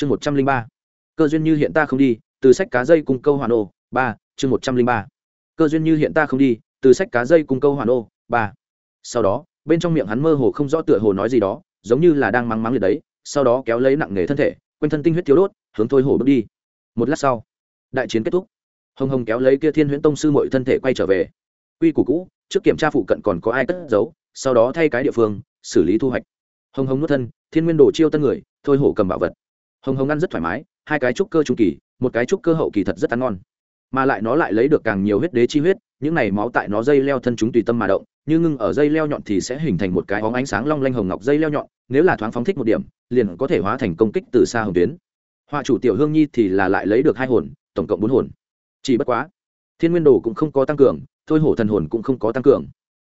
chương một trăm linh ba. Cơ duyên như hiện ta không đi, từ sách cá dây cùng câu hoàn ô, ba, chương một trăm linh ba. Cơ duyên như hiện ta không đi, từ sách cá dây cùng câu hoàn ô, ba. Sau đó, bên trong miệng hắn mơ hồ không rõ tựa hồ nói gì đó, giống như là đang mắng mắng liệt đấy, sau đó kéo lấy nặng nghề thân thể, quanh thân tinh huyết thiếu đốt, hướng thôi hổ bước đi. Một lát sau, đại chiến kết thúc. Hồng hồng kéo lấy kia thiên huyễn tông sư mọi thân thể quay trở về. Quy củ cũ, trước kiểm tra phụ cận còn có ai cất giấu, sau đó thay cái địa phương, xử lý thu hoạch. Hồng hồng nuốt thân, thiên nguyên đồ chiêu tân người, thôi hổ cầm bảo vật hồng hồng ăn rất thoải mái, hai cái trúc cơ trung kỳ, một cái trúc cơ hậu kỳ thật rất ăn ngon. Mà lại nó lại lấy được càng nhiều huyết đế chi huyết, những này máu tại nó dây leo thân chúng tùy tâm mà động, như ngưng ở dây leo nhọn thì sẽ hình thành một cái óng ánh sáng long lanh hồng ngọc dây leo nhọn, nếu là thoáng phóng thích một điểm, liền có thể hóa thành công kích từ xa hồng tuyến. Họa chủ tiểu hương nhi thì là lại lấy được hai hồn, tổng cộng bốn hồn. Chỉ bất quá, thiên nguyên đồ cũng không có tăng cường, thôi hổ thần hồn cũng không có tăng cường.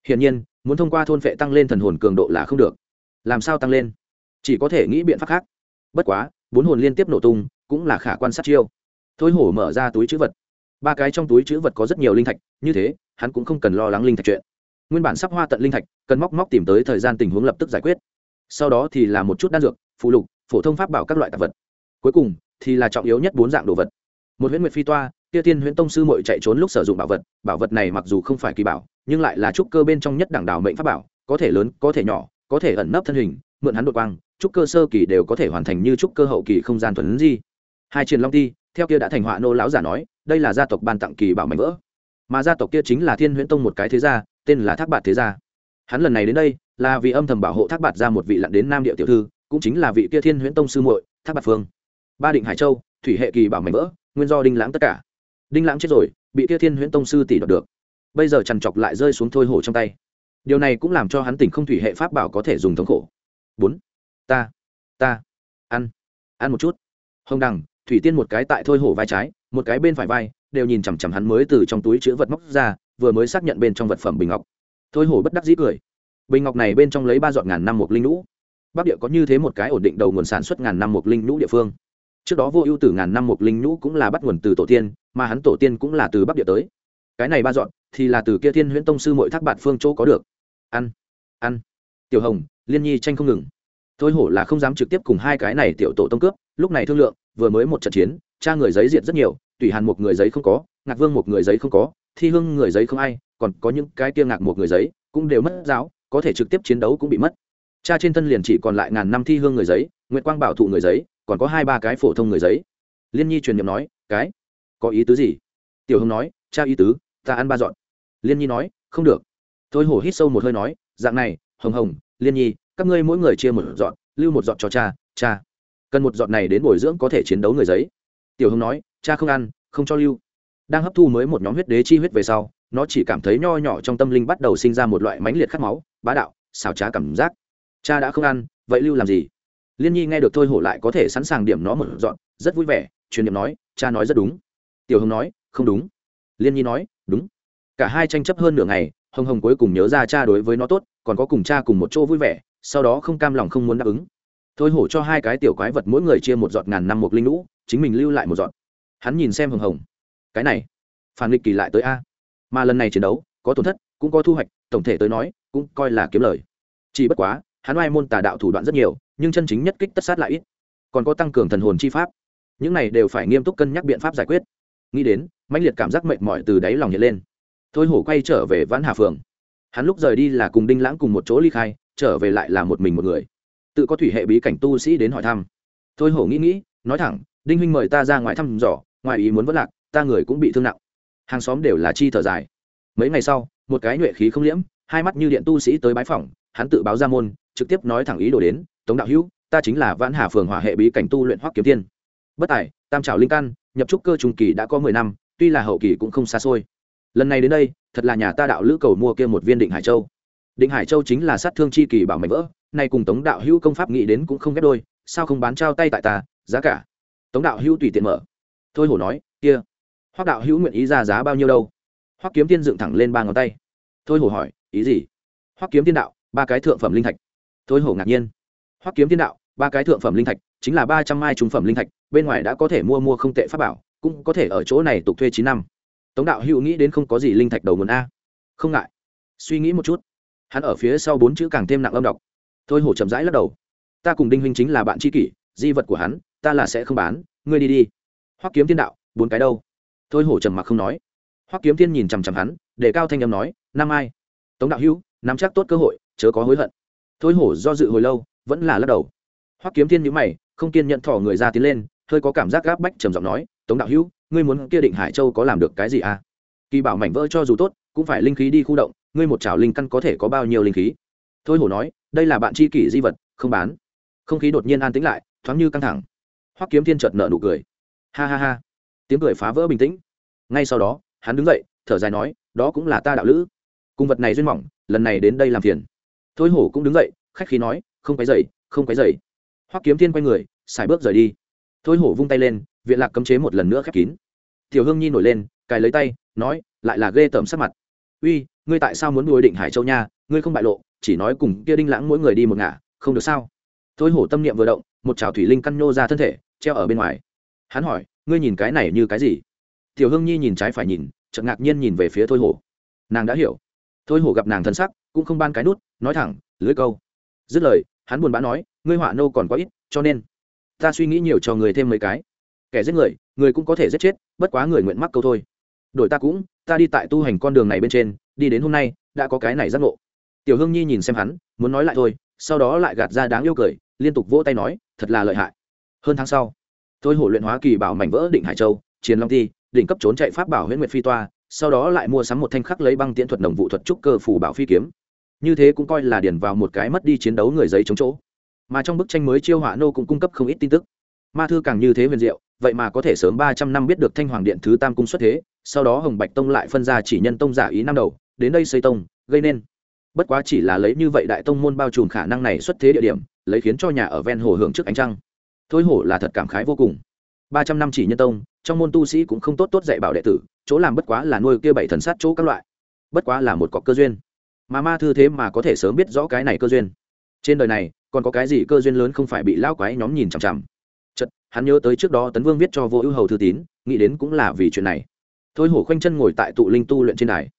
Hiển nhiên, muốn thông qua thôn phệ tăng lên thần hồn cường độ là không được. Làm sao tăng lên? Chỉ có thể nghĩ biện pháp khác. Bất quá bốn hồn liên tiếp nổ tung, cũng là khả quan sát chiêu. Thôi hổ mở ra túi chữ vật. Ba cái trong túi chữ vật có rất nhiều linh thạch, như thế, hắn cũng không cần lo lắng linh thạch chuyện. Nguyên bản sắp hoa tận linh thạch, cần móc móc tìm tới thời gian tình huống lập tức giải quyết. Sau đó thì là một chút đan dược phụ lục, phổ thông pháp bảo các loại tạp vật. Cuối cùng, thì là trọng yếu nhất bốn dạng đồ vật. Một huyễn nguyệt phi toa, kia tiên huyễn tông sư mội chạy trốn lúc sử dụng bảo vật bảo vật này mặc dù không phải kỳ bảo, nhưng lại là trúc cơ bên trong nhất đẳng đảo mệnh pháp bảo, có thể lớn, có thể nhỏ, có thể ẩn nấp thân hình, mượn hắn đột quang trúc cơ sơ kỳ đều có thể hoàn thành như trúc cơ hậu kỳ không gian thuần di. Hai triền long ti, theo kia đã thành họa nô lão giả nói, đây là gia tộc ban tặng kỳ bảo mảnh vỡ. Mà gia tộc kia chính là thiên huyễn tông một cái thế gia, tên là thác bạt thế gia. Hắn lần này đến đây, là vì âm thầm bảo hộ thác bạt ra một vị lặn đến nam địa tiểu thư, cũng chính là vị kia thiên huyễn tông sư muội, thác bạt phương. Ba định hải châu, thủy hệ kỳ bảo mảnh vỡ, nguyên do đinh lãng tất cả. Đinh lãng chết rồi, bị kia thiên huyễn tông sư tỷ đoạt được. Bây giờ trằn trọc lại rơi xuống thôi hổ trong tay. Điều này cũng làm cho hắn tỉnh không thủy hệ pháp bảo có thể dùng thống khổ. Bốn ta ta, ăn ăn một chút. Hồng đằng, thủy tiên một cái tại thôi hổ vai trái, một cái bên phải vai, đều nhìn chằm chằm hắn mới từ trong túi chứa vật móc ra, vừa mới xác nhận bên trong vật phẩm bình ngọc. Thôi hổ bất đắc dĩ cười. Bình ngọc này bên trong lấy ba dọn ngàn năm một linh lũ bắc địa có như thế một cái ổn định đầu nguồn sản xuất ngàn năm một linh lũ địa phương. Trước đó vô ưu tử ngàn năm một linh nhũ cũng là bắt nguồn từ tổ tiên, mà hắn tổ tiên cũng là từ bắc địa tới. Cái này ba dọn thì là từ kia thiên huyễn tông sư mỗi thác bạn phương chỗ có được. Ăn ăn. Tiểu hồng, liên nhi tranh không ngừng thôi hổ là không dám trực tiếp cùng hai cái này tiểu tổ tông cướp, lúc này thương lượng, vừa mới một trận chiến, cha người giấy diệt rất nhiều, tùy hàn một người giấy không có, ngạc vương một người giấy không có, thi hương người giấy không ai, còn có những cái kia ngạc một người giấy cũng đều mất giáo, có thể trực tiếp chiến đấu cũng bị mất. Cha trên thân liền chỉ còn lại ngàn năm thi hương người giấy nguyện quang bảo thụ người giấy, còn có hai ba cái phổ thông người giấy. Liên nhi truyền n i ệ m nói, cái, có ý tứ gì? Tiểu hưng nói, cha ý tứ, ta ăn ba dọn. Liên nhi nói, không được. Thôi hổ hít sâu một hơi nói, dạng này, hồng hồng, liên nhi các ngươi mỗi người chia một dọn, lưu một dọn cho cha cha. Cần một dọn này đến bồi dưỡng có thể chiến đấu người giấy. Tiểu hồng nói, cha không ăn, không cho lưu. Đang hấp thu mới một nhóm huyết đế chi huyết về sau, nó chỉ cảm thấy nho nhỏ trong tâm linh bắt đầu sinh ra một loại mãnh liệt khát máu, bá đạo, xào trá cảm giác. Cha đã không ăn, vậy lưu làm gì? Liên nhi nghe được thôi hổ lại có thể sẵn sàng điểm nó một dọn, rất vui vẻ, truyền niệm nói, cha nói rất đúng. Tiểu hồng nói, không đúng. Liên nhi nói, đúng. Cả hai tranh chấp hơn nửa ngày, hồng hồng cuối cùng nhớ ra cha đối với nó tốt, còn có cùng cha cùng một chỗ vui vẻ sau đó không cam lòng không muốn đáp ứng. Thôi hổ cho hai cái tiểu quái vật mỗi người chia một giọt ngàn năm một linh lũ, chính mình lưu lại một giọt. Hắn nhìn xem hồng hồng. Cái này, phản nghịch kỳ lại tới a. Mà lần này chiến đấu, có tổn thất, cũng có thu hoạch, tổng thể tới nói, cũng coi là kiếm lời. Chỉ bất quá, hắn oai môn tà đạo thủ đoạn rất nhiều, nhưng chân chính nhất kích tất sát lại ít. Còn có tăng cường thần hồn chi pháp. Những này đều phải nghiêm túc cân nhắc biện pháp giải quyết. Nghĩ đến, mãnh liệt cảm giác mệt mỏi từ đáy lòng nhật lên. Thôi hổ quay trở về vãn hà phường. Hắn lúc rời đi là cùng đinh lãng cùng một chỗ ly khai trở về lại là một mình một người. Tự có thủy hệ bí cảnh tu sĩ đến hỏi thăm. Thôi hổ nghĩ nghĩ, nói thẳng, đinh huynh mời ta ra ngoài thăm dò, ngoài ý muốn vất lạc, ta người cũng bị thương nặng. Hàng xóm đều là chi thở dài. Mấy ngày sau, một cái nhuệ khí không liễm, hai mắt như điện tu sĩ tới bái phỏng, hắn tự báo ra môn, trực tiếp nói thẳng ý đồ đến, tống đạo hữu, ta chính là vãn hà phường hỏa hệ bí cảnh tu luyện hoắc kiếm tiên. Bất tài, tam trào linh căn, nhập trúc cơ trung kỳ đã có mười năm, tuy là hậu kỳ cũng không xa xôi. Lần này đến đây, thật là nhà ta đạo lữ cầu mua kia một viên định hải châu định hải châu chính là sát thương chi kỳ bảo mệnh vỡ, nay cùng tống đạo hữu công pháp nghĩ đến cũng không ghép đôi, sao không bán trao tay tại ta, giá cả? Tống đạo hữu tùy tiện mở. Thôi hổ nói, kia. Hoắc đạo hữu nguyện ý ra giá bao nhiêu đâu? Hoắc kiếm tiên dựng thẳng lên ba ngón tay. Thôi hổ hỏi, ý gì? Hoắc kiếm tiên đạo, ba cái thượng phẩm linh thạch. Thôi hổ ngạc nhiên. Hoắc kiếm tiên đạo, ba cái thượng phẩm linh thạch, chính là ba trăm mai trung phẩm linh thạch, bên ngoài đã có thể mua mua không tệ pháp bảo, cũng có thể ở chỗ này tục thuê chín năm. Tống đạo hữu nghĩ đến không có gì linh thạch đầu nguồn a. Không ngại. Suy nghĩ một chút hắn ở phía sau bốn chữ càng thêm nặng âm đọc. Thôi hổ chậm rãi lắc đầu. Ta cùng đinh huynh chính là bạn tri kỷ, di vật của hắn, ta là sẽ không bán, ngươi đi đi. Hoắc kiếm thiên đạo, bốn cái đâu? Thôi hổ trầm mặc không nói. Hoắc kiếm thiên nhìn chằm chằm hắn, để cao thanh âm nói, năm ai? Tống đạo hữu, nắm chắc tốt cơ hội, chớ có hối hận. Thôi hổ do dự hồi lâu, vẫn là lắc đầu. Hoắc kiếm thiên nhíu mày, không kiên nhận thỏ người ra tiến lên, hơi có cảm giác gáp bách trầm giọng nói, tống đạo hữu, ngươi muốn kia định hải châu có làm được cái gì à? Kỳ bảo mảnh vỡ cho dù tốt, cũng phải linh khí đi khu động ngươi một chảo linh căn có thể có bao nhiêu linh khí? Thôi hổ nói đây là bạn chi kỷ di vật không bán. Không khí đột nhiên an tĩnh lại thoáng như căng thẳng. Hoắc kiếm thiên chợt nở nụ cười. Ha ha ha. Tiếng cười phá vỡ bình tĩnh. Ngay sau đó hắn đứng dậy thở dài nói đó cũng là ta đạo lữ. Cung vật này duyên mỏng lần này đến đây làm phiền. Thôi hổ cũng đứng dậy khách khí nói không quấy rầy, không quấy rầy. hoắc kiếm thiên quay người xài bước rời đi. Thôi hổ vung tay lên viện lạc cấm chế một lần nữa khép kín. Tiểu hương nhi nổi lên cài lấy tay nói lại là ghê tởm sắc mặt. Uy ngươi tại sao muốn nuôi định hải châu nha? Ngươi không bại lộ, chỉ nói cùng kia đinh lãng mỗi người đi một ngả, không được sao? Thôi hổ tâm niệm vừa động, một chảo thủy linh căn nhô ra thân thể, treo ở bên ngoài. Hắn hỏi, ngươi nhìn cái này như cái gì? Tiểu hương nhi nhìn trái phải nhìn, chợt ngạc nhiên nhìn về phía thôi hổ. Nàng đã hiểu. Thôi hổ gặp nàng thân sắc, cũng không ban cái nút, nói thẳng lưới câu. Dứt lời, hắn buồn bã nói, ngươi họa nô còn quá ít, cho nên ta suy nghĩ nhiều cho người thêm mấy cái. Kẻ giết người người cũng có thể giết chết, bất quá người nguyện mắc câu thôi. Đổi ta cũng, ta đi tại tu hành con đường này bên trên đi đến hôm nay, đã có cái này giác ngộ. Tiểu hương nhi nhìn xem hắn, muốn nói lại thôi, sau đó lại gạt ra đáng yêu cười, liên tục vỗ tay nói, thật là lợi hại. Hơn tháng sau tôi hổ luyện hóa kỳ bảo mảnh vỡ định hải châu chiến long ti định cấp trốn chạy pháp bảo huyễn nguyệt phi toa, sau đó lại mua sắm một thanh khắc lấy băng tiễn thuật đồng vụ thuật trúc cơ phủ bảo phi kiếm. Như thế cũng coi là điển vào một cái mất đi chiến đấu người giấy chống chỗ. Mà trong bức tranh mới chiêu họa nô cũng cung cấp không ít tin tức. Ma thư càng như thế huyền diệu, vậy mà có thể sớm ba trăm năm biết được thanh hoàng điện thứ tam cung xuất thế, sau đó hồng bạch tông lại phân ra chỉ nhân tông giả ý năm đầu đến đây xây tông, gây nên. Bất quá chỉ là lấy như vậy đại tông môn bao trùm khả năng này xuất thế địa điểm, lấy khiến cho nhà ở ven hồ hưởng trước ánh trăng. Thôi hổ là thật cảm khái vô cùng. Ba trăm năm chỉ nhân tông, trong môn tu sĩ cũng không tốt tốt dạy bảo đệ tử, chỗ làm bất quá là nuôi kia bảy thần sát chỗ các loại. Bất quá là một cọc cơ duyên. Mà ma thư thế mà có thể sớm biết rõ cái này cơ duyên. Trên đời này, còn có cái gì cơ duyên lớn không phải bị lao quái nhóm nhìn chằm chằm. Chật hắn nhớ tới trước đó tấn vương viết cho vô ưu hầu thư tín, nghĩ đến cũng là vì chuyện này. Thôi hổ khoanh chân ngồi tại tụ linh tu luyện trên đài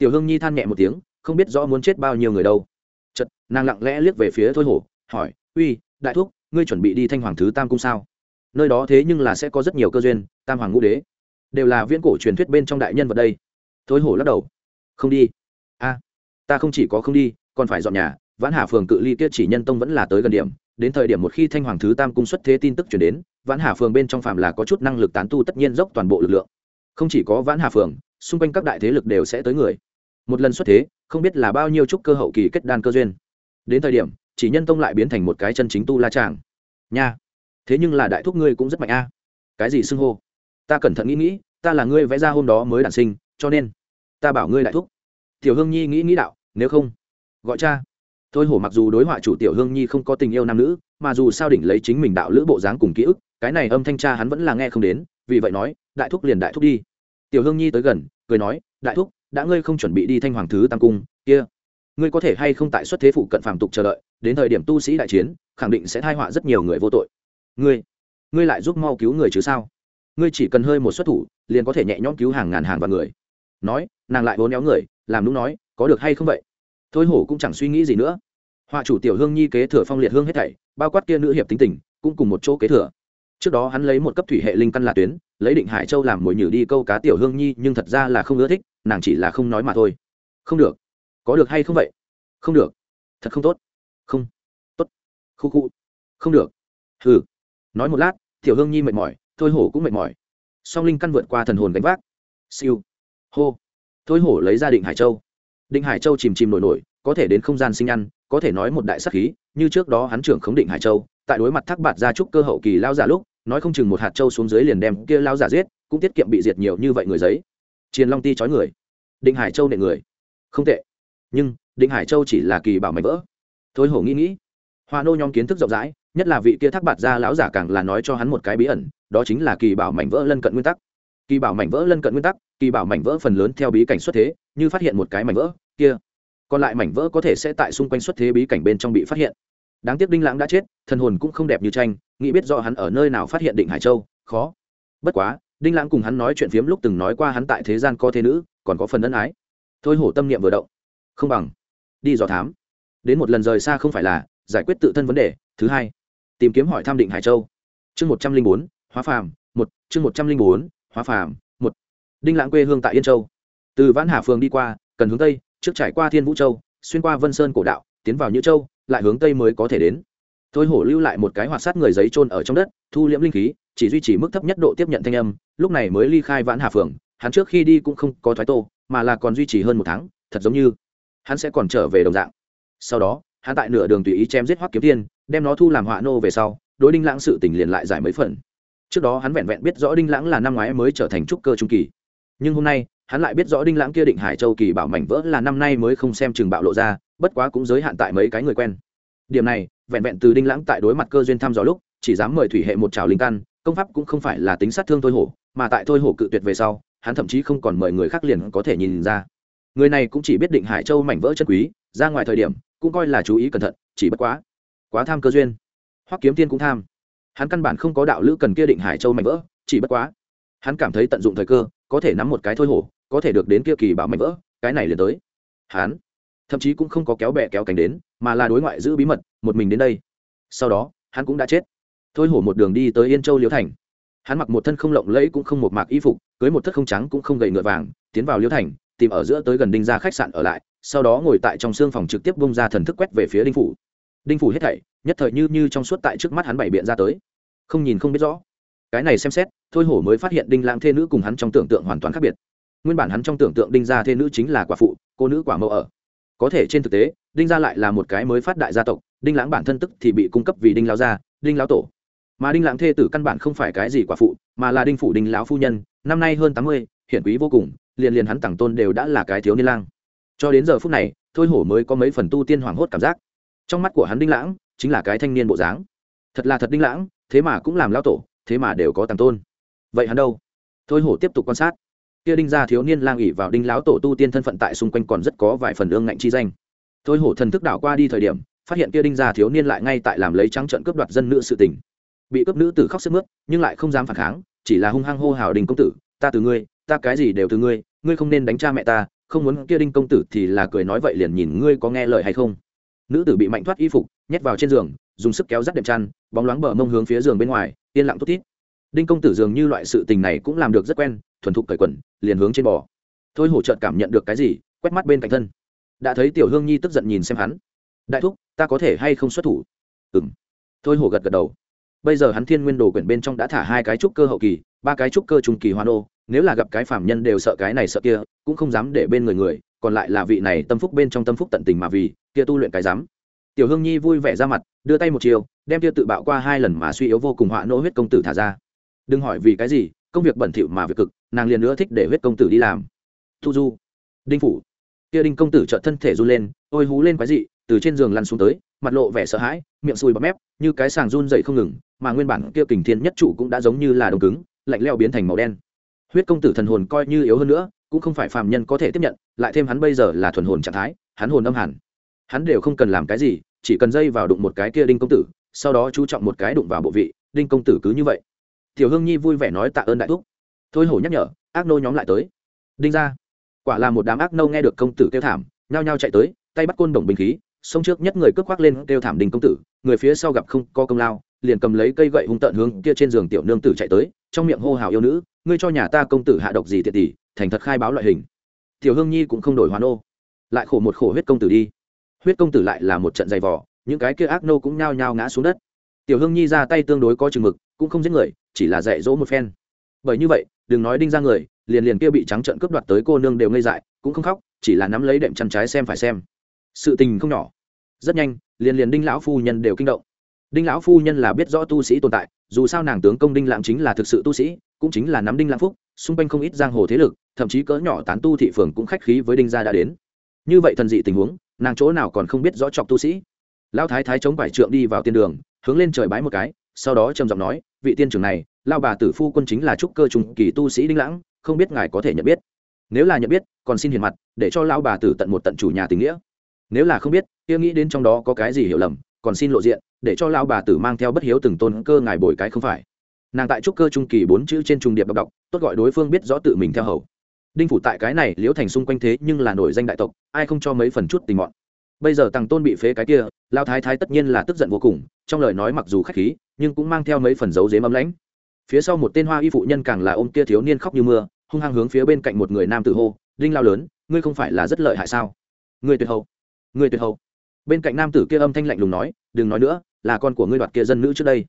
tiểu hương nhi than nhẹ một tiếng, không biết rõ muốn chết bao nhiêu người đâu. Chật nàng lặng lẽ liếc về phía thôi hổ, hỏi, uy, đại thúc, ngươi chuẩn bị đi thanh hoàng thứ tam cung sao? Nơi đó thế nhưng là sẽ có rất nhiều cơ duyên, tam hoàng ngũ đế. Đều là viễn cổ truyền thuyết bên trong đại nhân vật đây. Thôi hổ lắc đầu, không đi. A, ta không chỉ có không đi, còn phải dọn nhà. Vãn hà phường cự ly kia chỉ nhân tông vẫn là tới gần điểm. Đến thời điểm một khi thanh hoàng thứ tam cung xuất thế tin tức chuyển đến, vãn hà phường bên trong phạm là có chút năng lực tán tu tất nhiên dốc toàn bộ lực lượng. Không chỉ có vãn hà phường, xung quanh các đại thế lực đều sẽ tới người một lần xuất thế, không biết là bao nhiêu trúc cơ hậu kỳ kết đan cơ duyên. Đến thời điểm, chỉ nhân tông lại biến thành một cái chân chính tu la tràng nha, thế nhưng là đại thúc ngươi cũng rất mạnh a. Cái gì xưng hô? Ta cẩn thận nghĩ nghĩ, ta là ngươi vẽ ra hôm đó mới đản sinh, cho nên, ta bảo ngươi đại thúc. Tiểu hương nhi nghĩ nghĩ đạo, nếu không, gọi cha. Thôi hổ mặc dù đối họa chủ tiểu hương nhi không có tình yêu nam nữ, mà dù sao đỉnh lấy chính mình đạo lữ bộ dáng cùng ký ức, cái này âm thanh cha hắn vẫn là nghe không đến, vì vậy nói, đại thúc liền đại thúc đi. Tiểu hương nhi tới gần, cười nói, đại thúc đã ngươi không chuẩn bị đi thanh hoàng thứ tam cung, kia, ngươi có thể hay không tại xuất thế phụ cận phàm tục chờ đợi, đến thời điểm tu sĩ đại chiến, khẳng định sẽ thai họa rất nhiều người vô tội. Ngươi ngươi lại giúp mau cứu người chứ sao? Ngươi chỉ cần hơi một xuất thủ, liền có thể nhẹ nhõm cứu hàng ngàn hàng vạn người. Nói, nàng lại vốn éo người, làm đúng nói, có được hay không vậy? Thôi hổ cũng chẳng suy nghĩ gì nữa. Họa chủ tiểu hương nhi kế thừa phong liệt hương hết thảy, bao quát kia nữ hiệp tính tình, cũng cùng một chỗ kế thừa. Trước đó hắn lấy một cấp thủy hệ linh căn là tuyến, lấy định hải châu làm mồi nhử đi câu cá tiểu hương nhi, nhưng thật ra là không ưa thích nàng chỉ là không nói mà thôi. Không được. Có được hay không vậy? Không được. Thật không tốt. Không. Tốt. Khu khu. Không được. Hừ. Nói một lát, tiểu hương nhi mệt mỏi, thôi hổ cũng mệt mỏi. Song linh căn vượt qua thần hồn gánh vác. Siêu. Hô. Thôi hổ lấy ra định hải châu. Định hải châu chìm chìm nổi nổi, có thể đến không gian sinh ăn, có thể nói một đại sắc khí, như trước đó hắn trưởng khống định hải châu, tại đối mặt thác bạt gia trúc cơ hậu kỳ lao giả lúc, nói không chừng một hạt châu xuống dưới liền đem kia lao giả giết, cũng tiết kiệm bị diệt nhiều như vậy người giấy chiến long ti chói người. Định hải châu nệ người. Không tệ. Nhưng, định hải châu chỉ là kỳ bảo mảnh vỡ. Thôi hổ nghĩ nghĩ. Hoa nô nhóm kiến thức rộng rãi, nhất là vị kia thác bạt gia lão giả càng là nói cho hắn một cái bí ẩn, đó chính là kỳ bảo mảnh vỡ lân cận nguyên tắc. Kỳ bảo mảnh vỡ lân cận nguyên tắc, kỳ bảo mảnh vỡ phần lớn theo bí cảnh xuất thế, như phát hiện một cái mảnh vỡ, kia. Còn lại mảnh vỡ có thể sẽ tại xung quanh xuất thế bí cảnh bên trong bị phát hiện. Đáng tiếc đinh lãng đã chết, thần hồn cũng không đẹp như tranh, nghĩ biết rõ hắn ở nơi nào phát hiện định hải châu, khó. Bất quá đinh lãng cùng hắn nói chuyện phiếm lúc từng nói qua hắn tại thế gian có thế nữ, còn có phần ân ái. Thôi hổ tâm niệm vừa động. Không bằng. Đi dò thám. Đến một lần rời xa không phải là giải quyết tự thân vấn đề, thứ hai, tìm kiếm hỏi thăm định hải châu. Chương một trăm linh bốn, hóa phàm, một, chương một trăm linh bốn, hóa phàm, một. Đinh lãng quê hương tại yên châu. Từ vãn hà phường đi qua, cần hướng tây, trước trải qua thiên vũ châu, xuyên qua vân sơn cổ đạo, tiến vào nhữ châu, lại hướng tây mới có thể đến. Thôi hổ lưu lại một cái hoạt sát người giấy trôn ở trong đất, thu liễm linh khí chỉ duy trì mức thấp nhất độ tiếp nhận thanh âm, lúc này mới ly khai vãn hà phường, hắn trước khi đi cũng không có thoái tô, mà là còn duy trì hơn một tháng, thật giống như hắn sẽ còn trở về đồng dạng. Sau đó, hắn tại nửa đường tùy ý chém giết hoắc kiếm tiên đem nó thu làm họa nô về sau, đối đinh lãng sự tình liền lại giải mấy phần. Trước đó hắn vẹn vẹn biết rõ đinh lãng là năm ngoái mới trở thành trúc cơ trung kỳ. Nhưng hôm nay, hắn lại biết rõ đinh lãng kia định hải châu kỳ bảo mảnh vỡ là năm nay mới không xem chừng bạo lộ ra, bất quá cũng giới hạn tại mấy cái người quen. Điểm này, vẹn vẹn từ đinh lãng tại đối mặt cơ duyên thăm dò lúc, chỉ dám mời thủy hệ một trào linh căn công pháp cũng không phải là tính sát thương thôi hổ, mà tại thôi hổ cự tuyệt về sau, hắn thậm chí không còn mời người khác liền có thể nhìn ra. Người này cũng chỉ biết định hải châu mảnh vỡ chân quý, ra ngoài thời điểm, cũng coi là chú ý cẩn thận, chỉ bất quá quá tham cơ duyên. Hoắc kiếm tiên cũng tham. Hắn căn bản không có đạo lữ cần kia định hải châu mảnh vỡ, chỉ bất quá, hắn cảm thấy tận dụng thời cơ, có thể nắm một cái thôi hổ, có thể được đến kia kỳ bảo mảnh vỡ, cái này liền tới. Hắn thậm chí cũng không có kéo bè kéo cánh đến, mà là đối ngoại giữ bí mật, một mình đến đây. Sau đó, hắn cũng đã chết thôi hổ một đường đi tới yên châu liễu thành. Hắn mặc một thân không lộng lẫy cũng không một mạc y phục, cưới một thất không trắng cũng không gậy ngựa vàng, tiến vào liễu thành, tìm ở giữa tới gần đinh ra khách sạn ở lại, sau đó ngồi tại trong xương phòng trực tiếp bông ra thần thức quét về phía đinh phủ. Đinh phủ hết thảy, nhất thời như như trong suốt tại trước mắt hắn bảy biện ra tới. Không nhìn không biết rõ. Cái này xem xét, thôi hổ mới phát hiện đinh lãng thê nữ cùng hắn trong tưởng tượng hoàn toàn khác biệt. Nguyên bản hắn trong tưởng tượng đinh gia thê nữ chính là quả phụ, cô nữ quả mẫu ở. Có thể trên thực tế, đinh gia lại là một cái mới phát đại gia tộc, đinh lãng bản thân tức thì bị cung cấp vì đinh lao gia, đinh lao tổ mà đinh lãng thê tử căn bản không phải cái gì quả phụ, mà là đinh phủ đinh lão phu nhân, năm nay hơn tám mươi, hiển quý vô cùng, liền liền hắn tặng tôn đều đã là cái thiếu niên lang. Cho đến giờ phút này, thôi hổ mới có mấy phần tu tiên hoảng hốt cảm giác. Trong mắt của hắn đinh lãng, chính là cái thanh niên bộ dáng. Thật là thật đinh lãng, thế mà cũng làm lao tổ, thế mà đều có tàng tôn. Vậy hắn đâu? Thôi hổ tiếp tục quan sát. Kia đinh gia thiếu niên lang ỉ vào đinh lão tổ tu tiên thân phận tại xung quanh còn rất có vài phần ương ngạnh chi danh. Thôi hổ thần thức đảo qua đi thời điểm, phát hiện kia đinh gia thiếu niên lại ngay tại làm lấy trắng trận cướp đoạt dân nữ sự tình bị cướp nữ tử khóc sức mướt, nhưng lại không dám phản kháng, chỉ là hung hăng hô hào đình công tử, ta từ ngươi, ta cái gì đều từ ngươi ngươi không nên đánh cha mẹ ta, không muốn kia đinh công tử thì là cười nói vậy liền nhìn ngươi có nghe lời hay không. Nữ tử bị mạnh thoát y phục, nhét vào trên giường, dùng sức kéo rắt đệm chăn, bóng loáng bờ mông hướng phía giường bên ngoài, yên lặng thút thít. Đinh công tử dường như loại sự tình này cũng làm được rất quen, thuần thục cởi quần, liền hướng trên bò. Thôi hổ trợt cảm nhận được cái gì, quét mắt bên cạnh thân. Đã thấy tiểu hương nhi tức giận nhìn xem hắn. Đại thúc, ta có thể hay không xuất thủ? Ừ m thôi hổ gật gật đầu bây giờ hắn thiên nguyên đồ quyển bên trong đã thả hai cái trúc cơ hậu kỳ, ba cái trúc cơ trung kỳ hoa nô nếu là gặp cái phạm nhân đều sợ cái này sợ kia, cũng không dám để bên người người, còn lại là vị này tâm phúc bên trong tâm phúc tận tình mà vì, kia tu luyện cái dám. Tiểu hương nhi vui vẻ ra mặt, đưa tay một chiều, đem kia tự bạo qua hai lần mà suy yếu vô cùng họa nô huyết công tử thả ra. Đừng hỏi vì cái gì, công việc bẩn thỉu mà việc cực, nàng liền nữa thích để huyết công tử đi làm. Thu du, đinh phủ. Kia đinh công tử trợ thân thể run lên, ôi hú lên quái dị từ trên giường lăn xuống tới, mặt lộ vẻ sợ hãi, miệng sùi bọt mép, như cái sàng run dậy không ngừng, mà nguyên bản kia kình thiên nhất trụ cũng đã giống như là đồng cứng, lạnh leo biến thành màu đen. Huyết công tử thần hồn coi như yếu hơn nữa, cũng không phải phàm nhân có thể tiếp nhận, lại thêm hắn bây giờ là thuần hồn trạng thái, hắn hồn âm hẳn. Hắn đều không cần làm cái gì, chỉ cần dây vào đụng một cái kia đinh công tử, sau đó chú trọng một cái đụng vào bộ vị, đinh công tử cứ như vậy. Tiểu hương nhi vui vẻ nói tạ ơn đại thúc. Thôi hổ nhắc nhở, ác nô nhóm lại tới. Đinh ra quả là một đám ác nô nghe được công tử kêu thảm, nhao nhao chạy tới, tay bắt côn đồng bình khí sông trước nhất người cướp khoác lên kêu thảm đình công tử, người phía sau gặp không có công lao, liền cầm lấy cây gậy hung tợn hướng kia trên giường tiểu nương tử chạy tới, trong miệng hô hào yêu nữ, ngươi cho nhà ta công tử hạ độc gì tiệt tỷ, thành thật khai báo loại hình. Tiểu hương nhi cũng không đổi hoàn ô lại khổ một khổ huyết công tử đi. Huyết công tử lại là một trận dày vỏ những cái kia ác nô cũng nhao nhao ngã xuống đất. Tiểu hương nhi ra tay tương đối có chừng mực, cũng không giết người, chỉ là dạy dỗ một phen. Bởi như vậy, đừng nói đinh ra người, liền liền kia bị trắng trận cướp đoạt tới cô nương đều ngây dại, cũng không khóc, chỉ là nắm lấy đệm chăn trái xem phải xem sự tình không nhỏ. Rất nhanh, liền liền đinh lão phu nhân đều kinh động. Đinh lão phu nhân là biết rõ tu sĩ tồn tại, dù sao nàng tướng công đinh lãng chính là thực sự tu sĩ, cũng chính là nắm đinh lãng phúc, xung quanh không ít giang hồ thế lực, thậm chí cỡ nhỏ tán tu thị phường cũng khách khí với đinh gia đã đến. Như vậy thần dị tình huống, nàng chỗ nào còn không biết rõ chọc tu sĩ. Lão thái thái chống quải trượng đi vào tiên đường, hướng lên trời bái một cái, sau đó trầm giọng nói, vị tiên trưởng này lao bà tử phu quân chính là trúc cơ trùng kỳ tu sĩ đinh lãng, không biết ngài có thể nhận biết. Nếu là nhận biết, còn xin hiền mặt, để cho lao bà tử tận một tận chủ nhà tình nghĩa nếu là không biết, kia nghĩ đến trong đó có cái gì hiểu lầm, còn xin lộ diện, để cho lao bà tử mang theo bất hiếu từng tôn cơ ngài bồi cái không phải. Nàng tại trúc cơ trung kỳ bốn chữ trên trung điệp đọc đọc, tốt gọi đối phương biết rõ tự mình theo hầu. Đinh phủ tại cái này liễu thành xung quanh thế nhưng là nổi danh đại tộc, ai không cho mấy phần chút tình mọn. Bây giờ tàng tôn bị phế cái kia lao thái thái tất nhiên là tức giận vô cùng, trong lời nói mặc dù khách khí, nhưng cũng mang theo mấy phần dấu dếm ấm lãnh. Phía sau một tên hoa y phụ nhân càng là ôm kia thiếu niên khóc như mưa, hung hăng hướng phía bên cạnh một người nam tự hô, đinh lao lớn, ngươi không phải là rất lợi hại sao? Ngươi tuyệt hậu người tuyệt hậu. Bên cạnh nam tử kia âm thanh lạnh lùng nói, đừng nói nữa, là con của ngươi đoạt kia dân nữ trước đây.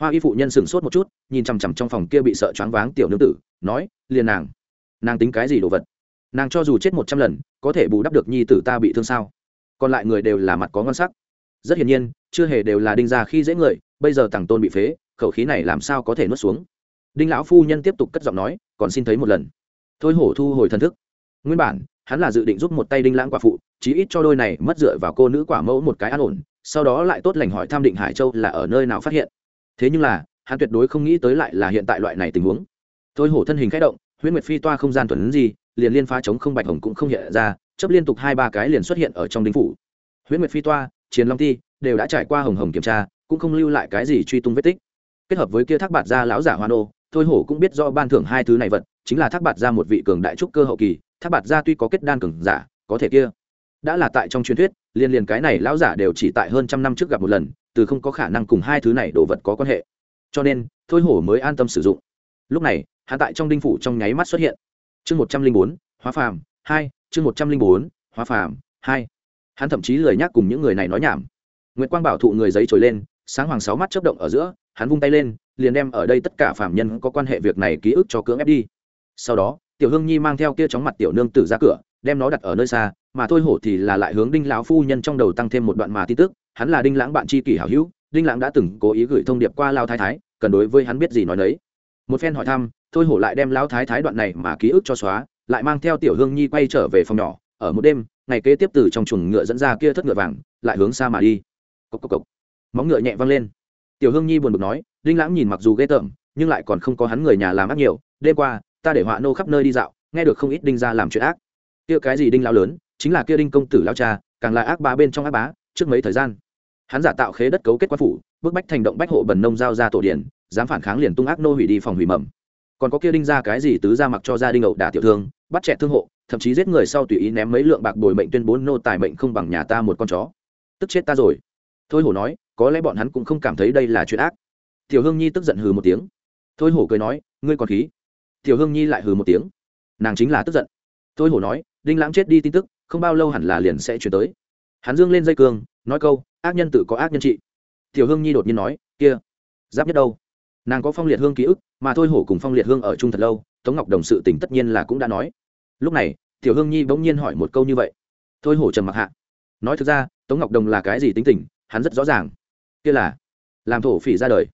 Hoa y phụ nhân sửng sốt một chút, nhìn chằm chằm trong phòng kia bị sợ choáng váng tiểu nương tử, nói, liền nàng nàng tính cái gì đồ vật? Nàng cho dù chết một trăm lần, có thể bù đắp được nhi tử ta bị thương sao? Còn lại người đều là mặt có ngon sắc. Rất hiển nhiên, chưa hề đều là đinh ra khi dễ người, bây giờ tàng tôn bị phế, khẩu khí này làm sao có thể nuốt xuống? Đinh lão phu nhân tiếp tục cất giọng nói, còn xin thấy một lần. Thôi hổ thu hồi thần thức. Nguyên bản hắn là dự định giúp một tay đinh lãng quả phụ, chí ít cho đôi này mất dựa vào cô nữ quả mẫu một cái an ổn, sau đó lại tốt lành hỏi tham định hải châu là ở nơi nào phát hiện. Thế nhưng là, hắn tuyệt đối không nghĩ tới lại là hiện tại loại này tình huống. Thôi hổ thân hình k h ẽ động, huyễn nguyệt phi toa không gian tuần gì liền liên phá chống không bạch hồng cũng không hiện ra chấp liên tục hai ba cái liền xuất hiện ở trong đinh phủ. Huyễn nguyệt phi toa chiến long ti, đều đã trải qua hồng hồng kiểm tra, cũng không lưu lại cái gì truy tung vết tích. Kết hợp với kia thác bạt ra lão giả hoa nô thôi hổ cũng biết do ban thưởng hai thứ này vật, chính là thác bạt ra một vị cường đại trúc cơ hậu kỳ tháp bạt gia tuy có kết đan cường giả, có thể kia, đã là tại trong truyền thuyết liên liên cái này lão giả đều chỉ tại hơn trăm năm trước gặp một lần, từ không có khả năng cùng hai thứ này đồ vật có quan hệ. Cho nên, thôi hổ mới an tâm sử dụng. Lúc này hạ tại trong đinh phủ trong nháy mắt xuất hiện. Chương một trăm linh bốn, hóa phàm, hai, chương một trăm linh bốn, hóa phàm, hai. Hắn thậm chí lời nhắc cùng những người này nói nhảm. Nguyễn quang bảo thụ người giấy trồi lên, sáng hoàng sáu mắt chấp động ở giữa, hắn vung tay lên, liền đem ở đây tất cả phạm nhân có quan hệ việc này ký ức cho cưỡng ép đi. Sau đó tiểu hương nhi mang theo kia chóng mặt tiểu nương tử ra cửa, đem nó đặt ở nơi xa, mà thôi hổ thì là lại hướng đinh lão phu nhân trong đầu tăng thêm một đoạn mà tin tức, hắn là đinh lãng bạn tri kỷ hảo hữu, đinh lãng đã từng cố ý gửi thông điệp qua lao thái thái, cần đối với hắn biết gì nói đấy một phen hỏi thăm, thôi hổ lại đem lao thái thái đoạn này mà ký ức cho xóa, lại mang theo tiểu hương nhi quay trở về phòng nhỏ, ở một đêm, ngày kế tiếp từ trong chuồng ngựa dẫn ra kia thất ngựa vàng, lại hướng xa mà đi. Cốc cốc cốc. móng ngựa nhẹ văng lên. Tiểu hương nhi buồn bực nói, đinh lãng nhìn mặc dù ghê tởm, nhưng lại còn không có hắn người nhà làm ác nhiều, đêm qua ta để họa nô khắp nơi đi dạo, nghe được không ít đinh ra làm chuyện ác. Kia cái gì đinh lão lớn, chính là kia đinh công tử lão cha, càng là ác bá bên trong ác bá, trước mấy thời gian. Hắn giả tạo khế đất cấu kết quan phủ, bức bách thành động bách hộ bần nông giao ra tổ điển, dám phản kháng liền tung ác nô hủy đi phòng hủy mầm. Còn có kia đinh ra cái gì tứ ra mặc cho gia đình ẩu đả tiểu thương, bắt trẻ thương hộ, thậm chí giết người sau tùy ý ném mấy lượng bạc bồi mệnh tuyên bố nô tài mệnh không bằng nhà ta một con chó. Tức chết ta rồi. Thôi hổ nói, có lẽ bọn hắn cũng không cảm thấy đây là chuyện ác. Tiểu hương nhi tức giận hừ một tiếng. Thôi hổ cười nói, ngươi còn khí tiểu hương nhi lại hừ một tiếng. Nàng chính là tức giận. Thôi hổ nói, đinh lãng chết đi tin tức, không bao lâu hẳn là liền sẽ chuyển tới. Hắn dương lên dây cương, nói câu, ác nhân tự có ác nhân trị. Tiểu hương nhi đột nhiên nói, kia, giáp nhất đâu? Nàng có phong liệt hương ký ức, mà thôi hổ cùng phong liệt hương ở chung thật lâu, tống ngọc đồng sự tình tất nhiên là cũng đã nói. Lúc này, tiểu hương nhi bỗng nhiên hỏi một câu như vậy. Thôi hổ trầm mặc hạ. Nói thực ra, tống ngọc đồng là cái gì tính tình, hắn rất rõ ràng. Kia là, làm thổ phỉ ra đời.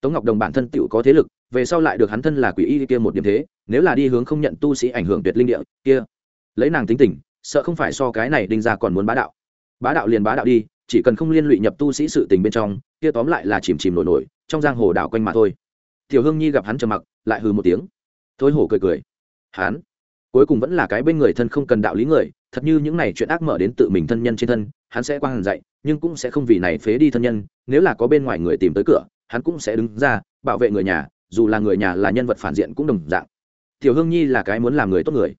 Tống ngọc đồng bản thân tựu có thế lực về sau lại được hắn thân là quỷ y kia một điểm thế, nếu là đi hướng không nhận tu sĩ ảnh hưởng tuyệt linh địa, kia, lấy nàng tính tình, sợ không phải so cái này đinh ra còn muốn bá đạo. Bá đạo liền bá đạo đi, chỉ cần không liên lụy nhập tu sĩ sự tình bên trong, kia tóm lại là chìm chìm nổi nổi, trong giang hồ đảo quanh mà thôi. Tiểu hương nhi gặp hắn trầm mặc, lại hừ một tiếng. Thôi hổ cười cười. Hắn, cuối cùng vẫn là cái bên người thân không cần đạo lý người, thật như những này chuyện ác mở đến tự mình thân nhân trên thân, hắn sẽ quang hàn dạy nhưng cũng sẽ không vì này phế đi thân nhân, nếu là có bên ngoài người tìm tới cửa, hắn cũng sẽ đứng ra, bảo vệ người nhà dù là người nhà là nhân vật phản diện cũng đồng dạng. Tiểu hương nhi là cái muốn làm người tốt người.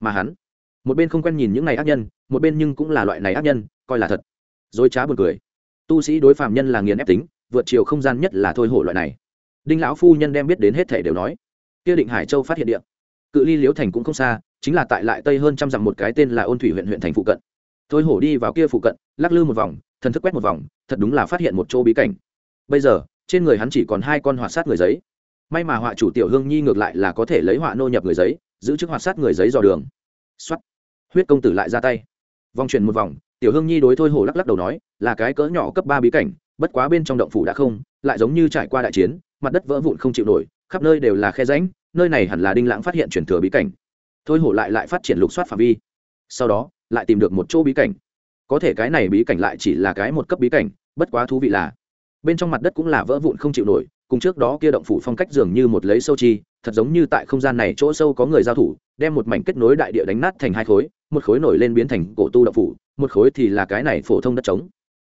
Mà hắn, một bên không quen nhìn những này ác nhân, một bên nhưng cũng là loại này ác nhân, coi là thật. Dối trá buồn cười. Tu sĩ đối phạm nhân là nghiền ép tính, vượt chiều không gian nhất là thôi hổ loại này. Đinh lão phu nhân đem biết đến hết thể đều nói. Kia định hải châu phát hiện địa. Cự ly liễu thành cũng không xa, chính là tại lại tây hơn trăm dặm một cái tên là ôn thủy huyện huyện thành phụ cận. Thôi hổ đi vào kia phụ cận, lắc lư một vòng, thần thức quét một vòng, thật đúng là phát hiện một chỗ bí cảnh. Bây giờ, trên người hắn chỉ còn hai con hỏa sát người giấy may mà họa chủ tiểu hương nhi ngược lại là có thể lấy họa nô nhập người giấy, giữ chức hoạt sát người giấy dò đường. Xuất huyết công tử lại ra tay. Vòng chuyển một vòng, tiểu hương nhi đối thôi hổ lắc lắc đầu nói, là cái cỡ nhỏ cấp ba bí cảnh, bất quá bên trong động phủ đã không, lại giống như trải qua đại chiến, mặt đất vỡ vụn không chịu nổi, khắp nơi đều là khe ránh nơi này hẳn là đinh lãng phát hiện chuyển thừa bí cảnh. Thôi hổ lại lại phát triển lục soát phạm vi. Sau đó, lại tìm được một chỗ bí cảnh. Có thể cái này bí cảnh lại chỉ là cái một cấp bí cảnh, bất quá thú vị là, bên trong mặt đất cũng là vỡ vụn không chịu nổi cùng trước đó kia động phủ phong cách dường như một lấy sâu chi, thật giống như tại không gian này chỗ sâu có người giao thủ, đem một mảnh kết nối đại địa đánh nát thành hai khối, một khối nổi lên biến thành cổ tu động phủ, một khối thì là cái này phổ thông đất trống.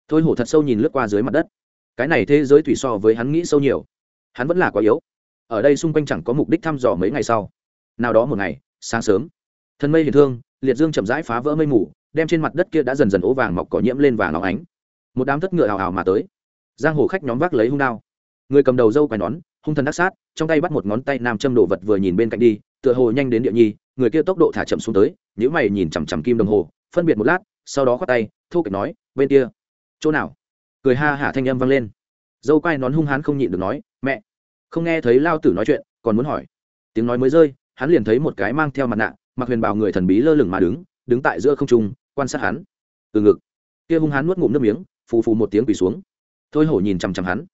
Thôi hổ thật sâu nhìn lướt qua dưới mặt đất. Cái này thế giới thủy so với hắn nghĩ sâu nhiều. Hắn vẫn là quá yếu. Ở đây xung quanh chẳng có mục đích thăm dò mấy ngày sau. Nào đó một ngày, sáng sớm, thân mây hiền thương, liệt dương chậm rãi phá vỡ mây mù, đem trên mặt đất kia đã dần dần ố vàng mọc cỏ nhiễm lên vàng óng ánh. Một đám thất ngựa hào hào mà tới. Giang hồ khách nhóm vác lấy hung đao người cầm đầu dâu quai nón, hung thần đắc sát, trong tay bắt một ngón tay nam châm đồ vật vừa nhìn bên cạnh đi, tựa hồ nhanh đến địa nhi, người kia tốc độ thả chậm xuống tới nếu mày nhìn chằm chằm kim đồng hồ, phân biệt một lát, sau đó khoát tay thô kệch nói, bên kia. Chỗ nào? Cười ha hả thanh âm vang lên. Dâu quai nón hung hán không nhịn được nói, mẹ. Không nghe thấy lao tử nói chuyện, còn muốn hỏi. Tiếng nói mới rơi, hắn liền thấy một cái mang theo mặt nạ, mặc huyền bào người thần bí lơ lửng mà đứng đứng tại giữa không trung, quan sát hắn. Từ ngực, kia hung hán nuốt ngụm nước miếng, phù phù một tiếng quỳ xuống. Thôi hổ nhìn chằm chằm hắn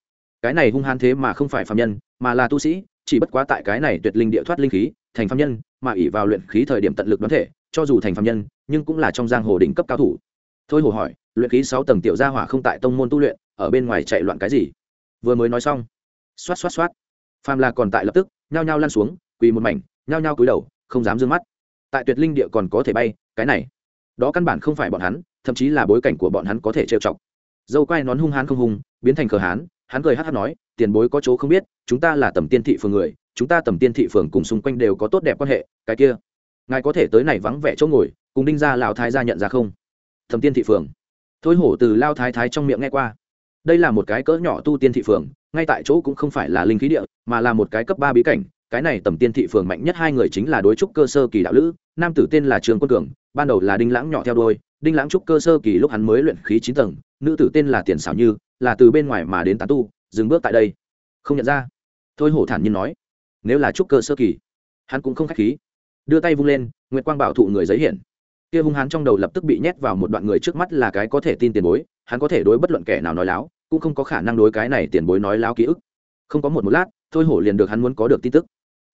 cái này hung hán thế mà không phải phạm nhân, mà là tu sĩ, chỉ bất quá tại cái này tuyệt linh địa thoát linh khí, thành phạm nhân, mà ỉ vào luyện khí thời điểm tận lực đoán thể, cho dù thành phạm nhân, nhưng cũng là trong giang hồ đỉnh cấp cao thủ. Thôi hồ hỏi, luyện khí sáu tầng tiểu gia hỏa không tại tông môn tu luyện, ở bên ngoài chạy loạn cái gì? Vừa mới nói xong, xoát xoát xoát, phàm là còn tại lập tức, nhao nhao lăn xuống, quỳ một mảnh, nhao nhao cúi đầu, không dám d mắt. Tại tuyệt linh địa còn có thể bay, cái này, đó căn bản không phải bọn hắn, thậm chí là bối cảnh của bọn hắn có thể trêu chọc. Dâu quai nón hung hán không hung biến thành cờ hán hắn cười hát hát nói, tiền bối có chỗ không biết, chúng ta là tầm tiên thị phường người, chúng ta tầm tiên thị phường cùng xung quanh đều có tốt đẹp quan hệ, cái kia, ngài có thể tới này vắng vẻ chỗ ngồi, cùng đinh gia lão thái gia nhận ra không? Thầm tiên thị phường. Thôi hổ từ lao thái thái trong miệng nghe qua. Đây là một cái cỡ nhỏ tu tiên thị phường, ngay tại chỗ cũng không phải là linh khí địa, mà là một cái cấp ba bí cảnh, cái này tầm tiên thị phường mạnh nhất hai người chính là đối trúc cơ sơ kỳ đạo lữ, nam tử tên là trường quân cường, ban đầu là đinh lãng nhỏ theo đôi đinh lãng trúc cơ sơ kỳ lúc hắn mới luyện khí chín tầng, nữ tử tên là tiền xảo như là từ bên ngoài mà đến tán tu, dừng bước tại đây. Không nhận ra. Thôi hổ thản nhiên nói, nếu là trúc cơ sơ kỳ, hắn cũng không k h á c h khí. Đưa tay vung lên, nguyệt quang bảo thụ người giấy hiển. Kia hung hắn trong đầu lập tức bị nhét vào một đoạn người trước mắt là cái có thể tin tiền bối, hắn có thể đối bất luận kẻ nào nói láo, cũng không có khả năng đối cái này tiền bối nói láo ký ức. Không có một một lát, thôi hổ liền được hắn muốn có được tin tức.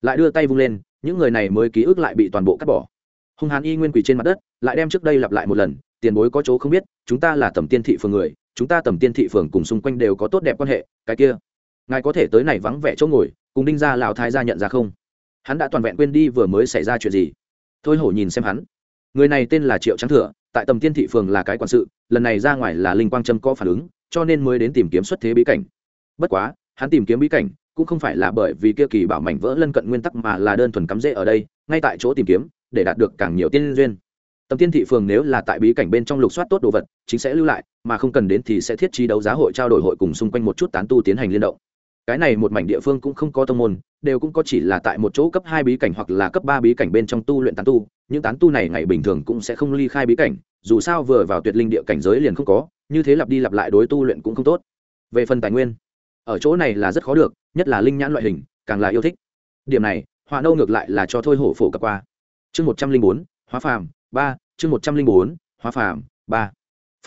Lại đưa tay vung lên, những người này mới ký ức lại bị toàn bộ cắt bỏ. Hung hán y nguyên quỳ trên mặt đất, lại đem trước đây lặp lại một lần, tiền bối có chỗ không biết, chúng ta là tầm tiên thị phường người chúng ta tầm tiên thị phường cùng xung quanh đều có tốt đẹp quan hệ, cái kia, ngài có thể tới này vắng vẻ chỗ ngồi, cùng đinh gia lão thái gia nhận ra không? Hắn đã toàn vẹn quên đi vừa mới xảy ra chuyện gì. Thôi hổ nhìn xem hắn. Người này tên là triệu trắng thừa, tại tầm tiên thị phường là cái quản sự, lần này ra ngoài là linh quang trâm có phản ứng, cho nên mới đến tìm kiếm xuất thế bí cảnh. Bất quá, hắn tìm kiếm bí cảnh cũng không phải là bởi vì kia kỳ bảo mảnh vỡ lân cận nguyên tắc mà là đơn thuần cắm rễ ở đây, ngay tại chỗ tìm kiếm, để đạt được càng nhiều tiên duyên tầm tiên thị phường nếu là tại bí cảnh bên trong lục soát tốt đồ vật, chính sẽ lưu lại, mà không cần đến thì sẽ thiết trí đấu giá hội trao đổi hội cùng xung quanh một chút tán tu tiến hành liên động. Cái này một mảnh địa phương cũng không có tông môn, đều cũng có chỉ là tại một chỗ cấp hai bí cảnh hoặc là cấp ba bí cảnh bên trong tu luyện tán tu, những tán tu này ngày bình thường cũng sẽ không ly khai bí cảnh, dù sao vừa vào tuyệt linh địa cảnh giới liền không có, như thế lặp đi lặp lại đối tu luyện cũng không tốt. Về phần tài nguyên, ở chỗ này là rất khó được, nhất là linh nhãn loại hình, càng là yêu thích. Điểm này, họa nâu ngược lại là cho thôi hổ phổ cập qua. Chương một trăm linh bốn, hóa phàm ba, chương một trăm linh bốn, hóa phàm. Ba.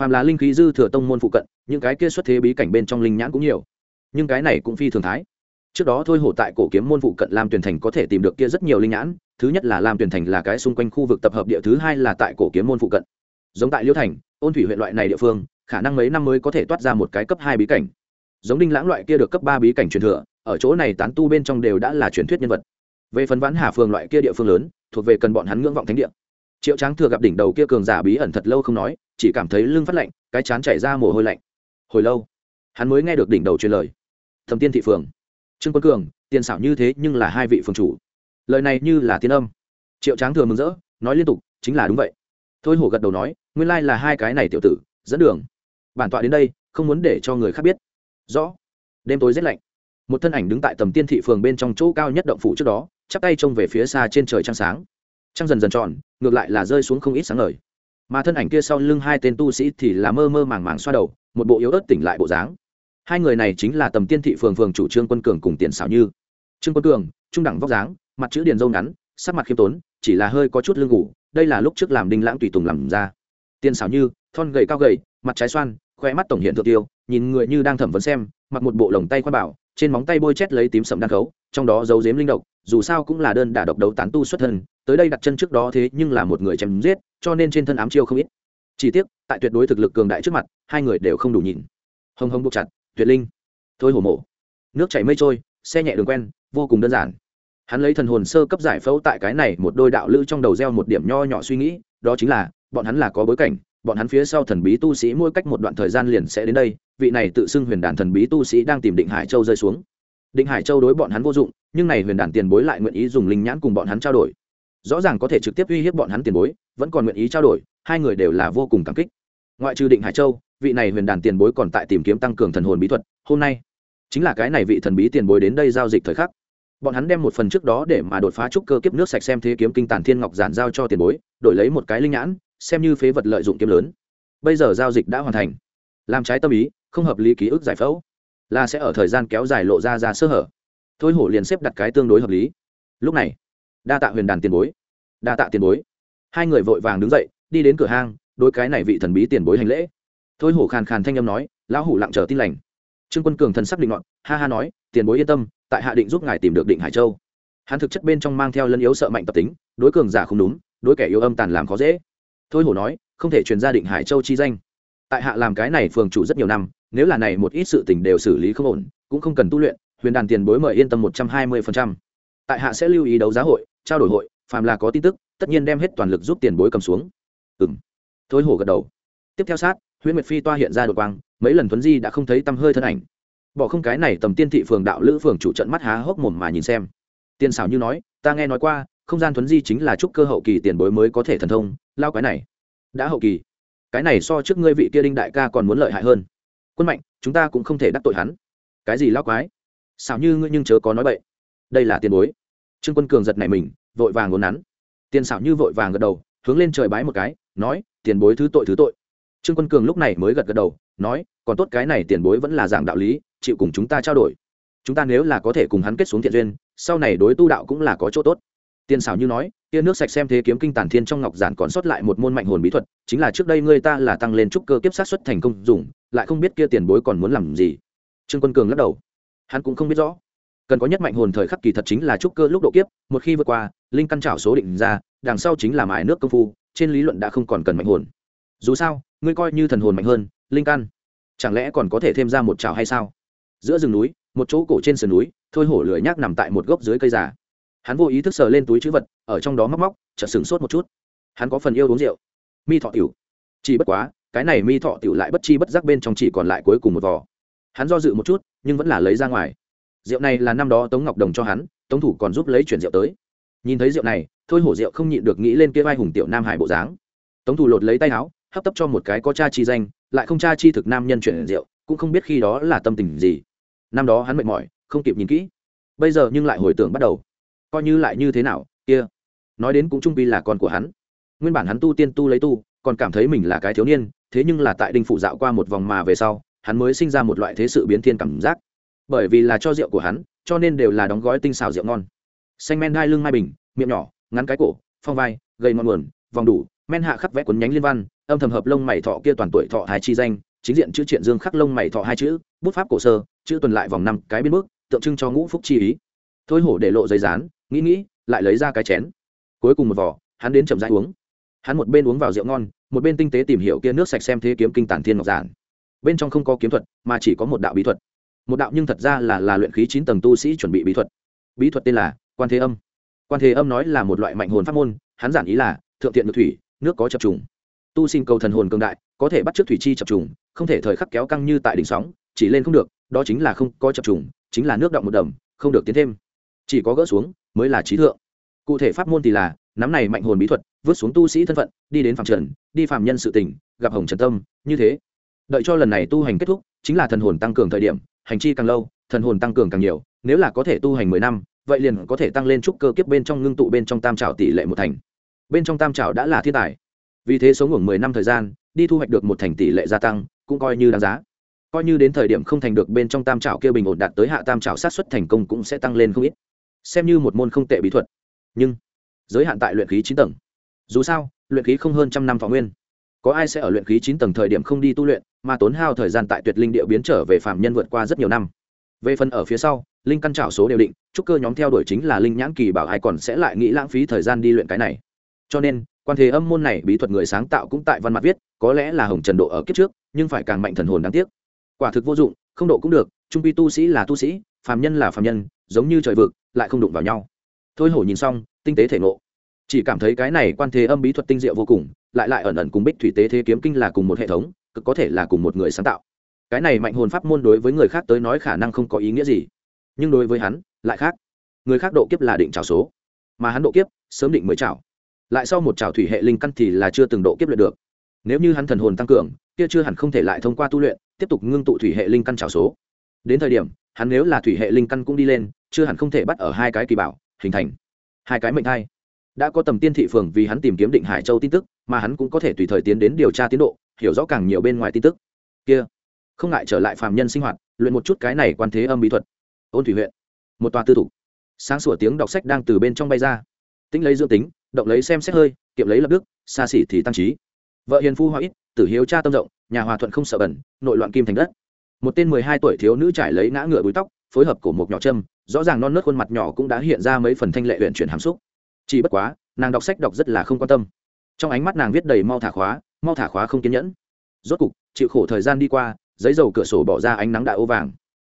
Phàm là linh khí dư thừa tông môn phụ cận, những cái kia xuất thế bí cảnh bên trong linh nhãn cũng nhiều. Nhưng cái này cũng phi thường thái. Trước đó thôi hổ tại cổ kiếm môn phụ cận lam tuyển thành có thể tìm được kia rất nhiều linh nhãn. Thứ nhất là lam tuyển thành là cái xung quanh khu vực tập hợp địa thứ hai là tại cổ kiếm môn phụ cận. Giống tại liễu thành, ôn thủy huyện loại này địa phương, khả năng mấy năm mới có thể toát ra một cái cấp hai bí cảnh. Giống đinh lãng loại kia được cấp ba bí cảnh truyền thừa, ở chỗ này tán tu bên trong đều đã là truyền thuyết nhân vật. Về phần vãn hà phường loại kia địa phương lớn, thuộc về cần bọn hắn ngưỡng vọng thánh địa triệu tráng thừa gặp đỉnh đầu kia cường giả bí ẩn thật lâu không nói, chỉ cảm thấy lưng phát lạnh, cái chán chảy ra mồ hôi lạnh. Hồi lâu, hắn mới nghe được đỉnh đầu truyền lời. Thẩm tiên thị phường trương quân cường, tiền xảo như thế nhưng là hai vị phường chủ. Lời này như là tiên âm. Triệu tráng thừa mừng rỡ, nói liên tục, chính là đúng vậy. Thôi hổ gật đầu nói, nguyên lai là hai cái này tiểu tử, dẫn đường. Bản tọa đến đây, không muốn để cho người khác biết. Rõ. Đêm tối rét lạnh. Một thân ảnh đứng tại tầm tiên thị phường bên trong chỗ cao nhất động phủ trước đó, chắp tay trông về phía xa trên trời trăng sáng trăng dần dần tròn, ngược lại là rơi xuống không ít sáng ngời. Mà thân ảnh kia sau lưng hai tên tu sĩ thì là mơ mơ màng màng xoa đầu, một bộ yếu ớt tỉnh lại bộ dáng. Hai người này chính là tầm tiên thị phường phường chủ trương quân cường cùng tiền xảo như. Trương quân cường, trung đẳng vóc dáng, mặt chữ điền dâu ngắn, sắc mặt khiêm tốn, chỉ là hơi có chút lương ngủ, đây là lúc trước làm đinh lãng tùy tùng làm ra. Tiền xảo như, thon gầy cao gầy, mặt trái xoan, khoe mắt tổng hiện thượng tiêu, nhìn người như đang thẩm vấn xem, mặc một bộ lồng tay khoan bảo, trên móng tay bôi chét lấy tím sầm đan khấu, trong đó giấu giếm linh độc, dù sao cũng là đơn đả độc đấu tán tu xuất thân tới đây đặt chân trước đó thế nhưng là một người chém giết, cho nên trên thân ám chiêu không ít. Chỉ tiếc, tại tuyệt đối thực lực cường đại trước mặt, hai người đều không đủ nhìn. Hông hông buộc chặt, tuyệt linh. Thôi hổ mộ. Nước chảy mây trôi, xe nhẹ đường quen, vô cùng đơn giản. Hắn lấy thần hồn sơ cấp giải phẫu tại cái này một đôi đạo lữ trong đầu gieo một điểm nho nhỏ suy nghĩ, đó chính là, bọn hắn là có bối cảnh, bọn hắn phía sau thần bí tu sĩ mỗi cách một đoạn thời gian liền sẽ đến đây, vị này tự xưng huyền đàn thần bí tu sĩ đang tìm định hải châu rơi xuống. Định hải châu đối bọn hắn vô dụng, nhưng này huyền đàn tiền bối lại nguyện ý dùng linh nhãn cùng bọn hắn trao đổi rõ ràng có thể trực tiếp uy hiếp bọn hắn tiền bối, vẫn còn nguyện ý trao đổi, hai người đều là vô cùng cảm kích. Ngoại trừ định hải châu, vị này huyền đàn tiền bối còn tại tìm kiếm tăng cường thần hồn bí thuật, hôm nay chính là cái này vị thần bí tiền bối đến đây giao dịch thời khắc. Bọn hắn đem một phần trước đó để mà đột phá trúc cơ kiếp nước sạch xem thế kiếm kinh tản thiên ngọc giản giao cho tiền bối, đổi lấy một cái linh nhãn, xem như phế vật lợi dụng kiếm lớn. Bây giờ giao dịch đã hoàn thành. Làm trái tâm ý, không hợp lý ký ức giải phẫu, là sẽ ở thời gian kéo dài lộ ra ra sơ hở. Thôi hổ liền xếp đặt cái tương đối hợp lý. Lúc này đa tạ huyền đàn tiền bối. Đa tạ tiền bối. Hai người vội vàng đứng dậy, đi đến cửa hang đôi cái này vị thần bí tiền bối hành lễ. Thôi hổ khàn khàn thanh âm nói, lão hủ lặng chờ tin lành. Trương quân cường thần sắc định ngọn ha ha nói, tiền bối yên tâm, tại hạ định giúp ngài tìm được định hải châu. Hắn thực chất bên trong mang theo lân yếu sợ mạnh tập tính, đối cường giả không đúng, đối kẻ yếu âm tàn làm khó dễ. Thôi hổ nói, không thể truyền ra định hải châu chi danh. Tại hạ làm cái này phường chủ rất nhiều năm, nếu là này một ít sự tình đều xử lý không ổn, cũng không cần tu luyện, huyền đàn tiền bối mời yên tâm một trăm hai mươi phần trăm. Tại hạ sẽ lưu ý đấu giá hội trao đổi hội, phàm là có tin tức, tất nhiên đem hết toàn lực giúp tiền bối cầm xuống. Ừ m thôi hổ gật đầu. Tiếp theo sát, huyễn nguyệt phi toa hiện ra đột quang, mấy lần thuấn di đã không thấy tăm hơi thân ảnh. Bỏ không cái này tầm tiên thị phường đạo lữ phường chủ trận mắt há hốc mồm mà nhìn xem. Tiên xảo như nói, ta nghe nói qua, không gian thuấn di chính là chúc cơ hậu kỳ tiền bối mới có thể thần thông, lao cái này đã hậu kỳ. Cái này so trước ngươi vị kia đinh đại ca còn muốn lợi hại hơn. Quân mạnh, chúng ta cũng không thể đắc tội hắn. Cái gì lao quái? Xảo như ngươi nhưng chớ có nói bậy. Đây là tiền bối trương quân cường giật này mình, vội vàng ngốn nắn. Tiền xảo như vội vàng gật đầu, hướng lên trời bái một cái, nói, tiền bối thứ tội thứ tội. Trương quân cường lúc này mới gật gật đầu, nói, còn tốt cái này tiền bối vẫn là giảng đạo lý, chịu cùng chúng ta trao đổi. Chúng ta nếu là có thể cùng hắn kết xuống thiện duyên, sau này đối tu đạo cũng là có chỗ tốt. Tiền xảo như nói, tia nước sạch xem thế kiếm kinh tản thiên trong ngọc giản còn sót lại một môn mạnh hồn bí thuật, chính là trước đây ngươi ta là tăng lên trúc cơ kiếp sát xuất thành công dùng, lại không biết kia tiền bối còn muốn làm gì. Trương quân cường lắc đầu, hắn cũng không biết rõ cần có nhất mạnh hồn thời khắc kỳ thật chính là trúc cơ lúc độ kiếp, một khi vượt qua, linh căn trảo số định ra, đằng sau chính là mài nước công phu, trên lý luận đã không còn cần mạnh hồn. Dù sao, ngươi coi như thần hồn mạnh hơn, linh căn, chẳng lẽ còn có thể thêm ra một trào hay sao? Giữa rừng núi, một chỗ cổ trên sườn núi, thôi hổ lười nhác nằm tại một gốc dưới cây già. Hắn vô ý thức sờ lên túi chữ vật, ở trong đó móc móc, chợt sừng sốt một chút. Hắn có phần yêu uống rượu. Mi thọ tiểu. Chỉ bất quá, cái này mi thọ tiểu lại bất chi bất giác bên trong chỉ còn lại cuối cùng một vỏ hắn do dự một chút, nhưng vẫn là lấy ra ngoài rượu này là năm đó tống ngọc đồng cho hắn, tống thủ còn giúp lấy chuyển rượu tới. Nhìn thấy rượu này, thôi hổ rượu không nhịn được nghĩ lên kia vai hùng tiểu nam hải bộ dáng. Tống thủ lột lấy tay áo, hấp tấp cho một cái có cha chi danh, lại không cha chi thực nam nhân chuyển rượu, cũng không biết khi đó là tâm tình gì. Năm đó hắn mệt mỏi, không kịp nhìn kỹ. Bây giờ nhưng lại hồi tưởng bắt đầu. Coi như lại như thế nào, kia. Nói đến cũng trung pi là con của hắn. Nguyên bản hắn tu tiên tu lấy tu, còn cảm thấy mình là cái thiếu niên, thế nhưng là tại đinh phủ dạo qua một vòng mà về sau, hắn mới sinh ra một loại thế sự biến thiên cảm giác bởi vì là cho rượu của hắn, cho nên đều là đóng gói tinh xào rượu ngon. Xanh men đai lưng mai bình, miệng nhỏ, ngắn cái cổ, phong vai, gầy ngon nguồn, vòng đủ, men hạ khắc vẽ quấn nhánh liên văn, âm thầm hợp lông mày thọ kia toàn tuổi thọ hai chi danh, chính diện chữ triện dương khắc lông mày thọ hai chữ, bút pháp cổ sơ, chữ tuần lại vòng năm, cái biên bước tượng trưng cho ngũ phúc chi ý. Thôi hổ để lộ giấy rán nghĩ nghĩ, lại lấy ra cái chén. Cuối cùng một vỏ hắn đến chậm rãi uống. Hắn một bên uống vào rượu ngon, một bên tinh tế tìm hiểu kia nước sạch xem thế kiếm kinh tản thiên ngọc giản. Bên trong không có kiếm thuật, mà chỉ có một đạo bí thuật một đạo nhưng thật ra là là luyện khí chín tầng tu sĩ chuẩn bị bí thuật. Bí thuật tên là quan thế âm. Quan thế âm nói là một loại mạnh hồn pháp môn, hắn giản ý là thượng tiện được thủy, nước có chập trùng. Tu sinh cầu thần hồn cường đại, có thể bắt t thủy chi chập trùng, không thể thời khắc kéo căng như tại đỉnh sóng, chỉ lên không được, đó chính là không có chập trùng, chính là nước động một đầm, không được tiến thêm. Chỉ có gỡ xuống, mới là trí thượng. Cụ thể pháp môn thì là, nắm này mạnh hồn bí thuật, vứt xuống tu sĩ thân phận, đi đến phạm trần, đi phạm nhân sự tỉnh gặp hồng trần tâm, như thế. Đợi cho lần này tu hành kết thúc, chính là thần hồn tăng cường thời điểm hành chi càng lâu, thần hồn tăng cường càng nhiều, nếu là có thể tu hành mười năm, vậy liền có thể tăng lên trúc cơ kiếp bên trong ngưng tụ bên trong tam trào tỷ lệ một thành. Bên trong tam trào đã là thiên tài. Vì thế sống ngủng mười năm thời gian, đi thu hoạch được một thành tỷ lệ gia tăng, cũng coi như đáng giá. Coi như đến thời điểm không thành được bên trong tam trào kia bình ổn đạt tới hạ tam trào sát xuất thành công cũng sẽ tăng lên không ít. Xem như một môn không tệ bí thuật. Nhưng, giới hạn tại luyện khí chín tầng. Dù sao, luyện khí không hơn trăm năm thọ nguyên. Có ai sẽ ở luyện khí chín tầng thời điểm không đi tu luyện? Mà tốn hao thời gian tại tuyệt linh địa biến trở về phạm nhân vượt qua rất nhiều năm. Về phần ở phía sau, linh căn trảo số đều định, trúc cơ nhóm theo đuổi chính là linh nhãn kỳ bảo ai còn sẽ lại nghĩ lãng phí thời gian đi luyện cái này. Cho nên, quan thế âm môn này bí thuật người sáng tạo cũng tại văn mặt viết, có lẽ là hồng trần độ ở kiếp trước, nhưng phải càng mạnh thần hồn đáng tiếc. Quả thực vô dụng, không độ cũng được, trung vi tu sĩ là tu sĩ, phàm nhân là phàm nhân, giống như trời vực, lại không đụng vào nhau. Thôi hổ nhìn xong, tinh tế thể ngộ. Chỉ cảm thấy cái này quan thế âm bí thuật tinh diệu vô cùng, lại lại ẩn ẩn cùng bích thủy tế thế kiếm kinh là cùng một hệ thống cực có thể là cùng một người sáng tạo. Cái này mạnh hồn pháp môn đối với người khác tới nói khả năng không có ý nghĩa gì. Nhưng đối với hắn, lại khác. Người khác độ kiếp là định trào số, mà hắn độ kiếp, sớm định mới trào lại sau một trào thủy hệ linh căn thì là chưa từng độ kiếp luyện được. Nếu như hắn thần hồn tăng cường, kia chưa hẳn không thể lại thông qua tu luyện, tiếp tục ngưng tụ thủy hệ linh căn trào số. Đến thời điểm, hắn nếu là thủy hệ linh căn cũng đi lên, chưa hẳn không thể bắt ở hai cái kỳ bảo, hình thành hai cái mệnh thai. Đã có tầm tiên thị phường vì hắn tìm kiếm định hải châu tin tức, mà hắn cũng có thể tùy thời tiến đến điều tra tiến độ hiểu rõ càng nhiều bên ngoài tin tức. Kia, không ngại trở lại phàm nhân sinh hoạt, luyện một chút cái này quan thế âm bí thuật. Ôn thủy huyện, một tòa tư thủ. Sáng sủa tiếng đọc sách đang từ bên trong bay ra. Tính lấy dương tính, động lấy xem xét hơi, kiệm lấy lập đức, xa xỉ thì tăng trí. Vợ hiền phu hoa ít, tử hiếu cha tâm rộng, nhà hòa thuận không sợ bẩn, nội loạn kim thành đất. Một tên mười hai tuổi thiếu nữ trải lấy ngã ngựa búi tóc, phối hợp cổ một nhỏ châm, rõ ràng non nớt khuôn mặt nhỏ cũng đã hiện ra mấy phần thanh lệ huyện chuyển hàm xúc. Chỉ bất quá, nàng đọc sách đọc rất là không quan tâm. Trong ánh mắt nàng viết đầy mau thả khóa mau thả khóa không kiên nhẫn. Rốt cục, chịu khổ thời gian đi qua, giấy dầu cửa sổ bỏ ra ánh nắng đại ô vàng.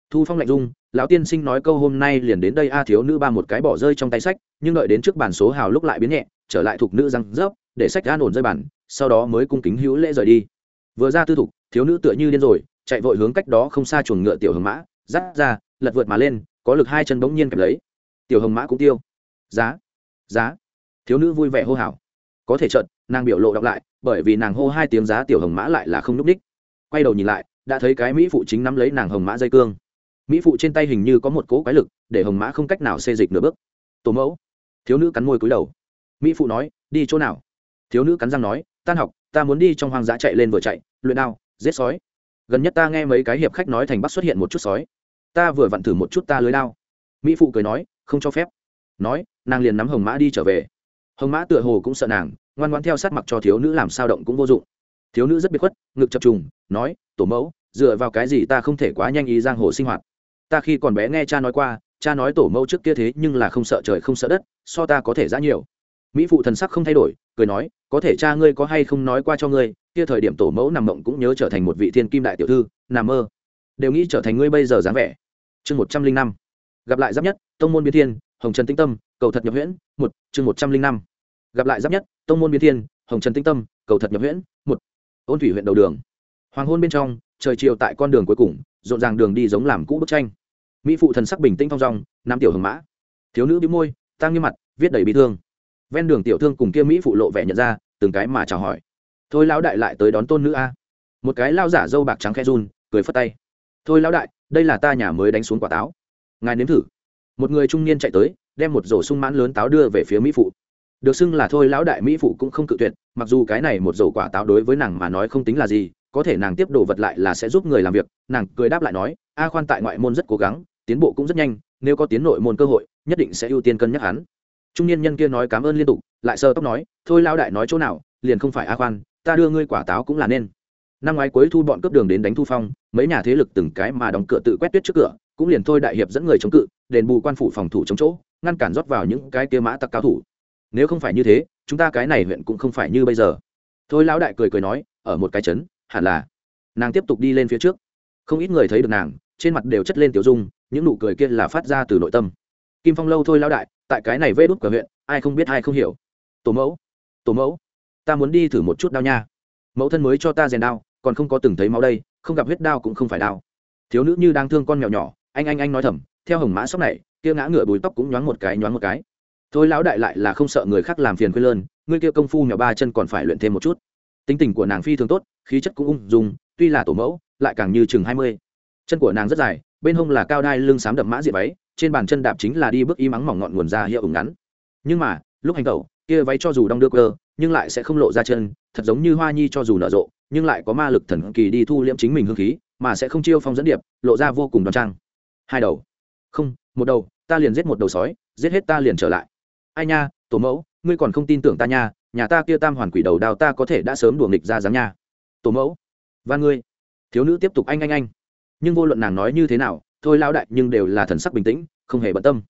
Thu phong lạnh dung lão tiên sinh nói câu hôm nay liền đến đây a, thiếu nữ ba một cái bỏ rơi trong tay sách, nhưng đợi đến trước bàn số hào lúc lại biến nhẹ, trở lại thuộc nữ răng rớp, để sách an ổn rơi bản sau đó mới cung kính hữu lễ rời đi. Vừa ra tư thục, thiếu nữ tựa như điên rồi, chạy vội hướng cách đó không xa chuồng ngựa tiểu hồng mã dắt ra, lật vượt mà lên, có lực hai chân bỗng nhiên kẹp lấy. Tiểu hồng mã cũng tiêu. Giá giá. Thiếu nữ vui vẻ hô hào. Có thể trận nàng biểu lộ đọc lại bởi vì nàng hô hai tiếng giá tiểu hồng mã lại là không núp đích. Quay đầu nhìn lại, đã thấy cái mỹ phụ chính nắm lấy nàng hồng mã dây cương. Mỹ phụ trên tay hình như có một cỗ quái lực, để hồng mã không cách nào xê dịch nửa bước. Tổ mẫu, thiếu nữ cắn môi cúi đầu. Mỹ phụ nói, đi chỗ nào? Thiếu nữ cắn răng nói, tan học, ta muốn đi trong hoang dã chạy lên vừa chạy, luyện đao, giết sói. Gần nhất ta nghe mấy cái hiệp khách nói thành bắc xuất hiện một chút sói. Ta vừa vặn thử một chút ta lưới đao. Mỹ phụ cười nói, không cho phép. Nói, nàng liền nắm hồng mã đi trở về hồng mã tựa hồ cũng sợ nàng, ngoan ngoan theo sát mặc cho thiếu nữ làm sao động cũng vô dụng. Thiếu nữ rất biệt khuất, ngực chập trùng, nói, tổ mẫu, dựa vào cái gì ta không thể quá nhanh ý giang hồ sinh hoạt? Ta khi còn bé nghe cha nói qua, cha nói tổ mẫu trước kia thế nhưng là không sợ trời không sợ đất, so ta có thể giã nhiều. Mỹ phụ thần sắc không thay đổi, cười nói, có thể cha ngươi có hay không nói qua cho ngươi, kia thời điểm tổ mẫu nằm mộng cũng nhớ trở thành một vị thiên kim đại tiểu thư, nằm mơ. Đều nghĩ trở thành ngươi bây giờ dáng vẻ. Chương một trăm linh năm. Gặp lại giáp nhất, tông môn biến thiên, hồng trần tĩnh tâm cầu thật nhập huyễn, một, chương một trăm linh năm. Gặp lại giáp nhất, tông môn biến thiên, hồng trần tinh tâm, cầu thật nhập huyễn, một. Ôn thủy huyện đầu đường. Hoàng hôn bên trong, trời chiều tại con đường cuối cùng, rộn ràng đường đi giống làm cũ bức tranh. Mỹ phụ thần sắc bình tĩnh thong dong, nam tiểu hồng mã. Thiếu nữ bị môi tăng như mặt, viết đầy bị thương. Ven đường tiểu thương cùng kia mỹ phụ lộ vẻ nhận ra, từng cái mà chào hỏi. Thôi lão đại lại tới đón tôn nữ a. Một cái lao giả dâu bạc trắng khe run, cười phất tay. Thôi lão đại, đây là ta nhà mới đánh xuống quả táo. Ngài nếm thử. Một người trung niên chạy tới đem một rổ sung mãn lớn táo đưa về phía mỹ phụ. Được xưng là thôi lão đại mỹ phụ cũng không cự tuyệt, mặc dù cái này một rổ quả táo đối với nàng mà nói không tính là gì, có thể nàng tiếp đồ vật lại là sẽ giúp người làm việc, nàng cười đáp lại nói, a khoan tại ngoại môn rất cố gắng, tiến bộ cũng rất nhanh, nếu có tiến nội môn cơ hội, nhất định sẽ ưu tiên cân nhắc hắn. Trung niên nhân kia nói cảm ơn liên tục, lại sơ tóc nói, thôi lão đại nói chỗ nào, liền không phải a khoan, ta đưa ngươi quả táo cũng là nên. Năm ngoái cuối thu bọn cướp đường đến đánh thu phong mấy nhà thế lực từng cái mà đóng cửa tự quét tuyết trước cửa, cũng liền thôi đại hiệp dẫn người chống cự, đền bù quan phủ phòng thủ chống chỗ, ngăn cản rót vào những cái kia mã tặc cao thủ. Nếu không phải như thế, chúng ta cái này huyện cũng không phải như bây giờ. Thôi lão đại cười cười nói, ở một cái trấn hẳn là. Nàng tiếp tục đi lên phía trước. Không ít người thấy được nàng, trên mặt đều chất lên tiểu dung, những nụ cười kia là phát ra từ nội tâm. Kim phong lâu thôi lão đại, tại cái này vê đút cửa huyện, ai không biết ai không hiểu. Tổ mẫu tổ mẫu, ta muốn đi thử một chút đao nha. Mẫu thân mới cho ta rèn đao, còn không có từng thấy máu đây không gặp huyết đao cũng không phải đao. Thiếu nữ như đang thương con mèo nhỏ, anh anh anh nói thầm, theo hồng mã sóc này, kia ngã ngựa bùi tóc cũng nhoáng một cái, nhoáng một cái. Thôi lão đại lại là không sợ người khác làm phiền quê lơn, ngươi kia công phu nhỏ ba chân còn phải luyện thêm một chút. Tính tình của nàng phi thường tốt, khí chất cũng ung dung, tuy là tổ mẫu, lại càng như chừng hai mươi. Chân của nàng rất dài, bên hông là cao đai lưng xám đậm mã diệp váy, trên bàn chân đạp chính là đi bước y mắng mỏng ngọn nguồn ra hiệu ủng ngắn. Nhưng mà, lúc hành tẩu, kia váy cho dù đong đưa cơ nhưng lại sẽ không lộ ra chân, thật giống như hoa nhi cho dù nở rộ, nhưng lại có ma lực thần kỳ đi thu liễm chính mình hương khí, mà sẽ không chiêu phong dẫn điệp, lộ ra vô cùng đoan trang. Hai đầu. Không, một đầu, ta liền giết một đầu sói, giết hết ta liền trở lại. Ai nha, tổ mẫu, ngươi còn không tin tưởng ta nha, nhà ta kia tam hoàn quỷ đầu đào ta có thể đã sớm đùa nghịch ra dáng nha. Tổ mẫu, và ngươi. Thiếu nữ tiếp tục anh anh anh. Nhưng vô luận nàng nói như thế nào, thôi lao đại nhưng đều là thần sắc bình tĩnh, không hề bận tâm.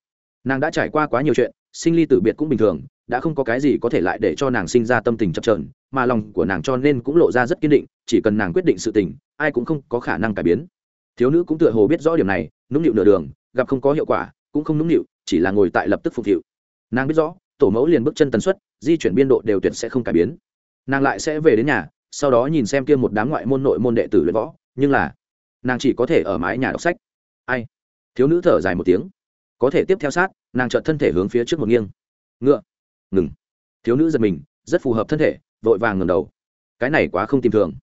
Nàng đã trải qua quá nhiều chuyện, sinh ly tử biệt cũng bình thường đã không có cái gì có thể lại để cho nàng sinh ra tâm tình chập trờn mà lòng của nàng cho nên cũng lộ ra rất kiên định, chỉ cần nàng quyết định sự tình, ai cũng không có khả năng cải biến. Thiếu nữ cũng tựa hồ biết rõ điểm này, nũng nịu nửa đường, gặp không có hiệu quả, cũng không nũng nịu, chỉ là ngồi tại lập tức phục hiệu nàng biết rõ, tổ mẫu liền bước chân tần suất, di chuyển biên độ đều tuyệt sẽ không cải biến. Nàng lại sẽ về đến nhà, sau đó nhìn xem kia một đám ngoại môn nội môn đệ tử luyện võ, nhưng là, nàng chỉ có thể ở mái nhà đọc sách. Ai? Thiếu nữ thở dài một tiếng. Có thể tiếp theo sát, nàng chợt thân thể hướng phía trước một nghiêng. Ngựa ngừng. Thiếu nữ giật mình, rất phù hợp thân thể, vội vàng ngầm đầu. Cái này quá không tìm thường.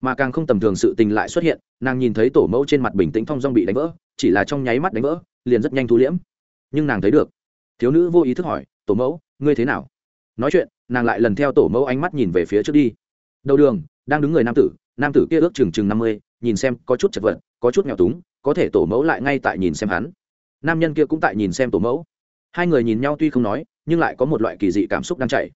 Mà càng không tầm thường sự tình lại xuất hiện, nàng nhìn thấy tổ mẫu trên mặt bình tĩnh thong dong bị đánh vỡ, chỉ là trong nháy mắt đánh vỡ, liền rất nhanh thu liễm. Nhưng nàng thấy được. Thiếu nữ vô ý thức hỏi, tổ mẫu, ngươi thế nào? Nói chuyện, nàng lại lần theo tổ mẫu ánh mắt nhìn về phía trước đi. Đầu đường, đang đứng người nam tử nam tử kia ước chừng chừng năm mươi, nhìn xem có chút chật vật, có chút nghèo túng, có thể tổ mẫu lại ngay tại nhìn xem hắn. Nam nhân kia cũng tại nhìn xem tổ mẫu. Hai người nhìn nhau tuy không nói nhưng lại có một loại kỳ dị cảm xúc đang chảy.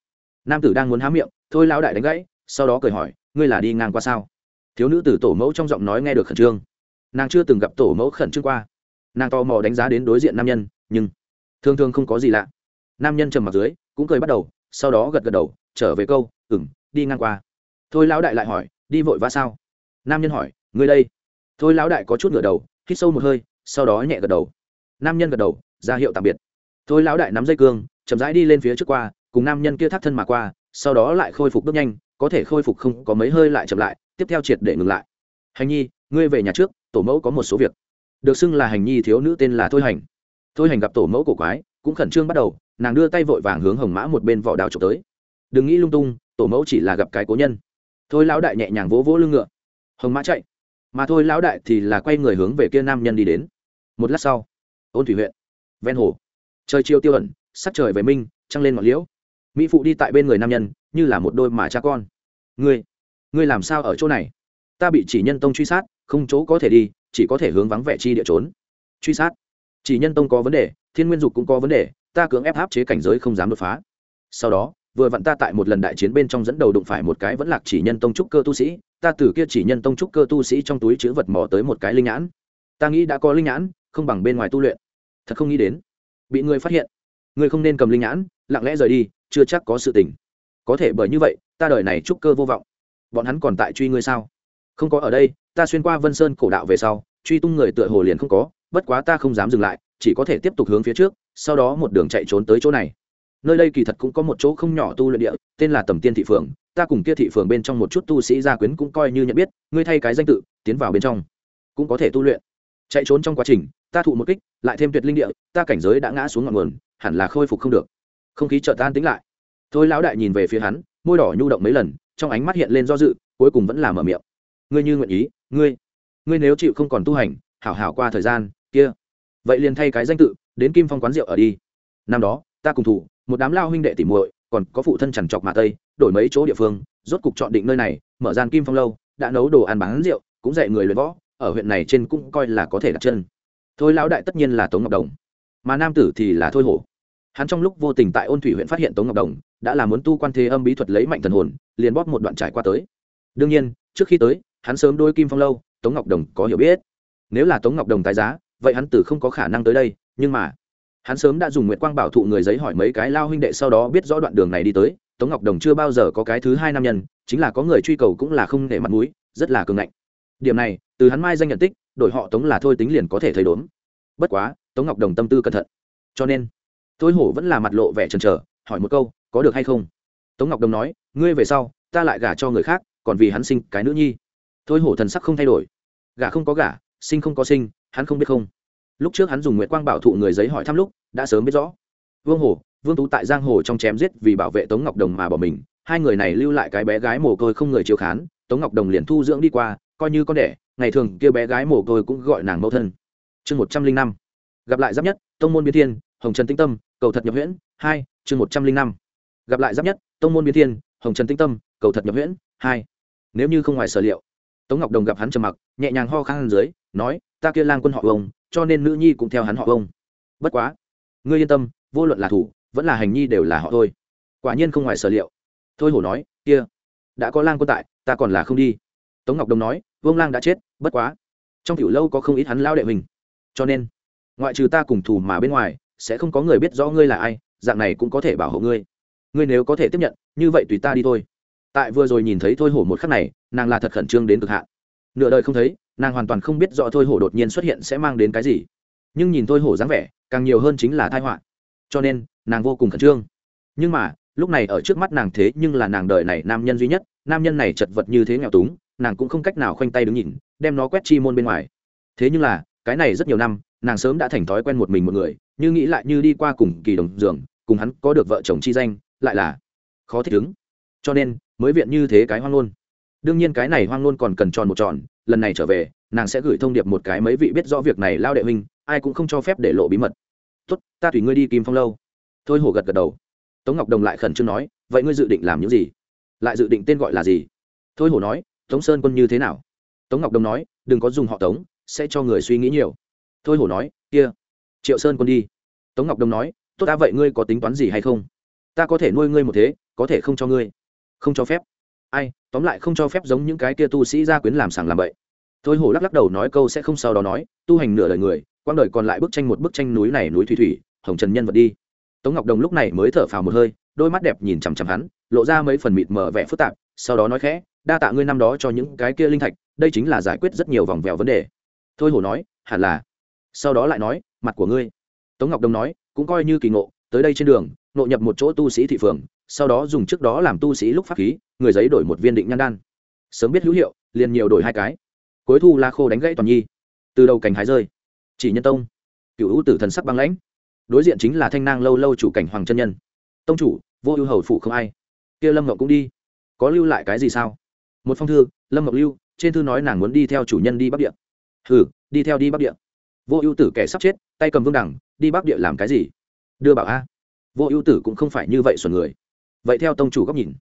Nam tử đang muốn há miệng, thôi lão đại đánh gãy, sau đó cười hỏi, ngươi là đi ngang qua sao? Thiếu nữ tử tổ mẫu trong giọng nói nghe được khẩn trương. Nàng chưa từng gặp tổ mẫu khẩn trương qua. Nàng tò mò đánh giá đến đối diện nam nhân, nhưng thường thường không có gì lạ. Nam nhân trầm mặt dưới, cũng cười bắt đầu, sau đó gật gật đầu, trở về câu ừng đi ngang qua. Thôi lão đại lại hỏi, đi vội vã sao? Nam nhân hỏi, ngươi đây? Thôi lão đại có chút ngửa đầu, hít sâu một hơi, sau đó nhẹ gật đầu. Nam nhân gật đầu, ra hiệu tạm biệt. Thôi lão đại nắm dây cương chậm rãi đi lên phía trước qua, cùng nam nhân kia thắt thân mà qua, sau đó lại khôi phục bước nhanh, có thể khôi phục không có mấy hơi lại chậm lại, tiếp theo triệt để ngừng lại. Hành nhi, ngươi về nhà trước, tổ mẫu có một số việc. Được xưng là hành nhi thiếu nữ tên là thôi hành. Thôi hành gặp tổ mẫu cổ quái, cũng khẩn trương bắt đầu, nàng đưa tay vội vàng hướng hồng mã một bên vỏ đào trộm tới. Đừng nghĩ lung tung, tổ mẫu chỉ là gặp cái cố nhân. Thôi lão đại nhẹ nhàng vỗ vỗ lưng ngựa. Hồng mã chạy. Mà thôi lão đại thì là quay người hướng về kia nam nhân đi đến. Một lát sau, ôn thủy huyện. Ven hồ. Trời chiều tiêu ẩn sắc trời về minh, trăng lên ngọn liễu. Mỹ phụ đi tại bên người nam nhân, như là một đôi mà cha con. Ngươi ngươi làm sao ở chỗ này? Ta bị chỉ nhân tông truy sát, không chỗ có thể đi, chỉ có thể hướng vắng vẻ chi địa trốn. Truy sát. Chỉ nhân tông có vấn đề, thiên nguyên dục cũng có vấn đề, ta cưỡng ép áp chế cảnh giới không dám đột phá. Sau đó, vừa vặn ta tại một lần đại chiến bên trong dẫn đầu đụng phải một cái vẫn lạc chỉ nhân tông trúc cơ tu sĩ, ta từ kia chỉ nhân tông trúc cơ tu sĩ trong túi chữ vật mò tới một cái linh nhãn. Ta nghĩ đã có linh nhãn, không bằng bên ngoài tu luyện. Thật không nghĩ đến. Bị người phát hiện Ngươi không nên cầm linh nhãn, lặng lẽ rời đi, chưa chắc có sự tình. Có thể bởi như vậy, ta đời này trúc cơ vô vọng. Bọn hắn còn tại truy ngươi sao? Không có ở đây, ta xuyên qua vân sơn cổ đạo về sau, truy tung người tựa hồ liền không có, bất quá ta không dám dừng lại, chỉ có thể tiếp tục hướng phía trước, sau đó một đường chạy trốn tới chỗ này. Nơi đây kỳ thật cũng có một chỗ không nhỏ tu luyện địa, tên là tầm tiên thị phường ta cùng kia thị phường bên trong một chút tu sĩ gia quyến cũng coi như nhận biết, ngươi thay cái danh tự, tiến vào bên trong, cũng có thể tu luyện. Chạy trốn trong quá trình ta thụ một kích, lại thêm tuyệt linh địa, ta cảnh giới đã ngã xuống ngọn nguồn, hẳn là khôi phục không được. Không khí chợt tan tính lại. Thôi lão đại nhìn về phía hắn, môi đỏ nhu động mấy lần, trong ánh mắt hiện lên do dự, cuối cùng vẫn là mở miệng. Ngươi như nguyện ý, ngươi ngươi nếu chịu không còn tu hành, hảo hảo qua thời gian, kia. Vậy liền thay cái danh tự, đến kim phong quán rượu ở đi. Năm đó, ta cùng thủ, một đám lao huynh đệ tỉ muội, còn có phụ thân chằn chọc mà tây, đổi mấy chỗ địa phương, rốt cục chọn định nơi này, mở gian kim phong lâu, đã nấu đồ ăn bán rượu, cũng dạy người luyện võ, ở huyện này trên cũng coi là có thể đặt chân thôi lão đại tất nhiên là tống ngọc đồng, mà nam tử thì là thôi hổ. Hắn trong lúc vô tình tại ôn thủy huyện phát hiện tống ngọc đồng, đã là muốn tu quan thế âm bí thuật lấy mạnh thần hồn, liền bóp một đoạn trải qua tới. Đương nhiên, trước khi tới, hắn sớm đôi kim phong lâu, tống ngọc đồng có hiểu biết. Nếu là tống ngọc đồng tái giá, vậy hắn tử không có khả năng tới đây, nhưng mà, hắn sớm đã dùng nguyệt quang bảo thụ người giấy hỏi mấy cái lao huynh đệ sau đó biết rõ đoạn đường này đi tới, tống ngọc đồng chưa bao giờ có cái thứ hai nam nhân, chính là có người truy cầu cũng là không để mặt mũi, rất là cường ngạnh. Điểm này, từ hắn mai danh nhận tích đổi họ tống là thôi tính liền có thể thấy đốn bất quá, tống ngọc đồng tâm tư cẩn thận. Cho nên, thôi hổ vẫn là mặt lộ vẻ chần trở hỏi một câu, có được hay không? Tống ngọc đồng nói, ngươi về sau, ta lại gả cho người khác, còn vì hắn sinh cái nữ nhi. Thôi hổ thần sắc không thay đổi. Gả không có gả, sinh không có sinh, hắn không biết không. Lúc trước hắn dùng nguyệt quang bảo thụ người giấy hỏi thăm lúc, đã sớm biết rõ. Vương hồ vương tú tại giang hồ trong chém giết vì bảo vệ tống ngọc đồng mà bỏ mình, hai người này lưu lại cái bé gái mồ côi không người chiếu khán, tống ngọc đồng liền thu dưỡng đi qua, coi như con đẻ ngày thường kia bé gái mồ côi cũng gọi nàng mẫu thân. Chương một trăm linh năm. Gặp lại giáp nhất, tông môn biến thiên, hồng trần tinh tâm, cầu thật nhập huyễn, hai, chương một trăm linh năm. Gặp lại giáp nhất, tông môn biến thiên, hồng trần tinh tâm, cầu thật nhập huyễn, hai. Nếu như không ngoài sở liệu, tống ngọc đồng gặp hắn trầm mặc, nhẹ nhàng ho khan dưới, nói, ta kia lang quân họ ông cho nên nữ nhi cũng theo hắn họ ông bất quá, ngươi yên tâm, vô luận là thủ, vẫn là hành nhi đều là họ thôi. Quả nhiên không ngoài sở liệu. Thôi hổ nói, kia, đã có lang quân tại, ta còn là không đi tống ngọc đồng nói, vương lang đã chết, bất quá, trong tiểu lâu có không ít hắn lao đệ mình cho nên, ngoại trừ ta cùng thủ mà bên ngoài, sẽ không có người biết rõ ngươi là ai, dạng này cũng có thể bảo hộ ngươi. Ngươi nếu có thể tiếp nhận, như vậy tùy ta đi thôi. Tại vừa rồi nhìn thấy thôi hổ một khắc này, nàng là thật khẩn trương đến cực hạn. Nửa đời không thấy, nàng hoàn toàn không biết rõ thôi hổ đột nhiên xuất hiện sẽ mang đến cái gì. Nhưng nhìn thôi hổ dáng vẻ, càng nhiều hơn chính là thai họa. Cho nên, nàng vô cùng khẩn trương. Nhưng mà, lúc này ở trước mắt nàng thế nhưng là nàng đời này nam nhân duy nhất, nam nhân này chật vật như thế nghèo túng nàng cũng không cách nào khoanh tay đứng nhìn, đem nó quét chi môn bên ngoài. Thế nhưng là, cái này rất nhiều năm, nàng sớm đã thành thói quen một mình một người, như nghĩ lại như đi qua cùng kỳ đồng giường, cùng hắn có được vợ chồng chi danh, lại là khó thích ứng. Cho nên, mới viện như thế cái hoang luôn đương nhiên cái này hoang luôn còn cần tròn một tròn, lần này trở về, nàng sẽ gửi thông điệp một cái mấy vị biết rõ việc này lao đệ huynh, ai cũng không cho phép để lộ bí mật. Tốt, ta tùy ngươi đi kim phong lâu. Thôi hổ gật gật đầu. Tống ngọc đồng lại khẩn trương nói, vậy ngươi dự định làm những gì? Lại dự định tên gọi là gì? Thôi hổ nói tống sơn quân như thế nào? Tống ngọc đồng nói, đừng có dùng họ tống, sẽ cho người suy nghĩ nhiều. Thôi hổ nói, kia, triệu sơn quân đi. Tống ngọc đồng nói, tốt ta vậy ngươi có tính toán gì hay không? Ta có thể nuôi ngươi một thế, có thể không cho ngươi. Không cho phép. Ai, tóm lại không cho phép giống những cái kia tu sĩ gia quyến làm sàng làm bậy. Thôi hổ lắc lắc đầu nói câu sẽ không sau đó nói, tu hành nửa đời người quang đời còn lại bức tranh một bức tranh núi này núi thủy thủy, hồng trần nhân vật đi. Tống ngọc đồng lúc này mới thở phào một hơi, đôi mắt đẹp nhìn chằm chằm hắn, lộ ra mấy phần mịt mờ vẻ phức tạp, sau đó nói khẽ đa tạ ngươi năm đó cho những cái kia linh thạch, đây chính là giải quyết rất nhiều vòng vèo vấn đề. Thôi hổ nói, hẳn là. Sau đó lại nói, mặt của ngươi. Tống ngọc Đông nói, cũng coi như kỳ ngộ, tới đây trên đường nội nhập một chỗ tu sĩ thị phường, sau đó dùng trước đó làm tu sĩ lúc pháp khí, người giấy đổi một viên định nhan đan. Sớm biết hữu hiệu, liền nhiều đổi hai cái. Cuối thu la khô đánh gãy toàn nhi. Từ đầu cảnh hái rơi. Chỉ nhân tông. Cựu hữu tử thần sắc băng lãnh. Đối diện chính là thanh nang lâu lâu chủ cảnh hoàng chân nhân. Tông chủ, vô ưu hầu phụ không ai. Kia lâm ngọc cũng đi. Có lưu lại cái gì sao? Một phong thư, lâm ngọc lưu, trên thư nói nàng muốn đi theo chủ nhân đi bắc địa. Hừ, đi theo đi bắc địa. Vô ưu tử kẻ sắp chết, tay cầm vương đẳng, đi bắc địa làm cái gì? Đưa bảo a. Vô ưu tử cũng không phải như vậy xuẩn người. Vậy theo tông chủ góc nhìn,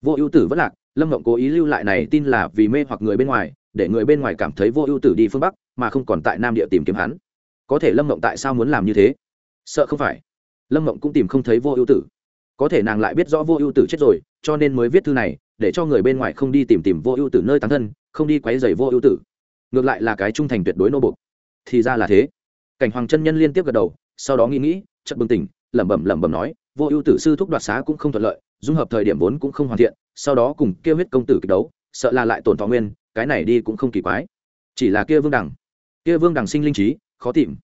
vô ưu tử vẫn lạc, lâm ngộng cố ý lưu lại này tin là vì mê hoặc người bên ngoài, để người bên ngoài cảm thấy vô ưu tử đi phương bắc, mà không còn tại nam địa tìm kiếm hắn. Có thể lâm ngộng tại sao muốn làm như thế? Sợ không phải. Lâm ngộng cũng tìm không thấy vô ưu tử. Có thể nàng lại biết rõ vô ưu tử chết rồi, cho nên mới viết thư này để cho người bên ngoài không đi tìm tìm vô ưu tử nơi tán thân, không đi quấy dày vô ưu tử. Ngược lại là cái trung thành tuyệt đối nô bục thì ra là thế. Cảnh hoàng chân nhân liên tiếp gật đầu, sau đó nghĩ nghĩ, chợt bừng tỉnh, lẩm bẩm lẩm bẩm nói, vô ưu tử sư thúc đoạt xá cũng không thuận lợi, dung hợp thời điểm vốn cũng không hoàn thiện, sau đó cùng kêu huyết công tử kịch đấu, sợ là lại tổn thọ nguyên, cái này đi cũng không kỳ quái. Chỉ là kia vương đằng, kia vương đằng sinh linh trí, khó tìm.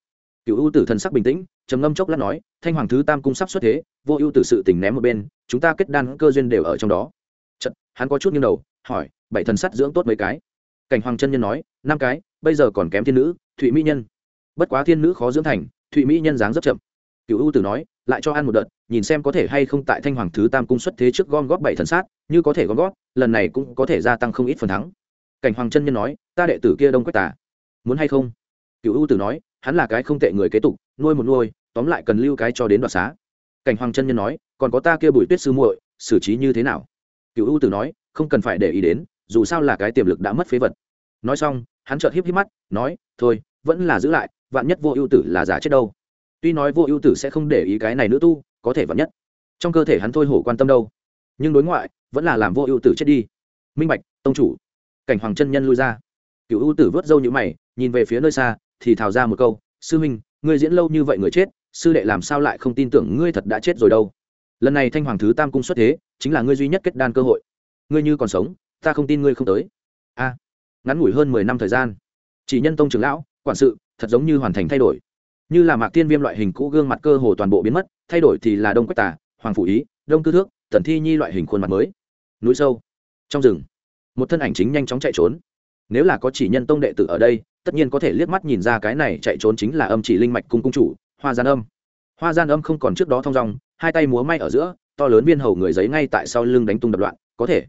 Cựu ưu tử thần sắc bình tĩnh, trầm ngâm chốc lát nói, thanh hoàng thứ tam cung sắp xuất thế, vô ưu tử sự tình ném một bên, chúng ta kết đan cơ duyên đều ở trong đó. Chật, hắn có chút nghiêng đầu hỏi bảy thần sắt dưỡng tốt mấy cái? Cảnh hoàng chân nhân nói năm cái bây giờ còn kém thiên nữ thụy mỹ nhân. Bất quá thiên nữ khó dưỡng thành thụy mỹ nhân dáng rất chậm. Cựu U tử nói lại cho ăn một đợt nhìn xem có thể hay không tại thanh hoàng thứ tam cung xuất thế trước gom góp bảy thần sát như có thể gom góp lần này cũng có thể gia tăng không ít phần thắng. Cảnh hoàng chân nhân nói ta đệ tử kia đông quách tả muốn hay không? Cựu U tử nói hắn là cái không tệ người kế tục nuôi một nuôi tóm lại cần lưu cái cho đến đoạt xá. Cảnh hoàng chân nhân nói còn có ta kia bùi tuyết sư muội xử trí như thế nào? Cựu ưu tử nói, không cần phải để ý đến, dù sao là cái tiềm lực đã mất phế vật. Nói xong, hắn chợt híp híp mắt, nói, thôi, vẫn là giữ lại, vạn nhất vô ưu tử là giả chết đâu? Tuy nói vô ưu tử sẽ không để ý cái này nữa tu, có thể vạn nhất. Trong cơ thể hắn thôi hổ quan tâm đâu. Nhưng đối ngoại, vẫn là làm vô ưu tử chết đi. Minh bạch, tông chủ. Cảnh hoàng chân nhân lui ra. Cựu ưu tử vớt râu như mày, nhìn về phía nơi xa, thì thào ra một câu, sư huynh ngươi diễn lâu như vậy người chết, sư đệ làm sao lại không tin tưởng ngươi thật đã chết rồi đâu? Lần này thanh hoàng thứ tam cung xuất thế, chính là ngươi duy nhất kết đan cơ hội. Ngươi như còn sống, ta không tin ngươi không tới. A, ngắn ngủi hơn mười năm thời gian. Chỉ nhân tông trưởng lão, quản sự, thật giống như hoàn thành thay đổi. Như là mạc tiên viêm loại hình cũ gương mặt cơ hồ toàn bộ biến mất, thay đổi thì là đông quách tả hoàng phủ ý, đông tư thước, tần thi nhi loại hình khuôn mặt mới. Núi sâu, trong rừng, một thân ảnh chính nhanh chóng chạy trốn. Nếu là có chỉ nhân tông đệ tử ở đây, tất nhiên có thể liếc mắt nhìn ra cái này chạy trốn chính là âm chỉ linh mạch cung cung chủ, hoa gian âm. Hoa gian âm không còn trước đó thong dong hai tay múa may ở giữa, to lớn viên hầu người giấy ngay tại sau lưng đánh tung đập loạn, có thể.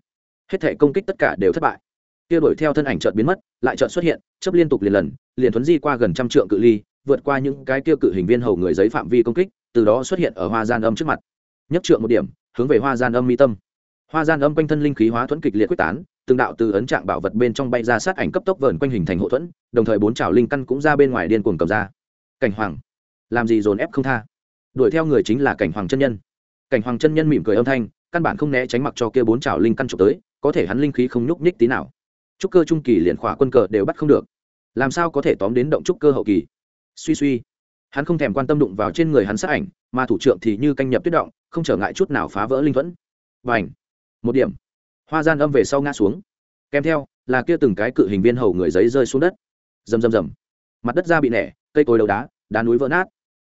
Hết thể công kích tất cả đều thất bại. Kia đuổi theo thân ảnh chợt biến mất, lại chợt xuất hiện chấp liên tục liền lần, liền thuấn di qua gần trăm trượng cự ly, vượt qua những cái kia cự hình viên hầu người giấy phạm vi công kích, từ đó xuất hiện ở hoa gian âm trước mặt. Nhất trượng một điểm, hướng về hoa gian âm mi tâm. Hoa gian âm quanh thân linh khí hóa thuẫn kịch liệt quyết tán, từng đạo từ ấn trạng bảo vật bên trong bay ra sát ảnh cấp tốc vờn quanh hình thành hộ thuẫn, đồng thời bốn trào linh căn cũng ra bên ngoài điên cuồng cầm ra. Cảnh hoàng, làm gì dồn ép không tha? Đuổi theo người chính là cảnh hoàng chân nhân. Cảnh hoàng chân nhân mỉm cười âm thanh, căn bản không né tránh mặc cho kia bốn trào linh căn trộm tới, có thể hắn linh khí không nhúc nhích tí nào. Trúc cơ trung kỳ liền khỏa quân cờ đều bắt không được. Làm sao có thể tóm đến động trúc cơ hậu kỳ? Suy suy. Hắn không thèm quan tâm đụng vào trên người hắn sát ảnh, mà thủ trưởng thì như canh nhập tuyết động, không trở ngại chút nào phá vỡ linh thuẫn. Và ảnh một điểm. Hoa gian âm về sau ngã xuống. Kèm theo, là kia từng cái cự hình viên hầu người giấy rơi xuống đất. Rầm rầm rầm. Mặt đất ra bị nẻ, cây cối đầu đá đá núi vỡ nát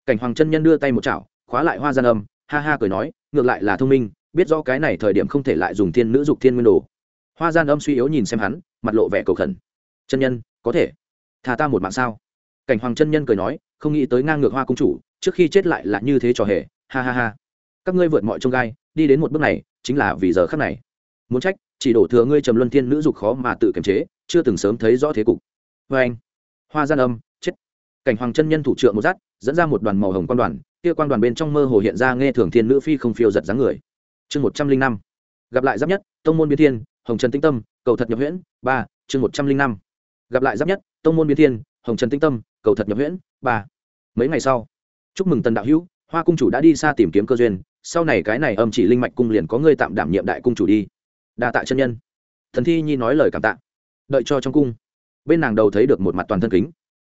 cảnh hoàng chân nhân đưa tay một chảo, khóa lại hoa gian âm, ha ha cười nói, ngược lại là thông minh, biết rõ cái này thời điểm không thể lại dùng thiên nữ dục thiên nguyên đồ. Hoa gian âm suy yếu nhìn xem hắn, mặt lộ vẻ cầu khẩn. Chân nhân, có thể. Thà ta một mạng sao? Cảnh hoàng chân nhân cười nói, không nghĩ tới ngang ngược hoa công chủ, trước khi chết lại là như thế trò hề, ha ha ha. Các ngươi vượt mọi trông gai, đi đến một bước này, chính là vì giờ khắc này. Muốn trách, chỉ đổ thừa ngươi trầm luân thiên nữ dục khó mà tự kiềm chế, chưa từng sớm thấy rõ thế cục. Vê anh hoa gian âm, chết. Cảnh hoàng chân nhân thủ trượng một rát dẫn ra một đoàn màu hồng quan đoàn, kia quan đoàn bên trong mơ hồ hiện ra nghe thường thiên nữ phi không phiêu giật dáng người. Chương một trăm linh năm. Gặp lại giáp nhất, tông môn biến thiên, hồng trần tĩnh tâm, cầu thật nhập huyễn, ba, chương một trăm linh năm. Gặp lại giáp nhất, tông môn biến thiên, hồng trần tĩnh tâm, cầu thật nhập huyễn, ba. Mấy ngày sau, chúc mừng tần đạo hữu, hoa cung chủ đã đi xa tìm kiếm cơ duyên, sau này cái này âm chỉ linh mạch cung liền có người tạm đảm nhiệm đại cung chủ đi. Đa tạ chân nhân. Thần thi nhi nói lời cảm tạ. Đợi cho trong cung. Bên nàng đầu thấy được một mặt toàn thân kính.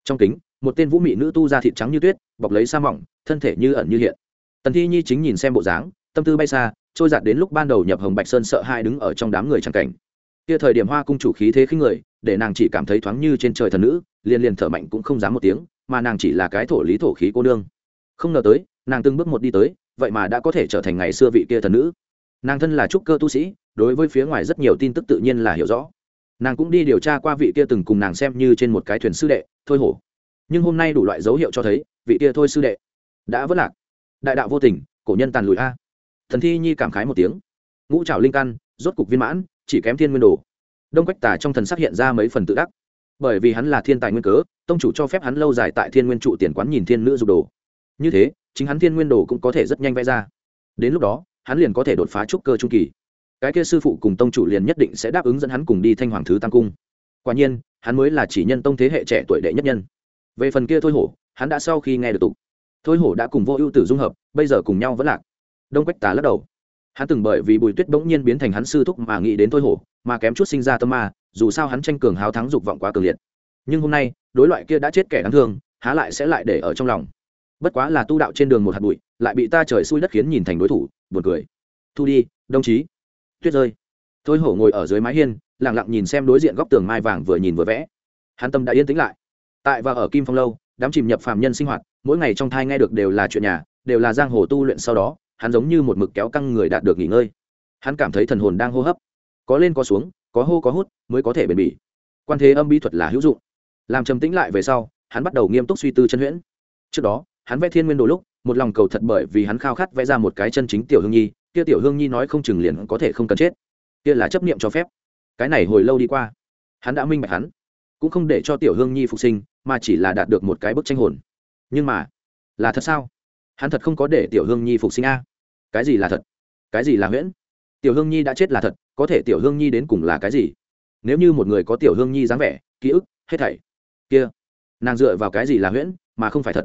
Trong kính một tên vũ mị nữ tu da thịt trắng như tuyết, bọc lấy sa mỏng, thân thể như ẩn như hiện. Tần thi nhi chính nhìn xem bộ dáng, tâm tư bay xa, trôi giạt đến lúc ban đầu nhập hồng bạch sơn sợ hai đứng ở trong đám người trắng cảnh. Kia thời điểm hoa cung chủ khí thế khinh người, để nàng chỉ cảm thấy thoáng như trên trời thần nữ, liền liền thở mạnh cũng không dám một tiếng, mà nàng chỉ là cái thổ lý thổ khí cô nương. Không ngờ tới, nàng từng bước một đi tới, vậy mà đã có thể trở thành ngày xưa vị kia thần nữ. Nàng thân là trúc cơ tu sĩ, đối với phía ngoài rất nhiều tin tức tự nhiên là hiểu rõ. Nàng cũng đi điều tra qua vị kia từng cùng nàng xem như trên một cái thuyền sư đệ, thôi hổ nhưng hôm nay đủ loại dấu hiệu cho thấy, vị kia thôi sư đệ, đã vất lạc. Đại đạo vô tình, cổ nhân tàn lùi a. Thần thi nhi cảm khái một tiếng. Ngũ trào linh căn, rốt cục viên mãn, chỉ kém thiên nguyên đồ. Đông quách tà trong thần sắc hiện ra mấy phần tự đắc. Bởi vì hắn là thiên tài nguyên cớ, tông chủ cho phép hắn lâu dài tại thiên nguyên trụ tiền quán nhìn thiên nữ dục đồ. Như thế, chính hắn thiên nguyên đồ cũng có thể rất nhanh vẽ ra. Đến lúc đó, hắn liền có thể đột phá trúc cơ trung kỳ. Cái kia sư phụ cùng tông chủ liền nhất định sẽ đáp ứng dẫn hắn cùng đi thanh hoàng thứ tam cung. Quả nhiên, hắn mới là chỉ nhân tông thế hệ trẻ tuổi đệ nhất nhân về phần kia thôi hổ, hắn đã sau khi nghe được tục. Thôi hổ đã cùng vô ưu tử dung hợp, bây giờ cùng nhau vẫn lạc. Đông quách tà lắc đầu. Hắn từng bởi vì bùi tuyết bỗng nhiên biến thành hắn sư thúc mà nghĩ đến thôi hổ, mà kém chút sinh ra tâm ma, dù sao hắn tranh cường háo thắng dục vọng quá cường liệt. Nhưng hôm nay, đối loại kia đã chết kẻ đáng thương, há lại sẽ lại để ở trong lòng. Bất quá là tu đạo trên đường một hạt bụi, lại bị ta trời xui đất khiến nhìn thành đối thủ, buồn cười. Thu đi, đồng chí. Tuyết rơi. Thôi hổ ngồi ở dưới mái hiên lẳng lặng nhìn xem đối diện góc tường mai vàng vừa nhìn vừa vẽ. Hắn tâm đã yên tĩnh lại tại và ở kim phong lâu, đám chìm nhập phàm nhân sinh hoạt, mỗi ngày trong thai nghe được đều là chuyện nhà, đều là giang hồ tu luyện sau đó, hắn giống như một mực kéo căng người đạt được nghỉ ngơi. Hắn cảm thấy thần hồn đang hô hấp. Có lên có xuống, có hô có hút, mới có thể bền bỉ. Quan thế âm bí thuật là hữu dụng. Làm trầm tĩnh lại về sau, hắn bắt đầu nghiêm túc suy tư chân huyễn. Trước đó, hắn vẽ thiên nguyên đồ lúc, một lòng cầu thật bởi vì hắn khao khát vẽ ra một cái chân chính tiểu hương nhi, kia tiểu hương nhi nói không chừng liền có thể không cần chết. Kia là chấp niệm cho phép. Cái này hồi lâu đi qua, hắn đã minh bạch hắn cũng không để cho tiểu hương nhi phục sinh, mà chỉ là đạt được một cái bức tranh hồn. Nhưng mà, là thật sao? Hắn thật không có để tiểu hương nhi phục sinh a? Cái gì là thật? Cái gì là huyễn? Tiểu hương nhi đã chết là thật, có thể tiểu hương nhi đến cùng là cái gì? Nếu như một người có tiểu hương nhi dáng vẻ, ký ức, hết thảy, kia, nàng dựa vào cái gì là huyễn, mà không phải thật?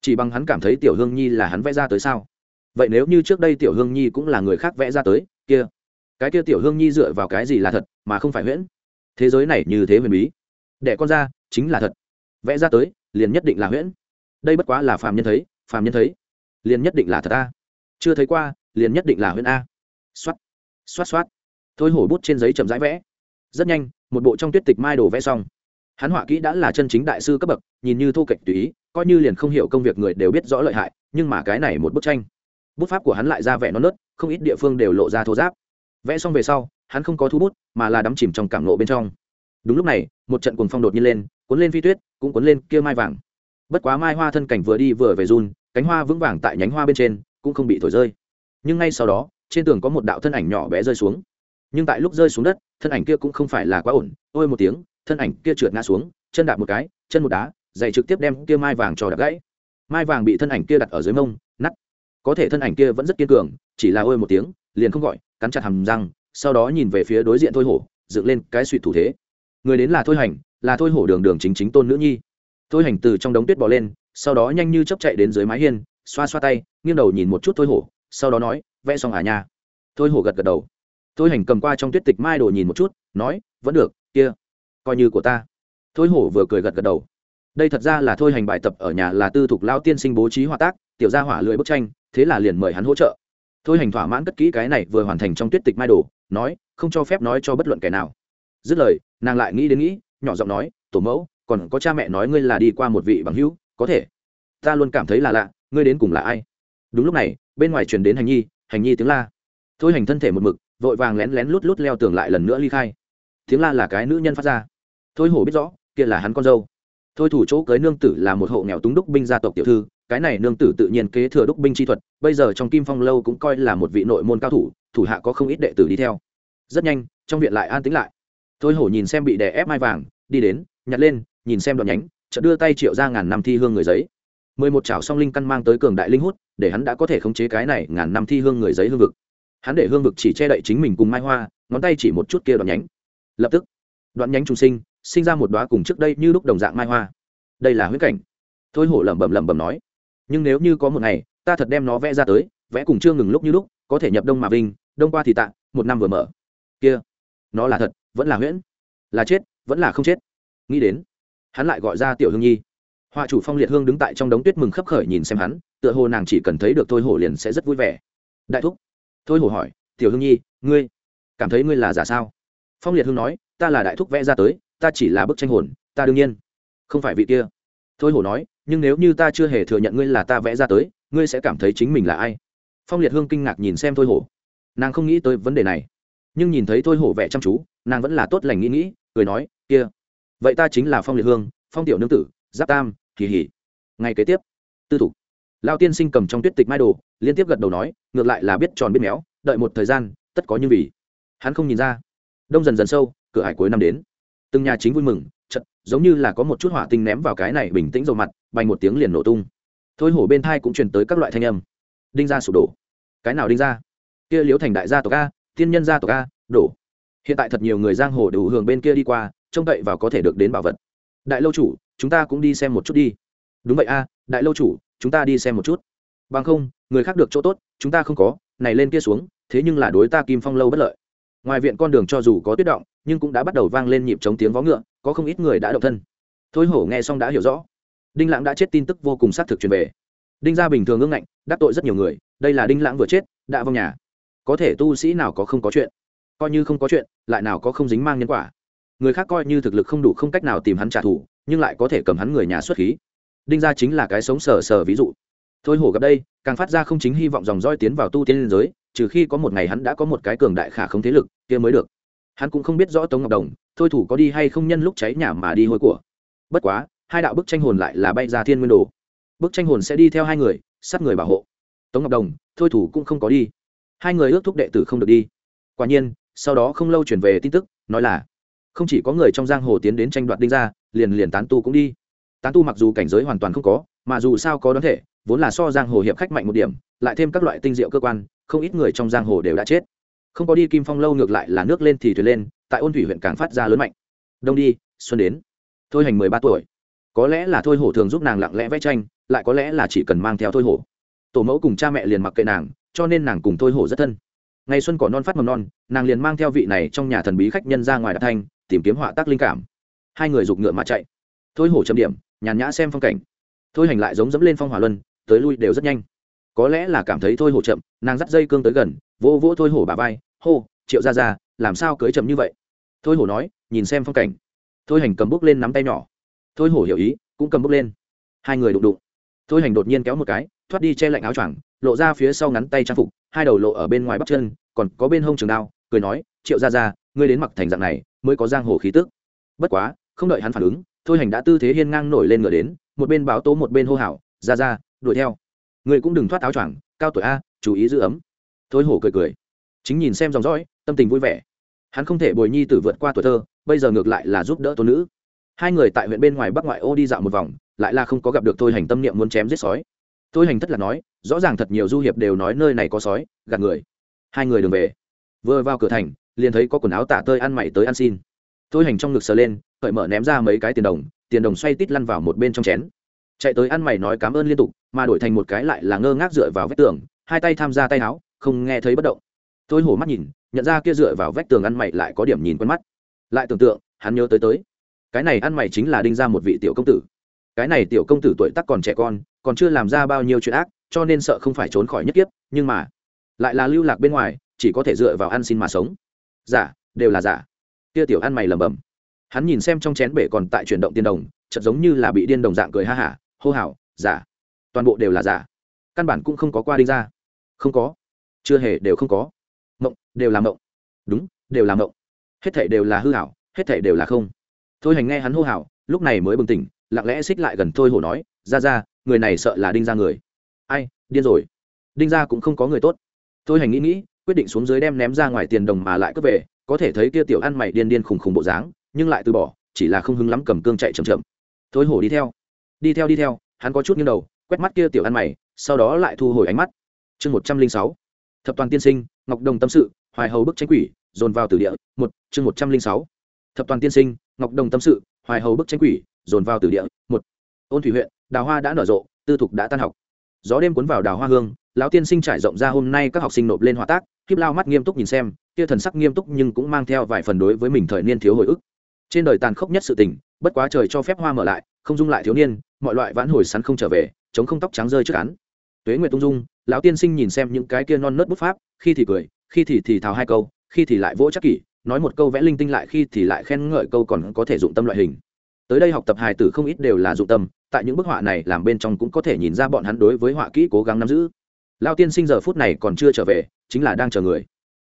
Chỉ bằng hắn cảm thấy tiểu hương nhi là hắn vẽ ra tới sao? Vậy nếu như trước đây tiểu hương nhi cũng là người khác vẽ ra tới, kia, cái kia tiểu hương nhi dựa vào cái gì là thật, mà không phải huyễn? Thế giới này như thế huyền bí đẻ con ra, chính là thật. Vẽ ra tới, liền nhất định là huyễn. Đây bất quá là phàm nhân thấy, phàm nhân thấy, liền nhất định là thật a. Chưa thấy qua, liền nhất định là huyễn a. Xoát xoát xoát. Thôi hổ bút trên giấy chậm rãi vẽ. Rất nhanh, một bộ trong tuyết tịch mai đồ vẽ xong. Hắn họa kỹ đã là chân chính đại sư cấp bậc, nhìn như thô kệch tùy ý, coi như liền không hiểu công việc người đều biết rõ lợi hại, nhưng mà cái này một bức tranh. Bút pháp của hắn lại ra vẻ non nớt, không ít địa phương đều lộ ra thô giáp vẽ xong về sau, hắn không có thu bút, mà là đắm chìm trong cảm lộ bên trong đúng lúc này, một trận cuồng phong đột nhiên lên, cuốn lên phi tuyết, cũng cuốn lên kia mai vàng. Bất quá mai hoa thân cảnh vừa đi vừa về run, cánh hoa vững vàng tại nhánh hoa bên trên, cũng không bị thổi rơi. Nhưng ngay sau đó, trên tường có một đạo thân ảnh nhỏ bé rơi xuống. Nhưng tại lúc rơi xuống đất, thân ảnh kia cũng không phải là quá ổn, ôi một tiếng, thân ảnh kia trượt ngã xuống, chân đạp một cái, chân một đá dày trực tiếp đem kia mai vàng cho đập gãy. Mai vàng bị thân ảnh kia đặt ở dưới mông nắt có thể thân ảnh kia vẫn rất kiên cường, chỉ là ôi một tiếng, liền không gọi, cắn chặt hầm răng, sau đó nhìn về phía đối diện thôi hổ, dựng lên cái suy thủ thế người đến là thôi hành, là thôi hổ đường đường chính chính tôn nữ nhi. Thôi hành từ trong đống tuyết bỏ lên, sau đó nhanh như chấp chạy đến dưới mái hiên, xoa xoa tay, nghiêng đầu nhìn một chút thôi hổ, sau đó nói, vẽ xong à nha? Thôi hổ gật gật đầu. Thôi hành cầm qua trong tuyết tịch mai đồ nhìn một chút, nói, vẫn được, kia, coi như của ta. Thôi hổ vừa cười gật gật đầu. Đây thật ra là thôi hành bài tập ở nhà là tư thục lao tiên sinh bố trí họa tác, tiểu gia hỏa lưỡi bức tranh, thế là liền mời hắn hỗ trợ. Thôi hành thỏa mãn cất kỹ cái này vừa hoàn thành trong tuyết tịch mai đồ, nói, không cho phép nói cho bất luận kẻ nào dứt lời, nàng lại nghĩ đến nghĩ, nhỏ giọng nói, tổ mẫu, còn có cha mẹ nói ngươi là đi qua một vị bằng hữu, có thể. Ta luôn cảm thấy là lạ, ngươi đến cùng là ai? Đúng lúc này, bên ngoài truyền đến hành nhi hành nhi tiếng la. Thôi hành thân thể một mực, vội vàng lén lén lút lút leo tường lại lần nữa ly khai. Tiếng la là cái nữ nhân phát ra. Thôi hổ biết rõ, kia là hắn con dâu. Thôi thủ chỗ cưới nương tử là một hộ nghèo túng đúc binh gia tộc tiểu thư, cái này nương tử tự nhiên kế thừa đúc binh chi thuật, bây giờ trong kim phong lâu cũng coi là một vị nội môn cao thủ thủ hạ có không ít đệ tử đi theo. Rất nhanh, trong viện lại an tĩnh lại thôi hổ nhìn xem bị đè ép mai vàng, đi đến, nhặt lên, nhìn xem đoạn nhánh, chợt đưa tay triệu ra ngàn năm thi hương người giấy. Mười một chảo song linh căn mang tới cường đại linh hút, để hắn đã có thể khống chế cái này ngàn năm thi hương người giấy hương vực. Hắn để hương vực chỉ che đậy chính mình cùng mai hoa, ngón tay chỉ một chút kia đoạn nhánh. Lập tức, đoạn nhánh trùng sinh sinh ra một đoá cùng trước đây như lúc đồng dạng mai hoa. Đây là huyết cảnh. Thôi hổ lẩm bẩm lẩm bẩm nói. Nhưng nếu như có một ngày, ta thật đem nó vẽ ra tới, vẽ cùng chưa ngừng lúc như lúc, có thể nhập đông mà vinh, đông qua thì tạ, một năm vừa mở. Kia, nó là thật vẫn là huyễn là chết vẫn là không chết nghĩ đến hắn lại gọi ra tiểu hương nhi họa chủ phong liệt hương đứng tại trong đống tuyết mừng khấp khởi nhìn xem hắn tựa hồ nàng chỉ cần thấy được thôi hổ liền sẽ rất vui vẻ đại thúc thôi hổ hỏi tiểu hương nhi ngươi cảm thấy ngươi là giả sao phong liệt hương nói ta là đại thúc vẽ ra tới ta chỉ là bức tranh hồn ta đương nhiên không phải vị kia thôi hổ nói nhưng nếu như ta chưa hề thừa nhận ngươi là ta vẽ ra tới ngươi sẽ cảm thấy chính mình là ai phong liệt hương kinh ngạc nhìn xem thôi hổ nàng không nghĩ tới vấn đề này nhưng nhìn thấy thôi hổ vẻ chăm chú, nàng vẫn là tốt lành nghĩ nghĩ, cười nói, kia, vậy ta chính là phong liệt hương, phong tiểu nương tử, giáp tam kỳ hỉ ngày kế tiếp, tư thục, lao tiên sinh cầm trong tuyết tịch mai đồ, liên tiếp gật đầu nói, ngược lại là biết tròn biết méo, đợi một thời gian, tất có như vì. Hắn không nhìn ra, đông dần dần sâu, cửa hải cuối năm đến. Từng nhà chính vui mừng chật giống như là có một chút hỏa tinh ném vào cái này bình tĩnh dầu mặt, bành một tiếng liền nổ tung. Thôi hổ bên thai cũng truyền tới các loại thanh âm. Đinh ra sụp đổ. Cái nào đinh ra kia liếu thành đại gia tộc a tiên nhân gia tộc a, đổ. Hiện tại thật nhiều người giang hồ đủ hưởng bên kia đi qua, trông cậy vào có thể được đến bảo vật. Đại lâu chủ, chúng ta cũng đi xem một chút đi. Đúng vậy a, đại lâu chủ, chúng ta đi xem một chút. Bằng không, người khác được chỗ tốt, chúng ta không có, này lên kia xuống, thế nhưng là đối ta kim phong lâu bất lợi. Ngoài viện con đường cho dù có tuyết động, nhưng cũng đã bắt đầu vang lên nhịp chống tiếng vó ngựa, có không ít người đã động thân. Thôi hổ nghe xong đã hiểu rõ. Đinh lãng đã chết tin tức vô cùng xác thực truyền về. Đinh gia bình thường ương ngạnh, đắc tội rất nhiều người, đây là đinh lãng vừa chết, đã vong nhà có thể tu sĩ nào có không có chuyện? Coi như không có chuyện, lại nào có không dính mang nhân quả? Người khác coi như thực lực không đủ không cách nào tìm hắn trả thù, nhưng lại có thể cầm hắn người nhà xuất khí. Đinh gia chính là cái sống sờ sờ ví dụ. Thôi hổ gặp đây, càng phát ra không chính hy vọng dòng roi tiến vào tu tiên liên giới, trừ khi có một ngày hắn đã có một cái cường đại khả không thế lực, kia mới được. Hắn cũng không biết rõ tống ngọc đồng, thôi thủ có đi hay không nhân lúc cháy nhà mà đi hối của. Bất quá, hai đạo bức tranh hồn lại là bay ra thiên nguyên đồ. Bức tranh hồn sẽ đi theo hai người sát người bảo hộ. Tống ngọc đồng, thôi thủ cũng không có đi hai người ước thúc đệ tử không được đi. Quả nhiên, sau đó không lâu chuyển về tin tức, nói là, không chỉ có người trong giang hồ tiến đến tranh đoạt đinh ra liền liền tán tu cũng đi. Tán tu mặc dù cảnh giới hoàn toàn không có, mà dù sao có đoán thể, vốn là so giang hồ hiệp khách mạnh một điểm, lại thêm các loại tinh diệu cơ quan, không ít người trong giang hồ đều đã chết. Không có đi kim phong lâu ngược lại là nước lên thì thuyền lên, tại ôn thủy huyện càng phát ra lớn mạnh. Đông đi, xuân đến. Thôi hành mười ba tuổi. Có lẽ là thôi hổ thường giúp nàng lặng lẽ vẽ tranh, lại có lẽ là chỉ cần mang theo thôi hổ. Tổ mẫu cùng cha mẹ liền mặc kệ nàng cho nên nàng cùng thôi hổ rất thân. Ngày xuân cỏ non phát mầm non, nàng liền mang theo vị này trong nhà thần bí khách nhân ra ngoài đạp thanh, tìm kiếm họa tác linh cảm. Hai người giục ngựa mà chạy. Thôi hổ chậm điểm, nhàn nhã xem phong cảnh. Thôi hành lại giống dẫm lên phong hỏa luân, tới lui đều rất nhanh. Có lẽ là cảm thấy thôi hổ chậm, nàng dắt dây cương tới gần, vỗ vỗ thôi hổ bà vai, hô, triệu ra ra làm sao cưới chậm như vậy? Thôi hổ nói, nhìn xem phong cảnh. Thôi hành cầm bút lên nắm tay nhỏ. Thôi hổ hiểu ý, cũng cầm bút lên. Hai người đụng đụng. Thôi hành đột nhiên kéo một cái, thoát đi che lạnh áo choàng lộ ra phía sau ngắn tay trang phục, hai đầu lộ ở bên ngoài bắp chân, còn có bên hông trường đao, cười nói, triệu ra ra ngươi đến mặc thành dạng này, mới có giang hồ khí tức. Bất quá, không đợi hắn phản ứng, thôi hành đã tư thế hiên ngang nổi lên ngựa đến, một bên báo tố một bên hô hào ra ra đuổi theo. Ngươi cũng đừng thoát áo choàng, cao tuổi a, chú ý giữ ấm. Thôi hổ cười cười, chính nhìn xem dòng dõi, tâm tình vui vẻ. Hắn không thể bồi nhi tử vượt qua tuổi thơ, bây giờ ngược lại là giúp đỡ tôn nữ. Hai người tại huyện bên ngoài bắc ngoại ô đi dạo một vòng, lại là không có gặp được thôi hành tâm niệm muốn chém giết sói thôi hành thất là nói, rõ ràng thật nhiều du hiệp đều nói nơi này có sói, gạt người. Hai người đường về. Vừa vào cửa thành, liền thấy có quần áo tả tơi ăn mày tới ăn xin. Thôi hành trong ngực sờ lên, cởi mở ném ra mấy cái tiền đồng tiền đồng xoay tít lăn vào một bên trong chén. Chạy tới ăn mày nói cảm ơn liên tục, mà đổi thành một cái lại là ngơ ngác dựa vào vách tường, hai tay tham gia tay áo, không nghe thấy bất động. Tôi hổ mắt nhìn, nhận ra kia dựa vào vách tường ăn mày lại có điểm nhìn quen mắt. Lại tưởng tượng, hắn nhớ tới tới. Cái này ăn mày chính là đinh ra một vị tiểu công tử. Cái này tiểu công tử tuổi tắc còn trẻ con còn chưa làm ra bao nhiêu chuyện ác, cho nên sợ không phải trốn khỏi nhất kiếp, nhưng mà lại là lưu lạc bên ngoài, chỉ có thể dựa vào ăn xin mà sống. Giả, đều là giả. Kia tiểu ăn mày lẩm bẩm. Hắn nhìn xem trong chén bể còn tại chuyển động tiền đồng, chợt giống như là bị điên đồng dạng cười ha hả, hô hào, giả, toàn bộ đều là giả. Căn bản cũng không có qua đinh ra. Không có. Chưa hề đều không có. Mộng, đều là mộng. Đúng, đều là mộng. Hết thảy đều là hư hảo, hết thảy đều là không. Thôi hành nghe hắn hô hào, lúc này mới bừng tỉnh, lặng lẽ xích lại gần thôi hổ nói, ra ra người này sợ là đinh ra người. Ai, điên rồi. Đinh ra cũng không có người tốt. Thôi hành nghĩ nghĩ, quyết định xuống dưới đem ném ra ngoài tiền đồng mà lại cướp về, có thể thấy kia tiểu ăn mày điên điên khùng khùng bộ dáng, nhưng lại từ bỏ, chỉ là không hứng lắm cầm cương chạy chậm chậm. Thôi hổ đi theo. Đi theo đi theo, hắn có chút nghiêng đầu, quét mắt kia tiểu ăn mày, sau đó lại thu hồi ánh mắt. Chương một trăm linh sáu. Thập toàn tiên sinh, ngọc đồng tâm sự, hoài hầu bức tranh quỷ, dồn vào tử địa, một, chương một trăm linh sáu. Thập toàn tiên sinh, ngọc đồng tâm sự, hoài hầu bức tranh quỷ, dồn vào tử địa, một. Ôn thủy huyện đào hoa đã nở rộ, tư thục đã tan học. Gió đêm cuốn vào đào hoa hương, lão tiên sinh trải rộng ra hôm nay các học sinh nộp lên hòa tác khiếp lao mắt nghiêm túc nhìn xem, kia thần sắc nghiêm túc nhưng cũng mang theo vài phần đối với mình thời niên thiếu hồi ức. Trên đời tàn khốc nhất sự tình, bất quá trời cho phép hoa mở lại, không dung lại thiếu niên, mọi loại vãn hồi sắn không trở về, chống không tóc trắng rơi trước án tuế nguyệt tung dung, lão tiên sinh nhìn xem những cái kia non nớt bút pháp, khi thì cười, khi thì thì thào hai câu, khi thì lại vỗ chắc kỷ, nói một câu vẽ linh tinh lại, khi thì lại khen ngợi câu còn có thể dụng tâm loại hình tới đây học tập hài tử không ít đều là dụng tâm, tại những bức họa này làm bên trong cũng có thể nhìn ra bọn hắn đối với họa kỹ cố gắng nắm giữ. Lao tiên sinh giờ phút này còn chưa trở về, chính là đang chờ người.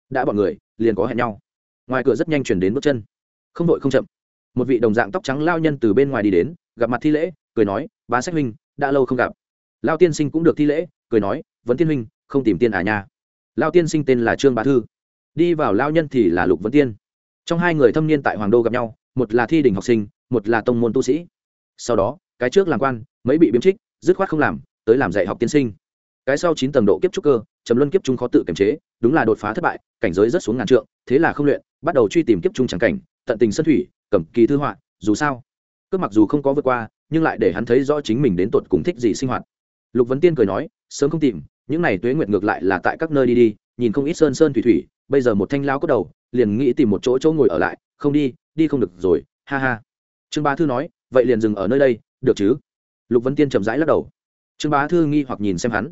Đã bọn người, liền có hẹn nhau. Ngoài cửa rất nhanh chuyển đến bước chân. Không đội không chậm. Một vị đồng dạng tóc trắng lao nhân từ bên ngoài đi đến, gặp mặt thi lễ, cười nói bá sách huynh, đã lâu không gặp. Lao tiên sinh cũng được thi lễ, cười nói, vấn tiên huynh, không tìm tiên à nha. Lao tiên sinh tên là trương bá thư. Đi vào lao nhân thì là lục vấn tiên. Trong hai người thâm niên tại hoàng đô gặp nhau, một là thi đình học sinh một là tông môn tu sĩ. Sau đó, cái trước làm quan, mấy bị biếm trích, dứt khoát không làm, tới làm dạy học tiên sinh. Cái sau chín tầng độ kiếp trúc cơ, trầm luân kiếp trung khó tự kiềm chế, đúng là đột phá thất bại, cảnh giới rất xuống ngàn trượng, thế là không luyện, bắt đầu truy tìm kiếp trung trắng cảnh, tận tình sân thủy, cẩm kỳ thư họa, dù sao. Cướp mặc dù không có vượt qua, nhưng lại để hắn thấy rõ chính mình đến tột cùng thích gì sinh hoạt. Lục vấn tiên cười nói, sớm không tìm, những này tuế nguyệt ngược lại là tại các nơi đi đi, nhìn không ít sơn sơn thủy thủy, bây giờ một thanh lao cốt đầu, liền nghĩ tìm một chỗ chỗ ngồi ở lại, không đi đi không được rồi, ha ha trương bá thư nói vậy liền dừng ở nơi đây được chứ? Lục vấn tiên chậm rãi lắc đầu. Trương bá thư nghi hoặc nhìn xem hắn.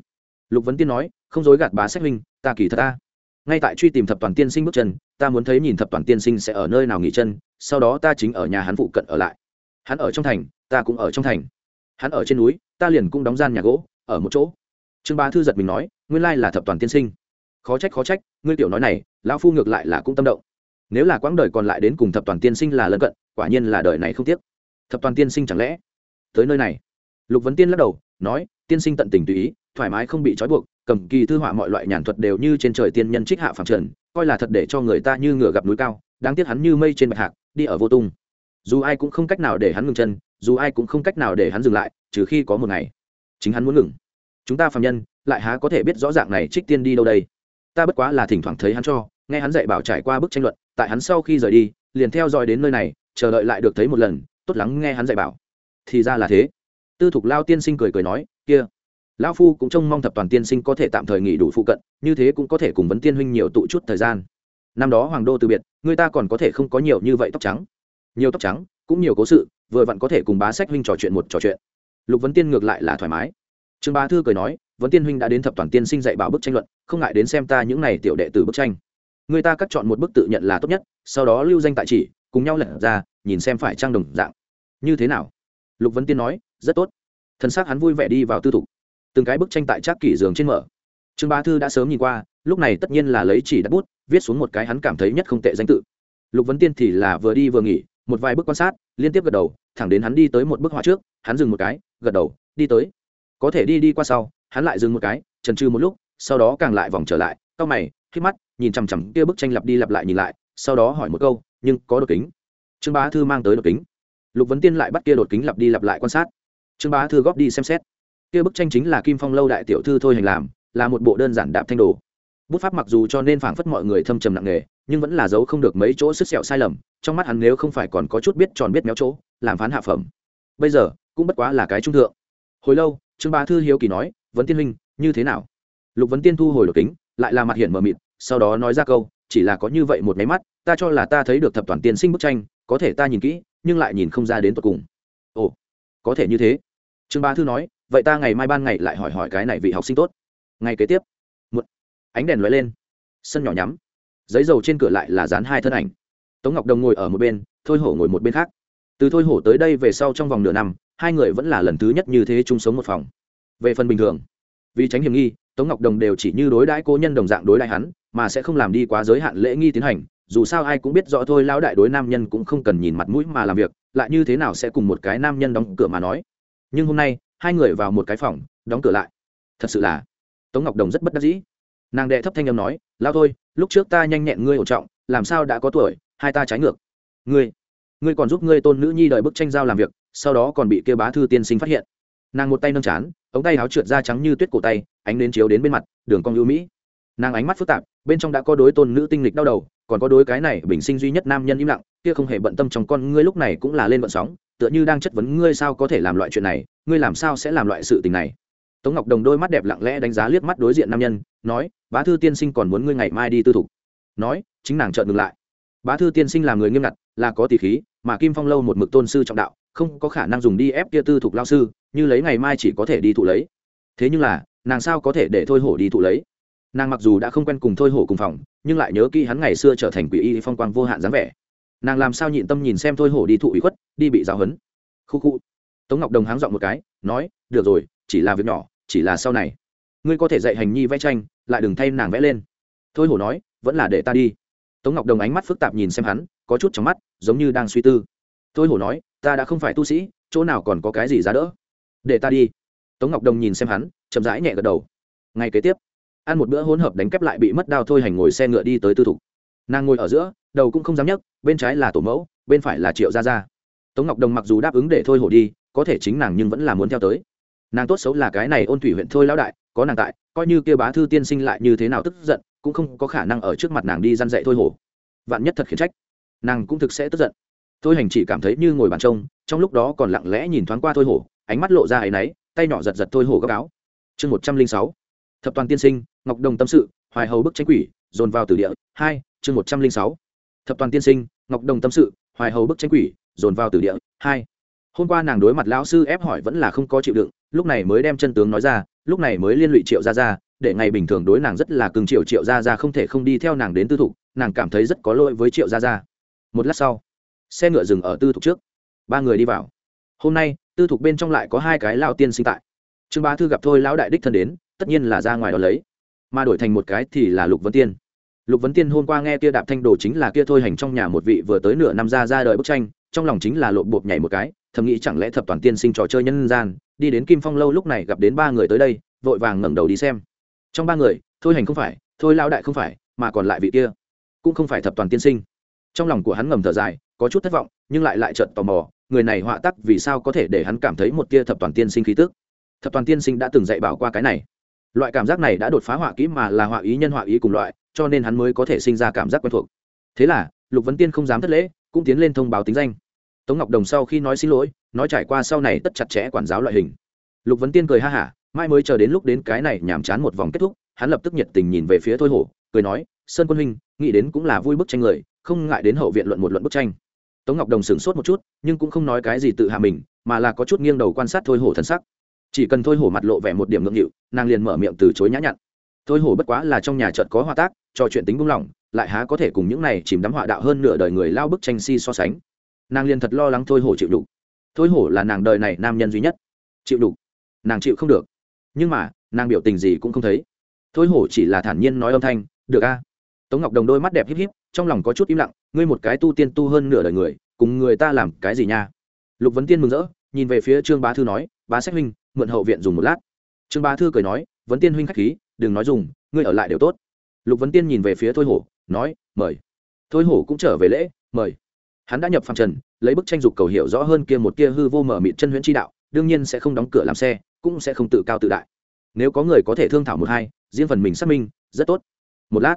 Lục vấn tiên nói không dối gạt bá sách Minh, ta kỳ thật ta. Ngay tại truy tìm thập toàn tiên sinh bước chân ta muốn thấy nhìn thập toàn tiên sinh sẽ ở nơi nào nghỉ chân sau đó ta chính ở nhà hắn phụ cận ở lại. Hắn ở trong thành ta cũng ở trong thành. Hắn ở trên núi ta liền cũng đóng gian nhà gỗ ở một chỗ. Trương bá thư giật mình nói nguyên lai là thập toàn tiên sinh. Khó trách khó trách ngươi tiểu nói này lão phu ngược lại là cũng tâm động. Nếu là quãng đời còn lại đến cùng thập toàn tiên sinh là lân cận quả nhiên là đời này không tiếc. Thập toàn tiên sinh chẳng lẽ? Tới nơi này. Lục vấn tiên lắc đầu, nói, tiên sinh tận tình tùy ý, thoải mái không bị trói buộc, cầm kỳ thư họa mọi loại nhàn thuật đều như trên trời tiên nhân trích hạ phẳng trần, coi là thật để cho người ta như ngựa gặp núi cao, đáng tiếc hắn như mây trên bạch hạc, đi ở vô tung. Dù ai cũng không cách nào để hắn ngừng chân, dù ai cũng không cách nào để hắn dừng lại, trừ khi có một ngày chính hắn muốn ngừng. Chúng ta phạm nhân, lại há có thể biết rõ ràng này trích tiên đi đâu đây? Ta bất quá là thỉnh thoảng thấy hắn cho, nghe hắn dạy bảo trải qua bức tranh luận, tại hắn sau khi rời đi, liền theo dõi đến nơi này chờ đợi lại được thấy một lần, tốt lắng nghe hắn dạy bảo. Thì ra là thế. Tư thục lao tiên sinh cười cười nói, kia, lão phu cũng trông mong thập toàn tiên sinh có thể tạm thời nghỉ đủ phụ cận, như thế cũng có thể cùng vấn tiên huynh nhiều tụ chút thời gian. Năm đó hoàng đô từ biệt, người ta còn có thể không có nhiều như vậy tóc trắng. Nhiều tóc trắng, cũng nhiều cố sự, vừa vặn có thể cùng bá sách huynh trò chuyện một trò chuyện. Lục vấn tiên ngược lại là thoải mái. Trương bá thư cười nói, vấn tiên huynh đã đến thập toàn tiên sinh dạy bảo bức tranh luận, không ngại đến xem ta những này tiểu đệ từ bức tranh. Người ta cắt chọn một bức tự nhận là tốt nhất, sau đó lưu danh tại chỉ cùng nhau lật ra, nhìn xem phải trang đồng dạng. Như thế nào? Lục vấn tiên nói, rất tốt. Thân xác hắn vui vẻ đi vào tư thục. Từng cái bức tranh tại trác kỷ giường trên mở. Trương bá thư đã sớm nhìn qua, lúc này tất nhiên là lấy chỉ đặt bút, viết xuống một cái hắn cảm thấy nhất không tệ danh tự. Lục vấn tiên thì là vừa đi vừa nghỉ, một vài bước quan sát, liên tiếp gật đầu, thẳng đến hắn đi tới một bức họa trước, hắn dừng một cái, gật đầu, đi tới. Có thể đi đi qua sau, hắn lại dừng một cái trần trừ một lúc, sau đó càng lại vòng trở lại, cau mày khi mắt, nhìn chằm chằm kia bức tranh lặp đi lặp lại nhìn lại, sau đó hỏi một câu nhưng có đột kính. Trương bá thư mang tới đột kính. Lục vấn tiên lại bắt kia đột kính lặp đi lặp lại quan sát. Trương bá thư góp đi xem xét. Kia bức tranh chính là kim phong lâu đại tiểu thư thôi hành làm, là một bộ đơn giản đạp thanh đồ. Bút pháp mặc dù cho nên phảng phất mọi người thâm trầm nặng nề, nhưng vẫn là giấu không được mấy chỗ sứt sẹo sai lầm, trong mắt hắn nếu không phải còn có chút biết tròn biết méo chỗ, làm phán hạ phẩm. Bây giờ, cũng bất quá là cái trung thượng. Hồi lâu, trương bá thư hiếu kỳ nói, vấn tiên huynh, như thế nào? Lục vấn tiên thu hồi đột kính, lại là mặt hiện mờ mịt, sau đó nói ra câu chỉ là có như vậy một máy mắt, ta cho là ta thấy được thập toàn tiên sinh bức tranh, có thể ta nhìn kỹ, nhưng lại nhìn không ra đến tột cùng. Ồ, có thể như thế. Trương bá thư nói, vậy ta ngày mai ban ngày lại hỏi hỏi cái này vị học sinh tốt. Ngày kế tiếp một ánh đèn lóe lên. Sân nhỏ nhắm. Giấy dầu trên cửa lại là dán hai thân ảnh. Tống ngọc đồng ngồi ở một bên, thôi hổ ngồi một bên khác. Từ thôi hổ tới đây về sau trong vòng nửa năm, hai người vẫn là lần thứ nhất như thế chung sống một phòng. Về phần bình thường, vì tránh hiểm nghi, tống ngọc đồng đều chỉ như đối đãi cố nhân đồng dạng đối đãi hắn mà sẽ không làm đi quá giới hạn lễ nghi tiến hành, dù sao ai cũng biết rõ thôi, lão đại đối nam nhân cũng không cần nhìn mặt mũi mà làm việc, lại như thế nào sẽ cùng một cái nam nhân đóng cửa mà nói. Nhưng hôm nay, hai người vào một cái phòng, đóng cửa lại. Thật sự là, tống ngọc đồng rất bất đắc dĩ. Nàng đệ thấp thanh âm nói lao thôi, lúc trước ta nhanh nhẹn ngươi ổn trọng, làm sao đã có tuổi, hai ta trái ngược. Ngươi ngươi còn giúp ngươi tôn nữ nhi đợi bức tranh giao làm việc, sau đó còn bị kêu bá thư tiên sinh phát hiện. Nàng một tay nâng chán, ống tay áo trượt da trắng như tuyết cổ tay, ánh đến chiếu đến bên mặt, đường cong ưu mỹ. Nàng ánh mắt phức tạp bên trong đã có đối tôn nữ tinh lịch đau đầu, còn có đối cái này bình sinh duy nhất nam nhân im lặng, kia không hề bận tâm trong con ngươi lúc này cũng là lên vận sóng, tựa như đang chất vấn ngươi sao có thể làm loại chuyện này, ngươi làm sao sẽ làm loại sự tình này. Tống ngọc đồng đôi mắt đẹp lặng lẽ đánh giá liếc mắt đối diện nam nhân, nói, bá thư tiên sinh còn muốn ngươi ngày mai đi tư thục. Nói, chính nàng trợn ngừng lại. Bá thư tiên sinh là người nghiêm ngặt, là có tỷ khí, mà kim phong lâu một mực tôn sư trọng đạo, không có khả năng dùng đi ép kia tư thục lao sư, như lấy ngày mai chỉ có thể đi thụ lấy. Thế nhưng là, nàng sao có thể để thôi hổ đi thụ lấy? Nàng mặc dù đã không quen cùng thôi hổ cùng phòng, nhưng lại nhớ kỹ hắn ngày xưa trở thành quỷ y phong quang vô hạn dáng vẻ. Nàng làm sao nhịn tâm nhìn xem thôi hổ đi thụ ủy khuất, đi bị giáo hấn khu khu. Tống ngọc đồng háng dọn một cái, nói, được rồi, chỉ là việc nhỏ, chỉ là sau này. Ngươi có thể dạy hành nhi vẽ tranh, lại đừng thay nàng vẽ lên. Thôi hổ nói, vẫn là để ta đi. Tống ngọc đồng ánh mắt phức tạp nhìn xem hắn, có chút trong mắt, giống như đang suy tư. Thôi hổ nói, ta đã không phải tu sĩ, chỗ nào còn có cái gì giá đỡ? Để ta đi. Tống ngọc đồng nhìn xem hắn, chậm rãi nhẹ gật đầu. Ngay kế tiếp ăn một bữa hỗn hợp đánh kép lại bị mất đao thôi hành ngồi xe ngựa đi tới tư thục. Nàng ngồi ở giữa, đầu cũng không dám nhấc, bên trái là tổ mẫu, bên phải là triệu gia gia. Tống ngọc đồng mặc dù đáp ứng để thôi hổ đi, có thể chính nàng nhưng vẫn là muốn theo tới. Nàng tốt xấu là cái này ôn thủy huyện thôi lão đại, có nàng tại, coi như kia bá thư tiên sinh lại như thế nào tức giận, cũng không có khả năng ở trước mặt nàng đi răn dạy thôi hổ. Vạn nhất thật khiển trách, nàng cũng thực sẽ tức giận. Thôi hành chỉ cảm thấy như ngồi bàn trông, trong lúc đó còn lặng lẽ nhìn thoáng qua thôi hổ, ánh mắt lộ ra áy náy, tay nhỏ giật giật thôi hổ gấp áo. Chương một trăm linh sáu thập toàn tiên sinh, ngọc đồng tâm sự, hoài hầu bức tranh quỷ, dồn vào từ địa, hai, chương một trăm linh sáu. Thập toàn tiên sinh, ngọc đồng tâm sự, hoài hầu bức tranh quỷ, dồn vào từ địa, hai. Hôm qua nàng đối mặt lão sư ép hỏi vẫn là không có chịu đựng, lúc này mới đem chân tướng nói ra, lúc này mới liên lụy triệu ra ra để ngày bình thường đối nàng rất là cưng triệu triệu ra ra không thể không đi theo nàng đến tư thục, nàng cảm thấy rất có lỗi với triệu ra ra một lát sau, xe ngựa dừng ở tư thục trước. Ba người đi vào. Hôm nay, tư thục bên trong lại có hai cái lao tiên sinh tại. Trương bá thư gặp thôi, lão đại đích thân đến tất nhiên là ra ngoài đó lấy. Mà đổi thành một cái thì là lục vấn tiên. Lục vấn tiên hôm qua nghe kia đạp thanh đồ chính là kia thôi hành trong nhà một vị vừa tới nửa năm ra ra đời bức tranh, trong lòng chính là lộp bộp nhảy một cái, thầm nghĩ chẳng lẽ thập toàn tiên sinh trò chơi nhân gian, đi đến kim phong lâu lúc này gặp đến ba người tới đây, vội vàng ngẩng đầu đi xem. Trong ba người, thôi hành không phải, thôi lao đại không phải, mà còn lại vị kia, cũng không phải thập toàn tiên sinh. Trong lòng của hắn ngầm thở dài, có chút thất vọng, nhưng lại lại trợn tò mò, người này họa tắc vì sao có thể để hắn cảm thấy một tia thập toàn tiên sinh khí tức? Thập toàn tiên sinh đã từng dạy bảo qua cái này loại cảm giác này đã đột phá họa kỹ mà là họa ý nhân họa ý cùng loại, cho nên hắn mới có thể sinh ra cảm giác quen thuộc. Thế là, lục vấn tiên không dám thất lễ, cũng tiến lên thông báo tính danh. Tống ngọc đồng sau khi nói xin lỗi, nói trải qua sau này tất chặt chẽ quản giáo loại hình. Lục vấn tiên cười ha hả mai mới chờ đến lúc đến cái này nhàm chán một vòng kết thúc, hắn lập tức nhiệt tình nhìn về phía thôi hổ, cười nói, sơn quân huynh, nghĩ đến cũng là vui bức tranh người, không ngại đến hậu viện luận một luận bức tranh. Tống ngọc đồng sửng sốt một chút, nhưng cũng không nói cái gì tự hạ mình, mà là có chút nghiêng đầu quan sát thôi hổ thân sắc chỉ cần thôi hổ mặt lộ vẻ một điểm ngượng nghịu, nàng liền mở miệng từ chối nhã nhặn. Thôi hổ bất quá là trong nhà trận có hòa tác, cho chuyện tính buông lỏng, lại há có thể cùng những này chìm đắm họa đạo hơn nửa đời người lao bức tranh si so sánh. Nàng liền thật lo lắng thôi hổ chịu đủ thôi hổ là nàng đời này nam nhân duy nhất. Chịu đủ nàng chịu không được. Nhưng mà, nàng biểu tình gì cũng không thấy. Thôi hổ chỉ là thản nhiên nói âm thanh, được a. Tống ngọc đồng đôi mắt đẹp híp híp, trong lòng có chút im lặng, ngươi một cái tu tiên tu hơn nửa đời người, cùng người ta làm cái gì nha? Lục vấn tiên mừng rỡ, nhìn về phía trương bá thư nói, bá sách huynh mượn hậu viện dùng một lát. Trương bá thư cười nói, vấn tiên huynh khách khí, đừng nói dùng, ngươi ở lại đều tốt. Lục vấn tiên nhìn về phía thôi hổ, nói, mời. Thôi hổ cũng trở về lễ, mời. Hắn đã nhập phạm trần, lấy bức tranh dục cầu hiểu rõ hơn kia một kia hư vô mở mịt chân huyễn chi đạo, đương nhiên sẽ không đóng cửa làm xe, cũng sẽ không tự cao tự đại. Nếu có người có thể thương thảo một hai, riêng phần mình xác minh, rất tốt. Một lát,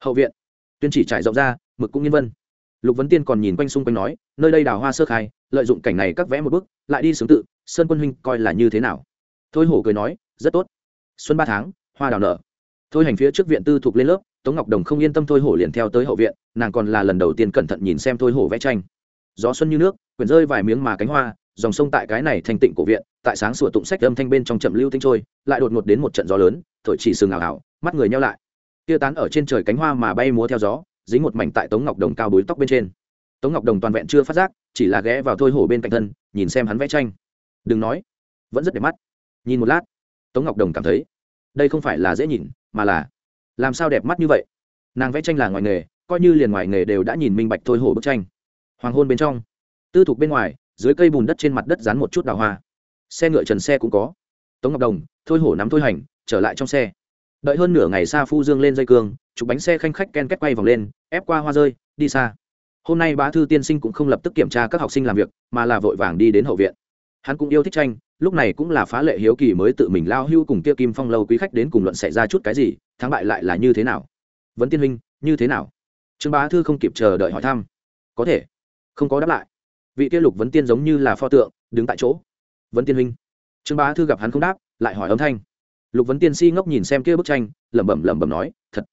hậu viện, tuyên chỉ trải rộng ra, mực cũng nhân vân. Lục vấn tiên còn nhìn quanh xung quanh nói, nơi đây đào hoa sơ khai lợi dụng cảnh này các vẽ một bức lại đi sướng tự, sơn quân huynh coi là như thế nào? Thôi hổ cười nói, rất tốt. Xuân ba tháng, hoa đào nở. Thôi hành phía trước viện tư thục lên lớp, tống ngọc đồng không yên tâm thôi hổ liền theo tới hậu viện, nàng còn là lần đầu tiên cẩn thận nhìn xem thôi hổ vẽ tranh. Gió xuân như nước, quyển rơi vài miếng mà cánh hoa, dòng sông tại cái này thành tịnh của viện, tại sáng sủa tụng sách âm thanh bên trong chậm lưu tinh trôi, lại đột ngột đến một trận gió lớn, thổi chỉ sừng ảo ảo, mắt người nhau lại. Tia tán ở trên trời cánh hoa mà bay múa theo gió, dính một mảnh tại tống ngọc đồng cao búi tóc bên trên tống ngọc đồng toàn vẹn chưa phát giác, chỉ là ghé vào thôi hổ bên cạnh thân, nhìn xem hắn vẽ tranh. Đừng nói, vẫn rất đẹp mắt. Nhìn một lát, tống ngọc đồng cảm thấy, đây không phải là dễ nhìn, mà là, làm sao đẹp mắt như vậy? Nàng vẽ tranh là ngoài nghề, coi như liền ngoài nghề đều đã nhìn minh bạch thôi hổ bức tranh. Hoàng hôn bên trong, tư thục bên ngoài, dưới cây bùn đất trên mặt đất dán một chút đào hoa. Xe ngựa trần xe cũng có. Tống ngọc đồng, thôi hổ nắm thôi hành, trở lại trong xe. Đợi hơn nửa ngày xa phu dương lên dây cương, chụp bánh xe khanh khách ken két quay vòng lên, ép qua hoa rơi, đi xa hôm nay bá thư tiên sinh cũng không lập tức kiểm tra các học sinh làm việc, mà là vội vàng đi đến hậu viện. Hắn cũng yêu thích tranh, lúc này cũng là phá lệ hiếu kỳ mới tự mình lao hưu cùng kia kim phong lâu quý khách đến cùng luận xảy ra chút cái gì, thắng bại lại là như thế nào? Vấn tiên huynh, như thế nào? Trương bá thư không kịp chờ đợi hỏi thăm. Có thể. Không có đáp lại. Vị kia lục vấn tiên giống như là pho tượng, đứng tại chỗ. Vấn tiên huynh. Trương bá thư gặp hắn không đáp, lại hỏi âm thanh. Lục vấn tiên si ngốc nhìn xem kia bức tranh, lẩm bẩm lẩm bẩm nói, thật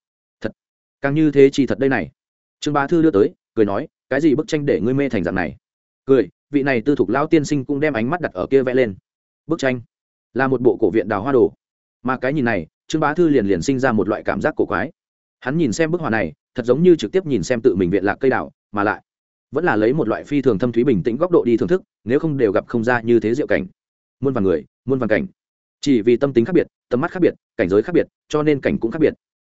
thật, càng như thế chỉ thật đây này. Trương bá thư đưa tới cười nói, cái gì bức tranh để ngươi mê thành dạng này? Cười, vị này tư thục lao tiên sinh cũng đem ánh mắt đặt ở kia vẽ lên. Bức tranh là một bộ cổ viện đào hoa đồ. Mà cái nhìn này, trương bá thư liền liền sinh ra một loại cảm giác cổ quái. Hắn nhìn xem bức họa này, thật giống như trực tiếp nhìn xem tự mình viện lạc cây đào, mà lại vẫn là lấy một loại phi thường thâm thúy bình tĩnh góc độ đi thưởng thức, nếu không đều gặp không ra như thế diệu cảnh. Muôn vàng người, muôn vàng cảnh. Chỉ vì tâm tính khác biệt, tầm mắt khác biệt, cảnh giới khác biệt, cho nên cảnh cũng khác biệt.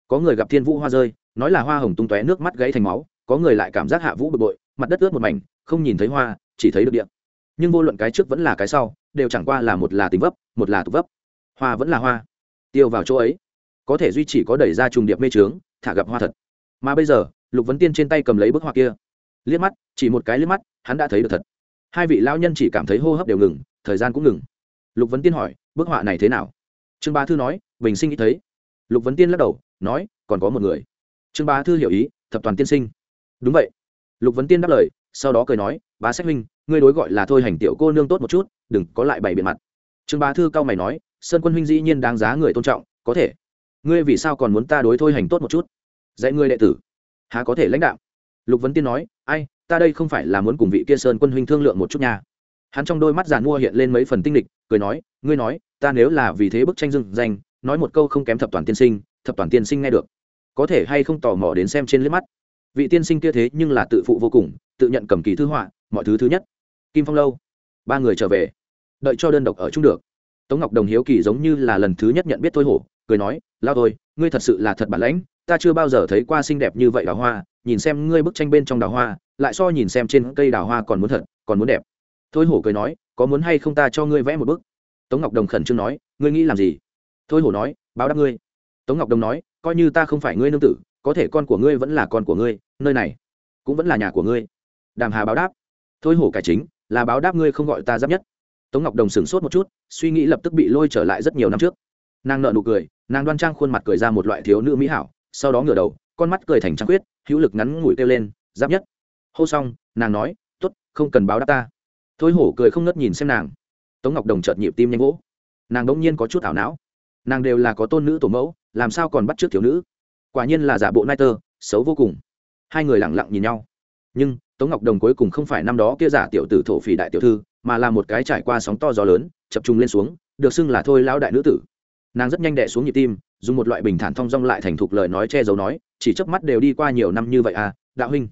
Có người gặp thiên vũ hoa rơi, nói là hoa hồng tung tóe nước mắt gãy thành máu có người lại cảm giác hạ vũ bực bội, mặt đất ướt một mảnh, không nhìn thấy hoa, chỉ thấy được điện nhưng vô luận cái trước vẫn là cái sau, đều chẳng qua là một là tính vấp, một là tục vấp. Hoa vẫn là hoa. Tiêu vào chỗ ấy, có thể duy chỉ có đẩy ra trùng điệp mê trướng, thả gặp hoa thật. Mà bây giờ, lục vấn tiên trên tay cầm lấy bức hoa kia. Liếc mắt, chỉ một cái liếc mắt, hắn đã thấy được thật. Hai vị lao nhân chỉ cảm thấy hô hấp đều ngừng, thời gian cũng ngừng. Lục vấn tiên hỏi, bức họa này thế nào? Trương bá thư nói, bình sinh nghĩ thấy. Lục vấn tiên lắc đầu, nói, còn có một người. Trương bá thư hiểu ý, thập toàn tiên sinh đúng vậy. Lục vấn tiên đáp lời, sau đó cười nói, bá sách huynh, ngươi đối gọi là thôi hành tiểu cô nương tốt một chút, đừng có lại bày biện mặt. Trương bá thư cao mày nói, sơn quân huynh dĩ nhiên đáng giá người tôn trọng, có thể. Ngươi vì sao còn muốn ta đối thôi hành tốt một chút? Dạy ngươi đệ tử, há có thể lãnh đạo? Lục vấn tiên nói, ai, ta đây không phải là muốn cùng vị kia sơn quân huynh thương lượng một chút nha. Hắn trong đôi mắt giàn mua hiện lên mấy phần tinh lịch cười nói, ngươi nói, ta nếu là vì thế bức tranh dưng danh, nói một câu không kém thập toàn tiên sinh, thập toàn tiên sinh nghe được. Có thể hay không tò mò đến xem trên liếc mắt? Vị tiên sinh kia thế nhưng là tự phụ vô cùng, tự nhận cầm kỳ thư họa, mọi thứ thứ nhất. Kim phong lâu, ba người trở về. Đợi cho đơn độc ở chung được. Tống ngọc đồng hiếu kỳ giống như là lần thứ nhất nhận biết thôi hổ, cười nói, lao thôi, ngươi thật sự là thật bản lãnh, ta chưa bao giờ thấy qua xinh đẹp như vậy đào hoa, nhìn xem ngươi bức tranh bên trong đào hoa, lại so nhìn xem trên cây đào hoa còn muốn thật, còn muốn đẹp. Thôi hổ cười nói, có muốn hay không ta cho ngươi vẽ một bức? Tống ngọc đồng khẩn trương nói, ngươi nghĩ làm gì? Thôi hổ nói, báo đáp ngươi. Tống ngọc đồng nói, coi như ta không phải ngươi nương tử có thể con của ngươi vẫn là con của ngươi, nơi này cũng vẫn là nhà của ngươi. Đàm hà báo đáp, thôi hổ cải chính, là báo đáp ngươi không gọi ta giáp nhất. Tống ngọc đồng sửng sốt một chút, suy nghĩ lập tức bị lôi trở lại rất nhiều năm trước. Nàng nợ nụ cười, nàng đoan trang khuôn mặt cười ra một loại thiếu nữ mỹ hảo, sau đó ngửa đầu, con mắt cười thành trăng quyết hữu lực ngắn ngủi kêu lên, giáp nhất. Hô xong, nàng nói t ố t không cần báo đáp ta. Thôi hổ cười không ngất nhìn xem nàng. Tống ngọc đồng chợt nhịp tim nhanh vỗ. Nàng đ ỗ n g nhiên có chút ảo não. Nàng đều là có tôn nữ tổ mẫu, làm sao còn bắt t r ư ớ c thiếu nữ? Quả nhiên là giả bộ nai tơ, xấu vô cùng. Hai người lẳng lặng nhìn nhau. Nhưng, tống ngọc đồng cuối cùng không phải năm đó kia giả tiểu tử thổ phỉ đại tiểu thư, mà là một cái trải qua sóng to gió lớn, chập trung lên xuống, được xưng là thôi lão đại nữ tử. Nàng rất nhanh đẻ xuống nhịp tim, dùng một loại bình thản thong dong lại thành thục lời nói che giấu nói, chỉ chớp mắt đều đi qua nhiều năm như vậy à đạo huynh,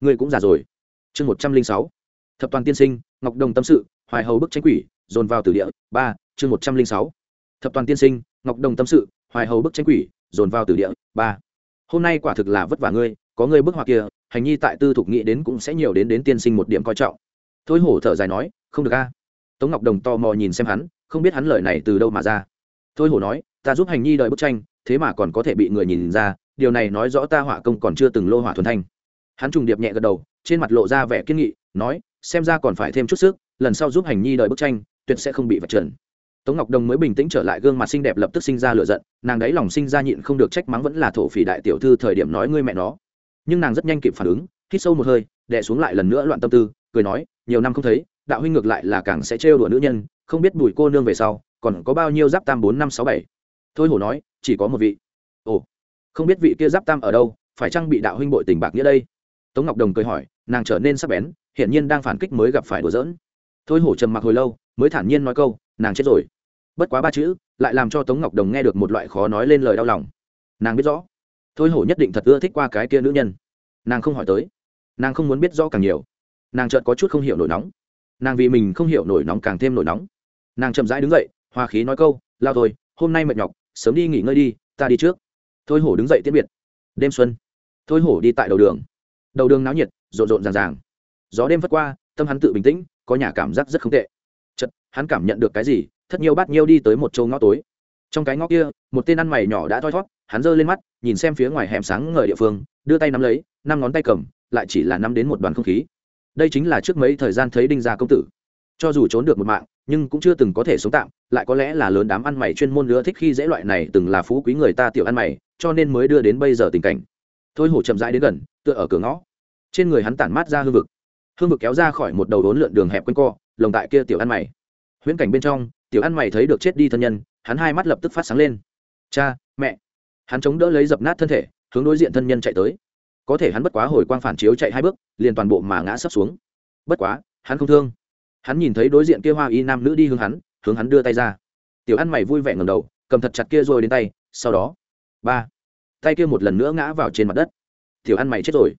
ngươi cũng già rồi. Chương một trăm linh sáu. Thập toàn tiên sinh, ngọc đồng tâm sự, hoài hầu bức tranh quỷ, dồn vào tử địa, ba, chương một trăm linh sáu. Thập toàn tiên sinh, ngọc đồng tâm sự, hoài hầu bức tranh quỷ dồn vào tử địa. Ba, hôm nay quả thực là vất vả ngươi, có ngươi bức họa kia, hành nhi tại tư thục nghĩ đến cũng sẽ nhiều đến đến tiên sinh một điểm coi trọng. Thôi hổ thở dài nói, không được a. Tống ngọc đồng tò mò nhìn xem hắn, không biết hắn lời này từ đâu mà ra. Thôi hổ nói, ta giúp hành nhi đợi bức tranh, thế mà còn có thể bị người nhìn ra, điều này nói rõ ta họa công còn chưa từng lô hỏa thuần thanh. Hắn trùng điệp nhẹ gật đầu, trên mặt lộ ra vẻ kiên nghị, nói, xem ra còn phải thêm chút sức, lần sau giúp hành nhi đợi bức tranh, tuyệt sẽ không bị vạch trần tống ngọc đồng mới bình tĩnh trở lại, gương mặt xinh đẹp lập tức sinh ra lựa giận, nàng đáy lòng sinh ra nhịn không được trách mắng vẫn là thổ phỉ đại tiểu thư thời điểm nói ngươi mẹ nó. Nhưng nàng rất nhanh kịp phản ứng, hít sâu một hơi đẻ xuống lại lần nữa loạn tâm tư, cười nói, nhiều năm không thấy, đạo huynh ngược lại là càng sẽ trêu đùa nữ nhân, không biết bùi cô nương về sau, còn có bao nhiêu giáp tam bốn năm sáu bảy. Thôi hổ nói, chỉ có một vị. Ồ, không biết vị kia giáp tam ở đâu, phải chăng bị đạo huynh bội tình bạc nghĩa đây? Tống ngọc đồng cười hỏi, nàng trở nên sắc bén, hiển nhiên đang phản kích mới gặp phải đùa giỡn. Thôi hổ trầm mặc hồi lâu, mới thản nhiên nói câu, nàng chết rồi bất quá ba chữ lại làm cho tống ngọc đồng nghe được một loại khó nói lên lời đau lòng nàng biết rõ thôi hổ nhất định thật ưa thích qua cái kia nữ nhân nàng không hỏi tới nàng không muốn biết rõ càng nhiều nàng chợt có chút không hiểu nổi nóng nàng vì mình không hiểu nổi nóng càng thêm nổi nóng nàng chậm rãi đứng dậy hoa khí nói câu lao thôi hôm nay mệt nhọc sớm đi nghỉ ngơi đi ta đi trước thôi hổ đứng dậy tiễn biệt đêm xuân thôi hổ đi tại đầu đường đầu đường náo nhiệt rộn rộn ràng ràng gió đêm vất qua tâm hắn tự bình tĩnh có nhà cảm giác rất không tệ chật hắn cảm nhận được cái gì thất nhiêu bát nhiêu đi tới một châu ngõ tối. Trong cái ngõ kia, một tên ăn mày nhỏ đã thoi thót, hắn giơ lên mắt, nhìn xem phía ngoài hẻm sáng ngời địa phương, đưa tay nắm lấy, năm ngón tay cầm, lại chỉ là nắm đến một đoàn không khí. Đây chính là trước mấy thời gian thấy đinh gia công tử. Cho dù trốn được một mạng, nhưng cũng chưa từng có thể sống tạm, lại có lẽ là lớn đám ăn mày chuyên môn nữa thích khi dễ loại này từng là phú quý người ta tiểu ăn mày, cho nên mới đưa đến bây giờ tình cảnh. Thôi hổ chậm rãi đến gần, tựa ở cửa ngõ. Trên người hắn tản mát ra hương vực. Hương vực kéo ra khỏi một đầu đốn lượn đường hẹp quanh co, lồng tại kia tiểu ăn mày. Huyễn cảnh bên trong tiểu ăn mày thấy được chết đi thân nhân, hắn hai mắt lập tức phát sáng lên. Cha, mẹ. Hắn chống đỡ lấy dập nát thân thể, hướng đối diện thân nhân chạy tới. Có thể hắn bất quá hồi quang phản chiếu chạy hai bước, liền toàn bộ mà ngã sấp xuống. Bất quá, hắn không thương. Hắn nhìn thấy đối diện kia hoa y nam nữ đi hướng hắn hướng hắn đưa tay ra. Tiểu ăn mày vui vẻ ngầm đầu, cầm thật chặt kia rồi đến tay, sau đó, ba, tay kia một lần nữa ngã vào trên mặt đất. Tiểu ăn mày chết rồi.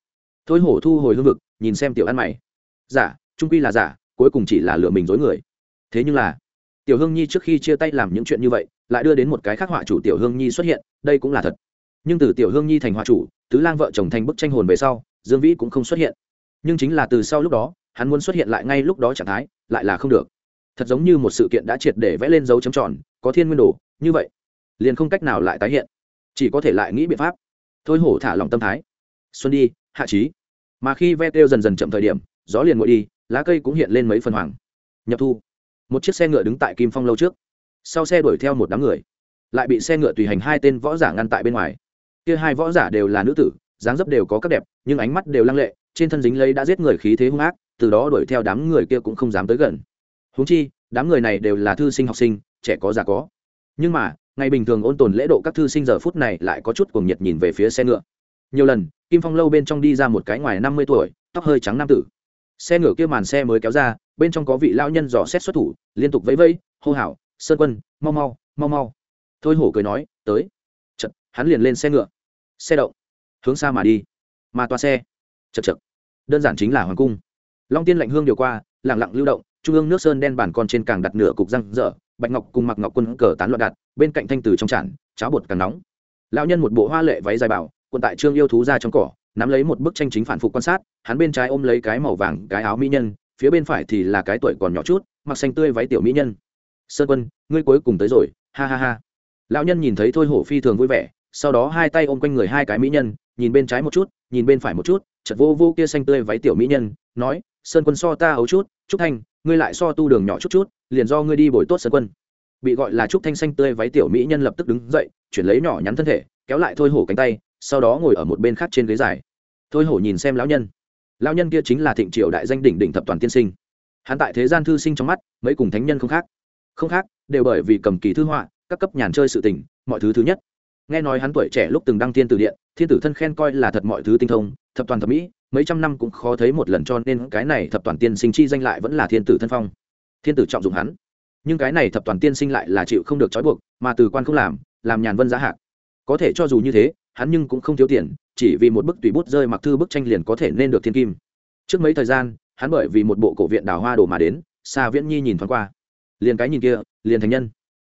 Thôi hổ thu hồi hương vực, nhìn xem tiểu ăn mày. Giả, trung quy là giả, cuối cùng chỉ là lừa mình dối người. Thế nhưng là tiểu hương nhi trước khi chia tay làm những chuyện như vậy, lại đưa đến một cái khác họa chủ tiểu hương nhi xuất hiện, đây cũng là thật. Nhưng từ tiểu hương nhi thành họa chủ, tứ lang vợ chồng thành bức tranh hồn về sau, dương vĩ cũng không xuất hiện. Nhưng chính là từ sau lúc đó, hắn muốn xuất hiện lại ngay lúc đó trạng thái, lại là không được. Thật giống như một sự kiện đã triệt để vẽ lên dấu chấm tròn, có thiên nguyên đồ, như vậy, liền không cách nào lại tái hiện. Chỉ có thể lại nghĩ biện pháp. Thôi hổ thả lòng tâm thái. Xuân đi, hạ trí. Mà khi ve kêu dần dần chậm thời điểm, gió liền nguội đi, lá cây cũng hiện lên mấy phần hoàng. Nhập thu một chiếc xe ngựa đứng tại kim phong lâu trước. Sau xe đuổi theo một đám người, lại bị xe ngựa tùy hành hai tên võ giả ngăn tại bên ngoài. Kia hai võ giả đều là nữ tử, dáng dấp đều có các đẹp, nhưng ánh mắt đều lăng lệ, trên thân dính lấy đã giết người khí thế hung ác, từ đó đuổi theo đám người kia cũng không dám tới gần. Huống chi, đám người này đều là thư sinh học sinh, trẻ có già có. Nhưng mà, ngày bình thường ôn tồn lễ độ các thư sinh giờ phút này lại có chút cuồng nhiệt nhìn về phía xe ngựa. Nhiều lần, kim phong lâu bên trong đi ra một cái ngoài năm mươi tuổi, tóc hơi trắng nam tử. Xe ngựa kia màn xe mới kéo ra bên trong có vị lao nhân dò xét xuất thủ, liên tục vẫy vẫy, hô hào, sơn quân, mau mau mau mau. Thôi hổ cười nói, tới. Chật, hắn liền lên xe ngựa. Xe động, hướng xa mà đi. Mà toa xe, chật chật. Đơn giản chính là hoàng cung. Long tiên lạnh hương điều qua lẳng lặng lưu động, trung ương nước sơn đen bản con trên càng đặt nửa cục răng dở bạch ngọc cùng mặc ngọc quân cờ tán loạn đặt bên cạnh thanh từ trong tràn, cháo bột càng nóng. Lão nhân một bộ hoa lệ váy dài bảo quần tại trương yêu thú ra trong cỏ, nắm lấy một bức tranh chính phản phục quan sát, hắn bên trái ôm lấy cái màu vàng, cái áo mỹ nhân phía bên phải thì là cái tuổi còn nhỏ chút, mặc xanh tươi váy tiểu mỹ nhân. Sơn quân, ngươi cuối cùng tới rồi, ha ha ha. Lão nhân nhìn thấy thôi hổ phi thường vui vẻ, sau đó hai tay ôm quanh người hai cái mỹ nhân, nhìn bên trái một chút, nhìn bên phải một chút chật vô vô kia xanh tươi váy tiểu mỹ nhân, nói, sơn quân so ta ấu chút, trúc thanh, ngươi lại so tu đường nhỏ chút chút, liền do ngươi đi bồi tốt sơn quân. Bị gọi là trúc thanh xanh tươi váy tiểu mỹ nhân lập tức đứng dậy, chuyển lấy nhỏ nhắn thân thể, kéo lại thôi hổ cánh tay, sau đó ngồi ở một bên khác trên ghế dài. Thôi hổ nhìn xem lão nhân lão nhân kia chính là thịnh triều đại danh đỉnh đỉnh thập toàn tiên sinh. Hắn tại thế gian thư sinh trong mắt, mấy cùng thánh nhân không khác. Không khác, đều bởi vì cầm kỳ thư họa, các cấp nhàn chơi sự tình, mọi thứ thứ nhất. Nghe nói hắn tuổi trẻ lúc từng đăng tiên từ điện, thiên tử thân khen coi là thật mọi thứ tinh thông, thập toàn thẩm mỹ, mấy trăm năm cũng khó thấy một lần cho nên cái này thập toàn tiên sinh chi danh lại vẫn là thiên tử thân phong. Thiên tử trọng dụng hắn. Nhưng cái này thập toàn tiên sinh lại là chịu không được trói buộc, mà từ quan không làm làm nhàn vân giá hạc. Có thể cho dù như thế hắn nhưng cũng không thiếu tiền, chỉ vì một bức tùy bút rơi mặc thư bức tranh liền có thể nên được thiên kim. Trước mấy thời gian, hắn bởi vì một bộ cổ viện đào hoa đồ mà đến xa viễn nhi nhìn thoáng qua. Liền cái nhìn kia, liền thành nhân.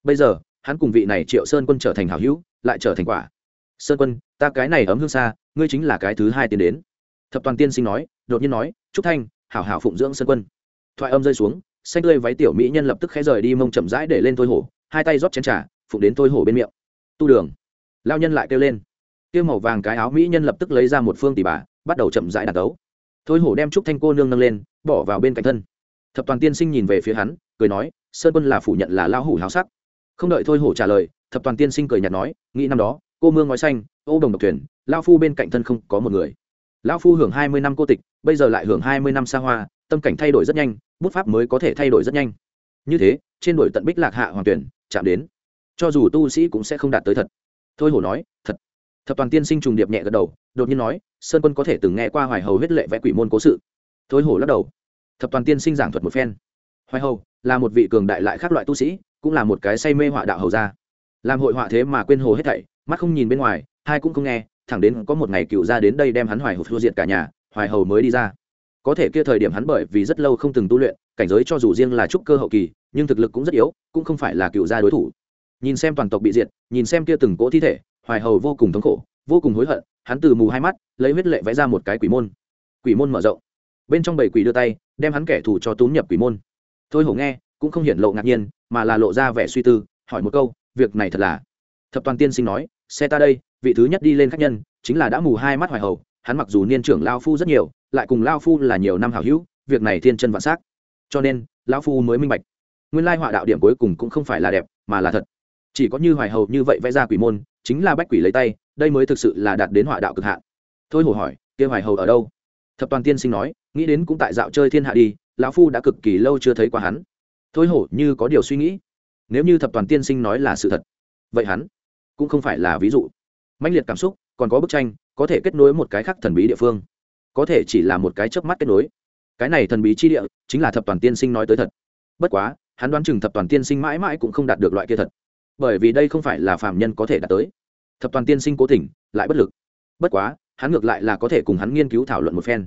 Bây giờ, hắn cùng vị này triệu sơn quân trở thành hảo hữu, lại trở thành quả. Sơn quân, ta cái này ấm hương xa, ngươi chính là cái thứ hai tiến đến. Thập toàn tiên sinh nói, đột nhiên nói, trúc thanh, hảo hảo phụng dưỡng sơn quân. Thoại âm rơi xuống, xanh tươi váy tiểu mỹ nhân lập tức khẽ rời đi mông chậm rãi để lên thôi hổ, hai tay rót chén trà, phụng đến thôi hổ bên miệng. Tu đường. Lao nhân lại kêu lên kia màu vàng cái áo mỹ nhân lập tức lấy ra một phương tỷ bà, bắt đầu chậm rãi đàn tấu. Thôi hổ đem trúc thanh cô nương nâng lên, bỏ vào bên cạnh thân. Thập toàn tiên sinh nhìn về phía hắn, cười nói, sơn quân là phủ nhận là lao hủ háo sắc. Không đợi thôi hổ trả lời, thập toàn tiên sinh cười nhạt nói, nghĩ năm đó, cô mương ngói xanh, ô đồng độc thuyền lao phu bên cạnh thân không có một người. Lao phu hưởng hai mươi năm cô tịch, bây giờ lại hưởng hai mươi năm xa hoa, tâm cảnh thay đổi rất nhanh, bút pháp mới có thể thay đổi rất nhanh. Như thế, trên đổi tận bích lạc hạ hoàng tuyển chạm đến. Cho dù tu sĩ cũng sẽ không đạt tới thật. Thôi hổ nói, thật thập toàn tiên sinh trùng điệp nhẹ gật đầu, đột nhiên nói, sơn quân có thể từng nghe qua hoài hầu huyết lệ vẽ quỷ môn cố sự. Thối hổ lắc đầu. Thập toàn tiên sinh giảng thuật một phen. Hoài hầu là một vị cường đại lại khác loại tu sĩ, cũng là một cái say mê họa đạo hầu gia. Làm hội họa thế mà quên hồ hết thảy, mắt không nhìn bên ngoài, hai cũng không nghe, thẳng đến có một ngày cựu ra đến đây đem hắn hoài hầu thua diệt cả nhà, hoài hầu mới đi ra. Có thể kia thời điểm hắn bởi vì rất lâu không từng tu luyện, cảnh giới cho dù riêng là trúc cơ hậu kỳ, nhưng thực lực cũng rất yếu, cũng không phải là cựu gia đối thủ. Nhìn xem toàn tộc bị diệt, nhìn xem kia từng cỗ thi thể hoài hầu vô cùng thống khổ, vô cùng hối hận, hắn từ mù hai mắt, lấy huyết lệ vẽ ra một cái quỷ môn. Quỷ môn mở rộng. Bên trong bảy quỷ đưa tay, đem hắn kẻ thù cho túm nhập quỷ môn. Thôi hổ nghe, cũng không hiển lộ ngạc nhiên, mà là lộ ra vẻ suy tư, hỏi một câu, việc này thật là? Thập toàn tiên sinh nói, xe ta đây, vị thứ nhất đi lên khách nhân, chính là đã mù hai mắt hoài hầu, hắn mặc dù niên trưởng lao phu rất nhiều, lại cùng lao phu là nhiều năm hảo hữu, việc này thiên chân vạn s á c cho nên lao phu mới minh bạch. Nguyên lai họa đạo điểm cuối cùng cũng không phải là đẹp, mà là thật. Chỉ có như hoài hầu như vậy vẽ ra quỷ môn chính là bách quỷ lấy tay, đây mới thực sự là đạt đến họa đạo cực hạn. Thôi hổ hỏi, kia hoài hầu ở đâu? Thập toàn tiên sinh nói, nghĩ đến cũng tại dạo chơi thiên hạ đi, lão phu đã cực kỳ lâu chưa thấy qua hắn. Thôi hổ như có điều suy nghĩ. Nếu như thập toàn tiên sinh nói là sự thật, vậy hắn cũng không phải là ví dụ. Mãnh liệt cảm xúc, còn có bức tranh, có thể kết nối một cái khác thần bí địa phương. Có thể chỉ là một cái chớp mắt kết nối. Cái này thần bí chi địa, chính là thập toàn tiên sinh nói tới thật. Bất quá, hắn đoán chừng thập toàn tiên sinh mãi mãi cũng không đạt được loại kia thật bởi vì đây không phải là phạm nhân có thể đạt tới. Thập toàn tiên sinh cố tình, lại bất lực. Bất quá, hắn ngược lại là có thể cùng hắn nghiên cứu thảo luận một phen.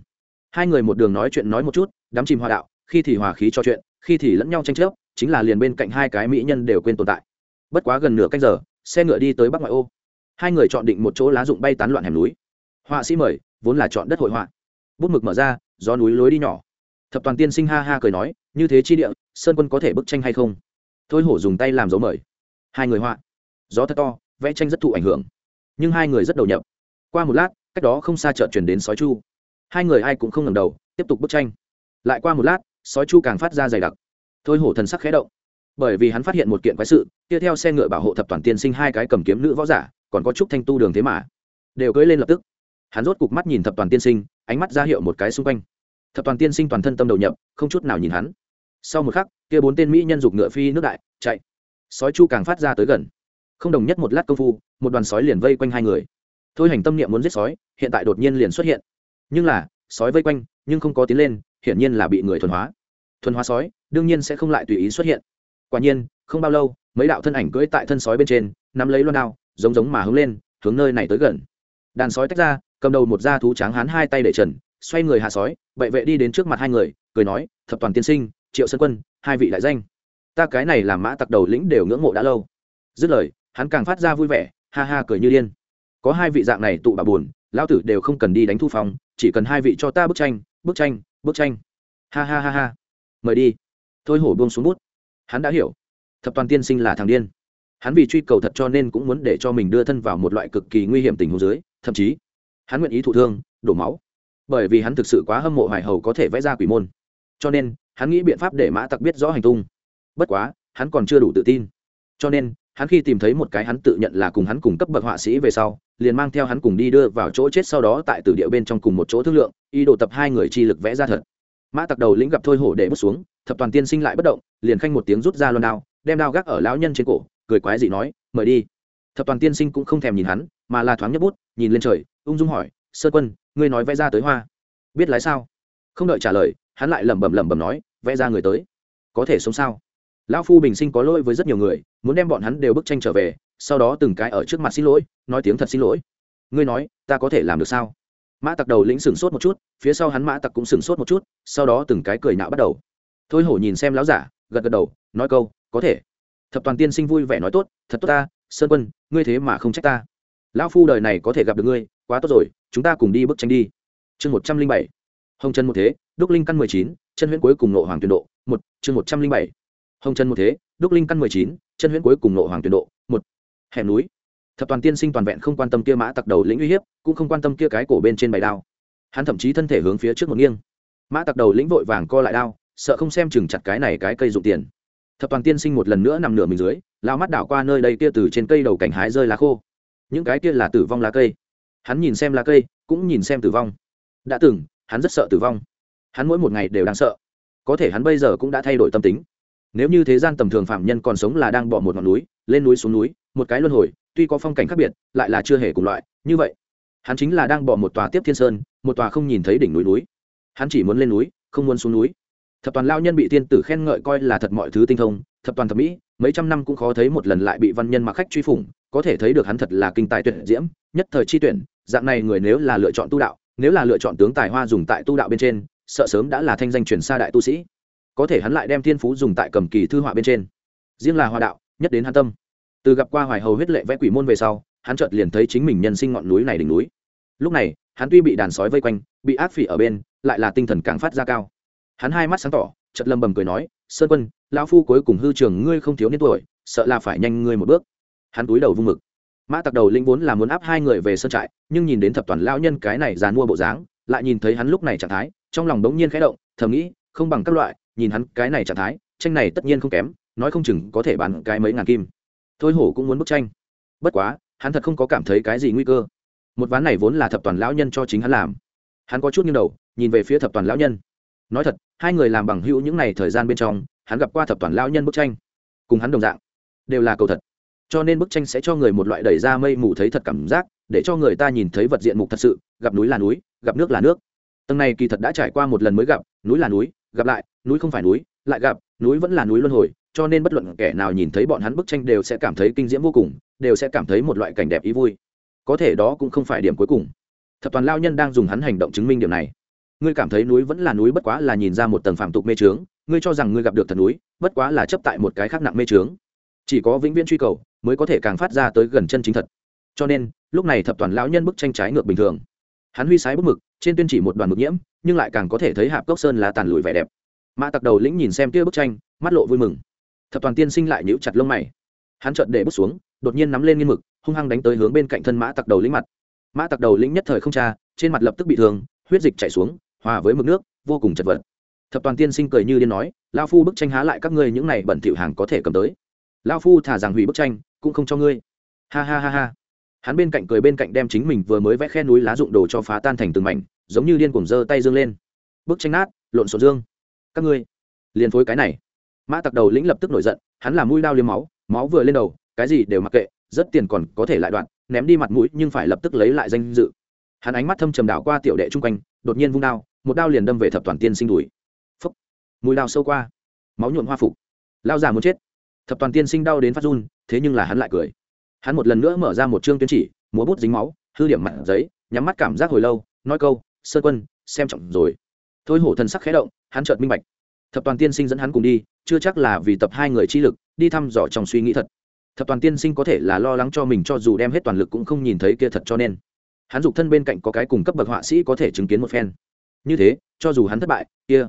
Hai người một đường nói chuyện nói một chút, đắm chìm hòa đạo, khi thì hòa khí cho chuyện, khi thì lẫn nhau tranh chấp, chính là liền bên cạnh hai cái mỹ nhân đều quên tồn tại. Bất quá gần nửa canh giờ, xe ngựa đi tới bắc ngoại ô. Hai người chọn định một chỗ lá rụng bay tán loạn hẻm núi. Họa sĩ mời, vốn là chọn đất hội họa. Bút mực mở ra do núi lối đi nhỏ. Thập toàn tiên sinh ha ha cười nói, như thế chi địa, sơn quân có thể bức tranh hay không? Thôi hổ dùng tay làm dấu mời hai người họa. Gió thật to, vẽ tranh rất thụ ảnh hưởng. Nhưng hai người rất đầu nhập. Qua một lát, cách đó không xa chợt chuyển đến sói chu. Hai người ai cũng không ngẩng đầu, tiếp tục bức tranh. Lại qua một lát, sói chu càng phát ra dày đặc. Thôi hổ thần sắc khẽ động. Bởi vì hắn phát hiện một kiện quái sự tiếp theo xe ngựa bảo hộ thập toàn tiên sinh hai cái cầm kiếm nữ võ giả, còn có chút thanh tu đường thế mà. Đều cưỡi lên lập tức. Hắn rốt cục mắt nhìn thập toàn tiên sinh, ánh mắt ra hiệu một cái xung quanh. Thập toàn tiên sinh toàn thân tâm đầu nhập, không chút nào nhìn hắn. Sau một khắc, kia bốn tên mỹ nhân dục ngựa phi nước đại, chạy sói chu càng phát ra tới gần. Không đồng nhất một lát công phu, một đoàn sói liền vây quanh hai người. Thôi hành tâm niệm muốn giết sói, hiện tại đột nhiên liền xuất hiện. Nhưng là, sói vây quanh, nhưng không có tiến lên, hiển nhiên là bị người thuần hóa. Thuần hóa sói, đương nhiên sẽ không lại tùy ý xuất hiện. Quả nhiên, không bao lâu, mấy đạo thân ảnh cưỡi tại thân sói bên trên, nắm lấy loan đao, giống giống mà hướng lên, hướng nơi này tới gần. Đàn sói tách ra, cầm đầu một da thú tráng hán hai tay để trần, xoay người hạ sói, bệ vệ đi đến trước mặt hai người, cười nói, thập toàn tiên sinh, triệu sơn quân, hai vị đại danh ta cái này làm mã tặc đầu lĩnh đều ngưỡng mộ đã lâu. Dứt lời, hắn càng phát ra vui vẻ, ha ha cười như điên. Có hai vị dạng này tụ bà buồn, lão tử đều không cần đi đánh thu phòng chỉ cần hai vị cho ta bức tranh bức tranh bức tranh. Ha ha ha ha. Mời đi. Thôi hổ buông xuống bút. Hắn đã hiểu. Thập toàn tiên sinh là thằng điên. Hắn vì truy cầu thật cho nên cũng muốn để cho mình đưa thân vào một loại cực kỳ nguy hiểm tình huống dưới, thậm chí, hắn nguyện ý thụ thương, đổ máu. Bởi vì hắn thực sự quá hâm mộ hải hầu có thể vẽ ra quỷ môn. Cho nên, hắn nghĩ biện pháp để mã tặc biết rõ hành tung bất quá, hắn còn chưa đủ tự tin. Cho nên, hắn khi tìm thấy một cái hắn tự nhận là cùng hắn cùng cấp bậc họa sĩ về sau, liền mang theo hắn cùng đi đưa vào chỗ chết sau đó tại tử địa bên trong cùng một chỗ thương lượng, ý đồ tập hai người chi lực vẽ ra thật. Mã tặc đầu lĩnh gặp thôi hổ để bước xuống, thập toàn tiên sinh lại bất động, liền khanh một tiếng rút ra loan đao, đem đao gác ở lão nhân trên cổ, cười quái dị nói, mời đi. Thập toàn tiên sinh cũng không thèm nhìn hắn, mà là thoáng nhấp bút, nhìn lên trời, ung dung hỏi sơ quân, ngươi nói vẽ ra tới hoa? Biết lái sao? Không đợi trả lời, hắn lại lẩm bẩm lẩm bẩm nói, vẽ ra người tới. Có thể sống sao? Lão phu bình sinh có lỗi với rất nhiều người, muốn đem bọn hắn đều bức tranh trở về, sau đó từng cái ở trước mặt xin lỗi, nói tiếng thật xin lỗi. Ngươi nói, ta có thể làm được sao? Mã tặc đầu lĩnh sửng sốt một chút, phía sau hắn mã tặc cũng sửng sốt một chút, sau đó từng cái cười nạo bắt đầu. Thôi hổ nhìn xem lão giả, gật gật đầu, nói câu, có thể. Thập toàn tiên sinh vui vẻ nói, tốt, thật tốt ta, sơn quân, ngươi thế mà không trách ta. Lão phu đời này có thể gặp được ngươi, quá tốt rồi, chúng ta cùng đi bức tranh đi. Chương một trăm linh bảy. Hồng chân một thế, đúc linh căn mười chín, chân huyễn cuối cùng nộ hoàng tuyển độ, một, chương một trăm linh bảy hồng chân một thế, đúc linh căn mười chín, chân huyễn cuối cùng nộ hoàng tuyển độ, một. Hẻm núi. Thập toàn tiên sinh toàn vẹn không quan tâm kia mã tặc đầu lĩnh uy hiếp, cũng không quan tâm kia cái cổ bên trên bày đao. Hắn thậm chí thân thể hướng phía trước một nghiêng. Mã tặc đầu lĩnh vội vàng co lại đao, sợ không xem chừng chặt cái này cái cây dụng tiền. Thập toàn tiên sinh một lần nữa nằm nửa mình dưới, lao mắt đảo qua nơi đây kia từ trên cây đầu cảnh hái rơi lá khô. Những cái kia là tử vong lá cây. Hắn nhìn xem lá cây, cũng nhìn xem tử vong. Đã từng, hắn rất sợ tử vong. Hắn mỗi một ngày đều đang sợ. Có thể hắn bây giờ cũng đã thay đổi tâm tính nếu như thế gian tầm thường phạm nhân còn sống là đang bỏ một ngọn núi, lên núi xuống núi, một cái luân hồi, tuy có phong cảnh khác biệt, lại là chưa hề cùng loại, như vậy, hắn chính là đang bỏ một tòa tiếp thiên sơn, một tòa không nhìn thấy đỉnh núi núi. Hắn chỉ muốn lên núi, không muốn xuống núi. Thập toàn lao nhân bị tiên tử khen ngợi coi là thật mọi thứ tinh thông, thập toàn thẩm mỹ, mấy trăm năm cũng khó thấy một lần lại bị văn nhân mặc khách truy phủng, có thể thấy được hắn thật là kinh tài tuyển diễm, nhất thời chi tuyển, dạng này người nếu là lựa chọn tu đạo, nếu là lựa chọn tướng tài hoa dùng tại tu đạo bên trên, sợ sớm đã là thanh danh truyền xa đại tu sĩ có thể hắn lại đem thiên phú dùng tại cầm kỳ thư họa bên trên. Riêng là hòa đạo, nhất đến hắn tâm. Từ gặp qua hoài hầu huyết lệ vẽ quỷ môn về sau, hắn chợt liền thấy chính mình nhân sinh ngọn núi này đỉnh núi. Lúc này, hắn tuy bị đàn sói vây quanh, bị ác phỉ ở bên, lại là tinh thần càng phát ra cao. Hắn hai mắt sáng tỏ, chợt lâm bầm cười nói, sơn quân, lão phu cuối cùng hư trường ngươi không thiếu niên tuổi, sợ là phải nhanh ngươi một bước. Hắn túi đầu vung mực. Mã tặc đầu linh vốn là muốn áp hai người về sân trại, nhưng nhìn đến thập toàn lao nhân cái này dàn mua bộ dáng, lại nhìn thấy hắn lúc này trạng thái, trong lòng đống nhiên khẽ động, thầm nghĩ, không bằng các loại nhìn hắn cái này trạng thái, tranh này tất nhiên không kém, nói không chừng có thể bán cái mấy ngàn kim. Thôi hổ cũng muốn bức tranh. Bất quá, hắn thật không có cảm thấy cái gì nguy cơ. Một ván này vốn là thập toàn lão nhân cho chính hắn làm. Hắn có chút nghiêng đầu, nhìn về phía thập toàn lão nhân. Nói thật, hai người làm bằng hữu những n à y thời gian bên trong, hắn gặp qua thập toàn lão nhân bức tranh. Cùng hắn đồng dạng, đều là cầu thật. Cho nên bức tranh sẽ cho người một loại đẩy ra mây mù thấy thật cảm giác, để cho người ta nhìn thấy vật diện mục thật sự, gặp núi là núi, gặp nước là nước. Tầng này kỳ thật đã trải qua một lần mới gặp, núi là núi gặp lại, núi không phải núi, lại gặp, núi vẫn là núi luân hồi, cho nên bất luận kẻ nào nhìn thấy bọn hắn bức tranh đều sẽ cảm thấy kinh diễm vô cùng, đều sẽ cảm thấy một loại cảnh đẹp ý vui. Có thể đó cũng không phải điểm cuối cùng. Thập toàn lao nhân đang dùng hắn hành động chứng minh điểm này. Ngươi cảm thấy núi vẫn là núi bất quá là nhìn ra một tầng phạm tục mê trướng, ngươi cho rằng ngươi gặp được thần núi, bất quá là chấp tại một cái khác nặng mê trướng. Chỉ có vĩnh viễn truy cầu, mới có thể càng phát ra tới gần chân chính thật. Cho nên, lúc này thập toàn lão nhân bức tranh trái ngược bình thường. Hắn huy sái bức mực, trên tuyên chỉ một đoàn mực nhiễm nhưng lại càng có thể thấy hạp cốc sơn là tàn lùi vẻ đẹp. Mã tặc đầu lĩnh nhìn xem kia bức tranh, mắt lộ vui mừng. Thập toàn tiên sinh lại nhíu chặt lông mày. Hắn trợn để bước xuống, đột nhiên nắm lên nghiên mực, hung hăng đánh tới hướng bên cạnh thân mã tặc đầu lĩnh mặt. Mã tặc đầu lĩnh nhất thời không cha trên mặt lập tức bị thương, huyết dịch chảy xuống, hòa với mực nước, vô cùng chật vật. Thập toàn tiên sinh cười như điên nói lao phu bức tranh há lại các ngươi những này bẩn thỉu hàng có thể cầm tới. Lao phu thả rằng hủy bức tranh, cũng không cho ngươi. Ha ha ha ha. Hắn bên cạnh cười bên cạnh đem chính mình vừa mới vẽ khe núi lá dụng đồ cho phá tan thành từng mảnh giống như điên cuồng giơ tay dương lên. Bức tranh nát, lộn xộn dương. Các ngươi, liền phối cái này. Mã tặc đầu lĩnh lập tức nổi giận, hắn làm mũi đao liếm máu máu vừa lên đầu, cái gì đều mặc kệ, rất tiền còn có thể lại đoạn, ném đi mặt mũi nhưng phải lập tức lấy lại danh dự. Hắn ánh mắt thâm trầm đảo qua tiểu đệ chung quanh, đột nhiên vung đao, một đao liền đâm về thập toàn tiên sinh đùi. Phúc. Mũi đao sâu qua, máu nhuộn hoa phục. Lao già muốn chết. Thập toàn tiên sinh đau đến phát run, thế nhưng là hắn lại cười. Hắn một lần nữa mở ra một chương tuyên chỉ, múa bút dính máu, hư điểm mặt giấy, nhắm mắt cảm giác hồi lâu, nói câu sơ quân, xem trọng rồi. Thôi hổ thần sắc khé động, hắn chợt minh bạch. Thập toàn tiên sinh dẫn hắn cùng đi, chưa chắc là vì tập hai người chi lực, đi thăm dò trong suy nghĩ thật. Thập toàn tiên sinh có thể là lo lắng cho mình cho dù đem hết toàn lực cũng không nhìn thấy kia thật cho nên. Hắn dục thân bên cạnh có cái cùng cấp bậc họa sĩ có thể chứng kiến một phen. Như thế, cho dù hắn thất bại, kia,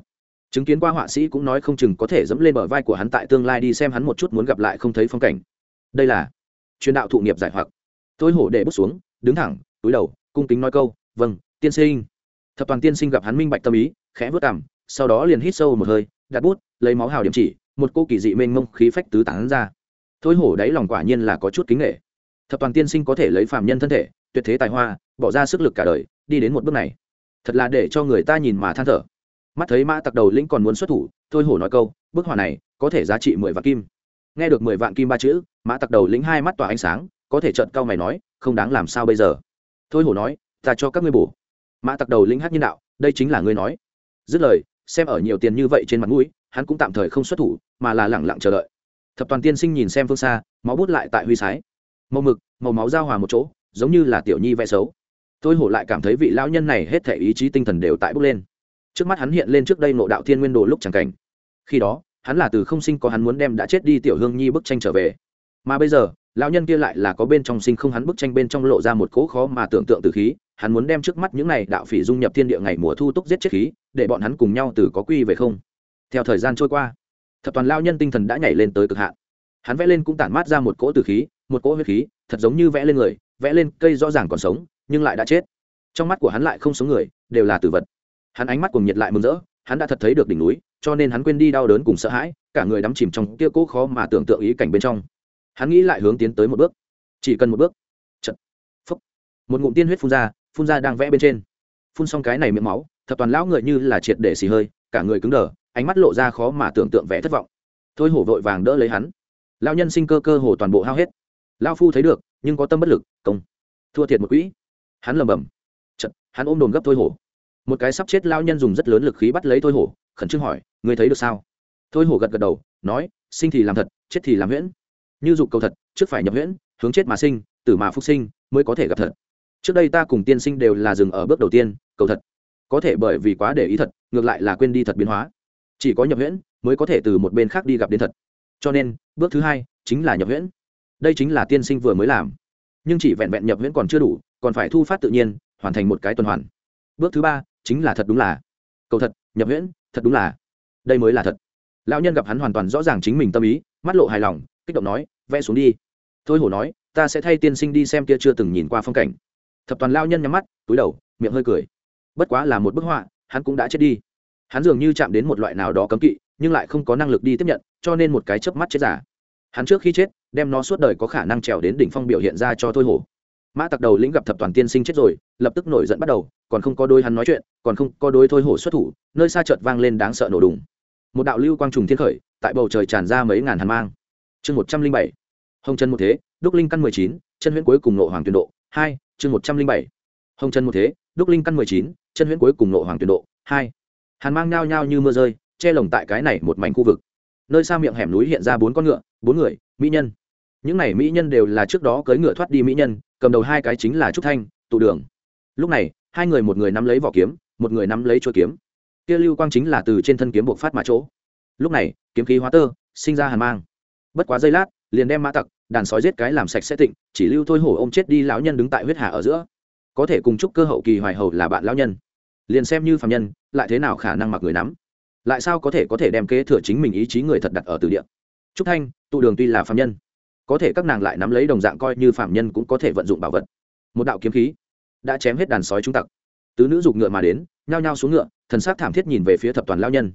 chứng kiến qua họa sĩ cũng nói không chừng có thể dẫm lên bờ vai của hắn tại tương lai đi xem hắn một chút muốn gặp lại không thấy phong cảnh. Đây là truyền đạo thụ nghiệp giải hoặc. Tôi hổ để bước xuống, đứng thẳng, túi đầu, cung kính nói câu vâng tiên sinh thập toàn tiên sinh gặp hắn minh bạch tâm ý, khẽ vớt cảm sau đó liền hít sâu một hơi, đặt bút, lấy máu hào điểm chỉ, một cô kỳ dị mênh mông khí phách tứ tán ra. Thôi hổ đáy lòng quả nhiên là có chút kính nghệ thập toàn tiên sinh có thể lấy phạm nhân thân thể, tuyệt thế tài hoa, bỏ ra sức lực cả đời, đi đến một bước này. Thật là để cho người ta nhìn mà than thở. Mắt thấy mã tặc đầu lĩnh còn muốn xuất thủ, thôi hổ nói câu, bức họa này có thể giá trị mười vạn kim. Nghe được mười vạn kim ba chữ, mã tặc đầu lĩnh hai mắt tỏa ánh sáng, có thể trợn cao mày nói, không đáng làm sao bây giờ? Thôi hổ nói, ta cho các ngươi bổ mã tặc đầu lĩnh hát nhân đạo, đây chính là ngươi nói. Dứt lời, xem ở nhiều tiền như vậy trên mặt mũi, hắn cũng tạm thời không xuất thủ, mà là lẳng lặng chờ đợi. Thập toàn tiên sinh nhìn xem phương xa, máu bút lại tại huy sái. Màu mực, màu máu giao hòa một chỗ, giống như là tiểu nhi vẽ xấu. Tôi hổ lại cảm thấy vị lão nhân này hết thể ý chí tinh thần đều tại bước lên. Trước mắt hắn hiện lên trước đây nộ đạo thiên nguyên đồ lúc chẳng cảnh. Khi đó, hắn là từ không sinh có hắn muốn đem đã chết đi tiểu hương nhi bức tranh trở về. Mà bây giờ, lão nhân kia lại là có bên trong sinh không hắn bức tranh bên trong lộ ra một cỗ khó mà tưởng tượng từ khí hắn muốn đem trước mắt những này đạo phỉ dung nhập thiên địa ngày mùa thu túc giết chết khí, để bọn hắn cùng nhau từ có quy về không. Theo thời gian trôi qua, thập toàn lao nhân tinh thần đã nhảy lên tới cực hạn. Hắn vẽ lên cũng tản mát ra một cỗ từ khí, một cỗ huyết khí, thật giống như vẽ lên người, vẽ lên cây rõ ràng còn sống, nhưng lại đã chết. Trong mắt của hắn lại không sống người, đều là tử vật. Hắn ánh mắt cùng nhiệt lại mừng rỡ, hắn đã thật thấy được đỉnh núi, cho nên hắn quên đi đau đớn cùng sợ hãi, cả người đắm chìm trong kia cỗ khó mà tưởng tượng ý cảnh bên trong. Hắn nghĩ lại hướng tiến tới một bước. Chỉ cần một bước. Chật. Phúc. một ngụm tiên huyết phun ra phun ra đang vẽ bên trên. Phun xong cái này miệng máu thập toàn lão người như là triệt để xì hơi cả người cứng đờ ánh mắt lộ ra khó mà tưởng tượng vẽ thất vọng. Thôi hổ vội vàng đỡ lấy hắn. Lao nhân sinh cơ cơ hồ toàn bộ hao hết. Lao phu thấy được nhưng có tâm bất lực công. Thua thiệt một quỹ. Hắn lầm bầm Chật, hắn ôm đồn gấp thôi hổ. Một cái sắp chết lao nhân dùng rất lớn lực khí bắt lấy thôi hổ khẩn trương hỏi người thấy được sao? Thôi hổ gật gật đầu nói sinh thì làm thật chết thì làm huyễn. Như dục cầu thật trước phải nhập huyễn hướng chết mà sinh tử mà phục sinh mới có thể gặp thật trước đây ta cùng tiên sinh đều là dừng ở bước đầu tiên, cầu thật. Có thể bởi vì quá để ý thật, ngược lại là quên đi thật biến hóa. Chỉ có nhập huyễn mới có thể từ một bên khác đi gặp đến thật. Cho nên, bước thứ hai chính là nhập huyễn. Đây chính là tiên sinh vừa mới làm. Nhưng chỉ vẹn vẹn nhập huyễn còn chưa đủ, còn phải thu phát tự nhiên, hoàn thành một cái tuần hoàn. Bước thứ ba chính là thật đúng là. Cầu thật, nhập huyễn, thật đúng là. Đây mới là thật. Lão nhân gặp hắn hoàn toàn rõ ràng chính mình tâm ý, mắt lộ hài lòng, kích động nói, vẽ xuống đi. Thôi hổ nói, ta sẽ thay tiên sinh đi xem kia chưa từng nhìn qua phong cảnh thập toàn lao nhân nhắm mắt, túi đầu, miệng hơi cười. Bất quá là một bức họa, hắn cũng đã chết đi. Hắn dường như chạm đến một loại nào đó cấm kỵ, nhưng lại không có năng lực đi tiếp nhận, cho nên một cái chớp mắt chết giả hắn trước khi chết, đem nó suốt đời có khả năng trèo đến đỉnh phong biểu hiện ra cho thôi hổ. Mã tặc đầu lĩnh gặp thập toàn tiên sinh chết rồi, lập tức nổi giận bắt đầu, còn không có đôi hắn nói chuyện, còn không có đôi thôi hổ xuất thủ, nơi xa chợt vang lên đáng sợ nổ đùng. Một đạo lưu quang trùng thiên khởi, tại bầu trời tràn ra mấy ngàn hàn mang. Chương một trăm linh bảy. Hồng chân một thế, đúc linh căn mười chín, chân huyễn cuối cùng nộ hoàng tuyển độ, hai chương một trăm linh bảy. Hồng chân một thế, đúc linh căn mười chín, chân huyễn cuối cùng nộ hoàng tuyển độ, hai. Hàn mang nhao nhao như mưa rơi, che lồng tại cái này một mảnh khu vực. Nơi xa miệng hẻm núi hiện ra bốn con ngựa, bốn người, mỹ nhân. Những này mỹ nhân đều là trước đó cưỡi ngựa thoát đi mỹ nhân, cầm đầu hai cái chính là trúc thanh, tụ đường. Lúc này, hai người một người nắm lấy vỏ kiếm, một người nắm lấy chuôi kiếm. Kia lưu quang chính là từ trên thân kiếm buộc phát mã chỗ. Lúc này, kiếm khí hóa tơ, sinh ra hàn mang. Bất quá giây lát, liền đem mã tặc đàn sói giết cái làm sạch sẽ tịnh, chỉ lưu thôi hổ ô m chết đi lão nhân đứng tại huyết hà ở giữa. Có thể cùng chúc cơ hậu kỳ hoài hầu là bạn lão nhân. Liền xem như phạm nhân, lại thế nào khả năng mặc người nắm? Lại sao có thể có thể đem kế thừa chính mình ý chí người thật đặt ở từ địa? Trúc thanh, tụ đường tuy là phạm nhân, có thể các nàng lại nắm lấy đồng dạng coi như phạm nhân cũng có thể vận dụng bảo vật. Một đạo kiếm khí đã chém hết đàn sói trung tặc. Tứ nữ giục ngựa mà đến, nhao nhao xuống ngựa, thần s á c thảm thiết nhìn về phía thập toàn lao nhân.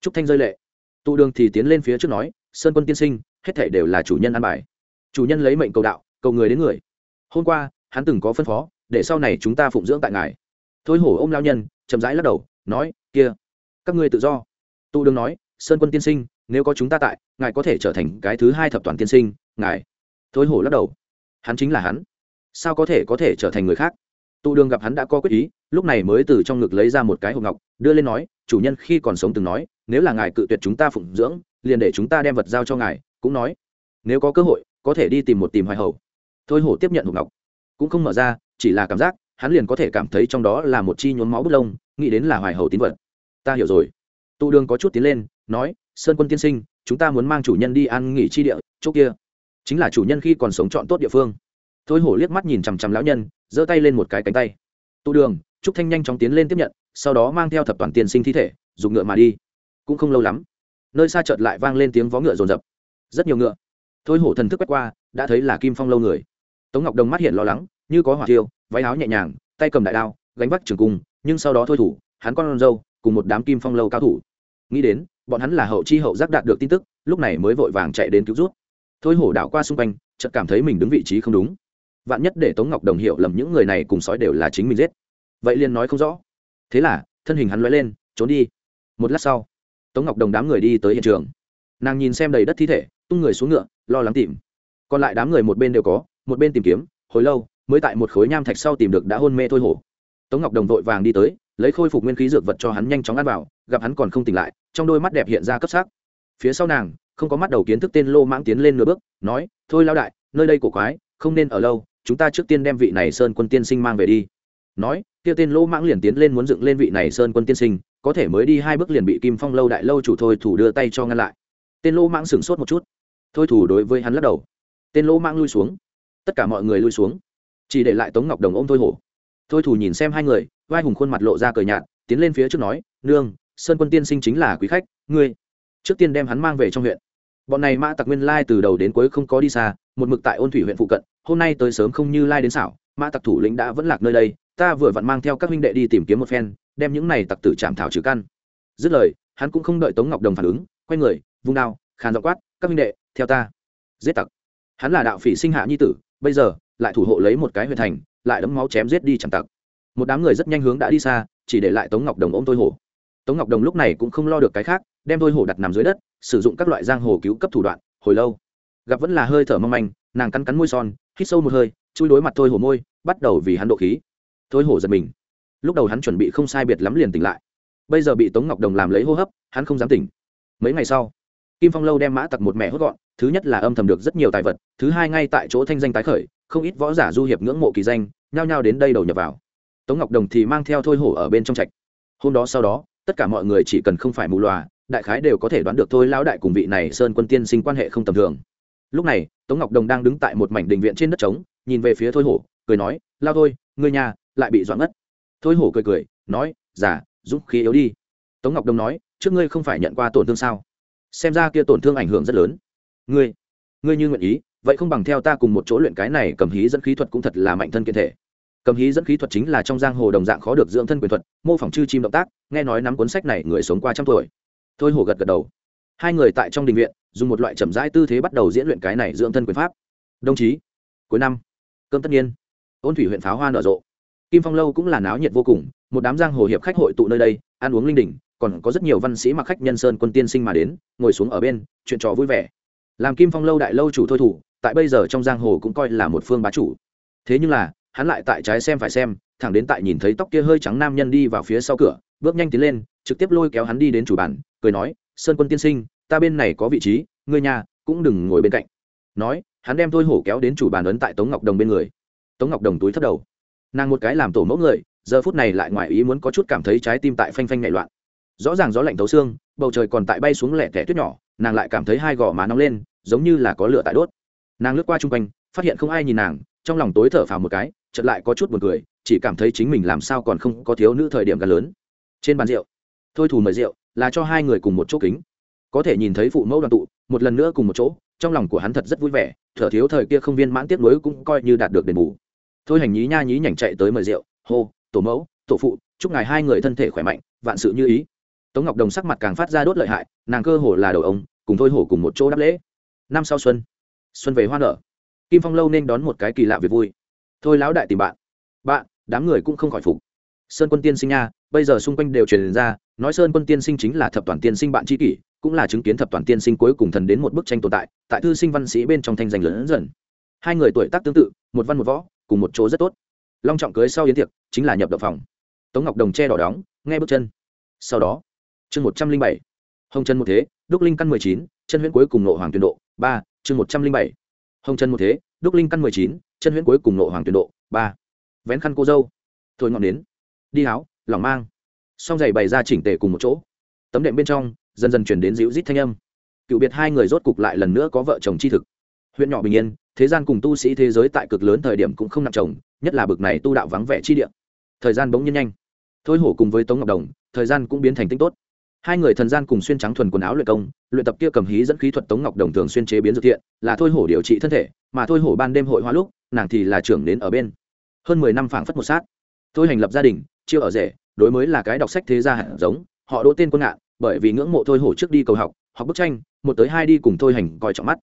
Trúc thanh rơi lệ. Tụ đường thì tiến lên phía trước nói, sơn quân tiên sinh, hết thể đều là chủ nhân ăn bài chủ nhân lấy mệnh cầu đạo, cầu người đến người. Hôm qua, hắn từng có phân phó, để sau này chúng ta phụng dưỡng tại ngài. Thôi hổ ô m lao nhân, chậm rãi lắc đầu, nói, kia, các ngươi tự do. Tụ đường nói, sơn quân tiên sinh, nếu có chúng ta tại, ngài có thể trở thành cái thứ hai thập toàn tiên sinh, ngài. Thôi hổ lắc đầu. Hắn chính là hắn. Sao có thể có thể trở thành người khác? Tụ đường gặp hắn đã có quyết ý, lúc này mới từ trong ngực lấy ra một cái hộp ngọc, đưa lên nói, chủ nhân khi còn sống từng nói, nếu là ngài cự tuyệt chúng ta phụng dưỡng, liền để chúng ta đem vật giao cho ngài. Cũng nói, nếu có cơ hội có thể đi tìm một tìm hoài hầu thôi hổ tiếp nhận hộp ngọc. Cũng không mở ra, chỉ là cảm giác, hắn liền có thể cảm thấy trong đó là một chi nhốn máu bút lông, nghĩ đến là hoài hầu tín vật. Ta hiểu rồi. Tụ đường có chút tiến lên, nói, sơn quân tiên sinh, chúng ta muốn mang chủ nhân đi ăn nghỉ chi địa, chỗ kia. Chính là chủ nhân khi còn sống chọn tốt địa phương. Thôi hổ liếc mắt nhìn chằm chằm lão nhân, giơ tay lên một cái cánh tay. Tụ đường, trúc thanh nhanh chóng tiến lên tiếp nhận, sau đó mang theo thập toàn tiên sinh thi thể, dùng ngựa mà đi. Cũng không lâu lắm, nơi xa chợt lại vang lên tiếng vó ngựa rồn rập rất nhiều ngựa thôi hổ thần thức quét qua, đã thấy là kim phong lâu người. Tống ngọc đồng mắt hiện lo lắng, như có hỏa tiêu váy áo nhẹ nhàng, tay cầm đại đao, gánh vác trường cung, nhưng sau đó thôi thủ, hắn con râu cùng một đám kim phong lâu cao thủ. Nghĩ đến, bọn hắn là hậu chi hậu giác đạt được tin tức, lúc này mới vội vàng chạy đến cứu rút thôi hổ đảo qua xung quanh, chợt cảm thấy mình đứng vị trí không đúng. Vạn nhất để tống ngọc đồng hiểu lầm những người này cùng sói đều là chính mình giết. Vậy liền nói không rõ. Thế là, thân hình hắn lóe lên, trốn đi. Một lát sau, tống ngọc đồng đám người đi tới hiện trường. Nàng nhìn xem đầy đất thi thể tung người xuống ngựa, lo lắng tìm. Còn lại đám người một bên đều có, một bên tìm kiếm, hồi lâu, mới tại một khối nham thạch sau tìm được đã hôn mê thôi hổ. Tống ngọc đồng vội vàng đi tới, lấy khôi phục nguyên khí dược vật cho hắn nhanh chóng ăn vào, gặp hắn còn không tỉnh lại, trong đôi mắt đẹp hiện ra cấp sắc. Phía sau nàng, không có mắt đầu kiến thức tên lô mãng tiến lên nửa bước, nói, thôi lao đại, nơi đây cổ quái, không nên ở lâu, chúng ta trước tiên đem vị này sơn quân tiên sinh mang về đi. Nói, kia tên lô mãng liền tiến lên muốn dựng lên vị này sơn quân tiên sinh, có thể mới đi hai bước liền bị kim phong lâu đại lâu chủ thôi thủ đưa tay cho ngăn lại tên lô mãng sửng sốt một chút. Thôi thủ đối với hắn lắc đầu. Tên lô mãng lui xuống. Tất cả mọi người lui xuống. Chỉ để lại tống ngọc đồng ôm thôi hổ. Thôi thủ nhìn xem hai người, vai hùng khuôn mặt lộ ra cờ nhạt, tiến lên phía trước nói, nương, sơn quân tiên sinh chính là quý khách, ngươi. Trước tiên đem hắn mang về trong huyện. Bọn này mã tặc nguyên lai từ đầu đến cuối không có đi xa, một mực tại ôn thủy huyện phụ cận, hôm nay tới sớm không như lai đến xảo, mã tặc thủ lĩnh đã vẫn lạc nơi đây, ta vừa vặn mang theo các huynh đệ đi tìm kiếm một phen, đem những này tặc tử chạm thảo trừ căn. Dứt lời, hắn cũng không đợi tống ngọc đồng phản ứng, quay người vung đao, khàn dọ quát, các huynh đệ, theo ta. Giết tặc. Hắn là đạo phỉ sinh hạ nhi tử, bây giờ, lại thủ hộ lấy một cái huyện thành, lại đấm máu chém giết đi chẳng tặc. Một đám người rất nhanh hướng đã đi xa, chỉ để lại tống ngọc đồng ôm tôi hổ. Tống ngọc đồng lúc này cũng không lo được cái khác, đem tôi hổ đặt nằm dưới đất, sử dụng các loại giang hồ cứu cấp thủ đoạn, hồi lâu. Gặp vẫn là hơi thở mong manh, nàng cắn cắn môi son, hít sâu một hơi, chui đối mặt thôi hổ môi, bắt đầu vì hắn độ khí. Thôi hổ giật mình. Lúc đầu hắn chuẩn bị không sai biệt lắm liền tỉnh lại. Bây giờ bị tống ngọc đồng làm lấy hô hấp, hắn không dám tỉnh. Mấy ngày sau kim phong lâu đem mã tặc một mẹ hốt gọn, thứ nhất là âm thầm được rất nhiều tài vật, thứ hai ngay tại chỗ thanh danh tái khởi, không ít võ giả du hiệp ngưỡng mộ kỳ danh, nhao nhao đến đây đầu nhập vào. Tống ngọc đồng thì mang theo thôi hổ ở bên trong trạch. Hôm đó sau đó, tất cả mọi người chỉ cần không phải mù loà, đại khái đều có thể đoán được thôi lão đại cùng vị này sơn quân tiên sinh quan hệ không tầm thường. Lúc này, tống ngọc đồng đang đứng tại một mảnh đình viện trên đất trống, nhìn về phía thôi hổ, cười nói, lao thôi người nhà lại bị doãn ngất. Thôi hổ cười cười, nói giả giúp khí yếu đi. Tống ngọc đồng nói, trước ngươi không phải nhận qua tổn thương sao? Xem ra kia tổn thương ảnh hưởng rất lớn. Ngươi ngươi như nguyện ý, vậy không bằng theo ta cùng một chỗ luyện cái này cầm hí dẫn khí thuật cũng thật là mạnh thân kiện thể. Cầm hí dẫn khí thuật chính là trong giang hồ đồng dạng khó được dưỡng thân quyền thuật, mô phỏng chư chim động tác, nghe nói nắm cuốn sách này người sống qua trăm tuổi. Thôi hồ gật gật đầu. Hai người tại trong đình viện, dùng một loại chậm rãi tư thế bắt đầu diễn luyện cái này dưỡng thân quyền pháp. Đồng chí, cuối năm, cơm tất nhiên ôn thủy huyện pháo hoa nở rộ. Kim phong lâu cũng là náo nhiệt vô cùng, một đám giang hồ hiệp khách hội tụ nơi đây, ăn uống linh đình còn có rất nhiều văn sĩ mặc khách nhân sơn quân tiên sinh mà đến, ngồi xuống ở bên, chuyện trò vui vẻ. Làm kim phong lâu đại lâu chủ thôi thủ, tại bây giờ trong giang hồ cũng coi là một phương bá chủ. Thế nhưng là, hắn lại tại trái xem phải xem, thẳng đến tại nhìn thấy tóc kia hơi trắng nam nhân đi vào phía sau cửa, bước nhanh tiến lên, trực tiếp lôi kéo hắn đi đến chủ bản cười nói, sơn quân tiên sinh, ta bên này có vị trí, ngươi nhà cũng đừng ngồi bên cạnh. Nói, hắn đem thôi hổ kéo đến chủ bàn ấn tại tống ngọc đồng bên người. Tống ngọc đồng túi thất đầu. Nàng một cái làm tổ mẫu người, giờ phút này lại ngoài ý muốn có chút cảm thấy trái tim tại phanh phanh nhảy loạn rõ ràng gió lạnh thấu xương, bầu trời còn tại bay xuống lẻ tẻ tuyết nhỏ, nàng lại cảm thấy hai gò má nóng lên, giống như là có lửa tại đốt. Nàng lướt qua chung quanh, phát hiện không ai nhìn nàng, trong lòng tối thở phào một cái, chợt lại có chút buồn cười, chỉ cảm thấy chính mình làm sao còn không có thiếu nữ thời điểm gần lớn. Trên bàn rượu, thôi thủ mời rượu, là cho hai người cùng một chỗ kính. Có thể nhìn thấy phụ mẫu đoàn tụ, một lần nữa cùng một chỗ, trong lòng của hắn thật rất vui vẻ, thở thiếu thời kia không viên mãn tiếc nối cũng coi như đạt được đền bù. Thôi hành nhí nha nhí nhảnh chạy tới mời rượu, hô, tổ mẫu, tổ phụ, chúc ngài hai người thân thể khỏe mạnh, vạn sự như ý tống ngọc đồng sắc mặt càng phát ra đốt lợi hại, nàng cơ hồ là đầu ông, cùng thôi hổ cùng một chỗ đáp lễ. Năm sau xuân xuân về hoa nở. Kim phong lâu nên đón một cái kỳ lạ về vui. Thôi lão đại tìm bạn. Bạn, đám người cũng không khỏi phục. Sơn quân tiên sinh nha, bây giờ xung quanh đều truyền ra, nói sơn quân tiên sinh chính là thập toàn tiên sinh bạn tri kỷ, cũng là chứng kiến thập toàn tiên sinh cuối cùng thần đến một bức tranh tồn tại tại thư sinh văn sĩ bên trong thanh danh lớn dần hai người tuổi tác tương tự, một văn một võ, cùng một chỗ rất tốt. Long trọng cưới sau yến tiệc, chính là nhập động phòng. Tống ngọc đồng che đỏ đóng, nghe bước chân. Sau đó chương một trăm linh bảy. Hồng chân một thế, đúc linh căn mười chín, chân huyễn cuối cùng nộ hoàng tuyển độ, ba, chương một trăm linh bảy. Hồng chân một thế, đúc linh căn mười chín, chân huyễn cuối cùng nộ hoàng tuyển độ, ba. Vén khăn cô dâu. Thôi ngọn đến đi háo lòng mang. Song giày bày ra chỉnh tề cùng một chỗ. Tấm đệm bên trong, dần dần chuyển đến dịu rít thanh âm. Cựu biệt hai người rốt cục lại lần nữa có vợ chồng chi thực. Huyện nhỏ bình yên, thế gian cùng tu sĩ thế giới tại cực lớn thời điểm cũng không nặng chồng, nhất là bực này tu đạo vắng vẻ chi địa. Thời gian bỗng nhiên nhanh. Thôi hổ cùng với tống ngọc đồng, thời gian cũng biến thành tinh tốt hai người thần gian cùng xuyên trắng thuần quần áo luyện công, luyện tập kia cầm hí dẫn khí thuật tống ngọc đồng thường xuyên chế biến dược thiện, là thôi hổ điều trị thân thể, mà thôi hổ ban đêm hội hoa lúc, nàng thì là trưởng đến ở bên. Hơn mười năm phảng phất một sát. Thôi hành lập gia đình, chiêu ở rể, đối mới là cái đọc sách thế gia hạt giống, họ đỗ tên quân ngạn, bởi vì ngưỡng mộ thôi hổ trước đi cầu học học bức tranh, một tới hai đi cùng thôi hành coi trọng mắt.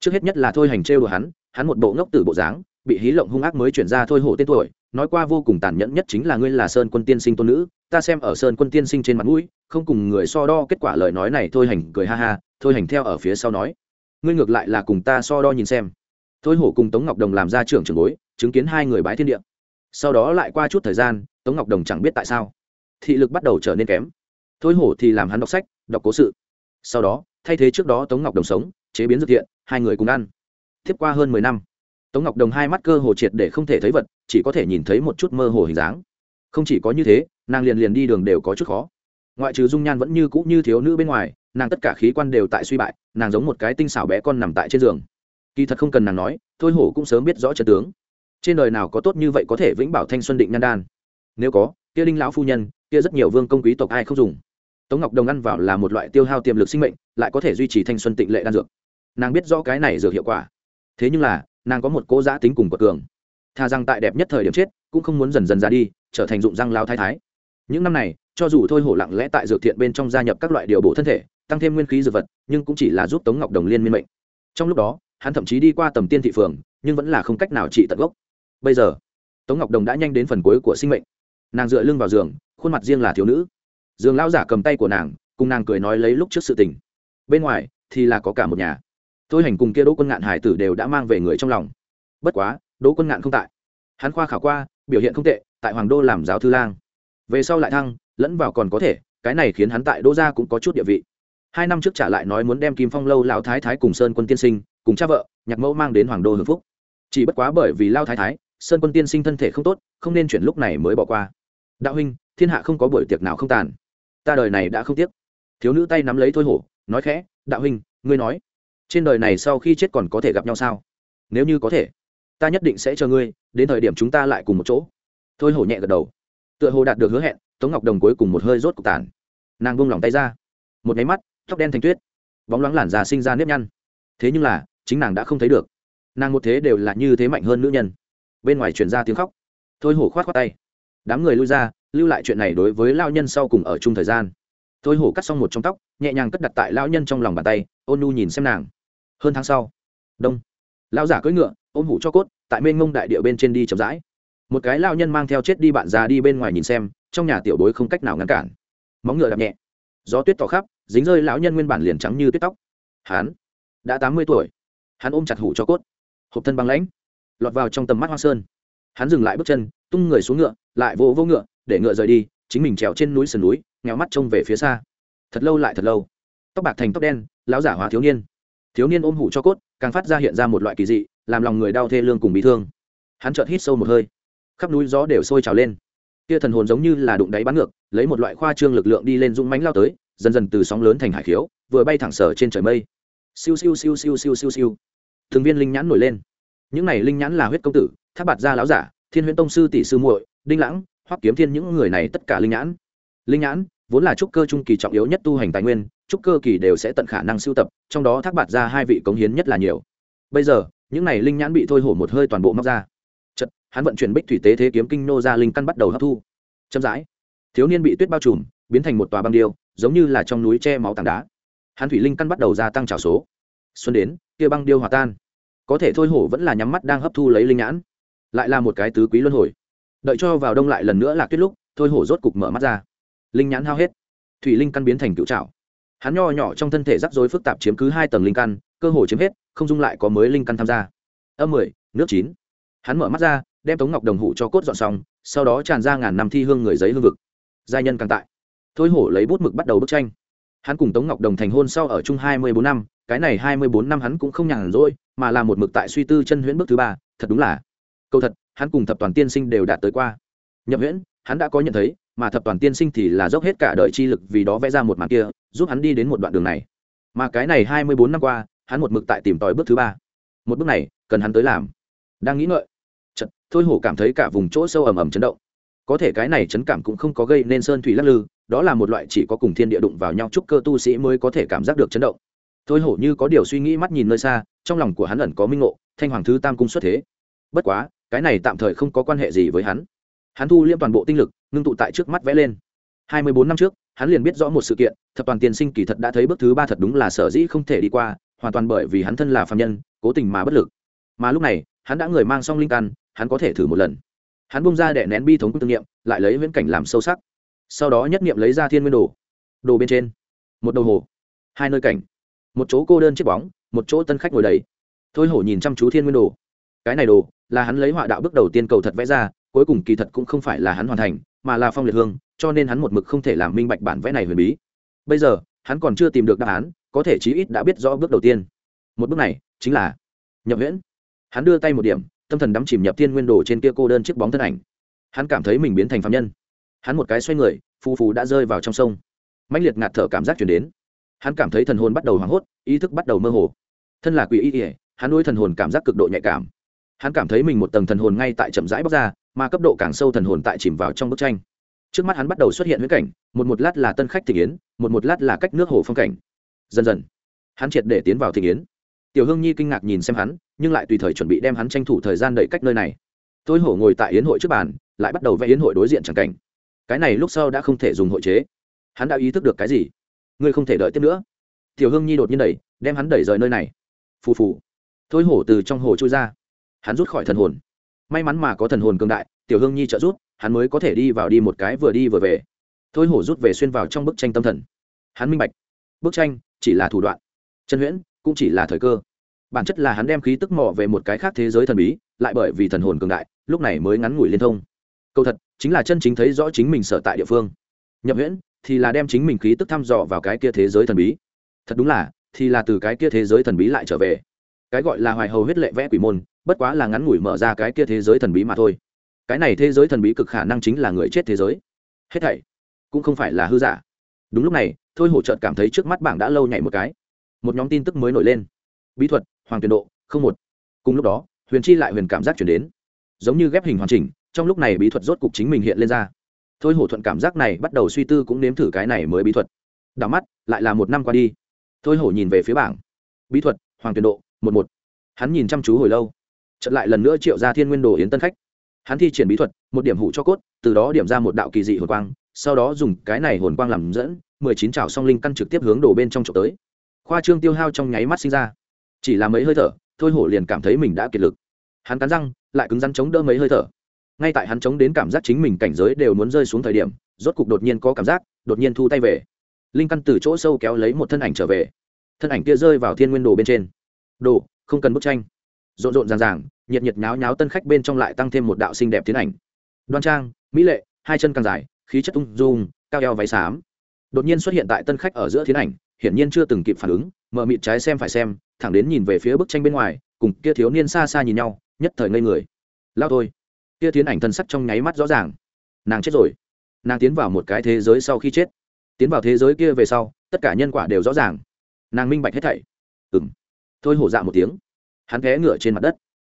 Trước hết nhất là thôi hành trêu đùa hắn hắn một bộ ngốc tử bộ dáng bị hí lộng hung ác mới chuyển ra thôi hổ tên tuổi, nói qua vô cùng tàn nhẫn nhất chính là ngươi là sơn quân tiên sinh tôn nữ, ta xem ở sơn quân tiên sinh trên mặt mũi, không cùng người so đo, kết quả lời nói này thôi hành cười ha ha, thôi hành theo ở phía sau nói. Ngươi ngược lại là cùng ta so đo nhìn xem. Thôi hổ cùng tống ngọc đồng làm ra trưởng trường bối, chứng kiến hai người bái thiên địa. Sau đó lại qua chút thời gian, tống ngọc đồng chẳng biết tại sao, thị lực bắt đầu trở nên kém. Thôi hổ thì làm hắn đọc sách, đọc cố sự. Sau đó, thay thế trước đó tống ngọc đồng sống, chế biến dược thiện, hai người cùng ăn. Tiếp qua hơn mười năm tống ngọc đồng hai mắt cơ hồ triệt để không thể thấy vật, chỉ có thể nhìn thấy một chút mơ hồ hình dáng. Không chỉ có như thế, nàng liền liền đi đường đều có chút khó. Ngoại trừ dung nhan vẫn như cũ như thiếu nữ bên ngoài, nàng tất cả khí quan đều tại suy bại, nàng giống một cái tinh xảo bé con nằm tại trên giường. Kỳ thật không cần nàng nói, thôi hổ cũng sớm biết rõ trận tướng. Trên đời nào có tốt như vậy có thể vĩnh bảo thanh xuân định nhan đan? Nếu có, kia đinh lão phu nhân, kia rất nhiều vương công quý tộc ai không dùng? Tống ngọc đồng ăn vào là một loại tiêu hao tiềm lực sinh mệnh, lại có thể duy trì thanh xuân tịnh lệ đan dược. Nàng biết rõ cái này dược hiệu quả. Thế nhưng là nàng có một cố giã tính cùng quật cường. Thà rằng tại đẹp nhất thời điểm chết, cũng không muốn dần dần ra đi, trở thành dụng răng lao thái thái. Những năm này, cho dù thôi hổ lặng lẽ tại dược thiện bên trong gia nhập các loại điều bổ thân thể, tăng thêm nguyên khí dược vật, nhưng cũng chỉ là giúp tống ngọc đồng liên miên mệnh. Trong lúc đó, hắn thậm chí đi qua tầm tiên thị phường, nhưng vẫn là không cách nào trị tận gốc. Bây giờ, tống ngọc đồng đã nhanh đến phần cuối của sinh mệnh. Nàng dựa lưng vào giường, khuôn mặt riêng là thiếu nữ. Giường lao giả cầm tay của nàng, cùng nàng cười nói lấy lúc trước sự tình. Bên ngoài thì là có cả một nhà tôi hành cùng kia đỗ quân ngạn hải tử đều đã mang về người trong lòng. Bất quá, đỗ quân ngạn không tại. Hắn khoa khảo qua, biểu hiện không tệ, tại hoàng đô làm giáo thư lang. Về sau lại thăng, lẫn vào còn có thể, cái này khiến hắn tại đỗ gia cũng có chút địa vị. Hai năm trước trả lại nói muốn đem kim phong lâu lão thái thái cùng sơn quân tiên sinh, cùng cha vợ, nhạc mẫu mang đến hoàng đô hưng phúc. Chỉ bất quá bởi vì lao thái thái, sơn quân tiên sinh thân thể không tốt, không nên chuyển lúc này mới bỏ qua. Đạo huynh, thiên hạ không có buổi tiệc nào không tàn. Ta đời này đã không tiếc. Thiếu nữ tay nắm lấy thôi hổ, nói khẽ, đạo huynh, ngươi nói trên đời này sau khi chết còn có thể gặp nhau sao? Nếu như có thể, ta nhất định sẽ chờ ngươi, đến thời điểm chúng ta lại cùng một chỗ. Thôi hổ nhẹ gật đầu. Tựa hồ đạt được hứa hẹn, tống ngọc đồng cuối cùng một hơi rốt cục tàn nàng buông lỏng tay ra. Một nháy mắt, tóc đen thành tuyết. Bóng loáng làn già sinh ra nếp nhăn. Thế nhưng là, chính nàng đã không thấy được. Nàng một thế đều là như thế mạnh hơn nữ nhân. Bên ngoài truyền ra tiếng khóc. Thôi hổ khoát khoát tay. Đám người lui ra, lưu lại chuyện này đối với lao nhân sau cùng ở chung thời gian. Thôi hổ cắt xong một trong tóc, nhẹ nhàng cất đặt tại lao nhân trong lòng bàn tay, ôn nu nhìn xem nàng hơn tháng sau, đông lao giả cưỡi ngựa, ôm hủ cho cốt, tại mênh mông đại địa bên trên đi chậm rãi. Một cái lao nhân mang theo chết đi bạn già đi bên ngoài nhìn xem, trong nhà tiểu bối không cách nào ngăn cản. Móng ngựa đạp nhẹ, gió tuyết tỏ khắp, dính rơi lão nhân nguyên bản liền trắng như tuyết tóc. Hán đã tám mươi tuổi, hắn ôm chặt hủ cho cốt, hộp thân băng lãnh, lọt vào trong tầm mắt hoa sơn. Hắn dừng lại bước chân, tung người xuống ngựa, lại vỗ vỗ ngựa, để ngựa rời đi, chính mình trèo trên núi sườn núi, nghèo mắt trông về phía xa. Thật lâu lại thật lâu, tóc bạc thành tóc đen, lão giả hóa thiếu niên thiếu niên ôm hủ cho cốt, càng phát ra hiện ra một loại kỳ dị, làm lòng người đau thê lương cùng bị thương. Hắn chợt hít sâu một hơi. Khắp núi gió đều sôi trào lên. Kia thần hồn giống như là đụng đáy bắn ngược, lấy một loại khoa trương lực lượng đi lên dũng mánh lao tới, dần dần từ sóng lớn thành hải khiếu, vừa bay thẳng sở trên trời mây. Siêu siêu siêu siêu siêu siêu siêu. Thường viên linh nhãn nổi lên. Những này linh nhãn là huyết công tử, tháp bạt gia lão giả, thiên huyễn tông sư tỷ sư muội, đinh lãng, hoắc kiếm thiên, những người này tất cả linh nhãn. Linh nhãn vốn là trúc cơ trung kỳ trọng yếu nhất tu hành tài nguyên trúc cơ kỳ đều sẽ tận khả năng sưu tập, trong đó thác bạt ra hai vị cống hiến nhất là nhiều. Bây giờ, những này linh nhãn bị thôi hổ một hơi toàn bộ móc ra. Chật, hắn vận chuyển bích thủy tế thế kiếm kinh nô ra linh căn bắt đầu hấp thu. Chậm rãi, thiếu niên bị tuyết bao trùm, biến thành một tòa băng điêu, giống như là trong núi che máu tảng đá. Hắn thủy linh căn bắt đầu gia tăng trào số. Xuân đến, kia băng điêu hòa tan. Có thể thôi hổ vẫn là nhắm mắt đang hấp thu lấy linh nhãn. Lại là một cái tứ quý luân hồi. Đợi cho vào đông lại lần nữa là tuyết lúc, thôi hổ rốt cục mở mắt ra. Linh nhãn hao hết. Thủy linh căn biến thành cựu trạo hắn nho nhỏ trong thân thể rắc rối phức tạp chiếm cứ hai tầng linh căn, cơ hồ chiếm hết, không dung lại có mới linh căn tham gia. Âm mười, nước chín. Hắn mở mắt ra, đem tống ngọc đồng hụ cho cốt dọn xong, sau đó tràn ra ngàn năm thi hương người giấy hương vực. Giai nhân càng tại. Thôi hổ lấy bút mực bắt đầu bức tranh. Hắn cùng tống ngọc đồng thành hôn sau ở chung hai mươi bốn năm, cái này hai mươi bốn năm hắn cũng không nhàn rỗi, mà là một mực tại suy tư chân huyễn bước thứ ba, thật đúng là. Câu thật, hắn cùng thập toàn tiên sinh đều đạt tới qua. Nhập huyễn, hắn đã có nhận thấy mà thập toàn tiên sinh thì là dốc hết cả đời chi lực vì đó vẽ ra một màn kia giúp hắn đi đến một đoạn đường này. Mà cái này hai mươi bốn năm qua hắn một mực tại tìm tòi bước thứ ba. Một bước này cần hắn tới làm. Đang nghĩ ngợi Chật, thôi hổ cảm thấy cả vùng chỗ sâu ầm ầm chấn động. Có thể cái này chấn cảm cũng không có gây nên sơn thủy lắc lư đó là một loại chỉ có cùng thiên địa đụng vào nhau chúc cơ tu sĩ mới có thể cảm giác được chấn động. Thôi hổ như có điều suy nghĩ mắt nhìn nơi xa trong lòng của hắn ẩn có minh ngộ thanh hoàng thứ tam cung xuất thế. Bất quá cái này tạm thời không có quan hệ gì với hắn hắn thu liêm toàn bộ tinh lực, ngưng tụ tại trước mắt vẽ lên. Hai mươi bốn năm trước, hắn liền biết rõ một sự kiện, thập toàn tiên sinh kỳ thật đã thấy bước thứ ba thật đúng là sở dĩ không thể đi qua, hoàn toàn bởi vì hắn thân là phạm nhân, cố tình mà bất lực. Mà lúc này, hắn đã người mang xong linh căn, hắn có thể thử một lần. Hắn bung ra để nén bi thống tương nghiệm lại lấy viễn cảnh làm sâu sắc. Sau đó nhất nghiệm lấy ra thiên nguyên đồ. Đồ bên trên, một đầu hồ, hai nơi cảnh, một chỗ cô đơn chiếc bóng, một chỗ tân khách ngồi đầy. Thôi hổ nhìn chăm chú thiên nguyên đồ. Cái này đồ là hắn lấy họa đạo bước đầu tiên cầu thật vẽ ra cuối cùng kỳ thật cũng không phải là hắn hoàn thành, mà là phong liệt hương, cho nên hắn một mực không thể làm minh bạch bản vẽ này huyền bí. Bây giờ, hắn còn chưa tìm được đáp án, có thể chí ít đã biết rõ bước đầu tiên. Một bước này, chính là nhập viễn hắn đưa tay một điểm, tâm thần đắm chìm nhập thiên nguyên đồ trên kia cô đơn chiếc bóng thân ảnh. Hắn cảm thấy mình biến thành phạm nhân. Hắn một cái xoay người, phù phù đã rơi vào trong sông. Mạnh liệt ngạt thở cảm giác chuyển đến. Hắn cảm thấy thần hồn bắt đầu hoảng hốt, ý thức bắt đầu mơ hồ. Thân là quỷ y ỉa hắn nuôi thần hồn cảm giác cực độ nhạy cảm. Hắn cảm thấy mình một tầng thần hồn ngay tại chậm rãi bóc ra mà cấp độ càng sâu thần hồn tại chìm vào trong bức tranh. Trước mắt hắn bắt đầu xuất hiện huyễn cảnh, một một lát là tân khách thị yến, một một lát là cách nước hồ phong cảnh. Dần dần, hắn triệt để tiến vào thị yến. Tiểu hương nhi kinh ngạc nhìn xem hắn, nhưng lại tùy thời chuẩn bị đem hắn tranh thủ thời gian đợi cách nơi này. Tôi hổ ngồi tại yến hội trước bàn, lại bắt đầu vẽ yến hội đối diện chẳng cảnh. Cái này lúc sau đã không thể dùng hội chế. Hắn đã ý thức được cái gì? Ngươi không thể đợi tiếp nữa. Tiểu hương nhi đột nhiên đẩy, đem hắn đẩy rời nơi này. Phù phù. Thôi hổ từ trong hồ trôi ra. Hắn rút khỏi thần hồn may mắn mà có thần hồn cường đại, tiểu hương nhi trợ rút hắn mới có thể đi vào đi một cái vừa đi vừa về. Thôi hổ rút về xuyên vào trong bức tranh tâm thần. Hắn minh bạch, bức tranh chỉ là thủ đoạn. Trần huyễn cũng chỉ là thời cơ. Bản chất là hắn đem khí tức mò về một cái khác thế giới thần bí, lại bởi vì thần hồn cường đại, lúc này mới ngắn ngủi liên thông. Câu thật, chính là chân chính thấy rõ chính mình sở tại địa phương. Nhập huyễn thì là đem chính mình khí tức thăm dò vào cái kia thế giới thần bí. Thật đúng là, thì là từ cái kia thế giới thần bí lại trở về. Cái gọi là hoài hầu huyết lệ vẽ quỷ môn bất quá là ngắn ngủi mở ra cái kia thế giới thần bí mà thôi. Cái này thế giới thần bí cực khả năng chính là người chết thế giới. Hết thảy cũng không phải là hư giả. Đúng lúc này, thôi hổ trợt cảm thấy trước mắt bảng đã lâu nhảy một cái. Một nhóm tin tức mới nổi lên. Bí thuật, hoàng tuyển độ, không một. Cùng lúc đó, huyền chi lại huyền cảm giác chuyển đến. Giống như ghép hình hoàn chỉnh, trong lúc này bí thuật rốt cục chính mình hiện lên ra. Thôi hổ thuận cảm giác này bắt đầu suy tư cũng nếm thử cái này mới bí thuật. Đảo mắt, lại là một năm qua đi. Thôi hổ nhìn về phía bảng. Bí thuật, hoàng tuyển độ, một một. Hắn nhìn chăm chú hồi lâu chợt lại lần nữa triệu ra thiên nguyên đồ yến tân khách. Hắn thi triển bí thuật, một điểm hủ cho cốt, từ đó điểm ra một đạo kỳ dị hồn quang, sau đó dùng cái này hồn quang làm dẫn, mười chín trào song linh căn trực tiếp hướng đổ bên trong trộm tới. Khoa trương tiêu hao trong nháy mắt sinh ra. Chỉ là mấy hơi thở, thôi hổ liền cảm thấy mình đã kiệt lực. Hắn cắn răng, lại cứng rắn chống đỡ mấy hơi thở. Ngay tại hắn chống đến cảm giác chính mình cảnh giới đều muốn rơi xuống thời điểm, rốt cục đột nhiên có cảm giác, đột nhiên thu tay về. Linh căn từ chỗ sâu kéo lấy một thân ảnh trở về. Thân ảnh kia rơi vào thiên nguyên đồ bên trên. Đồ, không cần bức tranh rộn rộn ràng ràng, nhiệt nhiệt nháo nháo tân khách bên trong lại tăng thêm một đạo xinh đẹp tiến ảnh. Đoan trang, mỹ lệ, hai chân càng dài, khí chất ung dung, cao eo váy xám. Đột nhiên xuất hiện tại tân khách ở giữa tiến ảnh, hiển nhiên chưa từng kịp phản ứng, mở mịt trái xem phải xem, thẳng đến nhìn về phía bức tranh bên ngoài, cùng kia thiếu niên xa xa nhìn nhau, nhất thời ngây người. Lao thôi. Kia tiến ảnh thân sắc trong nháy mắt rõ ràng. Nàng chết rồi. Nàng tiến vào một cái thế giới sau khi chết. Tiến vào thế giới kia về sau, tất cả nhân quả đều rõ ràng. Nàng minh bạch hết thảy. Ừ m thôi hổ dạ một tiếng hắn ghé ngựa trên mặt đất.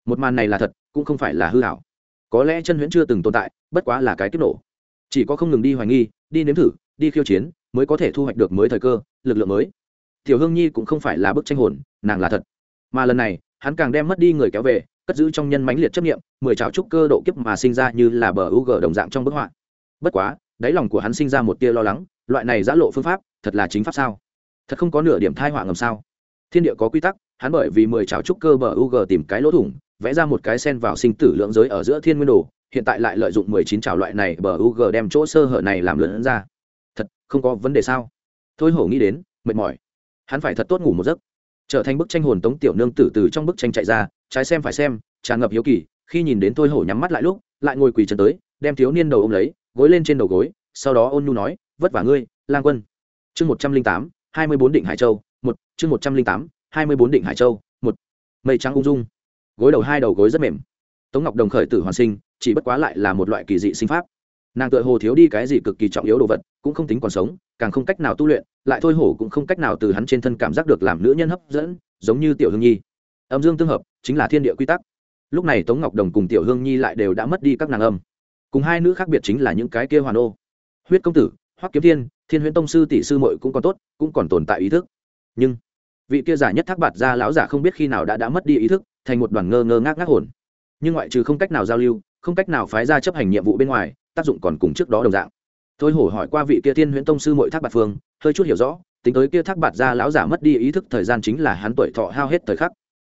Một màn này là thật, cũng không phải là hư hảo. Có lẽ chân huyễn chưa từng tồn tại, bất quá là cái kích nổ. Chỉ có không ngừng đi hoài nghi, đi nếm thử, đi khiêu chiến, mới có thể thu hoạch được mới thời cơ, lực lượng mới. Tiểu hương nhi cũng không phải là bức tranh hồn, nàng là thật. Mà lần này, hắn càng đem mất đi người kéo về, cất giữ trong nhân mãnh liệt chấp nghiệm mười trào trúc cơ độ kiếp mà sinh ra như là bờ u g đồng dạng trong bức họa. Bất quá, đáy lòng của hắn sinh ra một tia lo lắng, loại này giã lộ phương pháp, thật là chính pháp sao? Thật không có nửa điểm thai họa ngầm sao? Thiên địa có quy tắc hắn bởi vì mười cháo trúc cơ bờ u g tìm cái lỗ thủng, vẽ ra một cái sen vào sinh tử lượng giới ở giữa thiên nguyên đồ, hiện tại lại lợi dụng mười chín trào loại này bờ u g đem chỗ sơ hở này làm lớn ra. Thật, không có vấn đề sao? Thôi hổ nghĩ đến, mệt mỏi. Hắn phải thật tốt ngủ một giấc. Trở thành bức tranh hồn tống tiểu nương tử từ trong bức tranh chạy ra, trái xem phải xem, tràn ngập hiếu kỳ, khi nhìn đến thôi hổ nhắm mắt lại lúc, lại ngồi quỳ chân tới, đem thiếu niên đầu ôm lấy, gối lên trên đầu gối, sau đó ôn nhu nói, vất vả ngươi, lang quân. Chương một trăm linh tám, hai mươi bốn định hải châu, một, chương một trăm linh tám hai mươi bốn định hải châu, một. Mây trắng ung dung. Gối đầu hai đầu gối rất mềm. Tống ngọc đồng khởi tử hoàn sinh, chỉ bất quá lại là một loại kỳ dị sinh pháp. Nàng tự hồ thiếu đi cái gì cực kỳ trọng yếu đồ vật, cũng không tính còn sống, càng không cách nào tu luyện, lại thôi hổ cũng không cách nào từ hắn trên thân cảm giác được làm nữ nhân hấp dẫn, giống như tiểu hương nhi. Âm dương tương hợp, chính là thiên địa quy tắc. Lúc này tống ngọc đồng cùng tiểu hương nhi lại đều đã mất đi các nàng âm. Cùng hai nữ khác biệt chính là những cái kia hoàn ô. Huyết công tử, hoắc kiếm thiên thiên huyễn tông sư tỷ sư mội cũng còn tốt, cũng còn tồn tại ý thức. Nhưng vị kia giả nhất thác bạt ra lão giả không biết khi nào đã đã mất đi ý thức, thành một đoàn ngơ ngơ ngác ngác hồn. Nhưng ngoại trừ không cách nào giao lưu, không cách nào phái ra chấp hành nhiệm vụ bên ngoài, tác dụng còn cùng trước đó đồng dạng. Thôi hổ hỏi qua vị kia thiên huyễn tông sư mội thác bạt phương, hơi chút hiểu rõ, tính tới kia thác bạt ra lão giả mất đi ý thức thời gian chính là hắn tuổi thọ hao hết thời khắc.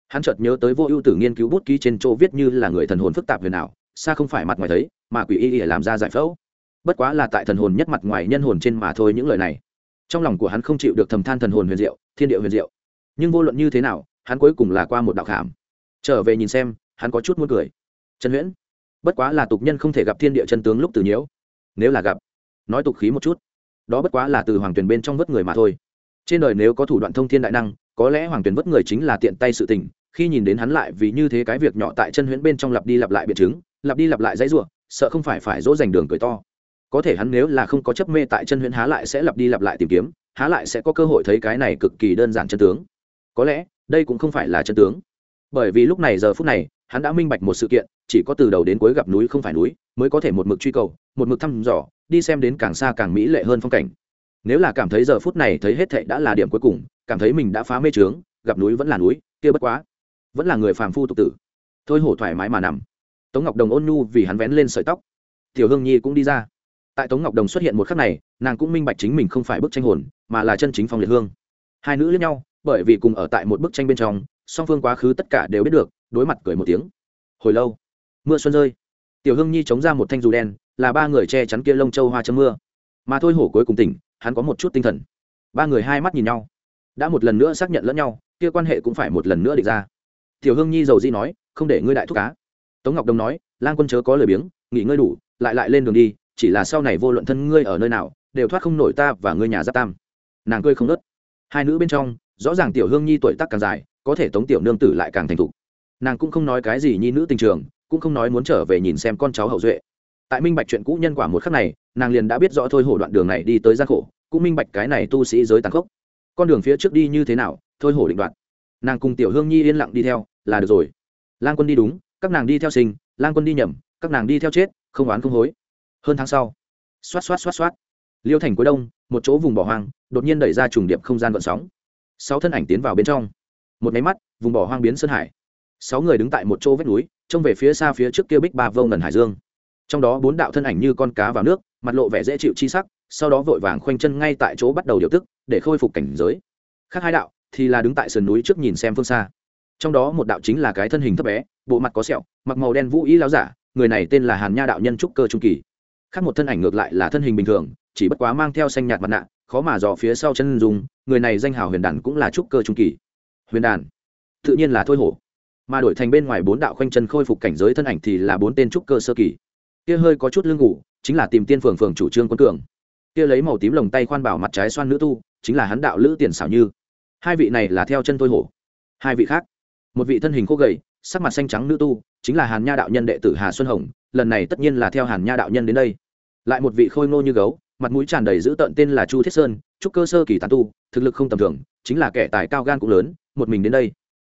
Hắn chợt nhớ tới vô ưu tử nghiên cứu bút ký trên chỗ viết như là người thần hồn phức tạp huyền nào xa không phải mặt ngoài thấy, mà quỷ y ỉa làm ra giải phẫu. Bất quá là tại thần hồn nhất mặt ngoài nhân hồn trên mà thôi những lời này. Trong lòng của hắn không chịu được thầm than thần hồn huyền diệu, thiên địa huyền diệu nhưng vô luận như thế nào, hắn cuối cùng là qua một đạo khảm. Trở về nhìn xem, hắn có chút muốn cười. Trần huyễn, bất quá là tục nhân không thể gặp thiên địa chân tướng lúc từ nhiễu. Nếu là gặp, nói tục khí một chút. Đó bất quá là từ hoàng tuyền bên trong vớt người mà thôi. Trên đời nếu có thủ đoạn thông thiên đại năng, có lẽ hoàng tuyền vớt người chính là tiện tay sự tình, khi nhìn đến hắn lại vì như thế cái việc nhỏ tại chân huyễn bên trong lặp đi lặp lại biện chứng, lặp đi lặp lại dãy ruộng sợ không phải phải dỗ dành đường cười to. Có thể hắn nếu là không có chấp mê tại chân huyễn há lại sẽ lặp đi lặp lại tìm kiếm, há lại sẽ có cơ hội thấy cái này cực kỳ đơn giản chân tướng có lẽ, đây cũng không phải là chân tướng. Bởi vì lúc này giờ phút này, hắn đã minh bạch một sự kiện, chỉ có từ đầu đến cuối gặp núi không phải núi, mới có thể một mực truy cầu, một mực thăm dò, đi xem đến càng xa càng mỹ lệ hơn phong cảnh. Nếu là cảm thấy giờ phút này thấy hết thệ đã là điểm cuối cùng, cảm thấy mình đã phá mê trướng gặp núi vẫn là núi, kia bất quá. Vẫn là người phàm phu tục tử. Thôi hổ thoải mái mà nằm. Tống ngọc đồng ôn nhu vì hắn vén lên sợi tóc. Tiểu hương nhi cũng đi ra. Tại tống ngọc đồng xuất hiện một khắc này, nàng cũng minh bạch chính mình không phải bức tranh hồn, mà là chân chính phong liệt hương. Hai nữ lẫn nhau bởi vì cùng ở tại một bức tranh bên trong, song phương quá khứ tất cả đều biết được, đối mặt cười một tiếng. Hồi lâu, mưa xuân rơi. Tiểu hưng nhi chống ra một thanh dù đen, là ba người che chắn kia lông châu hoa châm mưa. Mà thôi hổ cuối cùng tỉnh, hắn có một chút tinh thần. Ba người hai mắt nhìn nhau. Đã một lần nữa xác nhận lẫn nhau, kia quan hệ cũng phải một lần nữa định ra. Tiểu hương nhi giàu di nói, không để ngươi đại thúc cá. Tống ngọc đông nói, lang quân chớ có lời biếng, nghỉ ngơi đủ, lại lại lên đường đi, chỉ là sau này vô luận thân ngươi ở nơi nào, đều thoát không nổi ta và ngươi nhà giáp tam. Nàng cười không nớt hai nữ bên trong rõ ràng tiểu hương nhi tuổi tác càng dài, có thể tống tiểu nương tử lại càng thành thục. Nàng cũng không nói cái gì nhi nữ tình trường, cũng không nói muốn trở về nhìn xem con cháu hậu duệ. Tại minh bạch chuyện cũ nhân quả một khắc này, nàng liền đã biết rõ thôi hổ đoạn đường này đi tới gian khổ, cũng minh bạch cái này tu sĩ giới tàn khốc. Con đường phía trước đi như thế nào, thôi hổ định đoạn nàng cùng tiểu hương nhi yên lặng đi theo, là được rồi. Lang quân đi đúng, các nàng đi theo sinh, lang quân đi nhầm, các nàng đi theo chết, không oán không hối. Hơn tháng sau, xoát xoát xoát xoát, liêu thành cuối đông, một chỗ vùng bỏ hoang, đột nhiên đẩy ra trùng điệp không gian vận sóng sáu thân ảnh tiến vào bên trong. Một máy mắt, vùng bỏ hoang biến sơn hải. Sáu người đứng tại một chỗ vách núi, trông về phía xa phía trước kia bích ba vông ngần hải dương. Trong đó bốn đạo thân ảnh như con cá vào nước, mặt lộ vẻ dễ chịu chi sắc, sau đó vội vàng khoanh chân ngay tại chỗ bắt đầu điều tức, để khôi phục cảnh giới. Khác hai đạo thì là đứng tại sườn núi trước nhìn xem phương xa. Trong đó một đạo chính là cái thân hình thấp bé, bộ mặt có sẹo, mặc màu đen vũ ý láo giả, người này tên là hàn nha đạo nhân trúc cơ trung kỳ. Khác một thân ảnh ngược lại là thân hình bình thường, chỉ bất quá mang theo xanh nhạt mặt nạ khó mà dò phía sau chân dùng người này danh hào huyền đàn cũng là trúc cơ trung kỳ. Huyền đàn? Tự nhiên là thôi hổ. Mà đổi thành bên ngoài bốn đạo khoanh chân khôi phục cảnh giới thân ảnh thì là bốn tên trúc cơ sơ kỳ. Kia hơi có chút lương ngủ, chính là tìm tiên phường phường chủ trương quân cường. Kia lấy màu tím lồng tay khoan bảo mặt trái xoan nữ tu, chính là hắn đạo lữ tiền xảo như. Hai vị này là theo chân thôi hổ. Hai vị khác? Một vị thân hình khô gầy, sắc mặt xanh trắng nữ tu, chính là hàn nha đạo nhân đệ tử hà xuân hồng, lần này tất nhiên là theo hàn nha đạo nhân đến đây. Lại một vị khôi ngô như gấu mặt mũi tràn đầy dữ tợn tên là chu thiết sơn, trúc cơ sơ kỳ tán tu, thực lực không tầm thường, chính là kẻ tài cao gan cũng lớn, một mình đến đây.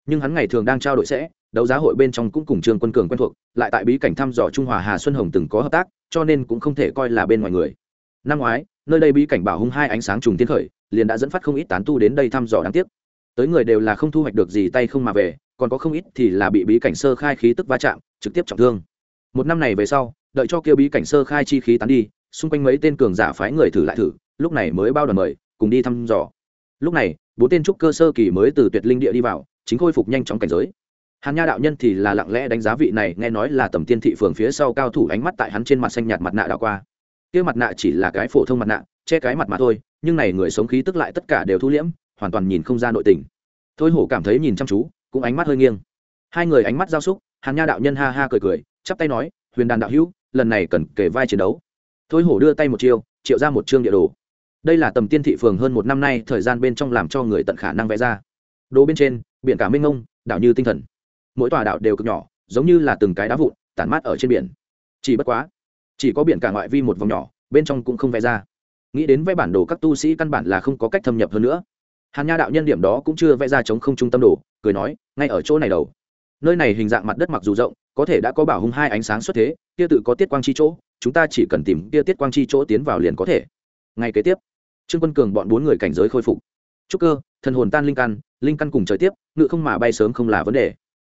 Nhưng hắn ngày thường đang trao đổi sẽ, đấu giá hội bên trong cũng cùng trương quân cường quen thuộc, lại tại bí cảnh thăm dò trung hòa hà xuân hồng từng có hợp tác, cho nên cũng không thể coi là bên ngoài người. Năm ngoái, nơi đây bí cảnh bảo hung hai ánh sáng trùng tiến khởi, liền đã dẫn phát không ít tán tu đến đây thăm dò đáng tiếc. Tới người đều là không thu hoạch được gì tay không mà về, còn có không ít thì là bị bí cảnh sơ khai khí tức va chạm, trực tiếp trọng thương. Một năm này về sau, đợi cho kia bí cảnh sơ khai chi khí tán đi xung quanh mấy tên cường giả phái người thử lại thử, lúc này mới bao đoàn mời, cùng đi thăm dò. Lúc này, bốn tên trúc cơ sơ kỳ mới từ tuyệt linh địa đi vào, chính khôi phục nhanh chóng cảnh giới. Hàn nha đạo nhân thì là lặng lẽ đánh giá vị này, nghe nói là tầm tiên thị phường phía sau cao thủ ánh mắt tại hắn trên mặt xanh nhạt mặt nạ đảo qua. Kia mặt nạ chỉ là cái phổ thông mặt nạ, che cái mặt mà thôi, nhưng này người sống khí tức lại tất cả đều thu liễm, hoàn toàn nhìn không ra nội tình. Thôi hổ cảm thấy nhìn chăm chú, cũng ánh mắt hơi nghiêng. Hai người ánh mắt giao xúc, hàn nha đạo nhân ha ha cười cười, chắp tay nói, huyền đàn đạo hữu, lần này cần kể vai chiến đấu thôi hổ đưa tay một chiêu, triệu ra một chương địa đồ. Đây là tầm tiên thị phường hơn một năm nay thời gian bên trong làm cho người tận khả năng vẽ ra. Đồ bên trên, biển cả mênh ngông đảo như tinh thần. Mỗi tòa đảo đều cực nhỏ, giống như là từng cái đá vụn, tản mát ở trên biển. Chỉ bất quá, chỉ có biển cả ngoại vi một vòng nhỏ, bên trong cũng không vẽ ra. Nghĩ đến vẽ bản đồ các tu sĩ căn bản là không có cách thâm nhập hơn nữa. Hàn nha đạo nhân điểm đó cũng chưa vẽ ra chống không trung tâm đồ, cười nói, ngay ở chỗ này đầu. Nơi này hình dạng mặt đất mặc dù rộng, có thể đã có bảo hung hai ánh sáng xuất thế, kia tự có tiết quang chi chỗ chúng ta chỉ cần tìm kia tiết quang chi chỗ tiến vào liền có thể. Ngay kế tiếp, trương quân cường bọn bốn người cảnh giới khôi phục. Trúc cơ, thần hồn tan linh căn linh căn cùng trời tiếp, ngự không mà bay sớm không là vấn đề.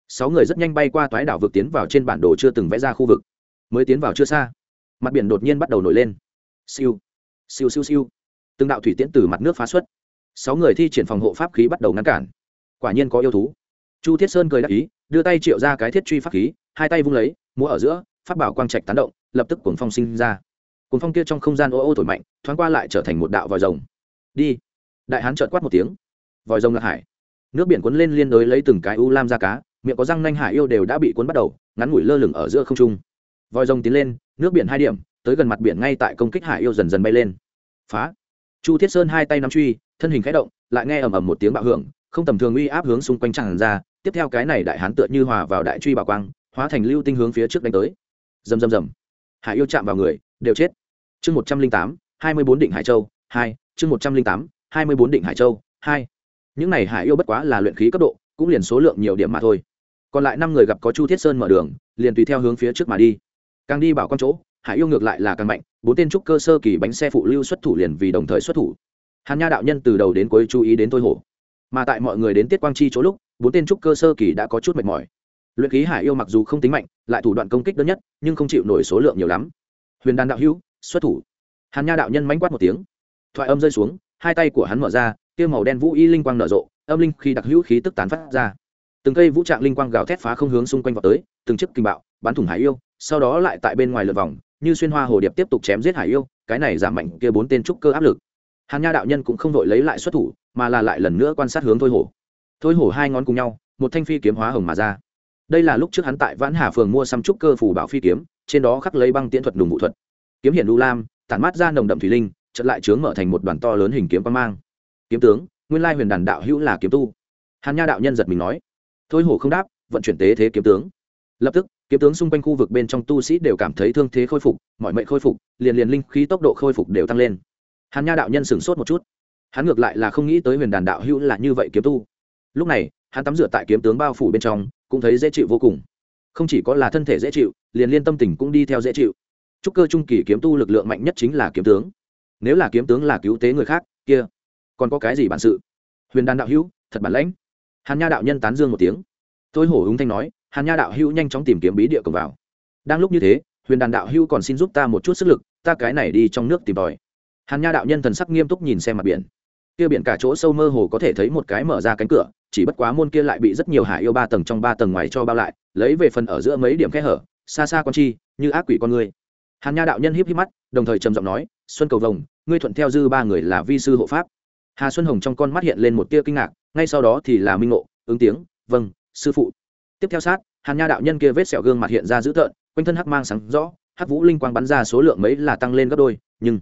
Sáu người rất nhanh bay qua toái đảo vực tiến vào trên bản đồ chưa từng vẽ ra khu vực. Mới tiến vào chưa xa, mặt biển đột nhiên bắt đầu nổi lên. Siêu siêu siêu siêu. Từng đạo thủy tiễn từ mặt nước phá xuất. Sáu người thi triển phòng hộ pháp khí bắt đầu ngăn cản. Quả nhiên có yêu thú. Chu thiết sơn cười đáp ý, đưa tay triệu ra cái thiết truy pháp khí, hai tay vung lấy, múa ở giữa, pháp bảo quang trạch tán động lập tức cuồng phong sinh ra. Cuồng phong kia trong không gian ô ô thổi mạnh, thoáng qua lại trở thành một đạo vòi rồng. Đi. Đại hán trợt quát một tiếng. Vòi rồng lạc hải. Nước biển cuốn lên liên đối lấy từng cái u lam ra cá, miệng có răng nanh hải yêu đều đã bị cuốn bắt đầu, ngắn ngủi lơ lửng ở giữa không trung. Vòi rồng tiến lên, nước biển hai điểm, tới gần mặt biển ngay tại công kích hải yêu dần dần bay lên. Phá. Chu thiết sơn hai tay nắm truy, thân hình khẽ động, lại nghe ầm ầm một tiếng bạo hưởng, không tầm thường uy áp hướng xung quanh tràn ra, tiếp theo cái này đại hán tựa như hòa vào đại truy bảo quang, hóa thành lưu tinh hướng phía trước đánh tới. Rầm rầm rầm hải yêu chạm vào người, đều chết. Chương một trăm linh tám, hai mươi bốn định hải châu, hai, chương một trăm linh tám, hai mươi bốn định hải châu, hai. Những này hải yêu bất quá là luyện khí cấp độ, cũng liền số lượng nhiều điểm mà thôi. Còn lại năm người gặp có chu thiết sơn mở đường, liền tùy theo hướng phía trước mà đi. Càng đi bảo con chỗ, hải yêu ngược lại là càng mạnh, bốn tên trúc cơ sơ kỳ bánh xe phụ lưu xuất thủ liền vì đồng thời xuất thủ. Hàn nha đạo nhân từ đầu đến cuối chú ý đến tôi hổ. Mà tại mọi người đến tiết quang chi chỗ lúc, bốn tên trúc cơ sơ kỳ đã có chút mệt mỏi luyện khí hải yêu mặc dù không tính mạnh, lại thủ đoạn công kích đơn nhất, nhưng không chịu nổi số lượng nhiều lắm. Huyền đàn đạo hữu, xuất thủ. Hàn nha đạo nhân mánh quát một tiếng. Thoại âm rơi xuống, hai tay của hắn mở ra tiêu màu đen vũ y linh quang nở rộ, âm linh khi đặc hữu khí tức tán phát ra. Từng cây vũ trạng linh quang gào thét phá không hướng xung quanh vào tới, từng chiếc kinh bạo, bắn thủng hải yêu, sau đó lại tại bên ngoài lượt vòng, như xuyên hoa hồ điệp tiếp tục chém giết hải yêu, cái này giảm mạnh kia bốn tên trúc cơ áp lực. Hàn nha đạo nhân cũng không vội lấy lại xuất thủ, mà là lại lần nữa quan sát hướng thôi hổ. Thôi hổ hai ngón cùng nhau, một thanh phi kiếm hóa hồng mà ra đây là lúc trước hắn tại vãn hà phường mua xăm trúc cơ phủ bảo phi kiếm, trên đó khắc lấy băng tiễn thuật đùng vụ thuật. Kiếm hiển đu lam, tản mát ra nồng đậm thủy linh chật lại chướng mở thành một đoàn to lớn hình kiếm quan mang. Kiếm tướng, nguyên lai huyền đàn đạo hữu là kiếm tu. Hàn nha đạo nhân giật mình nói. Thôi hổ không đáp, vận chuyển tế thế kiếm tướng. Lập tức, kiếm tướng xung quanh khu vực bên trong tu sĩ đều cảm thấy thương thế khôi phục, mọi mệnh khôi phục, liền liền linh khí tốc độ khôi phục đều tăng lên. Hàn nha đạo nhân sửng sốt một chút. Hắn ngược lại là không nghĩ tới huyền đàn đạo hữu là như vậy kiếm tu. Lúc này, hắn tắm rửa tại kiếm tướng bao phủ bên trong cũng thấy dễ chịu vô cùng. Không chỉ có là thân thể dễ chịu, liền liên tâm tình cũng đi theo dễ chịu. Trúc cơ trung kỳ kiếm tu lực lượng mạnh nhất chính là kiếm tướng. Nếu là kiếm tướng là cứu tế người khác, kia, còn có cái gì bản sự? Huyền Đan đạo hữu, thật bản lãnh. Hàn nha đạo nhân tán dương một tiếng. Tôi hổ húng thanh nói, hàn nha đạo hữu nhanh chóng tìm kiếm bí địa cầm vào. Đang lúc như thế, huyền đàn đạo hữu còn xin giúp ta một chút sức lực, ta cái này đi trong nước tìm tòi. Hàn nha đạo nhân thần sắc nghiêm túc nhìn xem mặt biển. Kia biển cả chỗ sâu mơ hồ có thể thấy một cái mở ra cánh cửa chỉ bất quá môn kia lại bị rất nhiều hải yêu ba tầng trong ba tầng ngoài cho bao lại, lấy về phần ở giữa mấy điểm kẽ hở, xa xa con chi, như ác quỷ con người hàn nha đạo nhân híp híp mắt, đồng thời trầm giọng nói, xuân cầu vồng, ngươi thuận theo dư ba người là vi sư hộ pháp. Hà xuân hồng trong con mắt hiện lên một tia kinh ngạc, ngay sau đó thì là minh ngộ, ứng tiếng vâng sư phụ. Tiếp theo sát, hàn nha đạo nhân kia vết sẹo gương mặt hiện ra dữ tợn, quanh thân hắc mang sáng rõ, hắc vũ linh quang bắn ra số lượng mấy là tăng lên gấp đôi, nhưng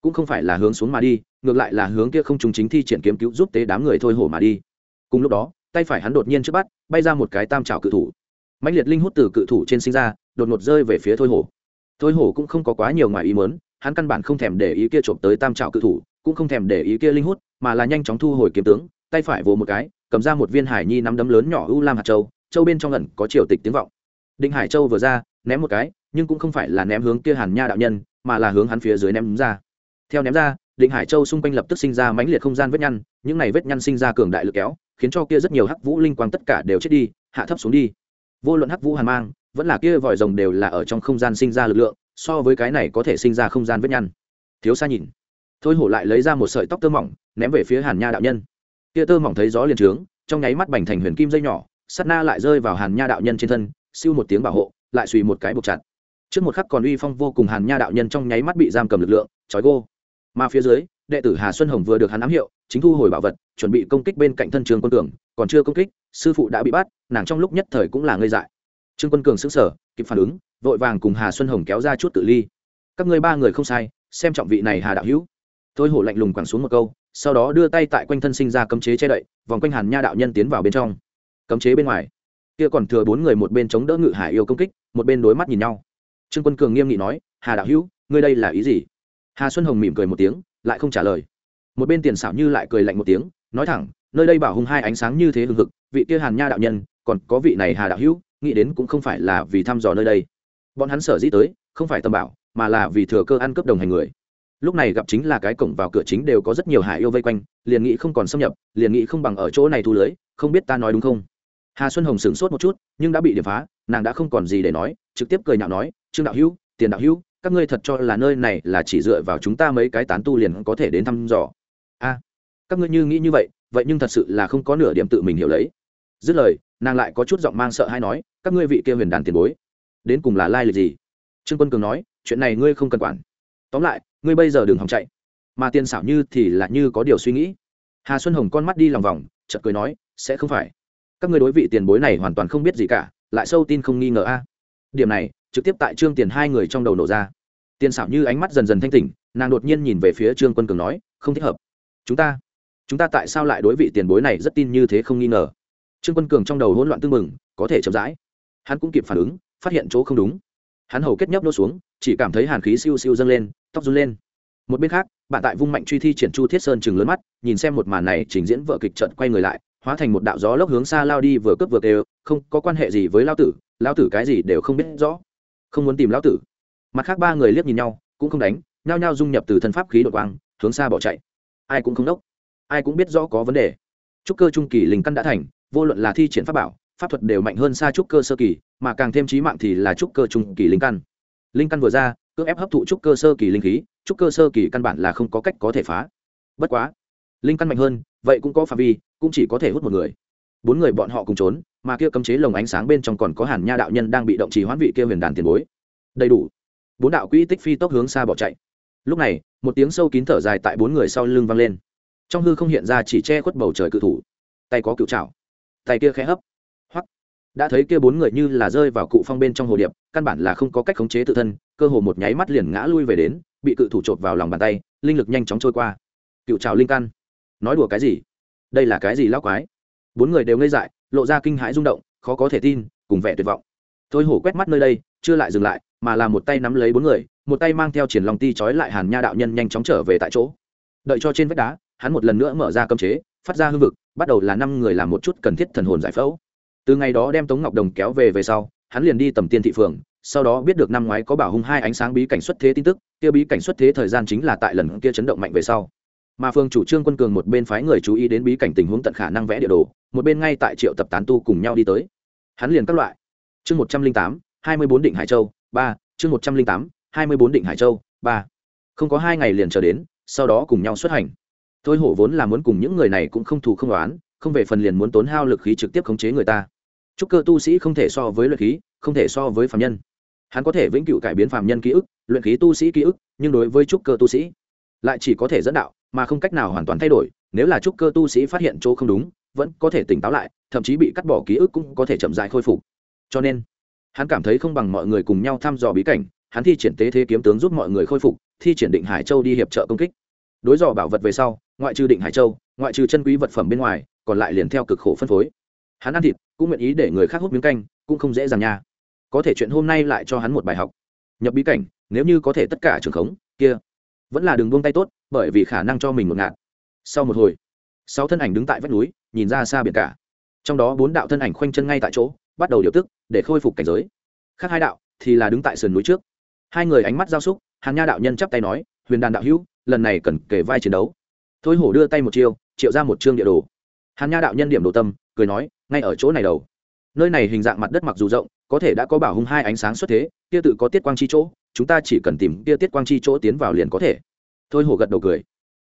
cũng không phải là hướng xuống mà đi, ngược lại là hướng kia không trùng chính thi triển kiếm cứu giúp tế đám người thôi hổ mà đi cùng lúc đó, tay phải hắn đột nhiên trước bắt, bay ra một cái tam trào cự thủ. Mạnh liệt linh hút từ cự thủ trên sinh ra, đột ngột rơi về phía thôi hổ. Thôi hổ cũng không có quá nhiều ngoài ý mớn hắn căn bản không thèm để ý kia trộm tới tam trào cự thủ, cũng không thèm để ý kia linh hút, mà là nhanh chóng thu hồi kiếm tướng, tay phải vồ một cái, cầm ra một viên hải nhi nắm đấm lớn nhỏ u lam hạt châu châu bên trong ẩn có triều tịch tiếng vọng. Định hải châu vừa ra, ném một cái, nhưng cũng không phải là ném hướng kia hàn nha đạo nhân, mà là hướng hắn phía dưới ném ra. Theo ném ra định hải châu xung quanh lập tức sinh ra mãnh liệt không gian vết nhăn, những này vết nhăn sinh ra cường đại lực kéo khiến cho kia rất nhiều hắc vũ linh quang tất cả đều chết đi, hạ thấp xuống đi. Vô luận hắc vũ hàn mang, vẫn là kia vòi rồng đều là ở trong không gian sinh ra lực lượng, so với cái này có thể sinh ra không gian vết nhăn. Thiếu xa nhìn. Thôi hổ lại lấy ra một sợi tóc tơ mỏng, ném về phía hàn nha đạo nhân. Kia tơ mỏng thấy gió liền trướng, trong nháy mắt bành thành huyền kim dây nhỏ sắt na lại rơi vào hàn nha đạo nhân trên thân, siêu một tiếng bảo hộ, lại suy một cái buộc chặt. Trước một khắc còn uy phong vô cùng hàn nha đạo nhân trong nháy mắt bị giam cầm lực lượng trói gô. Mà phía dưới đệ tử hà xuân hồng vừa được hắn ám hiệu, chính thu hồi bảo vật, chuẩn bị công kích bên cạnh thân trường quân cường, còn chưa công kích, sư phụ đã bị bắt, nàng trong lúc nhất thời cũng là ngây dại. Trương quân cường xứng sở kịp phản ứng, vội vàng cùng hà xuân hồng kéo ra chút tự ly. Các ngươi ba người không sai, xem trọng vị này hà đạo hữu. Thôi hổ lạnh lùng quẳng xuống một câu, sau đó đưa tay tại quanh thân sinh ra cấm chế che đậy, vòng quanh hàn nha đạo nhân tiến vào bên trong. Cấm chế bên ngoài, kia còn thừa bốn người một bên chống đỡ ngự hải yêu công kích, một bên đối mắt nhìn nhau. Trương quân cường nghiêm nghị nói, hà đạo hữu, ngươi đây là ý gì? Hà xuân hồng mỉm cười một tiếng lại không trả lời. Một bên tiền xảo như lại cười lạnh một tiếng, nói thẳng, nơi đây bảo hùng hai ánh sáng như thế hừng hực, vị kia hàn nha đạo nhân, còn có vị này hà đạo hữu, nghĩ đến cũng không phải là vì thăm dò nơi đây. Bọn hắn sở dĩ tới, không phải tầm bảo, mà là vì thừa cơ ăn cướp đồng hành người. Lúc này gặp chính là cái cổng vào cửa chính đều có rất nhiều hải yêu vây quanh, liền nghĩ không còn xâm nhập, liền nghĩ không bằng ở chỗ này thu lưới, không biết ta nói đúng không? Hà xuân hồng sửng sốt một chút, nhưng đã bị điểm phá, nàng đã không còn gì để nói, trực tiếp cười nhạo nói, trương đạo hữu, tiền đạo hữu các ngươi thật cho là nơi này là chỉ dựa vào chúng ta mấy cái tán tu liền có thể đến thăm dò? A, các ngươi như nghĩ như vậy vậy nhưng thật sự là không có nửa điểm tự mình hiểu lấy. Dứt lời, nàng lại có chút giọng mang sợ hay nói, các ngươi vị kia huyền đàn tiền bối, đến cùng là lai lịch gì? Trương quân cường nói, chuyện này ngươi không cần quản. Tóm lại, ngươi bây giờ đừng hòng chạy. Mà tiền xảo như thì là như có điều suy nghĩ. Hà xuân hồng con mắt đi lòng vòng, chợt cười nói, sẽ không phải. Các ngươi đối vị tiền bối này hoàn toàn không biết gì cả, lại sâu tin không nghi ngờ a. Điểm này trực tiếp tại trương tiền hai người trong đầu nổ ra. Tiền xảo như ánh mắt dần dần thanh tỉnh, nàng đột nhiên nhìn về phía trương quân cường nói, không thích hợp. Chúng ta chúng ta tại sao lại đối vị tiền bối này rất tin như thế không nghi ngờ? Trương quân cường trong đầu hỗn loạn tương mừng có thể chậm rãi. Hắn cũng kịp phản ứng, phát hiện chỗ không đúng. Hắn hầu kết nhấp nô xuống, chỉ cảm thấy hàn khí siêu siêu dâng lên, tóc run lên. Một bên khác, bạn tại vung mạnh truy thi triển chu thiết sơn chừng lớn mắt, nhìn xem một màn này trình diễn vợ kịch trận quay người lại, hóa thành một đạo gió lốc hướng xa lao đi vừa cướp vừa kêu, không có quan hệ gì với lao tử lao tử cái gì đều không biết rõ không muốn tìm lão tử. Mặt khác ba người liếc nhìn nhau, cũng không đánh, nhao nhao dung nhập từ thân pháp khí đột quang, hướng xa bỏ chạy. Ai cũng không đốc, ai cũng biết rõ có vấn đề. Trúc cơ trung kỳ linh căn đã thành, vô luận là thi triển pháp bảo, pháp thuật đều mạnh hơn xa trúc cơ sơ kỳ, mà càng thêm trí mạng thì là trúc cơ trung kỳ linh căn. Linh căn vừa ra, cưỡng ép hấp thụ trúc cơ sơ kỳ linh khí, trúc cơ sơ kỳ căn bản là không có cách có thể phá. Bất quá, linh căn mạnh hơn, vậy cũng có phạm vi, cũng chỉ có thể hút một người bốn người bọn họ cùng trốn, mà kia cấm chế lồng ánh sáng bên trong còn có hàn nha đạo nhân đang bị động trì hoãn vị kia huyền đàn tiền bối. Đầy đủ. Bốn đạo quỹ tích phi tốc hướng xa bỏ chạy. Lúc này, một tiếng sâu kín thở dài tại bốn người sau lưng vang lên. Trong hư không hiện ra chỉ che khuất bầu trời cự thủ. Tay có cựu trào tay kia khẽ hấp. Hoắc. Đã thấy kia bốn người như là rơi vào cụ phong bên trong hồ điệp, căn bản là không có cách khống chế tự thân, cơ hồ một nháy mắt liền ngã lui về đến, bị cự thủ chộp vào lòng bàn tay, linh lực nhanh chóng trôi qua. Cựu trào linh căn. Nói đùa cái gì? Đây là cái gì lão quái? Bốn người đều ngây dại, lộ ra kinh hãi rung động, khó có thể tin, cùng vẻ tuyệt vọng. Thôi hổ quét mắt nơi đây, chưa lại dừng lại, mà là một tay nắm lấy bốn người, một tay mang theo triển lòng ti trói lại hàn nha đạo nhân nhanh chóng trở về tại chỗ. Đợi cho trên vách đá, hắn một lần nữa mở ra cơm chế, phát ra hư vực, bắt đầu là năm người làm một chút cần thiết thần hồn giải phẫu. Từ ngày đó đem tống ngọc đồng kéo về về sau, hắn liền đi tầm tiên thị phường, sau đó biết được năm ngoái có bảo hung hai ánh sáng bí cảnh xuất thế tin tức, kia bí cảnh xuất thế thời gian chính là tại lần kia chấn động mạnh về sau. Mà phương chủ trương quân cường một bên phái người chú ý đến bí cảnh tình huống tận khả năng vẽ địa đồ một bên ngay tại triệu tập tán tu cùng nhau đi tới. Hắn liền các loại. Chương một trăm linh tám, hai mươi bốn định hải châu, ba, chương một trăm linh tám, hai mươi bốn định hải châu, ba. Không có hai ngày liền trở đến, sau đó cùng nhau xuất hành. Thôi hổ vốn là muốn cùng những người này cũng không thù không đoán không về phần liền muốn tốn hao lực khí trực tiếp khống chế người ta. Chúc cơ tu sĩ không thể so với luyện khí, không thể so với phạm nhân. Hắn có thể vĩnh cửu cải biến phạm nhân ký ức, luyện khí tu sĩ ký ức, nhưng đối với trúc cơ tu sĩ lại chỉ có thể dẫn đạo, mà không cách nào hoàn toàn thay đổi. Nếu là trúc cơ tu sĩ phát hiện chỗ không đúng vẫn có thể tỉnh táo lại, thậm chí bị cắt bỏ ký ức cũng có thể chậm dại khôi phục. Cho nên, hắn cảm thấy không bằng mọi người cùng nhau thăm dò bí cảnh, hắn thi triển tế thế kiếm tướng giúp mọi người khôi phục, thi triển định hải châu đi hiệp trợ công kích. Đối dò bảo vật về sau, ngoại trừ định hải châu, ngoại trừ chân quý vật phẩm bên ngoài, còn lại liền theo cực khổ phân phối. Hắn ăn thịt, cũng nguyện ý để người khác hút miếng canh, cũng không dễ dàng nha. Có thể chuyện hôm nay lại cho hắn một bài học. Nhập bí cảnh, nếu như có thể tất cả trường khống, kia vẫn là đường buông tay tốt, bởi vì khả năng cho mình một ngạt. Sau một hồi, sáu thân ảnh đứng tại vách núi nhìn ra xa biển cả. Trong đó bốn đạo thân ảnh khoanh chân ngay tại chỗ, bắt đầu điều tức, để khôi phục cảnh giới. Khác hai đạo thì là đứng tại sườn núi trước. Hai người ánh mắt giao xúc, hàn nha đạo nhân chắp tay nói, huyền đàn đạo hữu, lần này cần kể vai chiến đấu. Thôi hổ đưa tay một chiêu, triệu ra một chương địa đồ. Hàn nha đạo nhân điểm đồ tâm, cười nói, ngay ở chỗ này đầu. Nơi này hình dạng mặt đất mặc dù rộng, có thể đã có bảo hung hai ánh sáng xuất thế, kia tự có tiết quang chi chỗ, chúng ta chỉ cần tìm kia tiết quang chi chỗ tiến vào liền có thể. Thôi hổ gật đầu cười.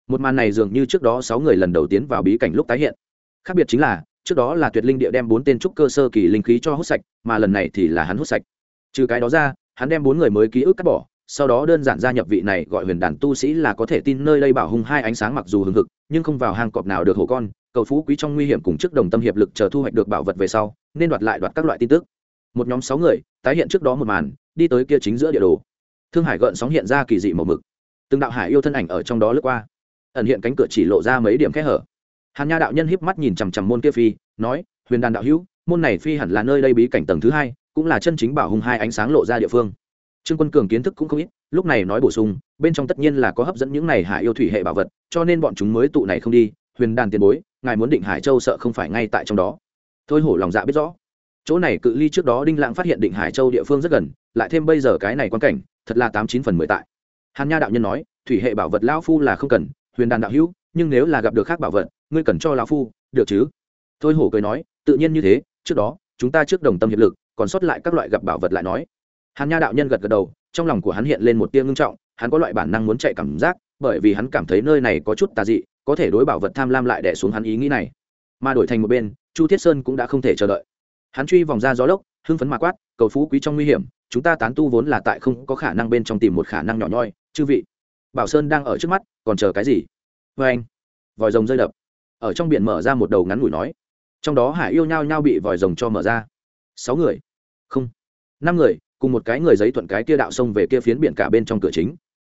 Một màn này dường như trước đó sáu người lần đầu tiến vào bí cảnh lúc tái hiện khác biệt chính là, trước đó là tuyệt linh địa đem bốn tên trúc cơ sơ kỳ linh khí cho hút sạch, mà lần này thì là hắn hút sạch. Trừ cái đó ra, hắn đem bốn người mới ký ức cắt bỏ, sau đó đơn giản gia nhập vị này gọi huyền đàn tu sĩ là có thể tin nơi đây bảo hung hai ánh sáng mặc dù hừng hực, nhưng không vào hang cọp nào được hổ con, cầu phú quý trong nguy hiểm cùng trước đồng tâm hiệp lực chờ thu hoạch được bảo vật về sau, nên đoạt lại đoạt các loại tin tức. Một nhóm sáu người, tái hiện trước đó một màn, đi tới kia chính giữa địa đồ. Thương hải gợn sóng hiện ra kỳ dị màu mực. Từng đạo hải yêu thân ảnh ở trong đó lướt qua. Ẩn hiện cánh cửa chỉ lộ ra mấy điểm kẽ hở hàn nha đạo nhân híp mắt nhìn chằm chằm môn kia phi, nói, huyền đàn đạo hữu, môn này phi hẳn là nơi đây bí cảnh tầng thứ hai, cũng là chân chính bảo hùng hai ánh sáng lộ ra địa phương. Trương quân cường kiến thức cũng không ít, lúc này nói bổ sung, bên trong tất nhiên là có hấp dẫn những này hạ yêu thủy hệ bảo vật, cho nên bọn chúng mới tụ này không đi. Huyền đàn tiền bối, ngài muốn định hải châu sợ không phải ngay tại trong đó. Thôi hổ lòng dạ biết rõ. Chỗ này cự ly trước đó đinh lãng phát hiện định hải châu địa phương rất gần, lại thêm bây giờ cái này quan cảnh, thật là tám chín phần mười tại. Hàn nha đạo nhân nói, thủy hệ bảo vật lão phu là không cần, huyền đàn đạo hữu, nhưng nếu là gặp được khác bảo vật ngươi cần cho lão phu, được chứ? Thôi hổ cười nói, tự nhiên như thế, trước đó, chúng ta trước đồng tâm hiệp lực, còn sót lại các loại gặp bảo vật lại nói. Hàn nha đạo nhân gật gật đầu, trong lòng của hắn hiện lên một tia ngưng trọng, hắn có loại bản năng muốn chạy cảm giác, bởi vì hắn cảm thấy nơi này có chút tà dị, có thể đối bảo vật tham lam lại đẻ xuống hắn ý nghĩ này. Mà đổi thành một bên, chu thiết sơn cũng đã không thể chờ đợi. Hắn truy vòng ra gió lốc, hưng phấn mà quát, cầu phú quý trong nguy hiểm, chúng ta tán tu vốn là tại không có khả năng bên trong tìm một khả năng nhỏ nhoi, chư vị. Bảo sơn đang ở trước mắt, còn chờ cái gì? Vê anh vòi rồng rơi đập ở trong biển mở ra một đầu ngắn ngủi nói, trong đó hải yêu nhau nhau bị vòi rồng cho mở ra. Sáu người. Không. Năm người, cùng một cái người giấy thuận cái kia đạo sông về kia phiến biển cả bên trong cửa chính.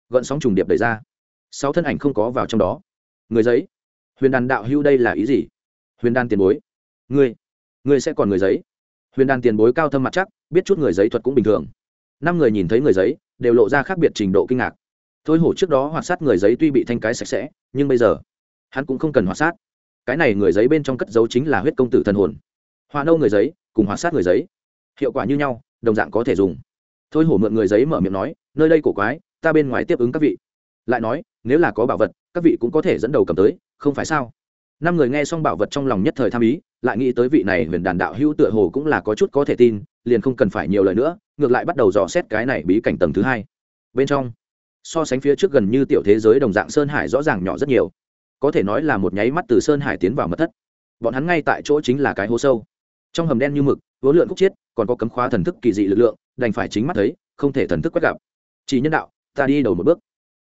Gợn sóng trùng điệp đẩy ra. Sáu thân ảnh không có vào trong đó. Người giấy. Huyền đàn đạo hưu đây là ý gì? Huyền đan tiền bối. Ngươi. Ngươi sẽ còn người giấy. Huyền đan tiền bối cao thâm mặt chắc, biết chút người giấy thuật cũng bình thường. Năm người nhìn thấy người giấy, đều lộ ra khác biệt trình độ kinh ngạc. Thôi hổ trước đó hoạt sát người giấy tuy bị thanh cái sạch sẽ, nhưng bây giờ, hắn cũng không cần hoạt sát cái này người giấy bên trong cất dấu chính là huyết công tử thần hồn. Hoa nâu người giấy cùng hỏa sát người giấy, hiệu quả như nhau, đồng dạng có thể dùng. Thôi hổ mượn người giấy mở miệng nói, nơi đây cổ quái, ta bên ngoài tiếp ứng các vị. Lại nói, nếu là có bảo vật, các vị cũng có thể dẫn đầu cầm tới, không phải sao? Năm người nghe xong bảo vật trong lòng nhất thời tham ý, lại nghĩ tới vị này huyền đàn đạo hữu tựa hồ cũng là có chút có thể tin, liền không cần phải nhiều lời nữa, ngược lại bắt đầu dò xét cái này bí cảnh tầng thứ hai. Bên trong, so sánh phía trước gần như tiểu thế giới đồng dạng sơn hải rõ ràng nhỏ rất nhiều có thể nói là một nháy mắt từ sơn hải tiến vào mật thất bọn hắn ngay tại chỗ chính là cái hố sâu trong hầm đen như mực vốn lượn khúc chiết còn có cấm khóa thần thức kỳ dị lực lượng đành phải chính mắt thấy không thể thần thức quét gặp chỉ nhân đạo ta đi đầu một bước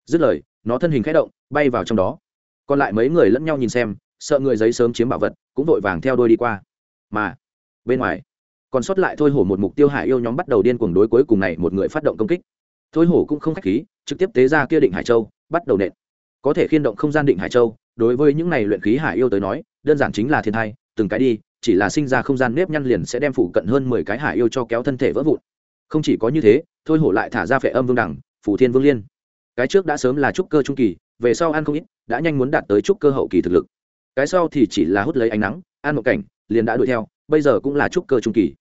dứt lời nó thân hình khẽ động bay vào trong đó còn lại mấy người lẫn nhau nhìn xem sợ người giấy sớm chiếm bảo vật cũng vội vàng theo đôi đi qua mà bên ngoài còn sót lại thôi hổ một mục tiêu hải yêu nhóm bắt đầu điên cuồng đối cuối cùng này một người phát động công kích thôi hổ cũng không khách khí trực tiếp tế ra kia định hải châu bắt đầu nện có thể khiên động không gian định hải châu đối với những này luyện khí hải yêu tới nói, đơn giản chính là thiên thai, từng cái đi, chỉ là sinh ra không gian nếp nhăn liền sẽ đem phụ cận hơn mười cái hải yêu cho kéo thân thể vỡ vụn. Không chỉ có như thế, thôi hổ lại thả ra phệ âm vương đẳng, phủ thiên vương liên. Cái trước đã sớm là trúc cơ trung kỳ, về sau ăn không ít, đã nhanh muốn đạt tới trúc cơ hậu kỳ thực lực. Cái sau thì chỉ là hút lấy ánh nắng, ăn một cảnh, liền đã đuổi theo, bây giờ cũng là trúc cơ trung kỳ.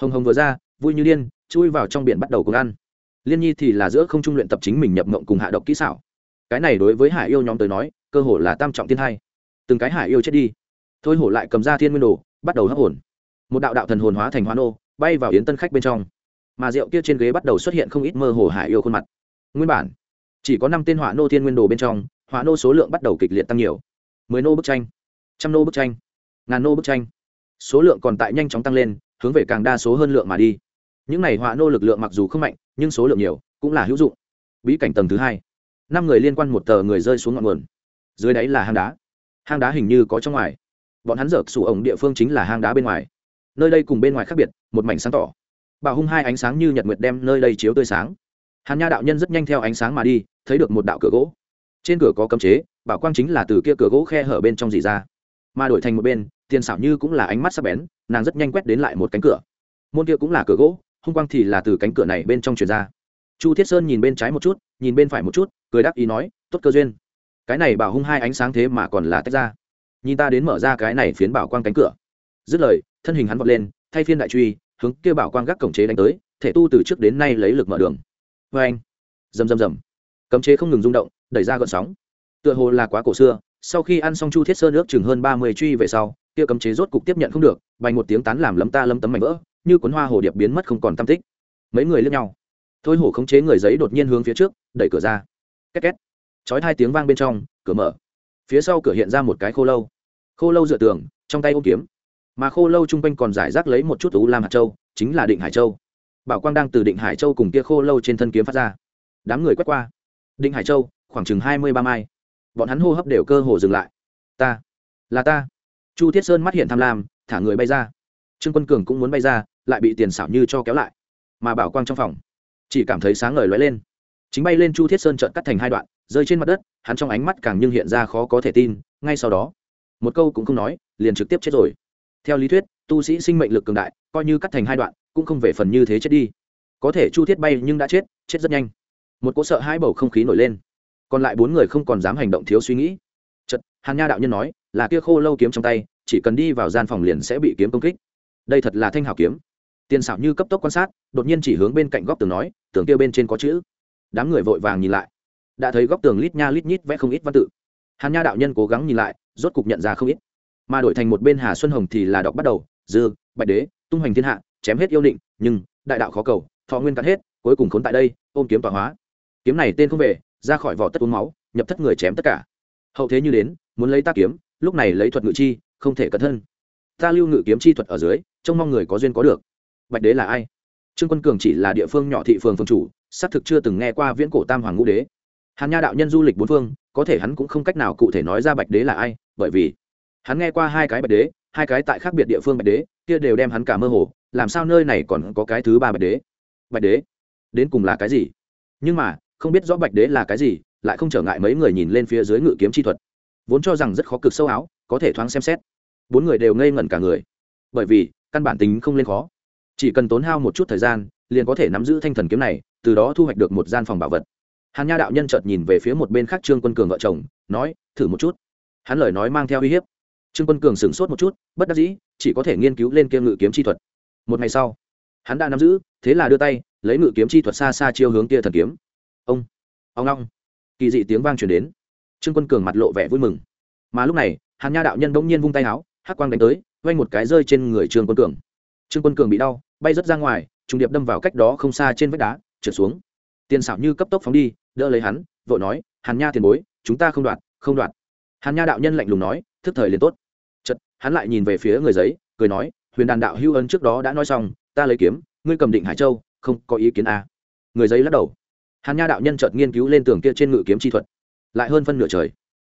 Hồng hồng vừa ra, vui như điên, chui vào trong biển bắt đầu cùng ăn. Liên nhi thì là giữa không trung luyện tập chính mình nhập mộng cùng hạ độc kỹ xảo. Cái này đối với hải yêu nhóm tới nói cơ hồ là tam trọng thiên hai. Từng cái hải yêu chết đi. Thôi hổ lại cầm ra thiên nguyên đồ, bắt đầu hấp hồn. Một đạo đạo thần hồn hóa thành hoa nô, bay vào yến tân khách bên trong. Mà rượu kia trên ghế bắt đầu xuất hiện không ít mơ hồ hải yêu khuôn mặt. Nguyên bản, chỉ có năm tên hỏa nô thiên nguyên đồ bên trong hỏa nô số lượng bắt đầu kịch liệt tăng nhiều. Mười nô bức tranh, trăm nô bức tranh, ngàn nô bức tranh. Số lượng còn tại nhanh chóng tăng lên, hướng về càng đa số hơn lượng mà đi. Những này hỏa nô lực lượng mặc dù không mạnh, nhưng số lượng nhiều, cũng là hữu dụng. Bí cảnh tầng thứ hai. Năm người liên quan một tờ người rơi xuống ngọn nguồn dưới đáy là hang đá. Hang đá hình như có trong ngoài. Bọn hắn dở sủ ổng địa phương chính là hang đá bên ngoài. Nơi đây cùng bên ngoài khác biệt, một mảnh sáng tỏ. Bà hung hai ánh sáng như nhật nguyệt đem nơi đây chiếu tươi sáng. Hàn nha đạo nhân rất nhanh theo ánh sáng mà đi, thấy được một đạo cửa gỗ. Trên cửa có cấm chế, bảo quang chính là từ kia cửa gỗ khe hở bên trong dì ra. Mà đổi thành một bên, tiền xảo như cũng là ánh mắt sắc bén, nàng rất nhanh quét đến lại một cánh cửa. Môn kia cũng là cửa gỗ, hung quang thì là từ cánh cửa này bên trong truyền ra. Chu thiết sơn nhìn bên trái một chút, nhìn bên phải một chút, cười đáp ý nói, tốt cơ duyên cái này bảo hung hai ánh sáng thế mà còn là tách ra. Nhìn ta đến mở ra cái này phiến bảo quang cánh cửa. Dứt lời, thân hình hắn vọt lên, thay phiên đại truy, hướng kia bảo quang gác cổng chế đánh tới, thể tu từ trước đến nay lấy lực mở đường. Vê anh, rầm rầm rầm. Cấm chế không ngừng rung động, đẩy ra gọn sóng. Tựa hồ là quá cổ xưa, sau khi ăn xong chu thiết sơn ước chừng hơn ba mươi truy về sau, kia cấm chế rốt cục tiếp nhận không được, bành một tiếng tán làm lấm ta lấm tấm mảnh vỡ, như cuốn hoa hồ điệp biến mất không còn tam tích. Mấy người lướt nhau. Thôi hổ khống chế người giấy đột nhiên hướng phía trước, đẩy cửa ra. Két két chói hai tiếng vang bên trong, cửa mở. Phía sau cửa hiện ra một cái khô lâu. Khô lâu dựa tường, trong tay ôm kiếm. Mà khô lâu chung quanh còn giải rác lấy một chút thú lam hạt châu, chính là định hải châu. Bảo quang đang từ định hải châu cùng kia khô lâu trên thân kiếm phát ra. Đám người quét qua. Định hải châu, khoảng chừng hai mươi ba mai. Bọn hắn hô hấp đều cơ hồ dừng lại. Ta, là ta. Chu thiết sơn mắt hiện tham lam, thả người bay ra. Trương quân cường cũng muốn bay ra, lại bị tiền xảo như cho kéo lại. Mà bảo quang trong phòng, chỉ cảm thấy sáng ngời lóe lên chính bay lên chu thiết sơn trợn cắt thành hai đoạn, rơi trên mặt đất, hắn trong ánh mắt càng nhưng hiện ra khó có thể tin, ngay sau đó, một câu cũng không nói, liền trực tiếp chết rồi. Theo lý thuyết, tu sĩ sinh mệnh lực cường đại, coi như cắt thành hai đoạn, cũng không về phần như thế chết đi. Có thể chu thiết bay nhưng đã chết chết rất nhanh. Một cỗ sợ hai bầu không khí nổi lên. Còn lại bốn người không còn dám hành động thiếu suy nghĩ. Chật hàn nha đạo nhân nói, là kia khô lâu kiếm trong tay, chỉ cần đi vào gian phòng liền sẽ bị kiếm công kích. Đây thật là thanh hảo kiếm. Tiền xảo như cấp tốc quan sát, đột nhiên chỉ hướng bên cạnh góc tường nói, tường kia bên trên có chữ đám người vội vàng nhìn lại. Đã thấy góc tường lít nha lít nhít vẽ không ít văn tự. Hàn nha đạo nhân cố gắng nhìn lại, rốt cục nhận ra không ít. Mà đổi thành một bên hà xuân hồng thì là đọc bắt đầu, dư, bạch đế, tung hoành thiên hạ, chém hết yêu định, nhưng, đại đạo khó cầu, thọ nguyên cắn hết, cuối cùng khốn tại đây, ôm kiếm tọa hóa. Kiếm này tên không về, ra khỏi vỏ tất uống máu, nhập thất người chém tất cả. Hậu thế như đến, muốn lấy ta kiếm, lúc này lấy thuật ngự chi, không thể cẩn thân ta lưu ngự kiếm chi thuật ở dưới, trông mong người có duyên có được. Bạch đế là ai? Trương quân cường chỉ là địa phương nhỏ thị phường phương chủ xác thực chưa từng nghe qua viễn cổ tam hoàng ngũ đế. Hàn nha đạo nhân du lịch bốn phương, có thể hắn cũng không cách nào cụ thể nói ra bạch đế là ai, bởi vì hắn nghe qua hai cái bạch đế, hai cái tại khác biệt địa phương bạch đế, kia đều đem hắn cả mơ hồ, làm sao nơi này còn có cái thứ ba bạch đế? Bạch đế, đến cùng là cái gì? Nhưng mà, không biết rõ bạch đế là cái gì, lại không trở ngại mấy người nhìn lên phía dưới ngự kiếm chi thuật. Vốn cho rằng rất khó cực sâu áo, có thể thoáng xem xét. Bốn người đều ngây ngẩn cả người. Bởi vì, căn bản tính không lên khó. Chỉ cần tốn hao một chút thời gian liền có thể nắm giữ thanh thần kiếm này, từ đó thu hoạch được một gian phòng bảo vật. Hàn nha đạo nhân chợt nhìn về phía một bên khác trương quân cường vợ chồng, nói, thử một chút. Hắn lời nói mang theo uy hiếp. Trương quân cường sửng sốt một chút, bất đắc dĩ, chỉ có thể nghiên cứu lên kia ngự kiếm chi thuật. Một ngày sau, hắn đã nắm giữ, thế là đưa tay, lấy ngự kiếm chi thuật xa xa chiêu hướng kia thần kiếm. Ông ông long. Kỳ dị tiếng vang truyền đến. Trương quân cường mặt lộ vẻ vui mừng. Mà lúc này, hàn nha đạo nhân bỗng nhiên vung tay áo, hắc quang đánh tới vay một cái rơi trên người trương quân cường. Trương quân cường bị đau, bay rớt ra ngoài trùng điệp đâm vào cách đó không xa trên vách đá, trượt xuống. Tiền xảo như cấp tốc phóng đi, đỡ lấy hắn, vội nói, hàn nha tiền bối, chúng ta không đoạt không đoạt. Hàn nha đạo nhân lạnh lùng nói, thức thời liền tốt. Chật hắn lại nhìn về phía người giấy, cười nói, huyền đàn đạo hưu ân trước đó đã nói xong, ta lấy kiếm, ngươi cầm định hải châu, không có ý kiến à. người giấy lắc đầu. Hàn nha đạo nhân chợt nghiên cứu lên tường kia trên ngự kiếm chi thuật. Lại hơn phân nửa trời,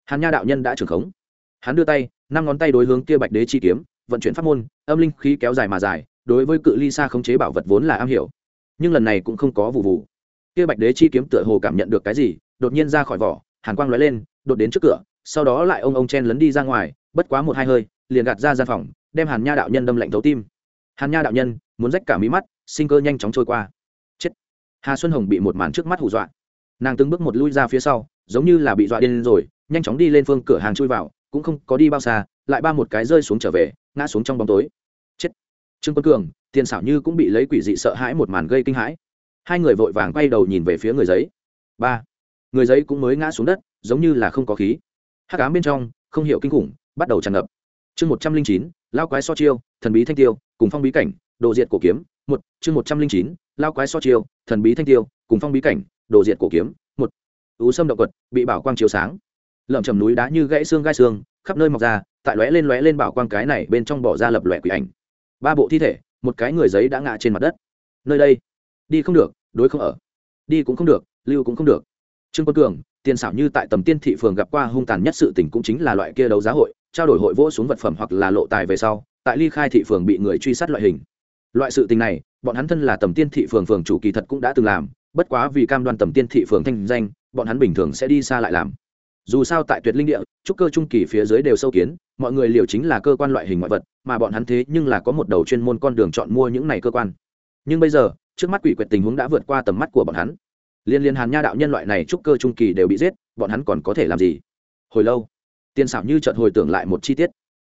hàn nha đạo nhân đã trưởng khống. Hắn đưa tay, năm ngón tay đối hướng kia bạch đế chi kiếm, vận chuyển pháp môn, âm linh khí kéo dài mà dài đối với cự ly xa khống chế bảo vật vốn là am hiểu. Nhưng lần này cũng không có vụ vụ. Kia bạch đế chi kiếm tựa hồ cảm nhận được cái gì, đột nhiên ra khỏi vỏ, hàn quang lóe lên, đột đến trước cửa, sau đó lại ông ông chen lấn đi ra ngoài, bất quá một hai hơi, liền gạt ra gian phòng, đem hàn nha đạo nhân đâm lạnh thấu tim. Hàn nha đạo nhân, muốn rách cả mí mắt, sinh cơ nhanh chóng trôi qua. Chết. Hà xuân hồng bị một màn trước mắt hù dọa. Nàng từng bước một lui ra phía sau, giống như là bị dọa điên rồi, nhanh chóng đi lên phương cửa hàng chui vào, cũng không có đi bao xa, lại ba một cái rơi xuống trở về, ngã xuống trong bóng tối trương quân cường, tiền xảo như cũng bị lấy quỷ dị sợ hãi một màn gây kinh hãi. Hai người vội vàng quay đầu nhìn về phía người giấy. Ba, người giấy cũng mới ngã xuống đất, giống như là không có khí. Hát cám bên trong, không hiểu kinh khủng, bắt đầu tràn ngập. Chương một trăm linh chín, lao quái so chiêu, thần bí thanh tiêu, cùng phong bí cảnh, đồ diệt cổ kiếm. Một, chương một trăm linh chín, lao quái so chiêu, thần bí thanh tiêu, cùng phong bí cảnh, đồ diệt cổ kiếm. Một, ú sâm động quật, bị bảo quang chiếu sáng. Lợm chầm núi đá như gãy xương gai xương, khắp nơi mọc ra, tại lóe lên lóe lên bảo quang cái này bên trong bỏ ra lập lòe quỷ ảnh ba bộ thi thể, một cái người giấy đã ngã trên mặt đất. Nơi đây, đi không được, đối không ở. Đi cũng không được, lưu cũng không được. Trương quân cường, tiền xảo như tại tầm tiên thị phường gặp qua hung tàn nhất sự tình cũng chính là loại kia đấu giá hội, trao đổi hội vỗ xuống vật phẩm hoặc là lộ tài về sau, tại ly khai thị phường bị người truy sát loại hình. Loại sự tình này, bọn hắn thân là tầm tiên thị phường phường chủ kỳ thật cũng đã từng làm, bất quá vì cam đoan tầm tiên thị phường thanh danh, bọn hắn bình thường sẽ đi xa lại làm dù sao tại tuyệt linh địa, trúc cơ trung kỳ phía dưới đều sâu kiến, mọi người liều chính là cơ quan loại hình ngoại vật, mà bọn hắn thế nhưng là có một đầu chuyên môn con đường chọn mua những này cơ quan. Nhưng bây giờ, trước mắt quỷ quyệt tình huống đã vượt qua tầm mắt của bọn hắn. Liên liên hàn nha đạo nhân loại này trúc cơ trung kỳ đều bị giết, bọn hắn còn có thể làm gì? Hồi lâu, tiên xảo như chợt hồi tưởng lại một chi tiết.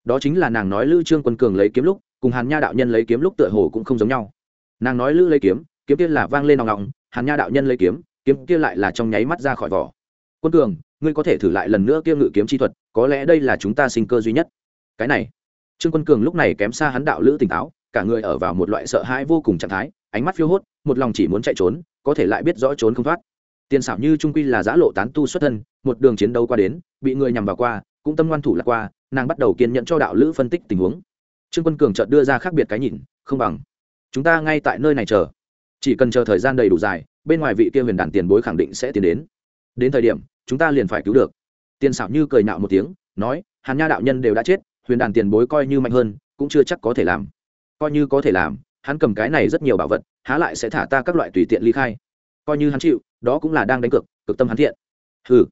Đó chính là nàng nói lữ trương quân cường lấy kiếm lúc, cùng hàn nha đạo nhân lấy kiếm lúc tựa hồ cũng không giống nhau. Nàng nói lữ lấy kiếm kiếm kia là vang lên nòng nòng hàn nha đạo nhân lấy kiếm kiếm kia lại là trong nháy mắt ra khỏi vỏ quân cường, ngươi có thể thử lại lần nữa kia ngự kiếm chi thuật, có lẽ đây là chúng ta sinh cơ duy nhất. Cái này. Trương quân cường lúc này kém xa hắn đạo lữ tỉnh táo, cả người ở vào một loại sợ hãi vô cùng trạng thái, ánh mắt phiêu hốt, một lòng chỉ muốn chạy trốn, có thể lại biết rõ trốn không thoát. Tiền xảo như trung quy là giã lộ tán tu xuất thân, một đường chiến đấu qua đến, bị người nhằm vào qua, cũng tâm ngoan thủ lạc qua, nàng bắt đầu kiên nhẫn cho đạo lữ phân tích tình huống. Trương quân cường chợt đưa ra khác biệt cái nhìn, không bằng. Chúng ta ngay tại nơi này chờ. Chỉ cần chờ thời gian đầy đủ dài, bên ngoài vị kia huyền đản tiền bối khẳng định sẽ tiến đến. Đến thời điểm chúng ta liền phải cứu được. Tiền xảo như cười nạo một tiếng, nói, hàn nha đạo nhân đều đã chết, huyền đàn tiền bối coi như mạnh hơn, cũng chưa chắc có thể làm. Coi như có thể làm, hắn cầm cái này rất nhiều bảo vật, há lại sẽ thả ta các loại tùy tiện ly khai. Coi như hắn chịu, đó cũng là đang đánh cược, cực tâm hắn thiện. Hừ.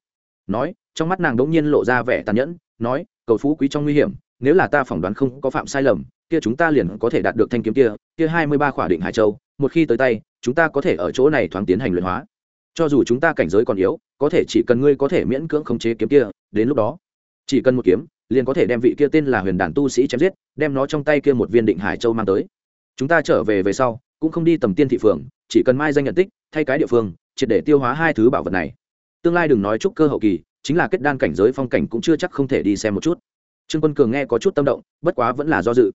Nói, trong mắt nàng đống nhiên lộ ra vẻ tàn nhẫn, nói, cầu phú quý trong nguy hiểm, nếu là ta phỏng đoán không có phạm sai lầm, kia chúng ta liền có thể đạt được thanh kiếm kia kia hai mươi ba khỏa định hải châu, một khi tới tay, chúng ta có thể ở chỗ này thoáng tiến hành luyện hóa. Cho dù chúng ta cảnh giới còn yếu có thể chỉ cần ngươi có thể miễn cưỡng khống chế kiếm kia, đến lúc đó, chỉ cần một kiếm, liền có thể đem vị kia tên là huyền đàn tu sĩ chém giết, đem nó trong tay kia một viên định hải châu mang tới. Chúng ta trở về về sau, cũng không đi tầm tiên thị phường, chỉ cần mai danh nhận tích, thay cái địa phương, triệt để tiêu hóa hai thứ bảo vật này. Tương lai đừng nói chúc cơ hậu kỳ, chính là kết đan cảnh giới phong cảnh cũng chưa chắc không thể đi xem một chút. Trương quân cường nghe có chút tâm động, bất quá vẫn là do dự.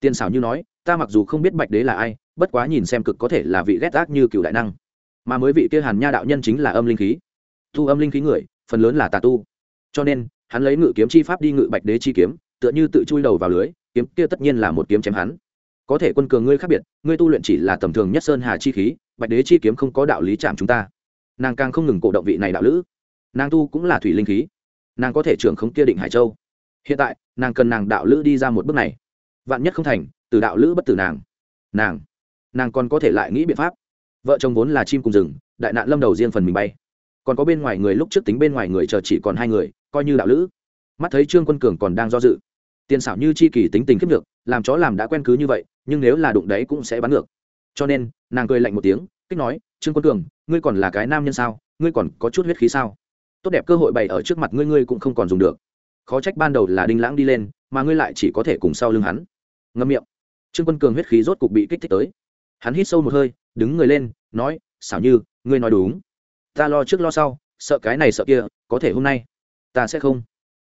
Tiên xảo như nói, ta mặc dù không biết bạch đế là ai, bất quá nhìn xem cực có thể là vị ghét ác như cựu đại năng. Mà mới vị kia hàn nha đạo nhân chính là âm linh khí thu âm linh khí người, phần lớn là tà tu. Cho nên, hắn lấy ngự kiếm chi pháp đi ngự bạch đế chi kiếm, tựa như tự chui đầu vào lưới, kiếm kia tất nhiên là một kiếm chém hắn. Có thể quân cường ngươi khác biệt, ngươi tu luyện chỉ là tầm thường nhất sơn hà chi khí, bạch đế chi kiếm không có đạo lý chạm chúng ta. Nàng càng không ngừng cổ động vị này đạo lữ. Nàng tu cũng là thủy linh khí. Nàng có thể trưởng không kia định hải châu. Hiện tại, nàng cần nàng đạo lữ đi ra một bước này. Vạn nhất không thành, từ đạo lữ bất tử nàng. Nàng nàng còn có thể lại nghĩ biện pháp. Vợ chồng vốn là chim cùng rừng, đại nạn lâm đầu riêng phần mình bay còn có bên ngoài người lúc trước tính bên ngoài người chờ chỉ còn hai người, coi như đạo lữ. Mắt thấy trương quân cường còn đang do dự. Tiền xảo như chi kỳ tính tình khiếp được làm chó làm đã quen cứ như vậy, nhưng nếu là đụng đấy cũng sẽ bắn ngược. Cho nên, nàng cười lạnh một tiếng, kích nói, trương quân cường, ngươi còn là cái nam nhân sao? Ngươi còn có chút huyết khí sao? Tốt đẹp cơ hội bày ở trước mặt ngươi ngươi cũng không còn dùng được. Khó trách ban đầu là đinh lãng đi lên, mà ngươi lại chỉ có thể cùng sau lưng hắn. Ngâm miệng. Trương quân cường huyết khí rốt cục bị kích thích tới. Hắn hít sâu một hơi, đứng người lên, nói, xảo như, ngươi nói đúng ta lo trước lo sau, sợ cái này sợ kia, có thể hôm nay. Ta sẽ không.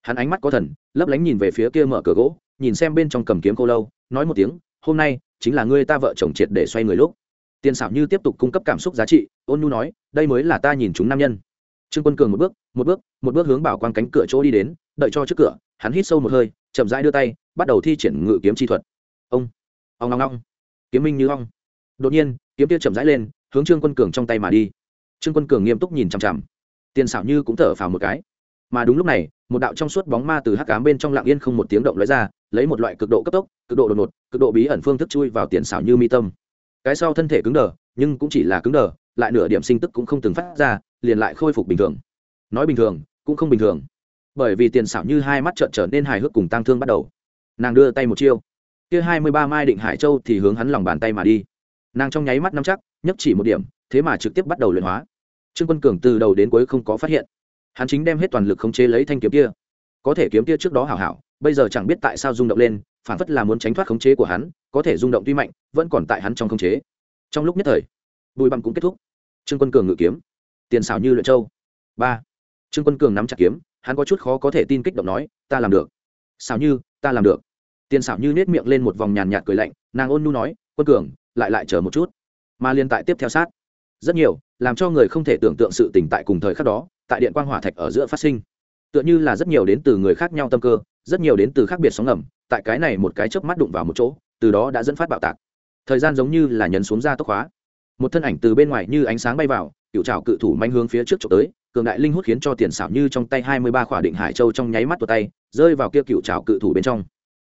Hắn ánh mắt có thần, lấp lánh nhìn về phía kia mở cửa gỗ, nhìn xem bên trong cầm kiếm cô lâu, nói một tiếng, hôm nay, chính là ngươi ta vợ chồng triệt để xoay người lúc. Tiền xảo như tiếp tục cung cấp cảm xúc giá trị, ôn nhu nói, đây mới là ta nhìn chúng nam nhân. Trương quân cường một bước một bước một bước hướng bảo quan cánh cửa chỗ đi đến, đợi cho trước cửa, hắn hít sâu một hơi, chậm rãi đưa tay, bắt đầu thi triển ngự kiếm chi thuật. Ông ông long long kiếm minh như ong. Đột nhiên, kiếm tiêu chậm rãi lên, hướng trương quân cường trong tay mà đi trương quân cường nghiêm túc nhìn chằm chằm. Tiền xảo như cũng thở phào một cái. Mà đúng lúc này, một đạo trong suốt bóng ma từ hắc cám bên trong lặng yên không một tiếng động lóe ra, lấy một loại cực độ cấp tốc, cực độ đột ngột, cực độ bí ẩn phương thức chui vào tiền xảo như mi tâm. Cái sau thân thể cứng đờ, nhưng cũng chỉ là cứng đờ, lại nửa điểm sinh tức cũng không từng phát ra, liền lại khôi phục bình thường. Nói bình thường, cũng không bình thường. Bởi vì tiền xảo như hai mắt trợn trở nên hài hước cùng tang thương bắt đầu. Nàng đưa tay một chiêu. Kia hai mươi ba mai định hải châu thì hướng hắn lòng bàn tay mà đi. Nàng trong nháy mắt nắm chắc nhấp chỉ một điểm, thế mà trực tiếp bắt đầu luyện hóa trương quân cường từ đầu đến cuối không có phát hiện. Hắn chính đem hết toàn lực khống chế lấy thanh kiếm kia. Có thể kiếm kia trước đó hảo hảo, bây giờ chẳng biết tại sao rung động lên, phản phất là muốn tránh thoát khống chế của hắn, có thể rung động tuy mạnh, vẫn còn tại hắn trong khống chế. Trong lúc nhất thời, bùi băm cũng kết thúc. Trương quân cường ngự kiếm. Tiền xảo như luyện châu. Ba. Trương quân cường nắm chặt kiếm, hắn có chút khó có thể tin kích động nói, ta làm được. Xảo như, ta làm được. Tiền xảo như nết miệng lên một vòng nhàn nhạt cười lạnh, nàng ôn nu nói, quân cường, lại lại chờ một chút. Mà liên tại tiếp theo sát. Rất nhiều làm cho người không thể tưởng tượng sự tình tại cùng thời khắc đó, tại điện quang hỏa thạch ở giữa phát sinh. Tựa như là rất nhiều đến từ người khác nhau tâm cơ, rất nhiều đến từ khác biệt sóng ngầm, tại cái này một cái chớp mắt đụng vào một chỗ, từ đó đã dẫn phát bạo tạc. Thời gian giống như là nhấn xuống ra tốc hóa. Một thân ảnh từ bên ngoài như ánh sáng bay vào, cựu trào cự thủ manh hướng phía trước trộm tới, cường đại linh hút khiến cho tiền xảo như trong tay hai mươi ba khỏa định hải châu trong nháy mắt tuột tay, rơi vào kia cựu trào cự thủ bên trong.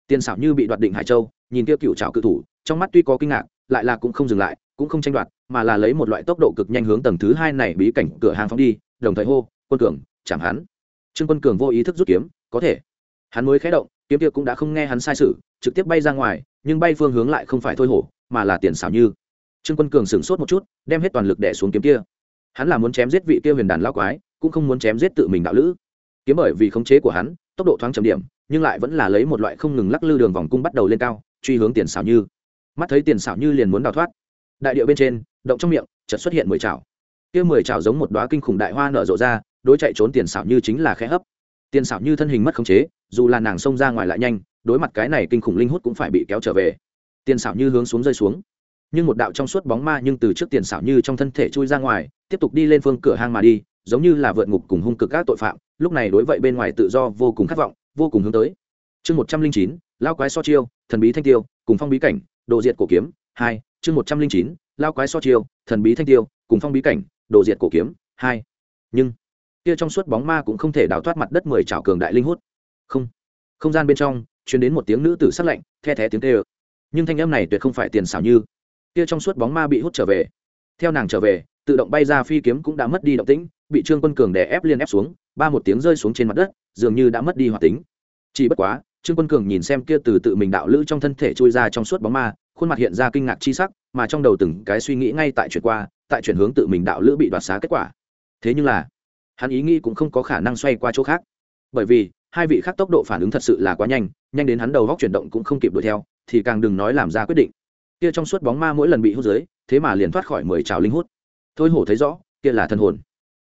Tiền xảo như bị đoạt định hải châu, nhìn kia cựu trào cự thủ, trong mắt tuy có kinh ngạc, lại là cũng không dừng lại, cũng không tranh đoạt mà là lấy một loại tốc độ cực nhanh hướng tầng thứ hai này bí cảnh cửa hàng phóng đi, đồng thời hô, quân cường chẳng hắn. Trương quân cường vô ý thức rút kiếm, có thể. Hắn mới khé động, kiếm kia cũng đã không nghe hắn sai sự, trực tiếp bay ra ngoài, nhưng bay phương hướng lại không phải thôi hổ, mà là tiền xảo như. Trương quân cường sửng sốt một chút, đem hết toàn lực đẻ xuống kiếm kia. Hắn là muốn chém giết vị kia huyền đàn lao quái, cũng không muốn chém giết tự mình đạo lữ. Kiếm bởi vì khống chế của hắn, tốc độ thoáng chậm điểm, nhưng lại vẫn là lấy một loại không ngừng lắc lư đường vòng cung bắt đầu lên cao, truy hướng tiền xảo như. Mắt thấy tiền xảo như liền muốn đào thoát. Đại điệu bên trên động trong miệng, chợt xuất hiện mười chảo. Kia mười chảo giống một đóa kinh khủng đại hoa nở rộ ra, đối chạy trốn tiền xảo như chính là khẽ hấp. Tiền xảo như thân hình mất khống chế, dù là nàng xông ra ngoài lại nhanh, đối mặt cái này kinh khủng linh hút cũng phải bị kéo trở về. Tiền xảo như hướng xuống rơi xuống. Nhưng một đạo trong suốt bóng ma nhưng từ trước tiền xảo như trong thân thể chui ra ngoài, tiếp tục đi lên phương cửa hang mà đi, giống như là vượt ngục cùng hung cực các tội phạm, lúc này đối vậy bên ngoài tự do vô cùng khát vọng, vô cùng hướng tới. Chương một trăm linh chín lao quái so chiêu, thần bí thanh tiêu, cùng phong bí cảnh độ diệt cổ kiếm, hai chương một trăm linh chín, lao quái so chiêu, thần bí thanh tiêu, cùng phong bí cảnh, đồ diệt cổ kiếm, hai. Nhưng, kia trong suốt bóng ma cũng không thể đào thoát mặt đất mười trào cường đại linh hút. Không. Không gian bên trong chuyển đến một tiếng nữ tử sắc lạnh, the thé tiếng tê ơ nhưng thanh âm này tuyệt không phải tiền xảo như. Kia trong suốt bóng ma bị hút trở về. Theo nàng trở về, tự động bay ra phi kiếm cũng đã mất đi động tĩnh, bị trương quân cường đè ép liên ép xuống, ba một tiếng rơi xuống trên mặt đất, dường như đã mất đi hoạt tính. Chỉ bất quá, trương quân cường nhìn xem kia từ tự mình đạo lữ trong thân thể trôi ra trong suốt bóng ma khuôn mặt hiện ra kinh ngạc chi sắc, mà trong đầu từng cái suy nghĩ ngay tại chuyển qua, tại chuyển hướng tự mình đạo lữ bị đoạt xá kết quả. Thế nhưng là, hắn ý nghĩ cũng không có khả năng xoay qua chỗ khác. Bởi vì, hai vị khác tốc độ phản ứng thật sự là quá nhanh nhanh đến hắn đầu góc chuyển động cũng không kịp đuổi theo, thì càng đừng nói làm ra quyết định. Kia trong suốt bóng ma mỗi lần bị hút dưới, thế mà liền thoát khỏi mười trào linh hút. Thôi hổ thấy rõ, kia là thần hồn.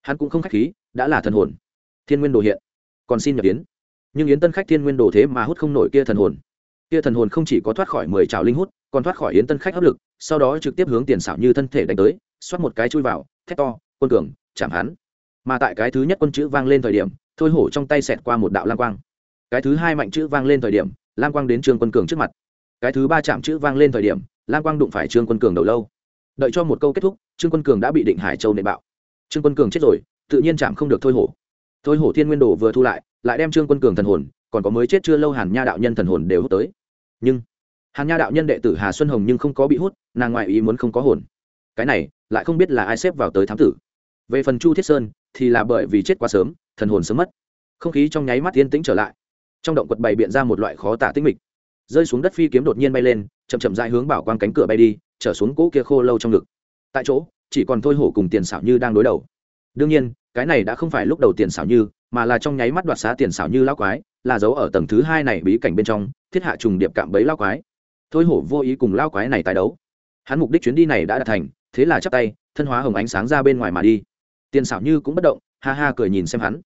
Hắn cũng không khách khí, đã là thần hồn. Thiên nguyên đồ hiện. Còn xin nhập yến. Nhưng yến tân khách thiên nguyên đồ thế mà hút không nổi kia thần hồn kia thần hồn không chỉ có thoát khỏi mười trào linh hút, còn thoát khỏi yến tân khách áp lực, sau đó trực tiếp hướng tiền xảo như thân thể đánh tới, xoát một cái chui vào, thét to, quân cường, chạm hắn. Mà tại cái thứ nhất quân chữ vang lên thời điểm, thôi hổ trong tay xẹt qua một đạo lam quang. Cái thứ hai mạnh chữ vang lên thời điểm, lam quang đến trương quân cường trước mặt. Cái thứ ba chạm chữ vang lên thời điểm, lam quang đụng phải trương quân cường đầu lâu. Đợi cho một câu kết thúc, trương quân cường đã bị định hải châu nệ bạo. Trương quân cường chết rồi, tự nhiên chạm không được thôi hổ. Thôi hổ thiên nguyên đồ vừa thu lại lại đem trương quân cường thần hồn còn có mới chết chưa lâu hàn nha đạo nhân thần hồn đều hút tới. Nhưng, hàn nha đạo nhân đệ tử hà xuân hồng nhưng không có bị hút, nàng ngoại ý muốn không có hồn. Cái này, lại không biết là ai xếp vào tới thám tử. Về phần chu thiết sơn, thì là bởi vì chết quá sớm, thần hồn sớm mất. Không khí trong nháy mắt yên tĩnh trở lại. Trong động quật bày biện ra một loại khó tả tinh mịch. Rơi xuống đất phi kiếm đột nhiên bay lên, chậm chậm dài hướng bảo quang cánh cửa bay đi, trở xuống cỗ kia khô lâu trong ngực. Tại chỗ, chỉ còn thôi hổ cùng tiền xảo như đang đối đầu. Đương nhiên, cái này đã không phải lúc đầu tiền xảo như, mà là trong nháy mắt đoạt xá tiền xảo như lão quái là giấu ở tầng thứ hai này bí cảnh bên trong, thiết hạ trùng điệp cạm bẫy lao quái. Thôi hổ vô ý cùng lao quái này tái đấu. Hắn mục đích chuyến đi này đã đạt thành, thế là chắp tay, thân hóa hồng ánh sáng ra bên ngoài mà đi. Tiền xảo như cũng bất động, ha ha cười nhìn xem hắn.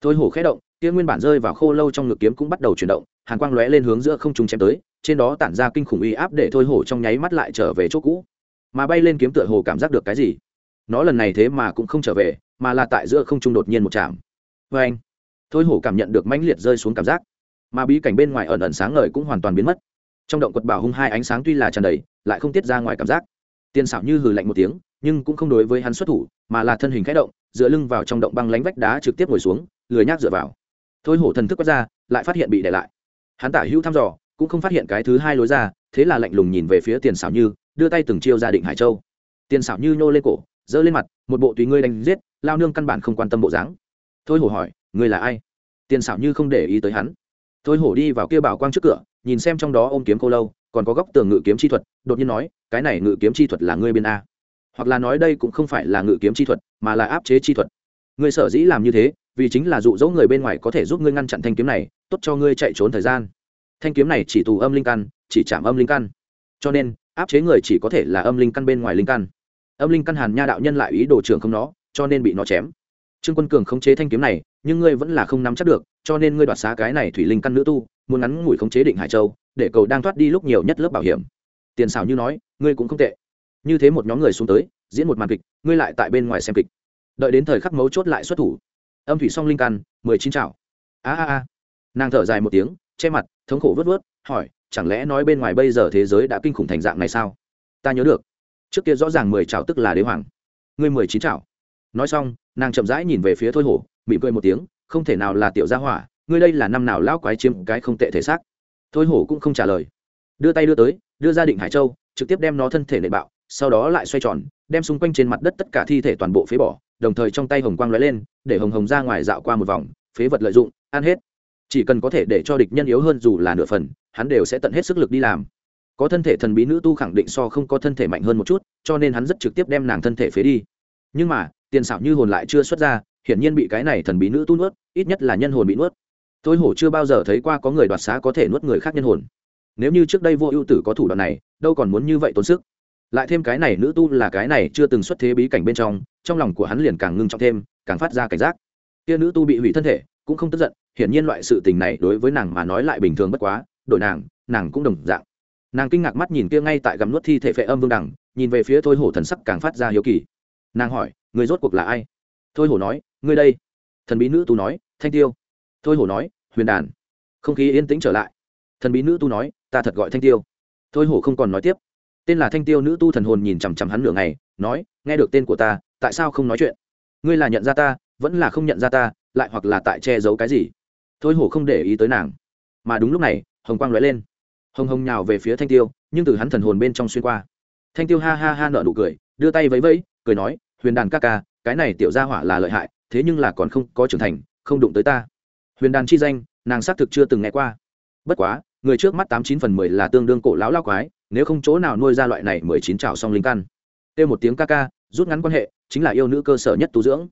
Thôi hổ khẽ động, kia nguyên bản rơi vào khô lâu trong ngực kiếm cũng bắt đầu chuyển động, hàn quang lóe lên hướng giữa không trung chém tới, trên đó tản ra kinh khủng uy áp để thôi hổ trong nháy mắt lại trở về chỗ cũ. Mà bay lên kiếm tựa hồ cảm giác được cái gì? Nó lần này thế mà cũng không trở về, mà là tại giữa không trung đột nhiên một chạm. Vê anh thôi hổ cảm nhận được mãnh liệt rơi xuống cảm giác. Mà bí cảnh bên ngoài ẩn ẩn sáng ngời cũng hoàn toàn biến mất. Trong động quật bảo hung hai ánh sáng tuy là tràn đầy, lại không tiết ra ngoài cảm giác. Tiên xảo như hừ lạnh một tiếng, nhưng cũng không đối với hắn xuất thủ, mà là thân hình khẽ động, dựa lưng vào trong động băng lánh vách đá trực tiếp ngồi xuống, lười nhác dựa vào. Thôi hổ thần thức quét ra, lại phát hiện bị để lại. Hắn tả hữu thăm dò, cũng không phát hiện cái thứ hai lối ra, thế là lạnh lùng nhìn về phía tiền xảo như, đưa tay từng chiêu ra định hải châu. Tiền xảo như nhô lên cổ, giơ lên mặt, một bộ tùy ngươi đánh giết, lao nương căn bản không quan tâm bộ dáng. Thôi hổ hỏi ngươi là ai? Tiền xảo như không để ý tới hắn. Thôi hổ đi vào kia bảo quang trước cửa, nhìn xem trong đó ôm kiếm cô lâu, còn có góc tường ngự kiếm chi thuật, đột nhiên nói, cái này ngự kiếm chi thuật là ngươi bên a. Hoặc là nói đây cũng không phải là ngự kiếm chi thuật, mà là áp chế chi thuật. Ngươi sở dĩ làm như thế, vì chính là dụ dỗ người bên ngoài có thể giúp ngươi ngăn chặn thanh kiếm này, tốt cho ngươi chạy trốn thời gian. Thanh kiếm này chỉ tù âm linh căn, chỉ chạm âm linh căn. Cho nên, áp chế người chỉ có thể là âm linh căn bên ngoài linh căn. Âm linh căn hàn nha đạo nhân lại ý đồ trưởng không nó, cho nên bị nó chém trương quân cường khống chế thanh kiếm này, nhưng ngươi vẫn là không nắm chắc được, cho nên ngươi đoạt xá cái này thủy linh căn nữ tu, muốn ngắn ngủi khống chế định hải châu, để cầu đang thoát đi lúc nhiều nhất lớp bảo hiểm. Tiền xảo như nói, ngươi cũng không tệ. Như thế một nhóm người xuống tới, diễn một màn kịch, ngươi lại tại bên ngoài xem kịch. Đợi đến thời khắc mấu chốt lại xuất thủ. Âm thủy song linh căn, mười chín chảo a a a. Nàng thở dài một tiếng, che mặt, thống khổ vớt vớt, hỏi, chẳng lẽ nói bên ngoài bây giờ thế giới đã kinh khủng thành dạng này sao? Ta nhớ được. Trước kia rõ ràng mười chảo tức là đế hoàng. Ngươi mười chín chảo nói xong, nàng chậm rãi nhìn về phía thôi hổ, mỉm cười một tiếng, không thể nào là tiểu gia hỏa, ngươi đây là năm nào lão quái chiếm cái không tệ thể xác. Thôi hổ cũng không trả lời. Đưa tay đưa tới, đưa ra định hải châu, trực tiếp đem nó thân thể nệ bạo, sau đó lại xoay tròn, đem xung quanh trên mặt đất tất cả thi thể toàn bộ phế bỏ, đồng thời trong tay hồng quang lóe lên, để hồng hồng ra ngoài dạo qua một vòng, phế vật lợi dụng, ăn hết. Chỉ cần có thể để cho địch nhân yếu hơn dù là nửa phần, hắn đều sẽ tận hết sức lực đi làm. Có thân thể thần bí nữ tu khẳng định so không có thân thể mạnh hơn một chút, cho nên hắn rất trực tiếp đem nàng thân thể phế đi. Nhưng mà tiền xảo như hồn lại chưa xuất ra, hiển nhiên bị cái này thần bí nữ tu nuốt, ít nhất là nhân hồn bị nuốt. Tôi hổ chưa bao giờ thấy qua có người đoạt xá có thể nuốt người khác nhân hồn. Nếu như trước đây vô ưu tử có thủ đoạn này, đâu còn muốn như vậy tốn sức. Lại thêm cái này nữ tu là cái này chưa từng xuất thế bí cảnh bên trong trong lòng của hắn liền càng ngưng trọng thêm, càng phát ra cảnh giác. Kia nữ tu bị hủy thân thể, cũng không tức giận, hiển nhiên loại sự tình này đối với nàng mà nói lại bình thường bất quá, đổi nàng nàng cũng đồng dạng. Nàng kinh ngạc mắt nhìn kia ngay tại gầm nuốt thi thể phệ âm vương đẳng nhìn về phía thôi hổ thần sắc càng phát ra hiếu kỳ. Nàng hỏi người rốt cuộc là ai? Thôi hổ nói, ngươi đây. Thần bí nữ tu nói, thanh tiêu. Thôi hổ nói, huyền đàn. Không khí yên tĩnh trở lại. Thần bí nữ tu nói, ta thật gọi thanh tiêu. Thôi hổ không còn nói tiếp. Tên là thanh tiêu nữ tu thần hồn nhìn chằm chằm hắn nửa ngày, nói, nghe được tên của ta, tại sao không nói chuyện? Ngươi là nhận ra ta, vẫn là không nhận ra ta, lại hoặc là tại che giấu cái gì? Thôi hổ không để ý tới nàng. Mà đúng lúc này, hồng quang lóe lên. Hồng hồng nhào về phía thanh tiêu, nhưng từ hắn thần hồn bên trong xuyên qua. Thanh tiêu ha ha ha nợ nụ cười, đưa tay vẫy vẫy, cười nói huyền đàn ca ca, cái này tiểu gia hỏa là lợi hại, thế nhưng là còn không có trưởng thành, không đụng tới ta. Huyền đàn chi danh, nàng xác thực chưa từng nghe qua. Bất quá, người trước mắt tám chín phần mười là tương đương cổ lão lao quái, nếu không chỗ nào nuôi ra loại này mười chín trào song linh căn. Kêu một tiếng ca ca, rút ngắn quan hệ, chính là yêu nữ cơ sở nhất tu dưỡng.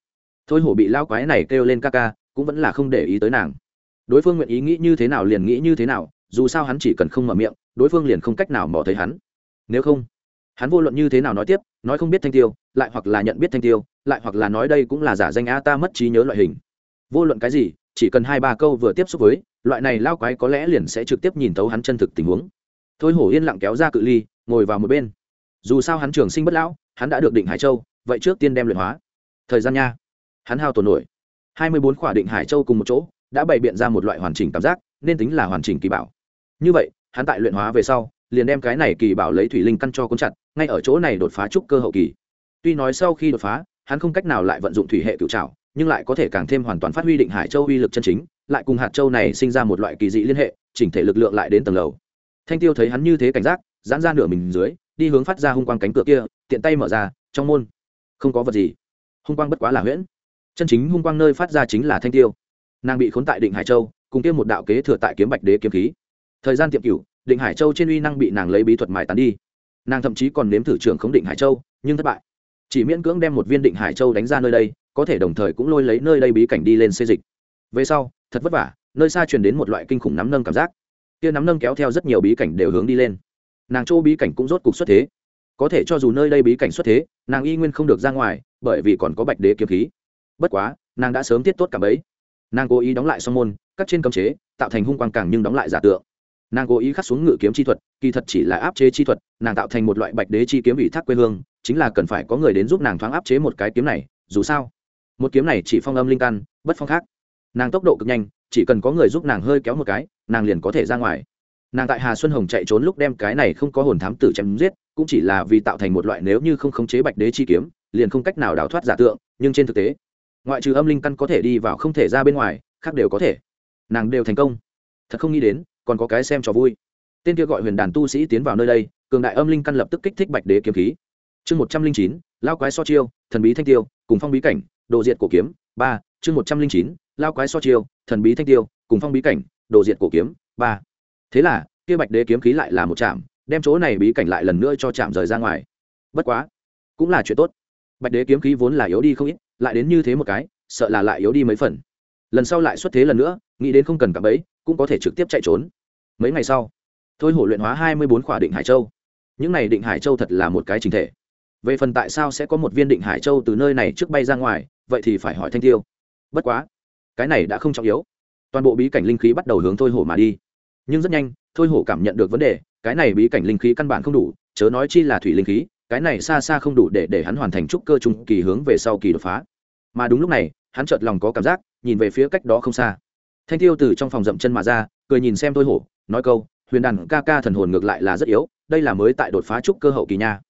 Thôi hổ bị lao quái này kêu lên ca ca, cũng vẫn là không để ý tới nàng. Đối phương nguyện ý nghĩ như thế nào liền nghĩ như thế nào, dù sao hắn chỉ cần không mở miệng, đối phương liền không cách nào mò thấy hắn. Nếu không hắn vô luận như thế nào nói tiếp, nói không biết thanh tiêu, lại hoặc là nhận biết thanh tiêu, lại hoặc là nói đây cũng là giả danh a ta mất trí nhớ loại hình. Vô luận cái gì, chỉ cần hai ba câu vừa tiếp xúc với, loại này lao quái có lẽ liền sẽ trực tiếp nhìn tấu hắn chân thực tình huống. Thôi hổ yên lặng kéo ra cự ly, ngồi vào một bên. Dù sao hắn trường sinh bất lão, hắn đã được định hải châu, vậy trước tiên đem luyện hóa. Thời gian nha. Hắn hao tổn nổi. Hai mươi bốn khỏa định hải châu cùng một chỗ, đã bày biện ra một loại hoàn chỉnh cảm giác, nên tính là hoàn chỉnh kỳ bảo. Như vậy, hắn tại luyện hóa về sau liền đem cái này kỳ bảo lấy thủy linh căn cho cuốn chặt, ngay ở chỗ này đột phá trúc cơ hậu kỳ. Tuy nói sau khi đột phá, hắn không cách nào lại vận dụng thủy hệ cửu trảo, nhưng lại có thể càng thêm hoàn toàn phát huy định hải châu uy lực chân chính, lại cùng hạt châu này sinh ra một loại kỳ dị liên hệ, chỉnh thể lực lượng lại đến tầng lầu. Thanh tiêu thấy hắn như thế cảnh giác, giãn ra nửa mình dưới, đi hướng phát ra hung quang cánh cửa kia, tiện tay mở ra, trong môn. Không có vật gì. Hung quang bất quá là huyễn. Chân chính hung quang nơi phát ra chính là thanh tiêu. Nàng bị khốn tại định hải châu, cùng kia một đạo kế thừa tại kiếm bạch đế kiếm khí. Thời gian tiệm cửu định hải châu trên uy năng bị nàng lấy bí thuật mài tán đi. Nàng thậm chí còn nếm thử trưởng khống định hải châu, nhưng thất bại. Chỉ miễn cưỡng đem một viên định hải châu đánh ra nơi đây, có thể đồng thời cũng lôi lấy nơi đây bí cảnh đi lên xê dịch. Về sau, thật vất vả, nơi xa truyền đến một loại kinh khủng nắm nâng cảm giác. Kia nắm nâng kéo theo rất nhiều bí cảnh đều hướng đi lên. Nàng chỗ bí cảnh cũng rốt cục xuất thế. Có thể cho dù nơi đây bí cảnh xuất thế, nàng y nguyên không được ra ngoài, bởi vì còn có bạch đế kiếm khí. Bất quá, nàng đã sớm tiết tốt cả bấy nàng cố ý đóng lại song môn, cắt trên cấm chế, tạo thành hung quang càng nhưng đóng lại giả tượng nàng cố ý khắc xuống ngự kiếm chi thuật, kỳ thật chỉ là áp chế chi thuật, nàng tạo thành một loại bạch đế chi kiếm ủy thác quê hương, chính là cần phải có người đến giúp nàng thoáng áp chế một cái kiếm này, dù sao, một kiếm này chỉ phong âm linh căn, bất phong khác. Nàng tốc độ cực nhanh, chỉ cần có người giúp nàng hơi kéo một cái, nàng liền có thể ra ngoài. Nàng tại hà xuân hồng chạy trốn lúc đem cái này không có hồn thám tử chém giết, cũng chỉ là vì tạo thành một loại nếu như không khống chế bạch đế chi kiếm, liền không cách nào đào thoát giả tượng, nhưng trên thực tế, ngoại trừ âm linh căn có thể đi vào không thể ra bên ngoài, khác đều có thể. Nàng đều thành công. Thật không nghĩ đến còn có cái xem cho vui. Tên kia gọi huyền đàn tu sĩ tiến vào nơi đây, cường đại âm linh căn lập tức kích thích bạch đế kiếm khí. Chương một trăm linh chín, lao quái so chiêu, thần bí thanh tiêu, cùng phong bí cảnh, đồ diệt cổ kiếm, ba, chương một trăm linh chín, lao quái so chiêu, thần bí thanh tiêu, cùng phong bí cảnh, đồ diệt cổ kiếm, ba. Thế là, kia bạch đế kiếm khí lại là một chạm đem chỗ này bí cảnh lại lần nữa cho chạm rời ra ngoài. Bất quá, cũng là chuyện tốt. Bạch đế kiếm khí vốn là yếu đi không ít, lại đến như thế một cái, sợ là lại yếu đi mấy phần. Lần sau lại xuất thế lần nữa, nghĩ đến không cần cả bấy cũng có thể trực tiếp chạy trốn. Mấy ngày sau, thôi hổ luyện hóa hai mươi bốn khỏa định hải châu. Những này định hải châu thật là một cái trình thể. Về phần tại sao sẽ có một viên định hải châu từ nơi này trước bay ra ngoài, vậy thì phải hỏi thanh tiêu. Bất quá, cái này đã không trọng yếu. Toàn bộ bí cảnh linh khí bắt đầu hướng thôi hổ mà đi. Nhưng rất nhanh, thôi hổ cảm nhận được vấn đề, cái này bí cảnh linh khí căn bản không đủ, chớ nói chi là thủy linh khí, cái này xa xa không đủ để để hắn hoàn thành trúc cơ trung kỳ hướng về sau kỳ đột phá. Mà đúng lúc này, hắn chợt lòng có cảm giác, nhìn về phía cách đó không xa thanh tiêu từ trong phòng dậm chân mà ra, cười nhìn xem thôi hổ, nói câu, huyền đàn ca ca thần hồn ngược lại là rất yếu, đây là mới tại đột phá trúc cơ hậu kỳ nha.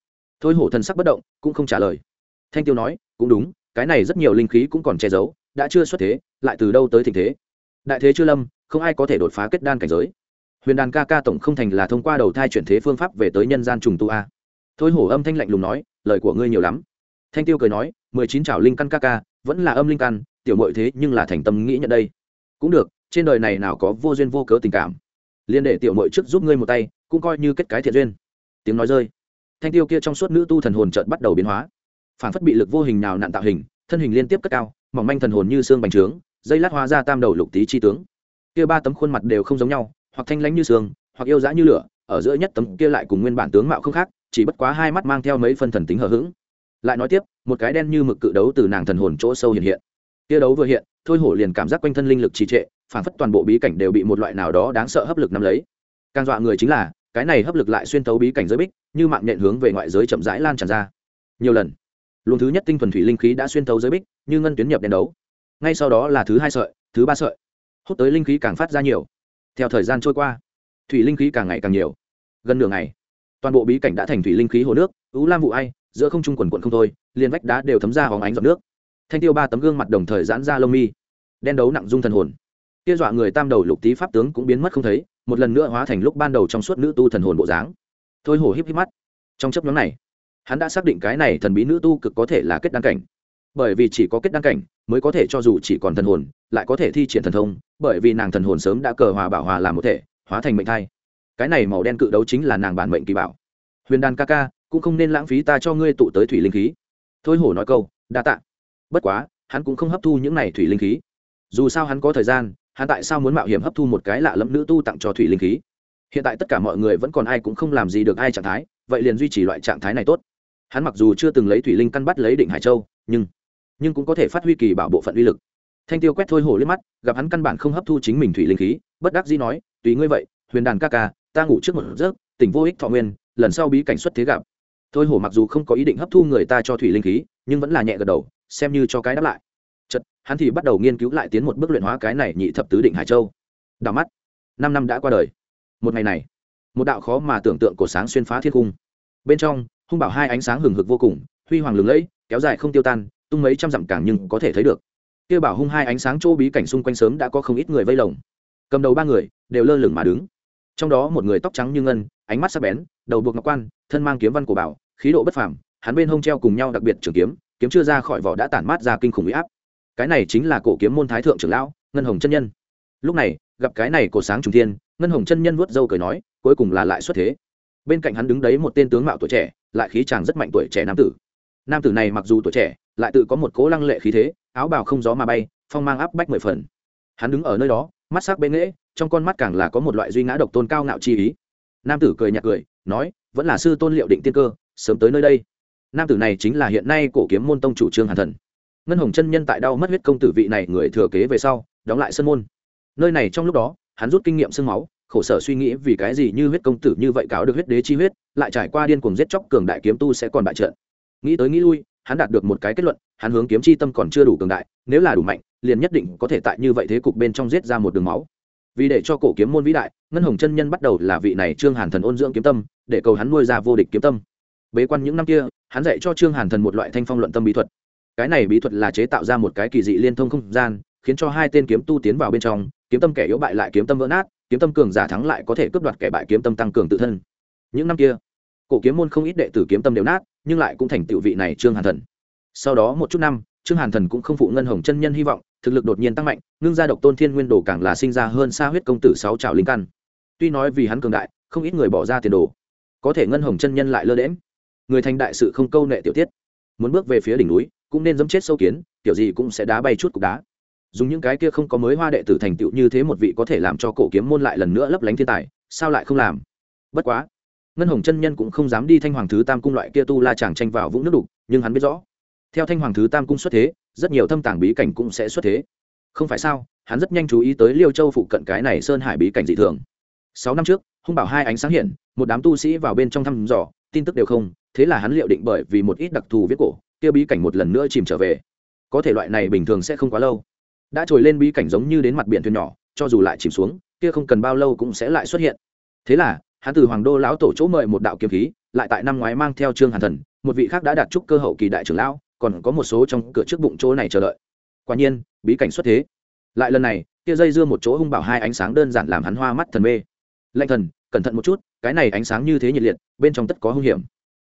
Thôi hổ thần sắc bất động, cũng không trả lời. Thanh tiêu nói, cũng đúng, cái này rất nhiều linh khí cũng còn che giấu, đã chưa xuất thế, lại từ đâu tới tình thế? Đại thế chưa lâm, không ai có thể đột phá kết đan cảnh giới. Huyền đàn ca ca tổng không thành là thông qua đầu thai chuyển thế phương pháp về tới nhân gian trùng tu a. Thôi hổ âm thanh lạnh lùng nói, lời của ngươi nhiều lắm. Thanh tiêu cười nói, mười chín trào linh căn ca ca, vẫn là âm linh căn, tiểu mội thế nhưng là thành tâm nghĩ nhận đây cũng được, trên đời này nào có vô duyên vô cớ tình cảm. Liên để tiểu mội trước giúp ngươi một tay, cũng coi như kết cái thiện duyên. Tiếng nói rơi. Thanh tiêu kia trong suốt nữ tu thần hồn trợt bắt đầu biến hóa. Phản phất bị lực vô hình nào nặn tạo hình, thân hình liên tiếp cất cao, mỏng manh thần hồn như xương bành trướng, dây lát hóa ra tam đầu lục tý chi tướng. Kia ba tấm khuôn mặt đều không giống nhau, hoặc thanh lãnh như xương, hoặc yêu dã như lửa, ở giữa nhất tấm kia lại cùng nguyên bản tướng mạo không khác, chỉ bất quá hai mắt mang theo mấy phân thần tính hờ hững. Lại nói tiếp, một cái đen như mực cự đấu từ nàng thần hồn chỗ sâu hiện hiện. Kia đấu vừa hiện thôi hổ liền cảm giác quanh thân linh lực trì trệ phản phất toàn bộ bí cảnh đều bị một loại nào đó đáng sợ hấp lực nắm lấy. Càng dọa người chính là, cái này hấp lực lại xuyên tấu bí cảnh giới bích, như mạng nhện hướng về ngoại giới chậm rãi lan tràn ra. Nhiều lần, luồng thứ nhất tinh thuần thủy linh khí đã xuyên tấu giới bích, như ngân tuyến nhập đèn đấu. Ngay sau đó là thứ hai sợi, thứ ba sợi. Hút tới linh khí càng phát ra nhiều. Theo thời gian trôi qua, thủy linh khí càng ngày càng nhiều. Gần nửa ngày, toàn bộ bí cảnh đã thành thủy linh khí hồ nước ú lam vụ ai, giữa không trung quần quận không thôi, liền vách đá đều thấm ra hóng ánh giọt nước thanh tiêu ba tấm gương mặt đồng thời giãn ra lông mi, đen đấu nặng dung thần hồn. Kia dọa người tam đầu lục tý pháp tướng cũng biến mất không thấy, một lần nữa hóa thành lúc ban đầu trong suốt nữ tu thần hồn bộ dáng. Thôi hổ híp híp mắt. Trong chấp nhóm này, hắn đã xác định cái này thần bí nữ tu cực có thể là kết đăng cảnh. Bởi vì chỉ có kết đăng cảnh mới có thể cho dù chỉ còn thần hồn, lại có thể thi triển thần thông, bởi vì nàng thần hồn sớm đã cờ hòa bảo hòa làm một thể, hóa thành mệnh thai. Cái này màu đen cự đấu chính là nàng bản mệnh kỳ bảo. Huyền đan ca ca, cũng không nên lãng phí ta cho ngươi tụ tới thủy linh khí. Thôi hổ nói câu, đa tạ bất quá, hắn cũng không hấp thu những này thủy linh khí. Dù sao hắn có thời gian, hắn tại sao muốn mạo hiểm hấp thu một cái lạ lẫm nữ tu tặng cho thủy linh khí? Hiện tại tất cả mọi người vẫn còn ai cũng không làm gì được ai trạng thái, vậy liền duy trì loại trạng thái này tốt. Hắn mặc dù chưa từng lấy thủy linh căn bắt lấy định hải châu, nhưng nhưng cũng có thể phát huy kỳ bảo bộ phận uy lực. Thanh tiêu quét thôi hổ liếc mắt, gặp hắn căn bản không hấp thu chính mình thủy linh khí, bất đắc dĩ nói, tùy ngươi vậy, huyền đàn ca ca, ta ngủ trước một giấc, tỉnh vô ích thọ nguyên, lần sau bí cảnh xuất thế gặp. Thôi hổ mặc dù không có ý định hấp thu người ta cho thủy linh khí, nhưng vẫn là nhẹ gật đầu xem như cho cái đáp lại. Chật hắn thì bắt đầu nghiên cứu lại tiến một bước luyện hóa cái này nhị thập tứ định hải châu. Đào mắt, năm năm đã qua đời. Một ngày này, một đạo khó mà tưởng tượng của sáng xuyên phá thiên cung bên trong, hung bảo hai ánh sáng hừng hực vô cùng, huy hoàng lừng lẫy, kéo dài không tiêu tan, tung mấy trăm dặm cảng nhưng có thể thấy được. Kia bảo hung hai ánh sáng chỗ bí cảnh xung quanh sớm đã có không ít người vây lồng. Cầm đầu ba người, đều lơ lửng mà đứng. Trong đó một người tóc trắng như ngân, ánh mắt sắc bén, đầu buộc ngọc quan, thân mang kiếm văn của bảo, khí độ bất phàm, hắn bên hông treo cùng nhau đặc biệt trường kiếm kiếm chưa ra khỏi vỏ đã tản mát ra kinh khủng huy áp. Cái này chính là cổ kiếm môn thái thượng trưởng lão, ngân hồng chân nhân. Lúc này, gặp cái này cổ sáng trùng thiên, ngân hồng chân nhân vuốt râu cười nói, cuối cùng là lại xuất thế. Bên cạnh hắn đứng đấy một tên tướng mạo tuổi trẻ, lại khí chàng rất mạnh tuổi trẻ nam tử. Nam tử này mặc dù tuổi trẻ, lại tự có một cố lăng lệ khí thế, áo bào không gió mà bay, phong mang áp bách mười phần. Hắn đứng ở nơi đó, mắt sắc bên nghễ, trong con mắt càng là có một loại duy ngã độc tôn cao ngạo chi ý. Nam tử cười nhạt cười, nói, vẫn là sư tôn liệu định tiên cơ, sớm tới nơi đây nam tử này chính là hiện nay cổ kiếm môn tông chủ trương hàn thần. Ngân hồng chân nhân tại đau mất huyết công tử vị này người thừa kế về sau, đóng lại sân môn. Nơi này trong lúc đó, hắn rút kinh nghiệm sương máu, khổ sở suy nghĩ vì cái gì như huyết công tử như vậy cáo được huyết đế chi huyết, lại trải qua điên cuồng giết chóc cường đại kiếm tu sẽ còn bại trận. Nghĩ tới nghĩ lui, hắn đạt được một cái kết luận, hắn hướng kiếm chi tâm còn chưa đủ cường đại, nếu là đủ mạnh, liền nhất định có thể tại như vậy thế cục bên trong giết ra một đường máu. Vì để cho cổ kiếm môn vĩ đại, ngân hồng chân nhân bắt đầu là vị này trương hàn thần ôn dưỡng kiếm tâm, để cầu hắn nuôi ra vô địch kiếm tâm bế quan những năm kia, hắn dạy cho trương hàn thần một loại thanh phong luận tâm bí thuật. Cái này bí thuật là chế tạo ra một cái kỳ dị liên thông không gian, khiến cho hai tên kiếm tu tiến vào bên trong, kiếm tâm kẻ yếu bại lại kiếm tâm vỡ nát, kiếm tâm cường giả thắng lại có thể cướp đoạt kẻ bại kiếm tâm tăng cường tự thân. Những năm kia, cổ kiếm môn không ít đệ tử kiếm tâm đều nát, nhưng lại cũng thành tựu vị này trương hàn thần. Sau đó một chút năm, trương hàn thần cũng không phụ ngân hồng chân nhân hy vọng, thực lực đột nhiên tăng mạnh, ngưng gia độc tôn thiên nguyên đồ càng là sinh ra hơn xa huyết công tử sáu trào linh căn. Tuy nói vì hắn cường đại, không ít người bỏ ra tiền đồ, có thể ngân hồng chân nhân lại lơ đễm người thành đại sự không câu nệ tiểu tiết. Muốn bước về phía đỉnh núi, cũng nên dẫm chết sâu kiến, kiểu gì cũng sẽ đá bay chút cục đá. Dùng những cái kia không có mới hoa đệ tử thành tựu như thế một vị có thể làm cho cổ kiếm môn lại lần nữa lấp lánh thiên tài, sao lại không làm? Bất quá, ngân hồng chân nhân cũng không dám đi thanh hoàng thứ tam cung loại kia tu la chàng tranh vào vũng nước đục, nhưng hắn biết rõ, theo thanh hoàng thứ tam cung xuất thế, rất nhiều thâm tàng bí cảnh cũng sẽ xuất thế. Không phải sao, hắn rất nhanh chú ý tới liêu châu phụ cận cái này sơn hải bí cảnh dị thường. Sáu năm trước, hung bảo hai ánh sáng hiện, một đám tu sĩ vào bên trong thăm dò, tin tức đều không thế là hắn liệu định bởi vì một ít đặc thù viết cổ, kia bí cảnh một lần nữa chìm trở về. Có thể loại này bình thường sẽ không quá lâu. Đã trồi lên bí cảnh giống như đến mặt biển thuyền nhỏ, cho dù lại chìm xuống, kia không cần bao lâu cũng sẽ lại xuất hiện. Thế là, hắn từ hoàng đô lão tổ chỗ mời một đạo kiếm khí, lại tại năm ngoái mang theo trương hàn thần, một vị khác đã đạt trúc cơ hậu kỳ đại trưởng lão, còn có một số trong cửa trước bụng chỗ này chờ đợi. Quả nhiên, bí cảnh xuất thế. Lại lần này, kia dây dưa một chỗ hung bảo hai ánh sáng đơn giản làm hắn hoa mắt thần mê. Lạnh thần, cẩn thận một chút, cái này ánh sáng như thế nhiệt liệt, bên trong tất có hung hiểm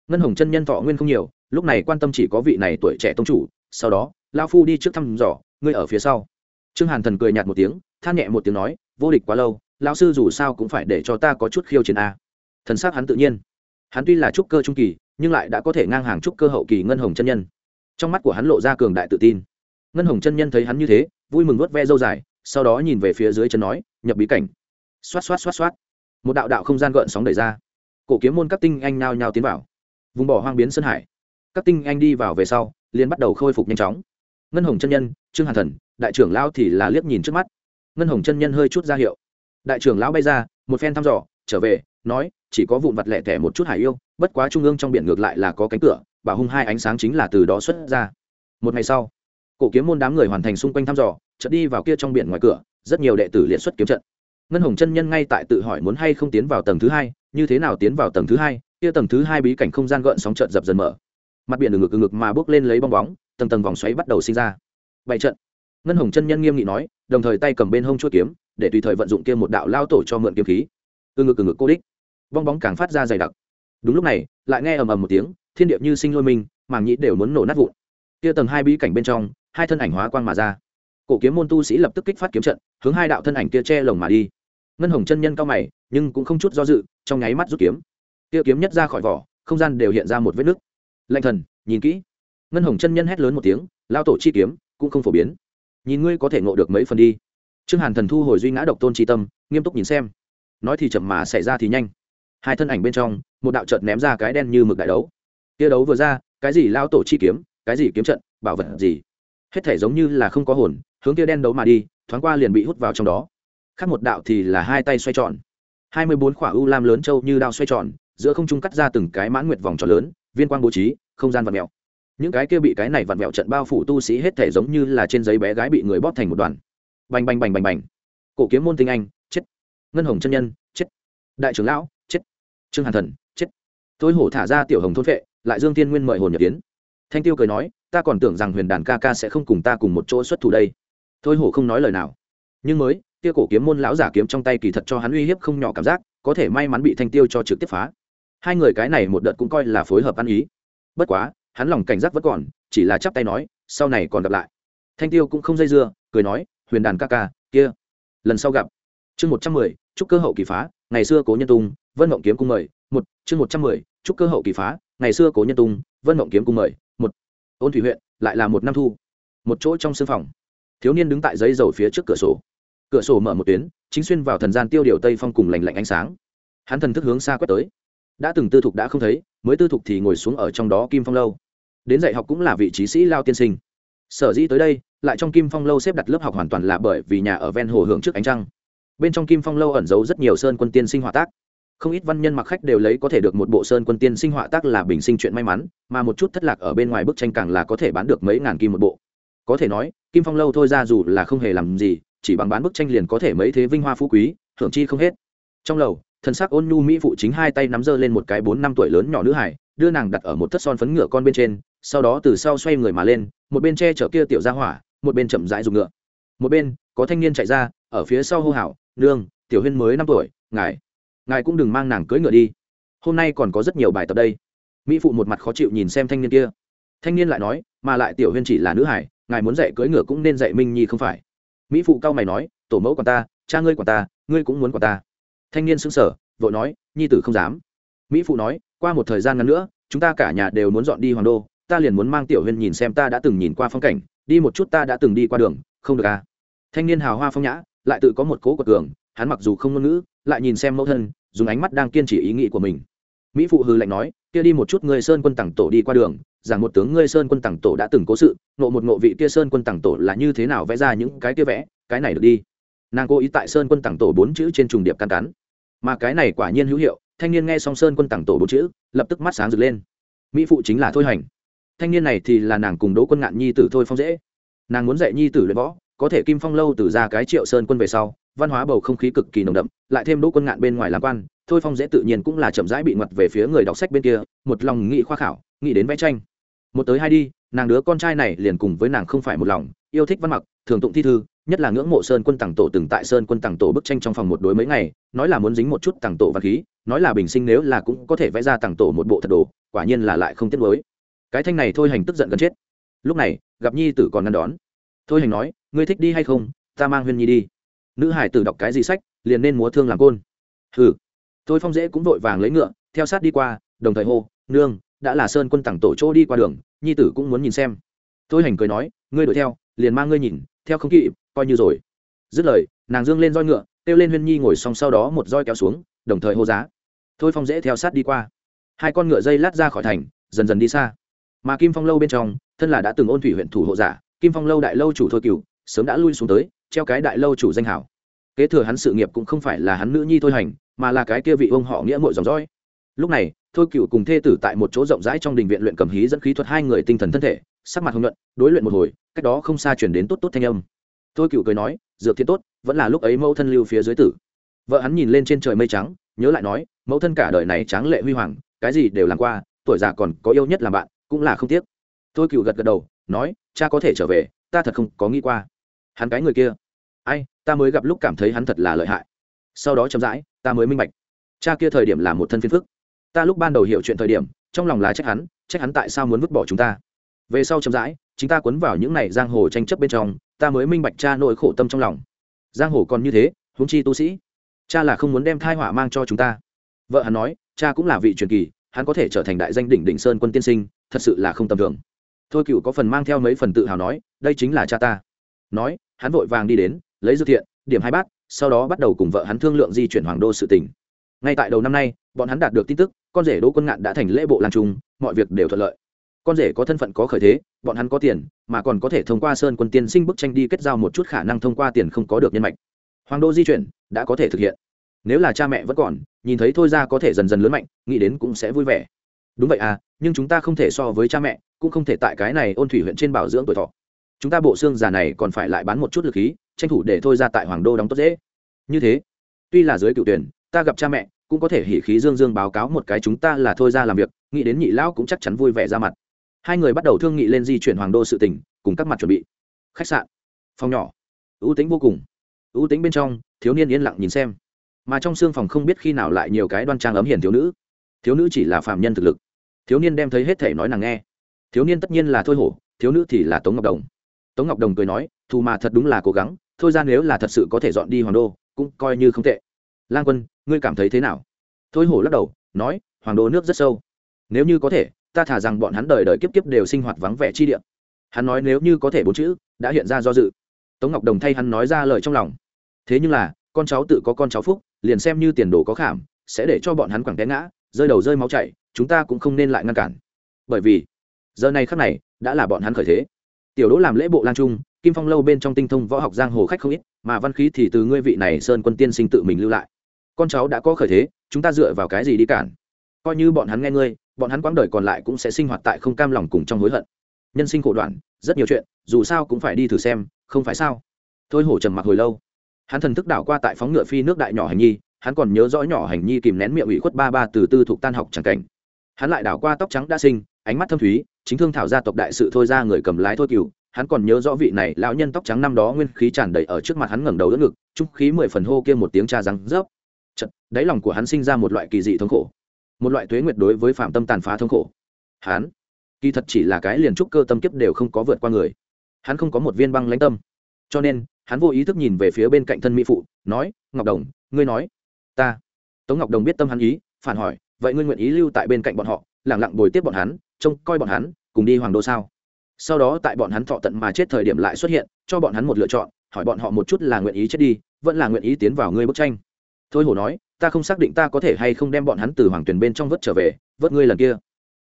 ngân hồng chân nhân thọ nguyên không nhiều, lúc này quan tâm chỉ có vị này tuổi trẻ tông chủ, sau đó lao phu đi trước thăm dò, ngươi ở phía sau. Trương hàn thần cười nhạt một tiếng, than nhẹ một tiếng nói, vô địch quá lâu lao sư dù sao cũng phải để cho ta có chút khiêu chiến a. Thần s á c hắn tự nhiên. Hắn tuy là trúc cơ trung kỳ, nhưng lại đã có thể ngang hàng trúc cơ hậu kỳ ngân hồng chân nhân. Trong mắt của hắn lộ ra cường đại tự tin. Ngân hồng chân nhân thấy hắn như thế, vui mừng vớt ve dâu dài, sau đó nhìn về phía dưới chân nói, nhập bí cảnh. Xoát xoát xoát xoát. Một đạo đạo không gian gợn sóng đẩy ra. Cổ kiếm môn các tinh anh nao nhao tiến vào vùng bỏ hoang biến sơn hải. Các tinh anh đi vào về sau, liền bắt đầu khôi phục nhanh chóng. Ngân hồng chân nhân, trương hàn thần, đại trưởng lão thì là liếc nhìn trước mắt. Ngân hồng chân nhân hơi chút ra hiệu. Đại trưởng lão bay ra, một phen thăm dò, trở về, nói, chỉ có vụn vặt lẻ tẻ một chút hải yêu, bất quá trung ương trong biển ngược lại là có cánh cửa và hung hai ánh sáng chính là từ đó xuất ra. Một ngày sau, cổ kiếm môn đám người hoàn thành xung quanh thăm dò, chợt đi vào kia trong biển ngoài cửa, rất nhiều đệ tử liệt xuất kiếm trận. Ngân hồng chân nhân ngay tại tự hỏi muốn hay không tiến vào tầng thứ hai, như thế nào tiến vào tầng thứ hai kia tầng thứ hai bí cảnh không gian gợn sóng trận dập dần mở. Mặt biển ngực ngực mà bước lên lấy bong bóng, tầng tầng vòng xoáy bắt đầu sinh ra. Bảy trận. Ngân hồng chân nhân nghiêm nghị nói, đồng thời tay cầm bên hông chuỗi kiếm, để tùy thời vận dụng kia một đạo lao tổ cho mượn kiếm khí. Từ ngực từ ngực cô đích. Bong bóng càng phát ra dày đặc. Đúng lúc này, lại nghe ầm ầm một tiếng, thiên điệp như sinh lôi mình, màng nhĩ đều muốn nổ nát vụn. Kia tầng hai bí cảnh bên trong, hai thân ảnh hóa quang mà ra. Cổ kiếm môn tu sĩ lập tức kích phát kiếm trận, hướng hai đạo thân ảnh kia che lồng mà đi. Ngân hồng chân nhân cao mày, nhưng cũng không chút do dự, trong nháy mắt rút kiếm kia kiếm nhất ra khỏi vỏ, không gian đều hiện ra một vết nứt. Lạnh thần, nhìn kỹ. Ngân hồng chân nhân hét lớn một tiếng, lao tổ chi kiếm cũng không phổ biến. Nhìn ngươi có thể ngộ được mấy phần đi. Trương hàn thần thu hồi duy ngã độc tôn tri tâm, nghiêm túc nhìn xem. Nói thì chậm mà xảy ra thì nhanh. Hai thân ảnh bên trong, một đạo trợt ném ra cái đen như mực đại đấu. Tia đấu vừa ra, cái gì lao tổ chi kiếm, cái gì kiếm trận, bảo vật gì? Hết thể giống như là không có hồn, hướng tia đen đấu mà đi, thoáng qua liền bị hút vào trong đó. Khác một đạo thì là hai tay xoay tròn. Hai mươi bốn khỏa u lam lớn trâu như đao xoay tròn giữa không trung cắt ra từng cái mãn nguyệt vòng tròn lớn, viên quang bố trí, không gian vặn mèo. Những cái kia bị cái này vặn vẹo trận bao phủ tu sĩ hết thể giống như là trên giấy bé gái bị người bóp thành một đoàn. Bành bành bành bành bành. Cổ kiếm môn tinh anh, chết. Ngân hồng chân nhân, chết. Đại trưởng lão, chết. Trương hàn thần, chết. Tôi hổ thả ra tiểu hồng thôn vệ lại dương tiên nguyên mời hồn nhập tiến. Thanh tiêu cười nói, ta còn tưởng rằng huyền đàn ca ca sẽ không cùng ta cùng một chỗ xuất thủ đây. Thôi hổ không nói lời nào. Nhưng mới, kia cổ kiếm môn lão giả kiếm trong tay kỳ thật cho hắn uy hiếp không nhỏ cảm giác, có thể may mắn bị thanh tiêu cho trực tiếp phá hai người cái này một đợt cũng coi là phối hợp ăn ý. Bất quá, hắn lòng cảnh giác vẫn còn, chỉ là chắp tay nói, sau này còn gặp lại. Thanh tiêu cũng không dây dưa, cười nói, huyền đàn ca ca, kia, lần sau gặp. Chương một trăm mười, chúc cơ hậu kỳ phá, ngày xưa cố nhân tung, vân mộng kiếm cung mời, một, chương một trăm mười, chúc cơ hậu kỳ phá, ngày xưa cố nhân tung, vân mộng kiếm cung mời, một, ôn thủy huyện, lại là một năm thu, một chỗ trong sưng phòng. Thiếu niên đứng tại giấy dầu phía trước cửa sổ. Cửa sổ mở một tuyến, chính xuyên vào thần gian tiêu điều tây phong cùng lành lạnh ánh sáng. Hắn thần thức hướng xa quét tới đã từng tư thục đã không thấy, mới tư thục thì ngồi xuống ở trong đó kim phong lâu. Đến dạy học cũng là vị trí sĩ lao tiên sinh. Sở dĩ tới đây, lại trong kim phong lâu xếp đặt lớp học hoàn toàn là bởi vì nhà ở ven hồ hưởng trước ánh trăng. Bên trong kim phong lâu ẩn giấu rất nhiều sơn quân tiên sinh họa tác. Không ít văn nhân mặc khách đều lấy có thể được một bộ sơn quân tiên sinh họa tác là bình sinh chuyện may mắn, mà một chút thất lạc ở bên ngoài bức tranh càng là có thể bán được mấy ngàn kim một bộ. Có thể nói, kim phong lâu thôi ra dù là không hề làm gì, chỉ bằng bán bức tranh liền có thể mấy thế vinh hoa phú quý hưởng chi không hết. Trong lầu thần sắc ôn nhu mỹ phụ chính hai tay nắm giơ lên một cái bốn năm tuổi lớn nhỏ nữ hải, đưa nàng đặt ở một thất son phấn ngựa con bên trên, sau đó từ sau xoay người mà lên, một bên che chở kia tiểu ra hỏa, một bên chậm rãi dùng ngựa. Một bên, có thanh niên chạy ra, ở phía sau hô hào, nương, tiểu huyên mới năm tuổi, ngài ngài cũng đừng mang nàng cưỡi ngựa đi. Hôm nay còn có rất nhiều bài tập đây. Mỹ phụ một mặt khó chịu nhìn xem thanh niên kia. Thanh niên lại nói, mà lại tiểu huyên chỉ là nữ hải, ngài muốn dạy cưỡi ngựa cũng nên dạy minh nhi không phải. Mỹ phụ cao mày nói, tổ mẫu quản ta, cha ngươi quản ta, ngươi cũng muốn quản ta thanh niên sững sờ, vội nói, nhi tử không dám. Mỹ phụ nói, qua một thời gian ngắn nữa, chúng ta cả nhà đều muốn dọn đi hoàng đô, ta liền muốn mang tiểu huyên nhìn xem ta đã từng nhìn qua phong cảnh, đi một chút ta đã từng đi qua đường, không được à? Thanh niên hào hoa phong nhã, lại tự có một cố quật cường, hắn mặc dù không ngôn ngữ, lại nhìn xem mẫu thân, dùng ánh mắt đang kiên trì ý nghĩ của mình. Mỹ phụ hư lạnh nói, kia đi một chút ngươi sơn quân tặng tổ đi qua đường rằng một tướng ngươi sơn quân tặng tổ đã từng cố sự, nộ một ngộ vị kia sơn quân tặng tổ là như thế nào vẽ ra những cái kia vẽ, cái này được đi. Nàng cố ý tại sơn quân tặng tổ bốn chữ trên trùng điệp căn cắn mà cái này quả nhiên hữu hiệu, thanh niên nghe song sơn quân tặng tổ bốn chữ, lập tức mắt sáng rực lên. Mỹ phụ chính là thôi hành. Thanh niên này thì là nàng cùng đỗ quân ngạn nhi tử thôi phong dễ. Nàng muốn dạy nhi tử luyện võ, có thể kim phong lâu từ ra cái triệu sơn quân về sau, văn hóa bầu không khí cực kỳ nồng đậm, lại thêm đỗ quân ngạn bên ngoài làm quan, thôi phong dễ tự nhiên cũng là chậm rãi bị ngặt về phía người đọc sách bên kia, một lòng nghĩ khoa khảo nghĩ đến vẽ tranh. Một tới hai đi, nàng đứa con trai này liền cùng với nàng không phải một lòng, yêu thích văn mặc, thường tụng thi thư nhất là ngưỡng mộ sơn quân tàng tổ từng tại sơn quân tàng tổ bức tranh trong phòng một đối mấy ngày, nói là muốn dính một chút tàng tổ văn khí, nói là bình sinh nếu là cũng có thể vẽ ra tàng tổ một bộ thật đồ, quả nhiên là lại không tiết mới cái thanh này thôi hành tức giận gần chết. Lúc này, gặp nhi tử còn ngăn đón. Thôi hành nói, ngươi thích đi hay không? Ta mang huyên nhi đi. Nữ hải tử đọc cái gì sách, liền nên múa thương làm côn. Hừ. Thôi phong dễ cũng vội vàng lấy ngựa, theo sát đi qua, đồng thời hô, nương, đã là sơn quân tặng tổ chỗ đi qua đường, nhi tử cũng muốn nhìn xem. Thôi hành cười nói, ngươi đuổi theo, liền mang ngươi nhìn, theo không kịp coi như rồi. Dứt lời, nàng dương lên roi ngựa, kêu lên huyên nhi ngồi xong sau đó một roi kéo xuống, đồng thời hô giá. Thôi phong dễ theo sát đi qua. Hai con ngựa dây lát ra khỏi thành, dần dần đi xa. Mà kim phong lâu bên trong, thân là đã từng ôn thủy huyện thủ hộ giả, kim phong lâu đại lâu chủ thôi cựu sớm đã lui xuống tới, treo cái đại lâu chủ danh hảo. Kế thừa hắn sự nghiệp cũng không phải là hắn nữ nhi thôi hành, mà là cái kia vị ông họ nghĩa mội dòng dõi. Lúc này, thôi cựu cùng thê tử tại một chỗ rộng rãi trong đình viện luyện cầm hí dẫn khí thuật hai người tinh thần thân thể, sắc mặt hồng nhuận, đối luyện một hồi, cách đó không xa chuyển đến tốt tốt thanh âm thôi cựu cười nói, dược thiên tốt, vẫn là lúc ấy mẫu thân lưu phía dưới tử. Vợ hắn nhìn lên trên trời mây trắng, nhớ lại nói, mẫu thân cả đời này tráng lệ huy hoàng, cái gì đều làm qua, tuổi già còn có yêu nhất làm bạn, cũng là không tiếc. Thôi cựu gật gật đầu, nói, cha có thể trở về, ta thật không có nghĩ qua. Hắn cái người kia, ai, ta mới gặp lúc cảm thấy hắn thật là lợi hại. Sau đó chậm rãi, ta mới minh bạch. Cha kia thời điểm là một thân phiền phức. Ta lúc ban đầu hiểu chuyện thời điểm, trong lòng là trách hắn trách hắn tại sao muốn vứt bỏ chúng ta về sau chậm rãi chúng ta cuốn vào những này giang hồ tranh chấp bên trong, ta mới minh bạch cha nội khổ tâm trong lòng. Giang hồ còn như thế, huống chi tu sĩ. Cha là không muốn đem thai họa mang cho chúng ta. Vợ hắn nói, cha cũng là vị truyền kỳ, hắn có thể trở thành đại danh đỉnh đỉnh sơn quân tiên sinh, thật sự là không tầm thường. Thôi cựu có phần mang theo mấy phần tự hào nói, đây chính là cha ta. Nói, hắn vội vàng đi đến, lấy dư thiện, điểm hai bát, sau đó bắt đầu cùng vợ hắn thương lượng di chuyển hoàng đô sự tỉnh ngay tại đầu năm nay, bọn hắn đạt được tin tức, con rể đỗ quân ngạn đã thành lễ bộ lan trung, mọi việc đều thuận lợi con rể có thân phận có khởi thế, bọn hắn có tiền, mà còn có thể thông qua sơn quân tiên sinh bức tranh đi kết giao một chút khả năng thông qua tiền không có được nhân mạch. Hoàng đô di chuyển, đã có thể thực hiện. Nếu là cha mẹ vẫn còn, nhìn thấy thôi ra có thể dần dần lớn mạnh, nghĩ đến cũng sẽ vui vẻ. Đúng vậy à nhưng chúng ta không thể so với cha mẹ, cũng không thể tại cái này ôn thủy huyện trên bảo dưỡng tuổi thọ. Chúng ta bộ xương già này còn phải lại bán một chút lực khí, tranh thủ để thôi ra tại hoàng đô đóng tốt dễ. Như thế, tuy là dưới cựu tuyển, ta gặp cha mẹ, cũng có thể hỉ khí dương dương báo cáo một cái chúng ta là thôi ra làm việc, nghĩ đến nhị lão cũng chắc chắn vui vẻ ra mặt hai người bắt đầu thương nghị lên di chuyển hoàng đô sự tỉnh cùng các mặt chuẩn bị. Khách sạn. Phòng nhỏ. Ưu tính vô cùng. Ưu tính bên trong, thiếu niên yên lặng nhìn xem. Mà trong xương phòng không biết khi nào lại nhiều cái đoan trang ấm hiền thiếu nữ. Thiếu nữ chỉ là phạm nhân thực lực. Thiếu niên đem thấy hết thể nói nàng nghe. Thiếu niên tất nhiên là thôi hổ, thiếu nữ thì là tống ngọc đồng. Tống ngọc đồng cười nói, thù mà thật đúng là cố gắng, thôi ra nếu là thật sự có thể dọn đi hoàng đô, cũng coi như không tệ. Lan quân, ngươi cảm thấy thế nào? Thôi hổ lắc đầu, nói, hoàng đô nước rất sâu. Nếu như có thể ta thả rằng bọn hắn đời đời kiếp kiếp đều sinh hoạt vắng vẻ chi địa. Hắn nói nếu như có thể bốn chữ, đã hiện ra do dự. Tống ngọc đồng thay hắn nói ra lời trong lòng. Thế nhưng là, con cháu tự có con cháu phúc, liền xem như tiền đồ có khảm, sẽ để cho bọn hắn quẳng té ngã, rơi đầu rơi máu chảy, chúng ta cũng không nên lại ngăn cản. Bởi vì, giờ này khắc này, đã là bọn hắn khởi thế. Tiểu đỗ làm lễ bộ lan trung, kim phong lâu bên trong tinh thông võ học giang hồ khách không ít, mà văn khí thì từ ngươi vị này sơn quân tiên sinh tự mình lưu lại. Con cháu đã có khởi thế, chúng ta dựa vào cái gì đi cản? Coi như bọn hắn nghe ngươi bọn hắn quãng đời còn lại cũng sẽ sinh hoạt tại không cam lòng cùng trong hối hận. Nhân sinh khổ đoạn, rất nhiều chuyện, dù sao cũng phải đi thử xem, không phải sao? Thôi hổ trầm mặc hồi lâu. Hắn thần thức đảo qua tại phóng ngựa phi nước đại nhỏ hành nhi, hắn còn nhớ rõ nhỏ hành nhi kìm nén miệng ủy khuất ba ba từ tư thuộc tan học chẳng cảnh. Hắn lại đảo qua tóc trắng đã sinh, ánh mắt thâm thúy, chính thương thảo gia tộc đại sự thôi ra người cầm lái thôi cừu. Hắn còn nhớ rõ vị này lão nhân tóc trắng năm đó nguyên khí tràn đầy ở trước mặt hắn ngẩng đầu đỡ ngực, trung khí mười phần hô kia một tiếng cha răng rớp. Chật đáy lòng của hắn sinh ra một loại kỳ dị thống khổ một loại tuế nguyệt đối với phạm tâm tàn phá thống khổ. Hắn kỳ thật chỉ là cái liền trúc cơ tâm kiếp đều không có vượt qua người. Hắn không có một viên băng lãnh tâm. Cho nên, hắn vô ý thức nhìn về phía bên cạnh thân mỹ phụ, nói, ngọc đồng, ngươi nói. Ta. Tống ngọc đồng biết tâm hắn ý, phản hỏi, vậy ngươi nguyện ý lưu tại bên cạnh bọn họ lẳng lặng bồi tiếp bọn hắn, trông coi bọn hắn, cùng đi hoàng đô sao? Sau đó tại bọn hắn thọ tận mà chết thời điểm lại xuất hiện, cho bọn hắn một lựa chọn, hỏi bọn họ một chút là nguyện ý chết đi, vẫn là nguyện ý tiến vào ngươi bức tranh. Thôi hổ nói ta không xác định ta có thể hay không đem bọn hắn từ hoàng tuyển bên trong vớt trở về, vớt ngươi lần kia.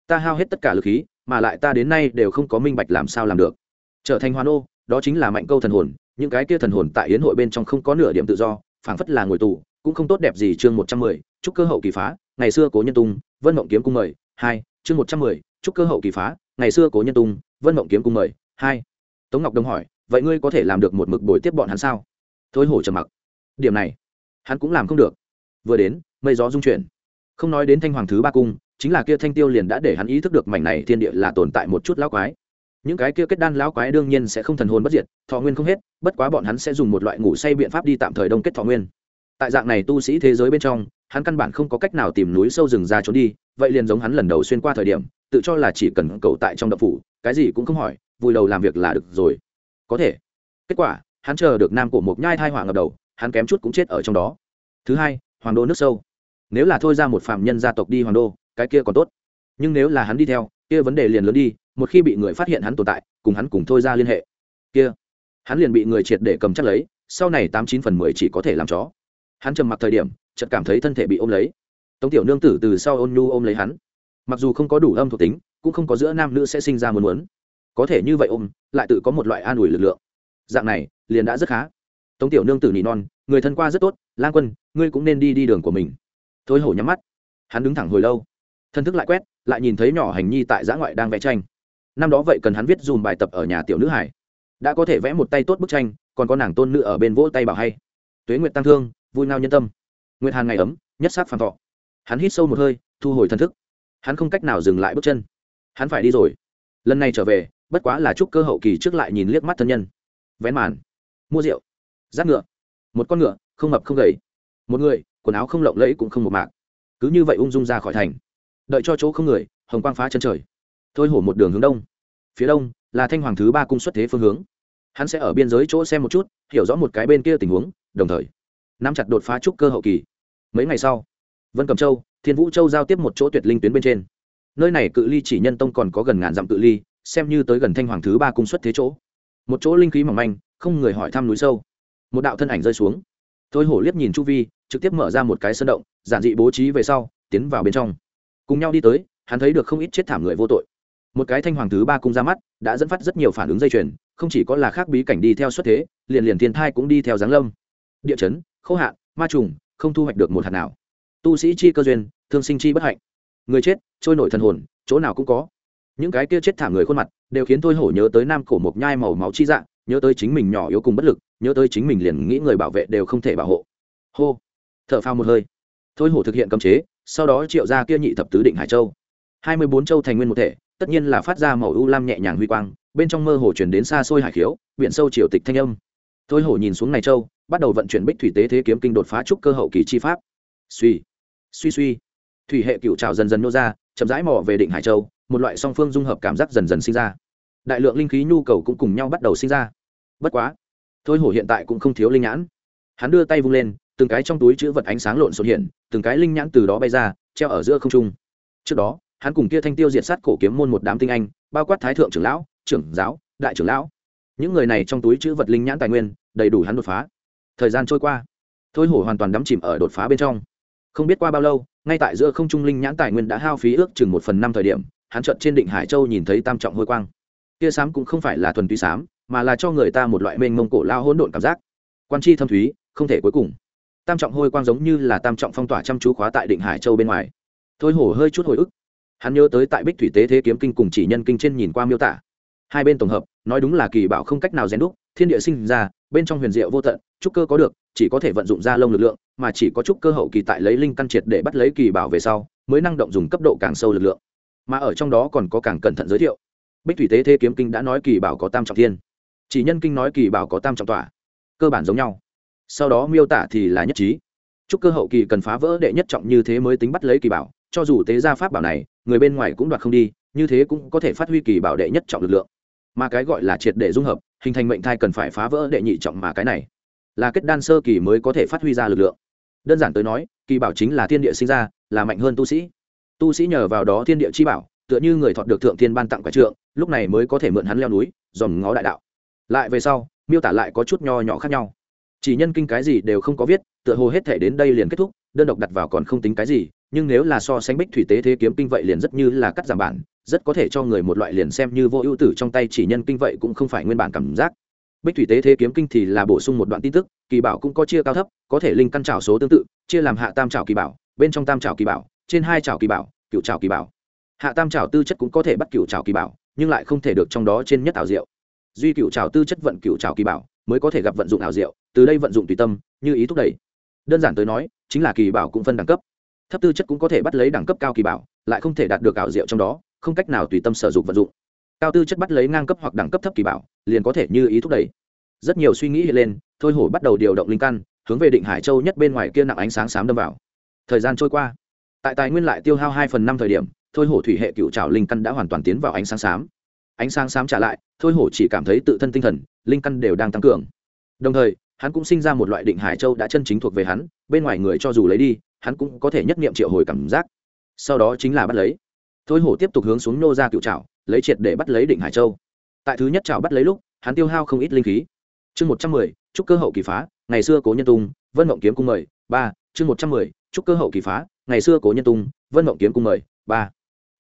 Ta hao hết tất cả lực khí, mà lại ta đến nay đều không có minh bạch làm sao làm được. Trở thành hoàn ô, đó chính là mạnh câu thần hồn, những cái kia thần hồn tại hiến hội bên trong không có nửa điểm tự do, phảng phất là ngồi tù, cũng không tốt đẹp gì chương một trăm mười, chúc cơ hậu kỳ phá, ngày xưa cố nhân tung, vân mộng kiếm cung mời, hai, chương một trăm mười, chúc cơ hậu kỳ phá, ngày xưa cố nhân tung, vân mộng kiếm cung mời, hai. Tống ngọc đông hỏi, vậy ngươi có thể làm được một mực bồi tiếp bọn hắn sao? Thôi hổ trầm mặc. Điểm này, hắn cũng làm không được vừa đến, mây gió dung chuyển. Không nói đến thanh hoàng thứ ba cung, chính là kia thanh tiêu liền đã để hắn ý thức được mảnh này thiên địa là tồn tại một chút lão quái. Những cái kia kết đan lão quái đương nhiên sẽ không thần hồn bất diệt, thọ nguyên không hết, bất quá bọn hắn sẽ dùng một loại ngủ say biện pháp đi tạm thời đông kết thọ nguyên. Tại dạng này tu sĩ thế giới bên trong, hắn căn bản không có cách nào tìm núi sâu rừng ra trốn đi, vậy liền giống hắn lần đầu xuyên qua thời điểm, tự cho là chỉ cần cầu tại trong đậu phủ, cái gì cũng không hỏi, vui đầu làm việc là được rồi. Có thể. Kết quả, hắn chờ được nam cổ một nhai thai hỏa ngập đầu, hắn kém chút cũng chết ở trong đó. Thứ hai hoàng đô nước sâu. Nếu là thôi ra một phạm nhân gia tộc đi hoàng đô, cái kia còn tốt. Nhưng nếu là hắn đi theo, kia vấn đề liền lớn đi, một khi bị người phát hiện hắn tồn tại, cùng hắn cùng thôi ra liên hệ. Kia, hắn liền bị người triệt để cầm chắc lấy, sau này tám chín phần mười chỉ có thể làm chó. Hắn trầm mặc thời điểm, chợt cảm thấy thân thể bị ôm lấy. Tống tiểu nương tử từ sau ôn nhu ôm lấy hắn. Mặc dù không có đủ âm thuộc tính, cũng không có giữa nam nữ sẽ sinh ra muốn muốn. Có thể như vậy ôm, lại tự có một loại an ủi lực lượng. Dạng này, liền đã rất khá tống tiểu nương tử nị non, người thân qua rất tốt lan quân, ngươi cũng nên đi đi đường của mình. Thôi hổ nhắm mắt. Hắn đứng thẳng hồi lâu. Thân thức lại quét, lại nhìn thấy nhỏ hành nhi tại giã ngoại đang vẽ tranh. Năm đó vậy cần hắn viết dùm bài tập ở nhà tiểu nữ hải. Đã có thể vẽ một tay tốt bức tranh, còn có nàng tôn nữ ở bên vỗ tay bảo hay. Tuế nguyệt tăng thương, vui ngao nhân tâm. Nguyệt hàn ngày ấm, nhất sát phàm thọ. Hắn hít sâu một hơi, thu hồi thân thức. Hắn không cách nào dừng lại bước chân. Hắn phải đi rồi. Lần này trở về, bất quá là chúc cơ hậu kỳ trước lại nhìn liếc mắt thân nhân. Vén màn. Mua rượu giáp ngựa. Một con ngựa, không mập không gầy. Một người, quần áo không lộng lẫy cũng không một mạc. Cứ như vậy ung dung ra khỏi thành. Đợi cho chỗ không người, hồng quang phá chân trời. Thôi hổ một đường hướng đông. Phía đông, là thanh hoàng thứ ba cung xuất thế phương hướng. Hắn sẽ ở biên giới chỗ xem một chút, hiểu rõ một cái bên kia tình huống, đồng thời, nắm chặt đột phá trúc cơ hậu kỳ. Mấy ngày sau, vân cầm châu, thiên vũ châu giao tiếp một chỗ tuyệt linh tuyến bên trên. Nơi này cự ly chỉ nhân tông còn có gần ngàn dặm cự ly, xem như tới gần thanh hoàng thứ ba cung xuất thế chỗ. Một chỗ linh khí mỏng manh, không người hỏi thăm núi sâu một đạo thân ảnh rơi xuống. Thôi hổ liếc nhìn chu vi, trực tiếp mở ra một cái sân động, giản dị bố trí về sau, tiến vào bên trong. Cùng nhau đi tới, hắn thấy được không ít chết thảm người vô tội. Một cái thanh hoàng thứ ba cung ra mắt, đã dẫn phát rất nhiều phản ứng dây chuyền, không chỉ có là khác bí cảnh đi theo xuất thế, liền liền thiên thai cũng đi theo giáng lâm. Địa chấn, khô hạn, ma trùng, không thu hoạch được một hạt nào. Tu sĩ chi cơ duyên, thương sinh chi bất hạnh. Người chết, trôi nổi thần hồn, chỗ nào cũng có. Những cái kia chết thảm người khuôn mặt, đều khiến tôi hổ nhớ tới nam cổ mộc nhai màu máu chi dạng nhớ tới chính mình nhỏ yếu cùng bất lực, nhớ tới chính mình liền nghĩ người bảo vệ đều không thể bảo hộ. Hô t h ở phao một hơi. Thôi hổ thực hiện cấm chế, sau đó triệu ra kia nhị thập tứ định hải châu. Hai mươi bốn châu thành nguyên một thể, tất nhiên là phát ra màu u lam nhẹ nhàng huy quang, bên trong mơ hồ chuyển đến xa xôi hải khiếu, biển sâu triều tịch thanh âm. Thôi hổ nhìn xuống này châu, bắt đầu vận chuyển bích thủy tế thế kiếm kinh đột phá trúc cơ hậu kỳ chi pháp. Suy suy suy. Thủy hệ cựu trào dần dần nô ra, chậm rãi mò về định hải châu, một loại song phương dung hợp cảm giác dần dần sinh ra đại lượng linh khí nhu cầu cũng cùng nhau bắt đầu sinh ra. Bất quá, thôi hổ hiện tại cũng không thiếu linh nhãn. Hắn đưa tay vung lên, từng cái trong túi chữ vật ánh sáng lộn xộn hiện, từng cái linh nhãn từ đó bay ra, treo ở giữa không trung. Trước đó, hắn cùng kia thanh tiêu diệt sát cổ kiếm môn một đám tinh anh, bao quát thái thượng trưởng lão, trưởng giáo, đại trưởng lão. Những người này trong túi chữ vật linh nhãn tài nguyên, đầy đủ hắn đột phá. Thời gian trôi qua, thôi hổ hoàn toàn đắm chìm ở đột phá bên trong. Không biết qua bao lâu, ngay tại giữa không trung linh nhãn tài nguyên đã hao phí ước chừng một phần năm thời điểm, hắn trận trên định hải châu nhìn thấy tam trọng hôi quang tia sám cũng không phải là thuần túy sám, mà là cho người ta một loại mênh mông cổ lao hỗn độn cảm giác. Quan chi thâm thúy, không thể cuối cùng. Tam trọng hôi quang giống như là tam trọng phong tỏa chăm chú khóa tại định hải châu bên ngoài. Thôi hổ hơi chút hồi ức. Hắn nhớ tới tại bích thủy tế thế kiếm kinh cùng chỉ nhân kinh trên nhìn qua miêu tả. Hai bên tổng hợp, nói đúng là kỳ bảo không cách nào rèn đúc, thiên địa sinh ra, bên trong huyền diệu vô tận, trúc cơ có được, chỉ có thể vận dụng ra lông lực lượng, mà chỉ có trúc cơ hậu kỳ tại lấy linh căn triệt để bắt lấy kỳ bảo về sau, mới năng động dùng cấp độ càng sâu lực lượng. Mà ở trong đó còn có càng cẩn thận giới thiệu bích thủy tế thế kiếm kinh đã nói kỳ bảo có tam trọng thiên. Chỉ nhân kinh nói kỳ bảo có tam trọng tỏa cơ bản giống nhau. Sau đó miêu tả thì là nhất trí. Chúc cơ hậu kỳ cần phá vỡ đệ nhất trọng như thế mới tính bắt lấy kỳ bảo, cho dù tế gia pháp bảo này, người bên ngoài cũng đoạt không đi, như thế cũng có thể phát huy kỳ bảo đệ nhất trọng lực lượng. Mà cái gọi là triệt để dung hợp, hình thành mệnh thai cần phải phá vỡ đệ nhị trọng mà cái này, là kết đan sơ kỳ mới có thể phát huy ra lực lượng. Đơn giản tới nói, kỳ bảo chính là thiên địa sinh ra, là mạnh hơn tu sĩ. Tu sĩ nhờ vào đó thiên địa chi bảo tựa như người thọt được thượng thiên ban tặng quả trượng, lúc này mới có thể mượn hắn leo núi, dòm ngó đại đạo. Lại về sau, miêu tả lại có chút nho nhỏ khác nhau. Chỉ nhân kinh cái gì đều không có viết, tựa hồ hết thể đến đây liền kết thúc, đơn độc đặt vào còn không tính cái gì, nhưng nếu là so sánh bích thủy tế thế kiếm kinh vậy liền rất như là cắt giảm bản, rất có thể cho người một loại liền xem như vô ưu tử trong tay chỉ nhân kinh vậy cũng không phải nguyên bản cảm giác. Bích thủy tế thế kiếm kinh thì là bổ sung một đoạn tin tức, kỳ bảo cũng có chia cao thấp, có thể linh căn trào số tương tự, chia làm hạ tam trào kỳ bảo, bên trong tam trào kỳ bảo, trên hai trào kỳ bảo, cựu trào kỳ bảo hạ tam trào tư chất cũng có thể bắt cựu trào kỳ bảo, nhưng lại không thể được trong đó trên nhất ảo diệu. Duy cựu trào tư chất vận cựu trào kỳ bảo, mới có thể gặp vận dụng ảo diệu, từ đây vận dụng tùy tâm, như ý thúc đẩy. Đơn giản tới nói, chính là kỳ bảo cũng phân đẳng cấp. Thấp tư chất cũng có thể bắt lấy đẳng cấp cao kỳ bảo, lại không thể đạt được ảo diệu trong đó, không cách nào tùy tâm sử dụng vận dụng. Cao tư chất bắt lấy ngang cấp hoặc đẳng cấp thấp kỳ bảo, liền có thể như ý thúc đẩy. Rất nhiều suy nghĩ hiện lên, thôi hổ bắt đầu điều động linh căn, hướng về định hải châu nhất bên ngoài kia nặng ánh sáng xám đâm vào. Thời gian trôi qua. Tại tài nguyên lại tiêu hao hai phần năm thời điểm thôi hổ thủy hệ cựu trào linh căn đã hoàn toàn tiến vào ánh sáng xám. Ánh sáng xám trả lại, thôi hổ chỉ cảm thấy tự thân tinh thần, linh căn đều đang tăng cường. Đồng thời, hắn cũng sinh ra một loại định hải châu đã chân chính thuộc về hắn, bên ngoài người cho dù lấy đi, hắn cũng có thể nhất nghiệm triệu hồi cảm giác. Sau đó chính là bắt lấy. Thôi hổ tiếp tục hướng xuống nô ra cựu trào lấy triệt để bắt lấy định hải châu. Tại thứ nhất trào bắt lấy lúc, hắn tiêu hao không ít linh khí. Chương một trăm mười, chúc cơ hậu kỳ phá, ngày xưa cố nhân tung, vân mộng kiếm cung mời, ba, chương một trăm mười, chúc cơ hậu kỳ phá, ngày xưa cố nhân tung, vân mộng kiếm cung mời, ba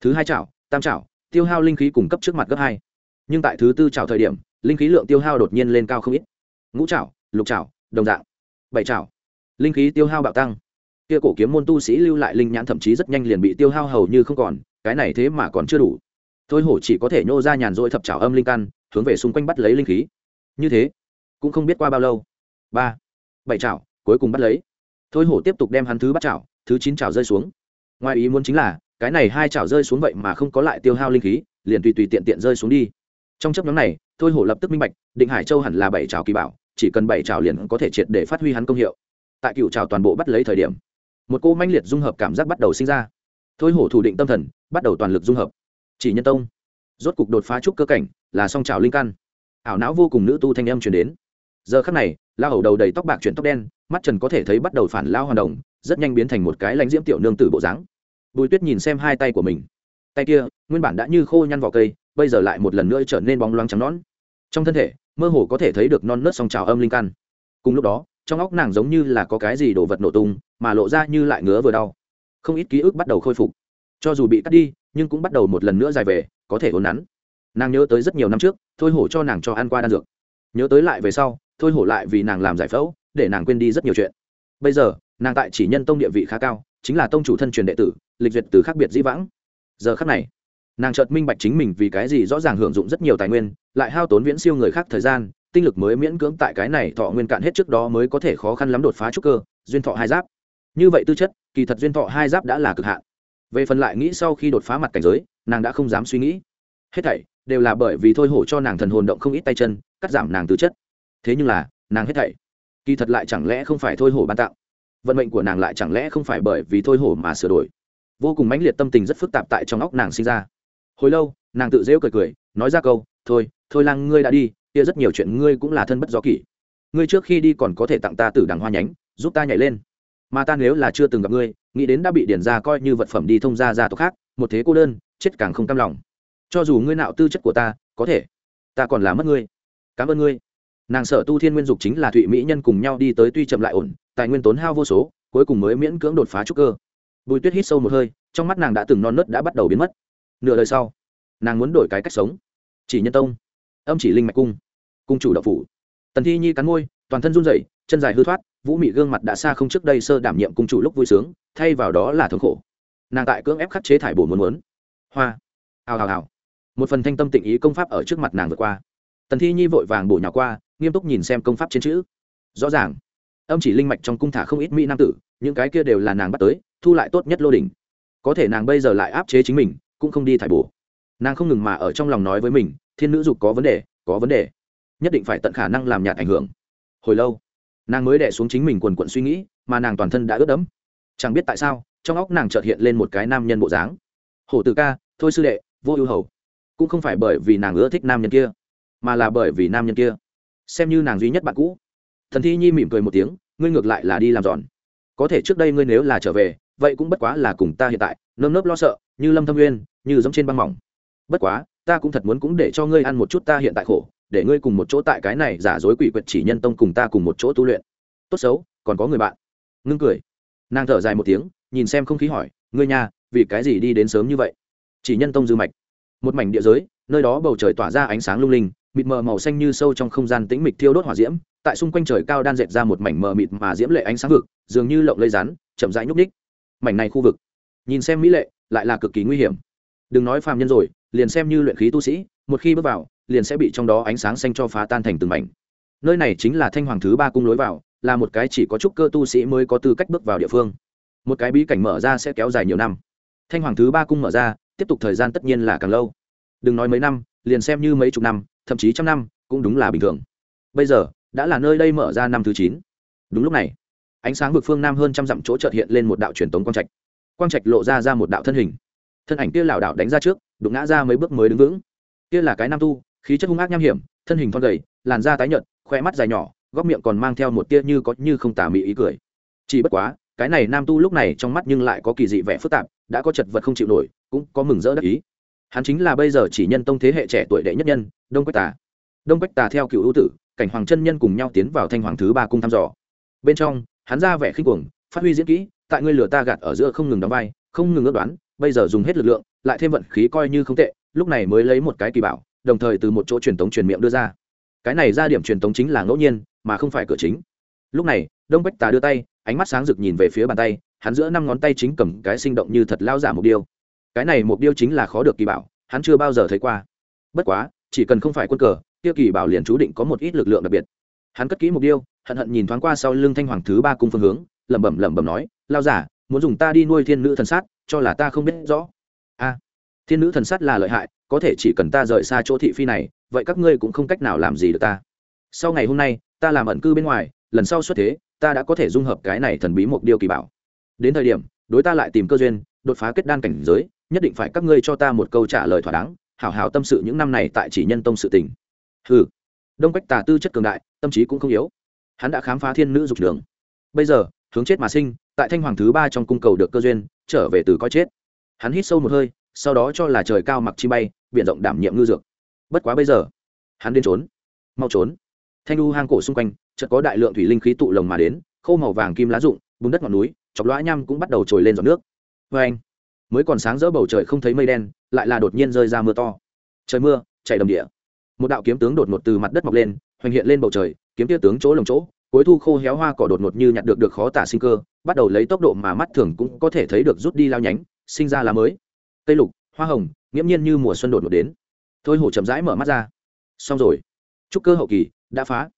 thứ hai chảo, tam chảo, tiêu hao linh khí cung cấp trước mặt gấp hai. Nhưng tại thứ tư chảo thời điểm, linh khí lượng tiêu hao đột nhiên lên cao không ít. Ngũ chảo, lục chảo, đồng dạng. Bảy chảo, linh khí tiêu hao bạo tăng. Kia cổ kiếm môn tu sĩ lưu lại linh nhãn thậm chí rất nhanh liền bị tiêu hao hầu như không còn, cái này thế mà còn chưa đủ. Thôi hổ chỉ có thể nhô ra nhàn rỗi thập trào âm linh căn, hướng về xung quanh bắt lấy linh khí. Như thế, cũng không biết qua bao lâu. Ba, bảy chảo, cuối cùng bắt lấy. Thôi hổ tiếp tục đem hắn thứ bắt chảo, thứ chín chảo rơi xuống. Ngoài ý muốn chính là cái này hai chảo rơi xuống vậy mà không có lại tiêu hao linh khí, liền tùy tùy tiện tiện rơi xuống đi. Trong chấp nhóm này, thôi hổ lập tức minh bạch, định hải châu hẳn là bảy chảo kỳ bảo, chỉ cần bảy chảo liền có thể triệt để phát huy hắn công hiệu. Tại cựu chảo toàn bộ bắt lấy thời điểm, một cô manh liệt dung hợp cảm giác bắt đầu sinh ra. Thôi hổ thủ định tâm thần, bắt đầu toàn lực dung hợp. Chỉ nhân tông, rốt cục đột phá trúc cơ cảnh, là song trào linh căn ảo não vô cùng nữ tu thanh âm truyền đến. Giờ khắc này, la hầu đầu đầy tóc bạc chuyển tóc đen, mắt trần có thể thấy bắt đầu phản lao hoàn đồng, rất nhanh biến thành một cái lãnh diễm tiểu nương tử bộ dáng bùi tuyết nhìn xem hai tay của mình. Tay kia, nguyên bản đã như khô nhăn vỏ cây, bây giờ lại một lần nữa trở nên bóng loáng trắng nón trong thân thể, mơ hồ có thể thấy được non nớt song trào âm linh căn. Cùng lúc đó, trong óc nàng giống như là có cái gì đồ vật nổ tung, mà lộ ra như lại ngứa vừa đau. Không ít ký ức bắt đầu khôi phục. Cho dù bị cắt đi, nhưng cũng bắt đầu một lần nữa dài về, có thể ốn nắn. Nàng nhớ tới rất nhiều năm trước, thôi hổ cho nàng cho ăn qua đan dược. Nhớ tới lại về sau, thôi hổ lại vì nàng làm giải phẫu, để nàng quên đi rất nhiều chuyện. Bây giờ, nàng tại chỉ nhân tông địa vị khá cao chính là tông chủ thân truyền đệ tử, lịch duyệt từ khác biệt dĩ vãng. Giờ khác này, nàng chợt minh bạch chính mình vì cái gì rõ ràng hưởng dụng rất nhiều tài nguyên, lại hao tốn viễn siêu người khác thời gian, tinh lực mới miễn cưỡng tại cái này thọ nguyên cạn hết trước đó mới có thể khó khăn lắm đột phá trúc cơ, duyên thọ hai giáp. Như vậy tư chất, kỳ thật duyên thọ hai giáp đã là cực hạn. Về phần lại nghĩ sau khi đột phá mặt cảnh giới, nàng đã không dám suy nghĩ. Hết thảy đều là bởi vì thôi hổ cho nàng thần hồn động không ít tay chân, cắt giảm nàng tư chất. Thế nhưng là, nàng hết thảy kỳ thật lại chẳng lẽ không phải thôi hổ ban tặng? Vận mệnh của nàng lại chẳng lẽ không phải bởi vì thôi hổ mà sửa đổi? Vô cùng mãnh liệt tâm tình rất phức tạp tại trong óc nàng sinh ra. Hồi lâu, nàng tự dễu cười cười, nói ra câu, thôi thôi lang, ngươi đã đi, kia rất nhiều chuyện ngươi cũng là thân bất do kỷ. Ngươi trước khi đi còn có thể tặng ta tử đằng hoa nhánh, giúp ta nhảy lên. Mà ta nếu là chưa từng gặp ngươi, nghĩ đến đã bị điển ra coi như vật phẩm đi thông ra gia tộc khác, một thế cô đơn, chết càng không cam lòng. Cho dù ngươi nạo tư chất của ta, có thể, ta còn là mất ngươi. Cảm ơn ngươi. Nàng sở tu thiên nguyên dục chính là thụy mỹ nhân cùng nhau đi tới tuy chậm lại ổn tài nguyên tốn hao vô số, cuối cùng mới miễn cưỡng đột phá trúc cơ. Bùi tuyết hít sâu một hơi, trong mắt nàng đã từng non nớt đã bắt đầu biến mất. Nửa đời sau, nàng muốn đổi cái cách sống. Chỉ nhân tông, âm chỉ linh mạch cung cung chủ đậu phủ. Tần thi nhi cắn môi, toàn thân run rẩy, chân dài hư thoát, vũ mị gương mặt đã xa không trước đây sơ đảm nhiệm cung chủ lúc vui sướng, thay vào đó là thống khổ. Nàng tại cưỡng ép khắc chế thải bổ muốn muốn. Hoa, hào hào hào. Một phần thanh tâm tịnh ý công pháp ở trước mặt nàng vượt qua. Tần thi nhi vội vàng bổ nhỏ qua, nghiêm túc nhìn xem công pháp trên chữ. Rõ ràng âm chỉ linh mạch trong cung thả không ít mỹ nam tử, những cái kia đều là nàng bắt tới, thu lại tốt nhất lô đỉnh. Có thể nàng bây giờ lại áp chế chính mình, cũng không đi thải bổ. Nàng không ngừng mà ở trong lòng nói với mình, thiên nữ dục có vấn đề, có vấn đề. Nhất định phải tận khả năng làm nhạt ảnh hưởng. Hồi lâu, nàng mới đẻ xuống chính mình quần quận suy nghĩ, mà nàng toàn thân đã ướt đẫm. Chẳng biết tại sao, trong óc nàng chợt hiện lên một cái nam nhân bộ dáng. Hổ từ ca, thôi sư đệ, vô ưu hầu. Cũng không phải bởi vì nàng ưa thích nam nhân kia, mà là bởi vì nam nhân kia. Xem như nàng duy nhất bạn cũ thần thi nhi mỉm cười một tiếng, ngươi ngược lại là đi làm giòn. Có thể trước đây ngươi nếu là trở về, vậy cũng bất quá là cùng ta hiện tại, nơm nớp lo sợ, như lâm thâm nguyên, như giống trên băng mỏng. Bất quá, ta cũng thật muốn cũng để cho ngươi ăn một chút ta hiện tại khổ, để ngươi cùng một chỗ tại cái này giả dối quỷ quyệt chỉ nhân tông cùng ta cùng một chỗ tu luyện. Tốt xấu, còn có người bạn. Ngưng cười. Nàng thở dài một tiếng, nhìn xem không khí hỏi, ngươi nhà, vì cái gì đi đến sớm như vậy? Chỉ nhân tông dư mạch. Một mảnh địa giới, nơi đó bầu trời tỏa ra ánh sáng lung linh mịt mờ màu xanh như sâu trong không gian tĩnh mịch thiêu đốt hỏa diễm, tại xung quanh trời cao đan dệt ra một mảnh mờ mịt mà diễm lệ ánh sáng vực, dường như lộng lây rắn, chậm rãi nhúc ních mảnh này khu vực, nhìn xem mỹ lệ, lại là cực kỳ nguy hiểm. Đừng nói phàm nhân rồi, liền xem như luyện khí tu sĩ, một khi bước vào, liền sẽ bị trong đó ánh sáng xanh cho phá tan thành từng mảnh. Nơi này chính là thanh hoàng thứ ba cung lối vào, là một cái chỉ có trúc cơ tu sĩ mới có tư cách bước vào địa phương. Một cái bí cảnh mở ra sẽ kéo dài nhiều năm. Thanh hoàng thứ ba cung mở ra, tiếp tục thời gian tất nhiên là càng lâu. Đừng nói mấy năm, liền xem như mấy chục năm thậm chí trăm năm, cũng đúng là bình thường. Bây giờ, đã là nơi đây mở ra năm thứ chín. Đúng lúc này, ánh sáng vực phương nam hơn trăm dặm chỗ trợt hiện lên một đạo truyền tống quang trạch. Quang trạch lộ ra ra một đạo thân hình. Thân ảnh kia lảo đảo đánh ra trước, đụng ngã ra mấy bước mới đứng vững. Kia là cái nam tu, khí chất hung ác nham hiểm, thân hình thon gầy, làn da tái nhợt khoe mắt dài nhỏ, góc miệng còn mang theo một tia như có như không tà mị ý cười. Chỉ bất quá, cái này nam tu lúc này trong mắt nhưng lại có kỳ dị vẻ phức tạp, đã có chật vật không chịu nổi, cũng có mừng rỡ đắc ý hắn chính là bây giờ chỉ nhân tông thế hệ trẻ tuổi đệ nhất nhân, đông quách tà. Đông quách tà theo cựu ưu tử, cảnh hoàng chân nhân cùng nhau tiến vào thanh hoàng thứ ba cung thăm dò. Bên trong, hắn ra vẻ khinh cuồng, phát huy diễn kỹ, tại ngươi lửa ta gạt ở giữa không ngừng đóng vai, không ngừng ước đoán, bây giờ dùng hết lực lượng, lại thêm vận khí coi như không tệ, lúc này mới lấy một cái kỳ bảo, đồng thời từ một chỗ truyền tống truyền miệng đưa ra. Cái này ra điểm truyền tống chính là ngẫu nhiên, mà không phải cửa chính. Lúc này, đông bách tà đưa tay, ánh mắt sáng rực nhìn về phía bàn tay, hắn giữa năm ngón tay chính cầm cái sinh động như thật lao giả mục điêu cái này mục điêu chính là khó được kỳ bảo, hắn chưa bao giờ thấy qua. Bất quá, chỉ cần không phải quân cờ tiêu kỳ bảo liền chú định có một ít lực lượng đặc biệt. Hắn cất kỹ mục điêu hận hận nhìn thoáng qua sau lưng thanh hoàng thứ ba cung phương hướng, lẩm bẩm lẩm bẩm nói, lao giả muốn dùng ta đi nuôi thiên nữ thần sát, cho là ta không biết rõ. A, thiên nữ thần sát là lợi hại, có thể chỉ cần ta rời xa chỗ thị phi này, vậy các ngươi cũng không cách nào làm gì được ta. Sau ngày hôm nay, ta làm ẩn cư bên ngoài, lần sau xuất thế, ta đã có thể dung hợp cái này thần bí một điều kỳ bảo. Đến thời điểm, đối ta lại tìm cơ duyên, đột phá kết đan cảnh giới nhất định phải các ngươi cho ta một câu trả lời thỏa đáng, hảo hảo tâm sự những năm này tại chỉ nhân tông sự tình. Hừ. Đông quách tà tư chất cường đại, tâm trí cũng không yếu. Hắn đã khám phá thiên nữ dục đường. Bây giờ, hướng chết mà sinh, tại thanh hoàng thứ ba trong cung cầu được cơ duyên, trở về từ coi chết. Hắn hít sâu một hơi, sau đó cho là trời cao mặc chi bay, biển rộng đảm nhiệm ngư dược. Bất quá bây giờ, hắn đến trốn. Mau trốn. Thanh u hang cổ xung quanh, chợt có đại lượng thủy linh khí tụ lồng mà đến, khô màu vàng kim lá rụng, bùn đất ngọn núi, chọc lõa nham cũng bắt đầu trồi lên giọt nước. Vê anh mới còn sáng rỡ bầu trời không thấy mây đen, lại là đột nhiên rơi ra mưa to. Trời mưa, chảy đầm địa. Một đạo kiếm tướng đột ngột từ mặt đất mọc lên, hoành hiện lên bầu trời, kiếm tia tướng chỗ lồng chỗ, cuối thu khô héo hoa cỏ đột ngột như nhặt được được khó tả sinh cơ, bắt đầu lấy tốc độ mà mắt thường cũng có thể thấy được rút đi lao nhánh, sinh ra lá mới. Tây lục, hoa hồng, nghiễm nhiên như mùa xuân đột ngột đến. Thôi hổ chậm rãi mở mắt ra. Xong rồi. Trúc cơ hậu kỳ, đã phá.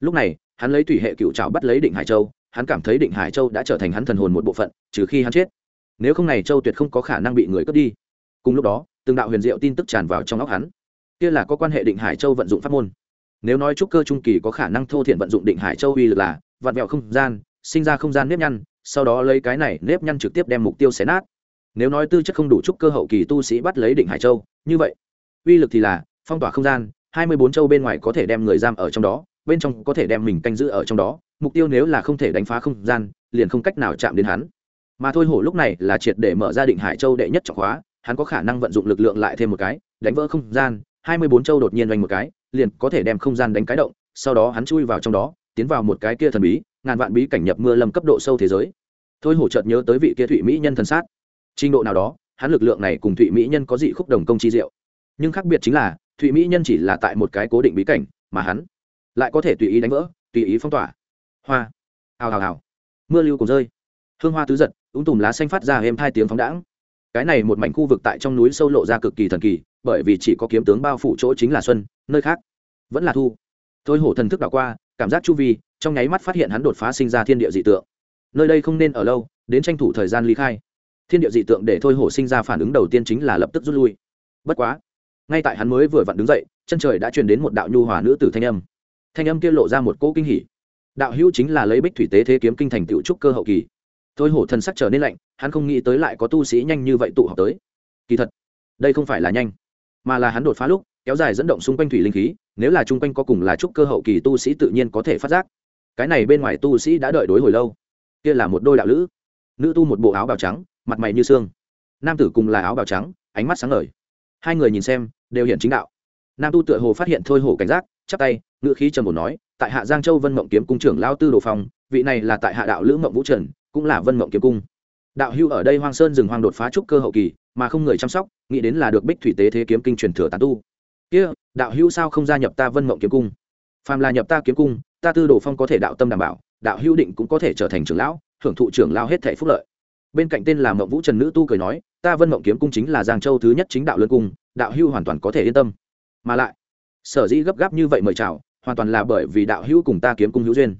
Lúc này, hắn lấy thủy hệ cựu trào bắt lấy định hải châu, hắn cảm thấy định hải châu đã trở thành hắn thần hồn một bộ phận, trừ khi hắn chết nếu không này châu tuyệt không có khả năng bị người cướp đi. Cùng lúc đó, từng đạo huyền diệu tin tức tràn vào trong óc hắn. Kia là có quan hệ định hải châu vận dụng pháp môn. Nếu nói trúc cơ trung kỳ có khả năng thô thiện vận dụng định hải châu uy lực là vặn vẹo không gian, sinh ra không gian nếp nhăn, sau đó lấy cái này nếp nhăn trực tiếp đem mục tiêu xé nát. Nếu nói tư chất không đủ trúc cơ hậu kỳ tu sĩ bắt lấy định hải châu, như vậy, uy lực thì là phong tỏa không gian, hai mươi bốn châu bên ngoài có thể đem người giam ở trong đó, bên trong có thể đem mình canh giữ ở trong đó. Mục tiêu nếu là không thể đánh phá không gian, liền không cách nào chạm đến hắn mà thôi hổ lúc này là triệt để mở ra định hải châu đệ nhất trọng hóa hắn có khả năng vận dụng lực lượng lại thêm một cái, đánh vỡ không gian, hai mươi bốn châu đột nhiên oanh một cái, liền có thể đem không gian đánh cái động, sau đó hắn chui vào trong đó, tiến vào một cái kia thần bí, ngàn vạn bí cảnh nhập mưa lâm cấp độ sâu thế giới. Thôi hổ chợt nhớ tới vị kia thụy mỹ nhân thần sát. Trình độ nào đó, hắn lực lượng này cùng thụy mỹ nhân có dị khúc đồng công chi diệu. Nhưng khác biệt chính là, thụy mỹ nhân chỉ là tại một cái cố định bí cảnh, mà hắn lại có thể tùy ý đánh vỡ, tùy ý phong tỏa. Hoa. Hào hào hào. Mưa lưu cùng rơi. Hương hoa tứ giật úng tùm lá xanh phát ra êm hai tiếng phóng đãng. Cái này một mảnh khu vực tại trong núi sâu lộ ra cực kỳ thần kỳ, bởi vì chỉ có kiếm tướng bao phủ chỗ chính là xuân, nơi khác vẫn là thu. Thôi hổ thần thức đảo qua, cảm giác chu vi, trong nháy mắt phát hiện hắn đột phá sinh ra thiên địa dị tượng. Nơi đây không nên ở lâu, đến tranh thủ thời gian ly khai. Thiên địa dị tượng để thôi hổ sinh ra phản ứng đầu tiên chính là lập tức rút lui. Bất quá, ngay tại hắn mới vừa vặn đứng dậy, chân trời đã truyền đến một đạo nhu hòa nữ tử thanh âm. Thanh âm kia lộ ra một cỗ kinh hỉ. Đạo hữu chính là lấy bích thủy tế thế kiếm kinh thành tựu trúc cơ hậu kỳ thôi hổ thần sắc trở nên lạnh, hắn không nghĩ tới lại có tu sĩ nhanh như vậy tụ họp tới. Kỳ thật, đây không phải là nhanh, mà là hắn đột phá lúc, kéo dài dẫn động xung quanh thủy linh khí, nếu là chung quanh có cùng là trúc cơ hậu kỳ tu sĩ tự nhiên có thể phát giác. Cái này bên ngoài tu sĩ đã đợi đối hồi lâu. Kia là một đôi đạo lữ. Nữ tu một bộ áo bào trắng, mặt mày như xương. Nam tử cùng là áo bào trắng, ánh mắt sáng ngời. Hai người nhìn xem, đều hiện chính đạo. Nam tu tựa hồ phát hiện thôi hổ cảnh giác, chắp tay ngự khí trầm bổ nói, tại hạ giang châu vân mộng kiếm cung trưởng lao tư đồ phong, vị này là tại hạ đạo lữ mộng vũ trần cũng là vân mộng kiếm cung. Đạo hưu ở đây hoang sơn rừng hoang đột phá trúc cơ hậu kỳ, mà không người chăm sóc, nghĩ đến là được bích thủy tế thế kiếm kinh truyền thừa tán tu. Kia, đạo hưu sao không gia nhập ta vân mộng kiếm cung? Phàm là nhập ta kiếm cung, ta tư đồ phong có thể đạo tâm đảm bảo, đạo hưu định cũng có thể trở thành trưởng lão, hưởng thụ trưởng lao hết thể phúc lợi. Bên cạnh tên là mộng vũ trần nữ tu cười nói, ta vân mộng kiếm cung chính là giang châu thứ nhất chính đạo lân cung, đạo hưu hoàn toàn có thể yên tâm. Mà lại, sở dĩ gấp gáp như vậy mời chào, hoàn toàn là bởi vì đạo hưu cùng ta kiếm cung hữu duyên.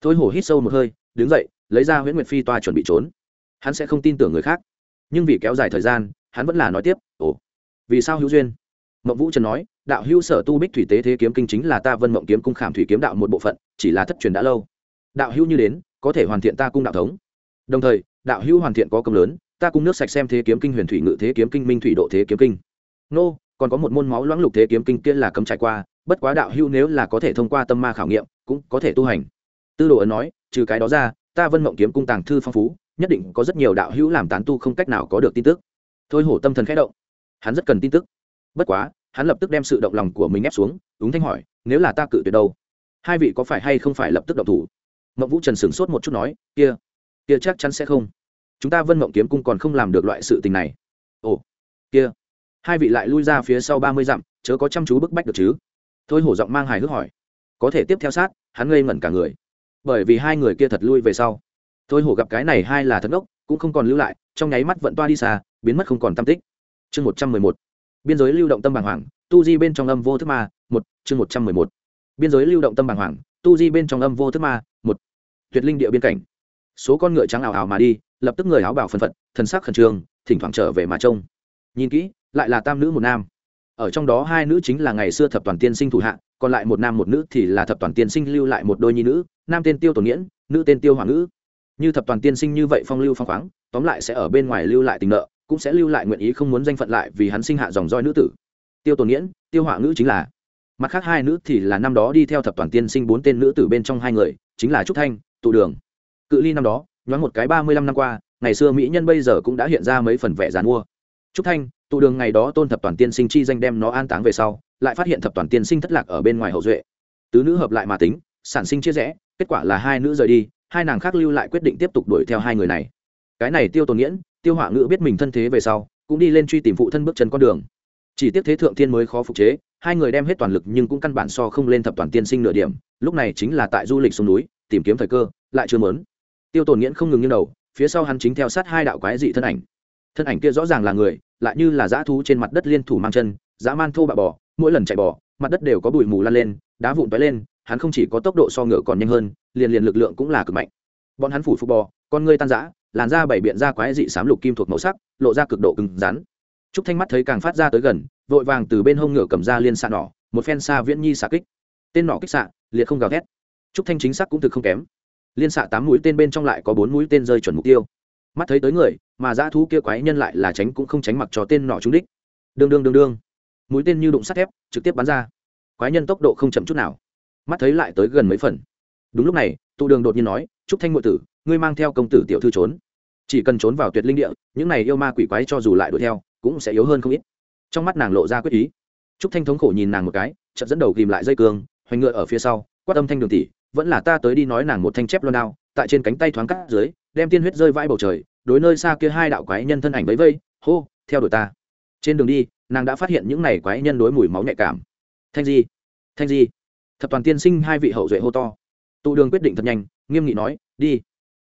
Thôi hổ hít sâu một hơi, đứng dậy lấy ra huyễn nguyệt phi toa chuẩn bị trốn. Hắn sẽ không tin tưởng người khác. Nhưng vì kéo dài thời gian, hắn vẫn là nói tiếp, ồ, vì sao hữu duyên? Mộng vũ trần nói, đạo hữu sở tu bích thủy tế thế kiếm kinh chính là ta vân mộng kiếm cung khảm thủy kiếm đạo một bộ phận, chỉ là thất truyền đã lâu. Đạo hữu như đến, có thể hoàn thiện ta cung đạo thống. Đồng thời, đạo hữu hoàn thiện có công lớn, ta cung nước sạch xem thế kiếm kinh huyền thủy ngự thế kiếm kinh minh thủy độ thế kiếm kinh. Nô, còn có một môn máu loãng lục thế kiếm kinh kia là cấm trải qua, bất quá đạo hữu nếu là có thể thông qua tâm ma khảo nghiệm, cũng có thể tu hành. Tư đồ ấn nói, trừ cái đó ra ta vân mộng kiếm cung tàng thư phong phú, nhất định có rất nhiều đạo hữu làm tán tu không cách nào có được tin tức. Thôi hổ tâm thần khẽ động. Hắn rất cần tin tức. Bất quá, hắn lập tức đem sự động lòng của mình ép xuống, ứng thanh hỏi, nếu là ta cự tuyệt đâu? Hai vị có phải hay không phải lập tức động thủ? Mộng vũ trần sửng sốt một chút nói, kia kia chắc chắn sẽ không. Chúng ta vân mộng kiếm cung còn không làm được loại sự tình này. Ồ, kia. Hai vị lại lui ra phía sau ba mươi dặm, chớ có chăm chú bức bách được chứ. Thôi hổ giọng mang hài hước hỏi, có thể tiếp theo sát? Hắn ngây ngẩn cả người bởi vì hai người kia thật lui về sau. Thôi hổ gặp cái này hai là thật ngốc, cũng không còn lưu lại, trong nháy mắt vận toa đi xa, biến mất không còn tam tích. Chương một trăm mười một. Biên giới lưu động tâm bàng hoàng, tu di bên trong âm vô thức ma, một, chương một trăm mười một. Biên giới lưu động tâm bàng hoàng, tu di bên trong âm vô thức ma, một. Tuyệt linh địa biên cảnh. Số con ngựa trắng ảo ảo mà đi, lập tức người áo bảo phân phật, thần sắc khẩn trương, thỉnh thoảng trở về mà trông. Nhìn kỹ, lại là tam nữ một nam. Ở trong đó hai nữ chính là ngày xưa thập toàn tiên sinh thủ hạ còn lại một nam một nữ thì là thập toàn tiên sinh lưu lại một đôi nhi nữ, nam tên tiêu tổn nghiễn, nữ tên tiêu hoàng ngữ. Như thập toàn tiên sinh như vậy phong lưu phong khoáng, tóm lại sẽ ở bên ngoài lưu lại tình nợ, cũng sẽ lưu lại nguyện ý không muốn danh phận lại vì hắn sinh hạ dòng roi nữ tử. Tiêu tổn nghiễn, tiêu hoàng ngữ chính là. Mặt khác hai nữ thì là năm đó đi theo thập toàn tiên sinh bốn tên nữ tử bên trong hai người, chính là trúc thanh, tụ đường. Cự ly năm đó, nhoáng một cái ba mươi lăm năm qua, ngày xưa mỹ nhân bây giờ cũng đã hiện ra mấy phần vẻ dàn mua trúc thanh, tụ đường ngày đó tôn thập toàn tiên sinh chi danh đem nó an táng về sau lại phát hiện thập toàn tiên sinh thất lạc ở bên ngoài hậu duệ. Tứ nữ hợp lại mà tính, sản sinh chia rẽ, kết quả là hai nữ rời đi, hai nàng khác lưu lại quyết định tiếp tục đuổi theo hai người này. Cái này tiêu tồn nghiễn, tiêu họa ngữ biết mình thân thế về sau, cũng đi lên truy tìm phụ thân bước chân con đường. Chỉ tiếc thế thượng thiên mới khó phục chế, hai người đem hết toàn lực nhưng cũng căn bản so không lên thập toàn tiên sinh nửa điểm, lúc này chính là tại du lịch sông núi, tìm kiếm thời cơ, lại chưa mớn tiêu tồn nghiễn không ngừng như đầu, phía sau hắn chính theo sát hai đạo quái dị thân ảnh. Thân ảnh kia rõ ràng là người, lại như là dã thú trên mặt đất liên thủ mang chân, dã man thô bạo bò mỗi lần chạy bỏ, mặt đất đều có bụi mù lan lên đá vụn tói lên hắn không chỉ có tốc độ so ngựa còn nhanh hơn liền liền lực lượng cũng là cực mạnh. Bọn hắn phủ phục bò con ngươi tan rã làn da bảy biện ra quái dị sám lục kim thuộc màu sắc lộ ra cực độ cứng rắn. Trúc thanh mắt thấy càng phát ra tới gần vội vàng từ bên hông ngựa cầm ra liên xạ nỏ một phen xa viễn nhi xạ kích. Tên nỏ kích xạ liệt không gào thét. Trúc thanh chính xác cũng thực không kém. Liên xạ tám mũi tên bên trong lại có bốn mũi tên rơi chuẩn mục tiêu. Mắt thấy tới người mà dã thú kia quái nhân lại là tránh cũng không tránh mặc cho tên nỏ trúng đích. Đương đương đương đương mũi tên như đụng sắt thép, trực tiếp bắn ra. Quái nhân tốc độ không chậm chút nào. Mắt thấy lại tới gần mấy phần. Đúng lúc này, tụ đường đột nhiên nói, trúc thanh ngụy tử, ngươi mang theo công tử tiểu thư trốn. Chỉ cần trốn vào tuyệt linh địa, những này yêu ma quỷ quái cho dù lại đuổi theo, cũng sẽ yếu hơn không ít. Trong mắt nàng lộ ra quyết ý. Trúc thanh thống khổ nhìn nàng một cái, chợt dẫn đầu ghìm lại dây cương, hoành ngựa ở phía sau, quát âm thanh đường tỷ, vẫn là ta tới đi nói nàng một thanh chép loan đao, tại trên cánh tay thoáng cắt dưới, đem tiên huyết rơi vãi bầu trời, đối nơi xa kia hai đạo quái nhân thân ảnh vẫy vây hô, theo đuổi ta. Trên đường đi nàng đã phát hiện những này quái nhân đối mùi máu nhạy cảm. Thanh di thanh di. Thập toàn tiên sinh hai vị hậu duệ hô to. Tụ đường quyết định thật nhanh, nghiêm nghị nói, đi.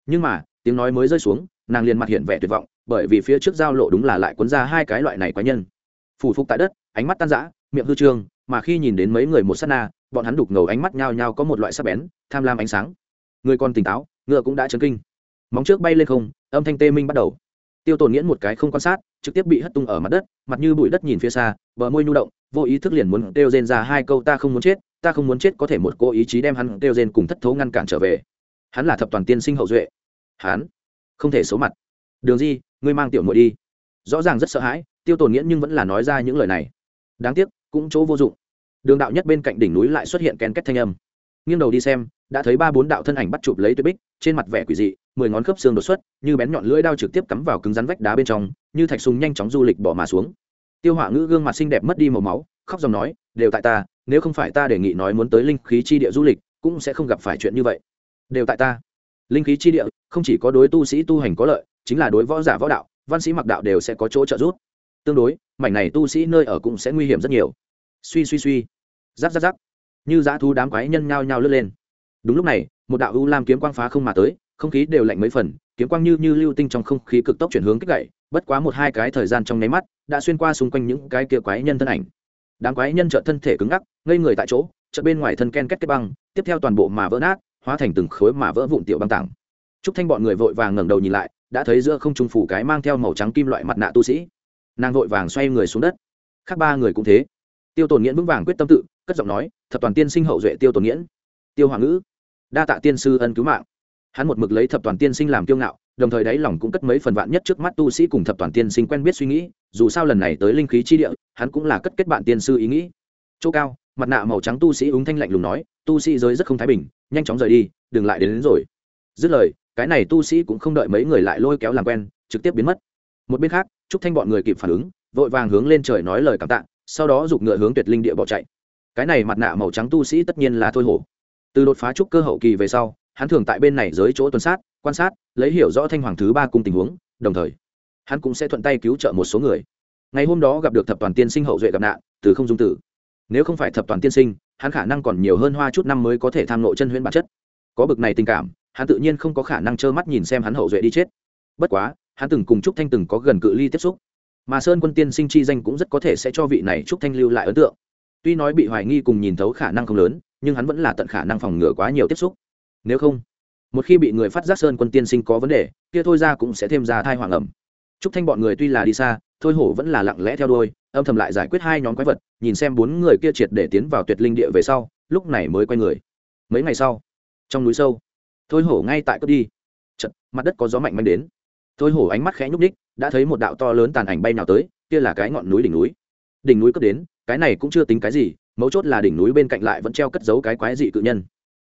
Nhưng mà, tiếng nói mới rơi xuống, nàng liền mặt hiện vẻ tuyệt vọng, bởi vì phía trước giao lộ đúng là lại cuốn ra hai cái loại này quái nhân. Phủ phục tại đất, ánh mắt tan rã, miệng hư trương, mà khi nhìn đến mấy người một s á t na, bọn hắn đục ngầu ánh mắt nhao nhao có một loại sắc bén, tham lam ánh sáng. Người còn tỉnh táo, ngựa cũng đã chấn kinh. Móng trước bay lên không, âm thanh tê minh bắt đầu tiêu tồn nghiễn một cái không quan sát, trực tiếp bị hất tung ở mặt đất, mặt như bụi đất nhìn phía xa, bờ môi nhu động, vô ý thức liền muốn kêu rên ra hai câu, ta không muốn chết, ta không muốn chết, có thể một cô ý chí đem hắn kêu rên cùng thất thấu ngăn cản trở về. Hắn là thập toàn tiên sinh hậu duệ. Hắn không thể xấu mặt. Đường di, ngươi mang tiểu muội đi. Rõ ràng rất sợ hãi, tiêu tồn nghiễn nhưng vẫn là nói ra những lời này. Đáng tiếc, cũng chỗ vô dụng. Đường đạo nhất bên cạnh đỉnh núi lại xuất hiện kèn kết thanh âm. Nghiêng đầu đi xem, đã thấy ba bốn đạo thân ảnh bắt chụp lấy tuyết bích, trên mặt vẻ quỷ dị mười ngón khớp xương đột xuất, như bén nhọn lưỡi đao trực tiếp cắm vào cứng rắn vách đá bên trong, như thạch sùng nhanh chóng du lịch bỏ mà xuống. Tiêu hỏa ngữ gương mặt xinh đẹp mất đi màu máu, khóc dòng nói, đều tại ta, nếu không phải ta đề nghị nói muốn tới linh khí chi địa du lịch, cũng sẽ không gặp phải chuyện như vậy. Đều tại ta. Linh khí chi địa, không chỉ có đối tu sĩ tu hành có lợi, chính là đối võ giả võ đạo, văn sĩ mặc đạo đều sẽ có chỗ trợ giúp. Tương đối, mảnh này tu sĩ nơi ở cũng sẽ nguy hiểm rất nhiều. Suy suy suy. Giáp giáp giáp như dã thu đám quái nhân nhao nhao lướt lên. Đúng lúc này, một đạo u lam kiếm quang phá không mà tới không khí đều lạnh mấy phần, kiếm quang như như lưu tinh trong không khí cực tốc chuyển hướng kích gậy, bất quá một hai cái thời gian trong nháy mắt, đã xuyên qua xung quanh những cái kia quái nhân thân ảnh. Đám quái nhân trợ thân thể cứng ngắc, ngây người tại chỗ chợ bên ngoài thân ken kết kết băng, tiếp theo toàn bộ mà vỡ nát, hóa thành từng khối mà vỡ vụn tiểu băng tảng. Trúc thanh bọn người vội vàng ngẩng đầu nhìn lại, đã thấy giữa không trung phủ cái mang theo màu trắng kim loại mặt nạ tu sĩ. Nàng vội vàng xoay người xuống đất. Khác ba người cũng thế. Tiêu tồn nghiễn vững vàng quyết tâm tự, cất giọng nói, thập toàn tiên sinh hậu duệ tiêu tồn nghiễn, tiêu hoàng ngữ, đa tạ tiên sư ân cứu mạng hắn một mực lấy thập toàn tiên sinh làm kiêu ngạo đồng thời đáy lòng cũng cất mấy phần vạn nhất trước mắt tu sĩ cùng thập toàn tiên sinh quen biết suy nghĩ dù sao lần này tới linh khí chi địa hắn cũng là cất kết bạn tiên sư ý nghĩ. Chỗ cao mặt nạ màu trắng tu sĩ ứng thanh lạnh lùng nói tu sĩ giới rất không thái bình nhanh chóng rời đi đừng lại đến, đến rồi. Dứt lời cái này tu sĩ cũng không đợi mấy người lại lôi kéo làm quen trực tiếp biến mất. Một bên khác trúc thanh bọn người kịp phản ứng vội vàng hướng lên trời nói lời cảm tạ sau đó giục ngựa hướng tuyệt linh địa bỏ chạy. Cái này mặt nạ màu trắng tu sĩ tất nhiên là thôi hổ. Từ đột phá trúc cơ hậu kỳ về sau hắn thường tại bên này dưới chỗ tuần sát, quan sát, lấy hiểu rõ thanh hoàng thứ ba cung tình huống, đồng thời, hắn cũng sẽ thuận tay cứu trợ một số người. Ngày hôm đó gặp được thập toàn tiên sinh hậu duệ gặp nạn, từ không dung tử. Nếu không phải thập toàn tiên sinh, hắn khả năng còn nhiều hơn hoa chút năm mới có thể tham lộ chân huyễn bản chất. Có bực này tình cảm, hắn tự nhiên không có khả năng trơ mắt nhìn xem hắn hậu duệ đi chết. Bất quá, hắn từng cùng trúc thanh từng có gần cự ly tiếp xúc. Mà sơn quân tiên sinh chi danh cũng rất có thể sẽ cho vị này trúc thanh lưu lại ấn tượng. Tuy nói bị hoài nghi cùng nhìn thấu khả năng không lớn, nhưng hắn vẫn là tận khả năng phòng ngừa quá nhiều tiếp xúc nếu không một khi bị người phát giác sơn quân tiên sinh có vấn đề kia thôi ra cũng sẽ thêm ra thai hoàng ẩm. Chúc thanh bọn người tuy là đi xa thôi hổ vẫn là lặng lẽ theo đuôi âm thầm lại giải quyết hai nhóm quái vật nhìn xem bốn người kia triệt để tiến vào tuyệt linh địa về sau lúc này mới quay người. Mấy ngày sau trong núi sâu thôi hổ ngay tại cướp đi. Chật, mặt đất có gió mạnh manh đến. Thôi hổ ánh mắt khẽ nhúc ních đã thấy một đạo to lớn tàn ảnh bay nào tới kia là cái ngọn núi đỉnh núi. Đỉnh núi cướp đến cái này cũng chưa tính cái gì mấu chốt là đỉnh núi bên cạnh lại vẫn treo cất giấu cái quái dị cự nhân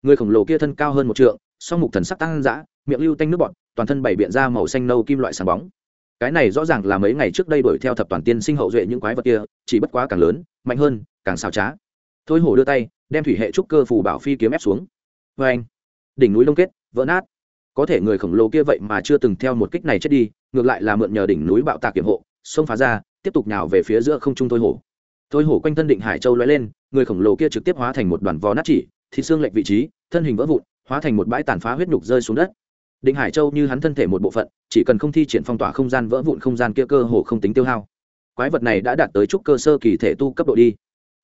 người khổng lồ kia thân cao hơn một trượng, song mục thần sắc tăng dã, miệng lưu tanh nước bọt, toàn thân bảy biện ra màu xanh nâu kim loại sáng bóng. Cái này rõ ràng là mấy ngày trước đây đuổi theo thập toàn tiên sinh hậu duệ những quái vật kia, chỉ bất quá càng lớn, mạnh hơn, càng xào trá. Thôi hổ đưa tay, đem thủy hệ trúc cơ phù bảo phi kiếm ép xuống. Vê anh đỉnh núi đông kết, vỡ nát. Có thể người khổng lồ kia vậy mà chưa từng theo một kích này chết đi, ngược lại là mượn nhờ đỉnh núi bạo tạc kiểm hộ, xông phá ra, tiếp tục nhào về phía giữa không trung thôi hổ. Thôi hổ quanh thân định hải châu lóe lên, người khổng lồ kia trực tiếp hóa thành một đoàn vò nát chỉ thịt xương lệch vị trí, thân hình vỡ vụn, hóa thành một bãi tàn phá huyết nhục rơi xuống đất. Định hải châu như hắn thân thể một bộ phận, chỉ cần không thi triển phong tỏa không gian vỡ vụn không gian kia cơ hồ không tính tiêu hao. Quái vật này đã đạt tới trúc cơ sơ kỳ thể tu cấp độ đi.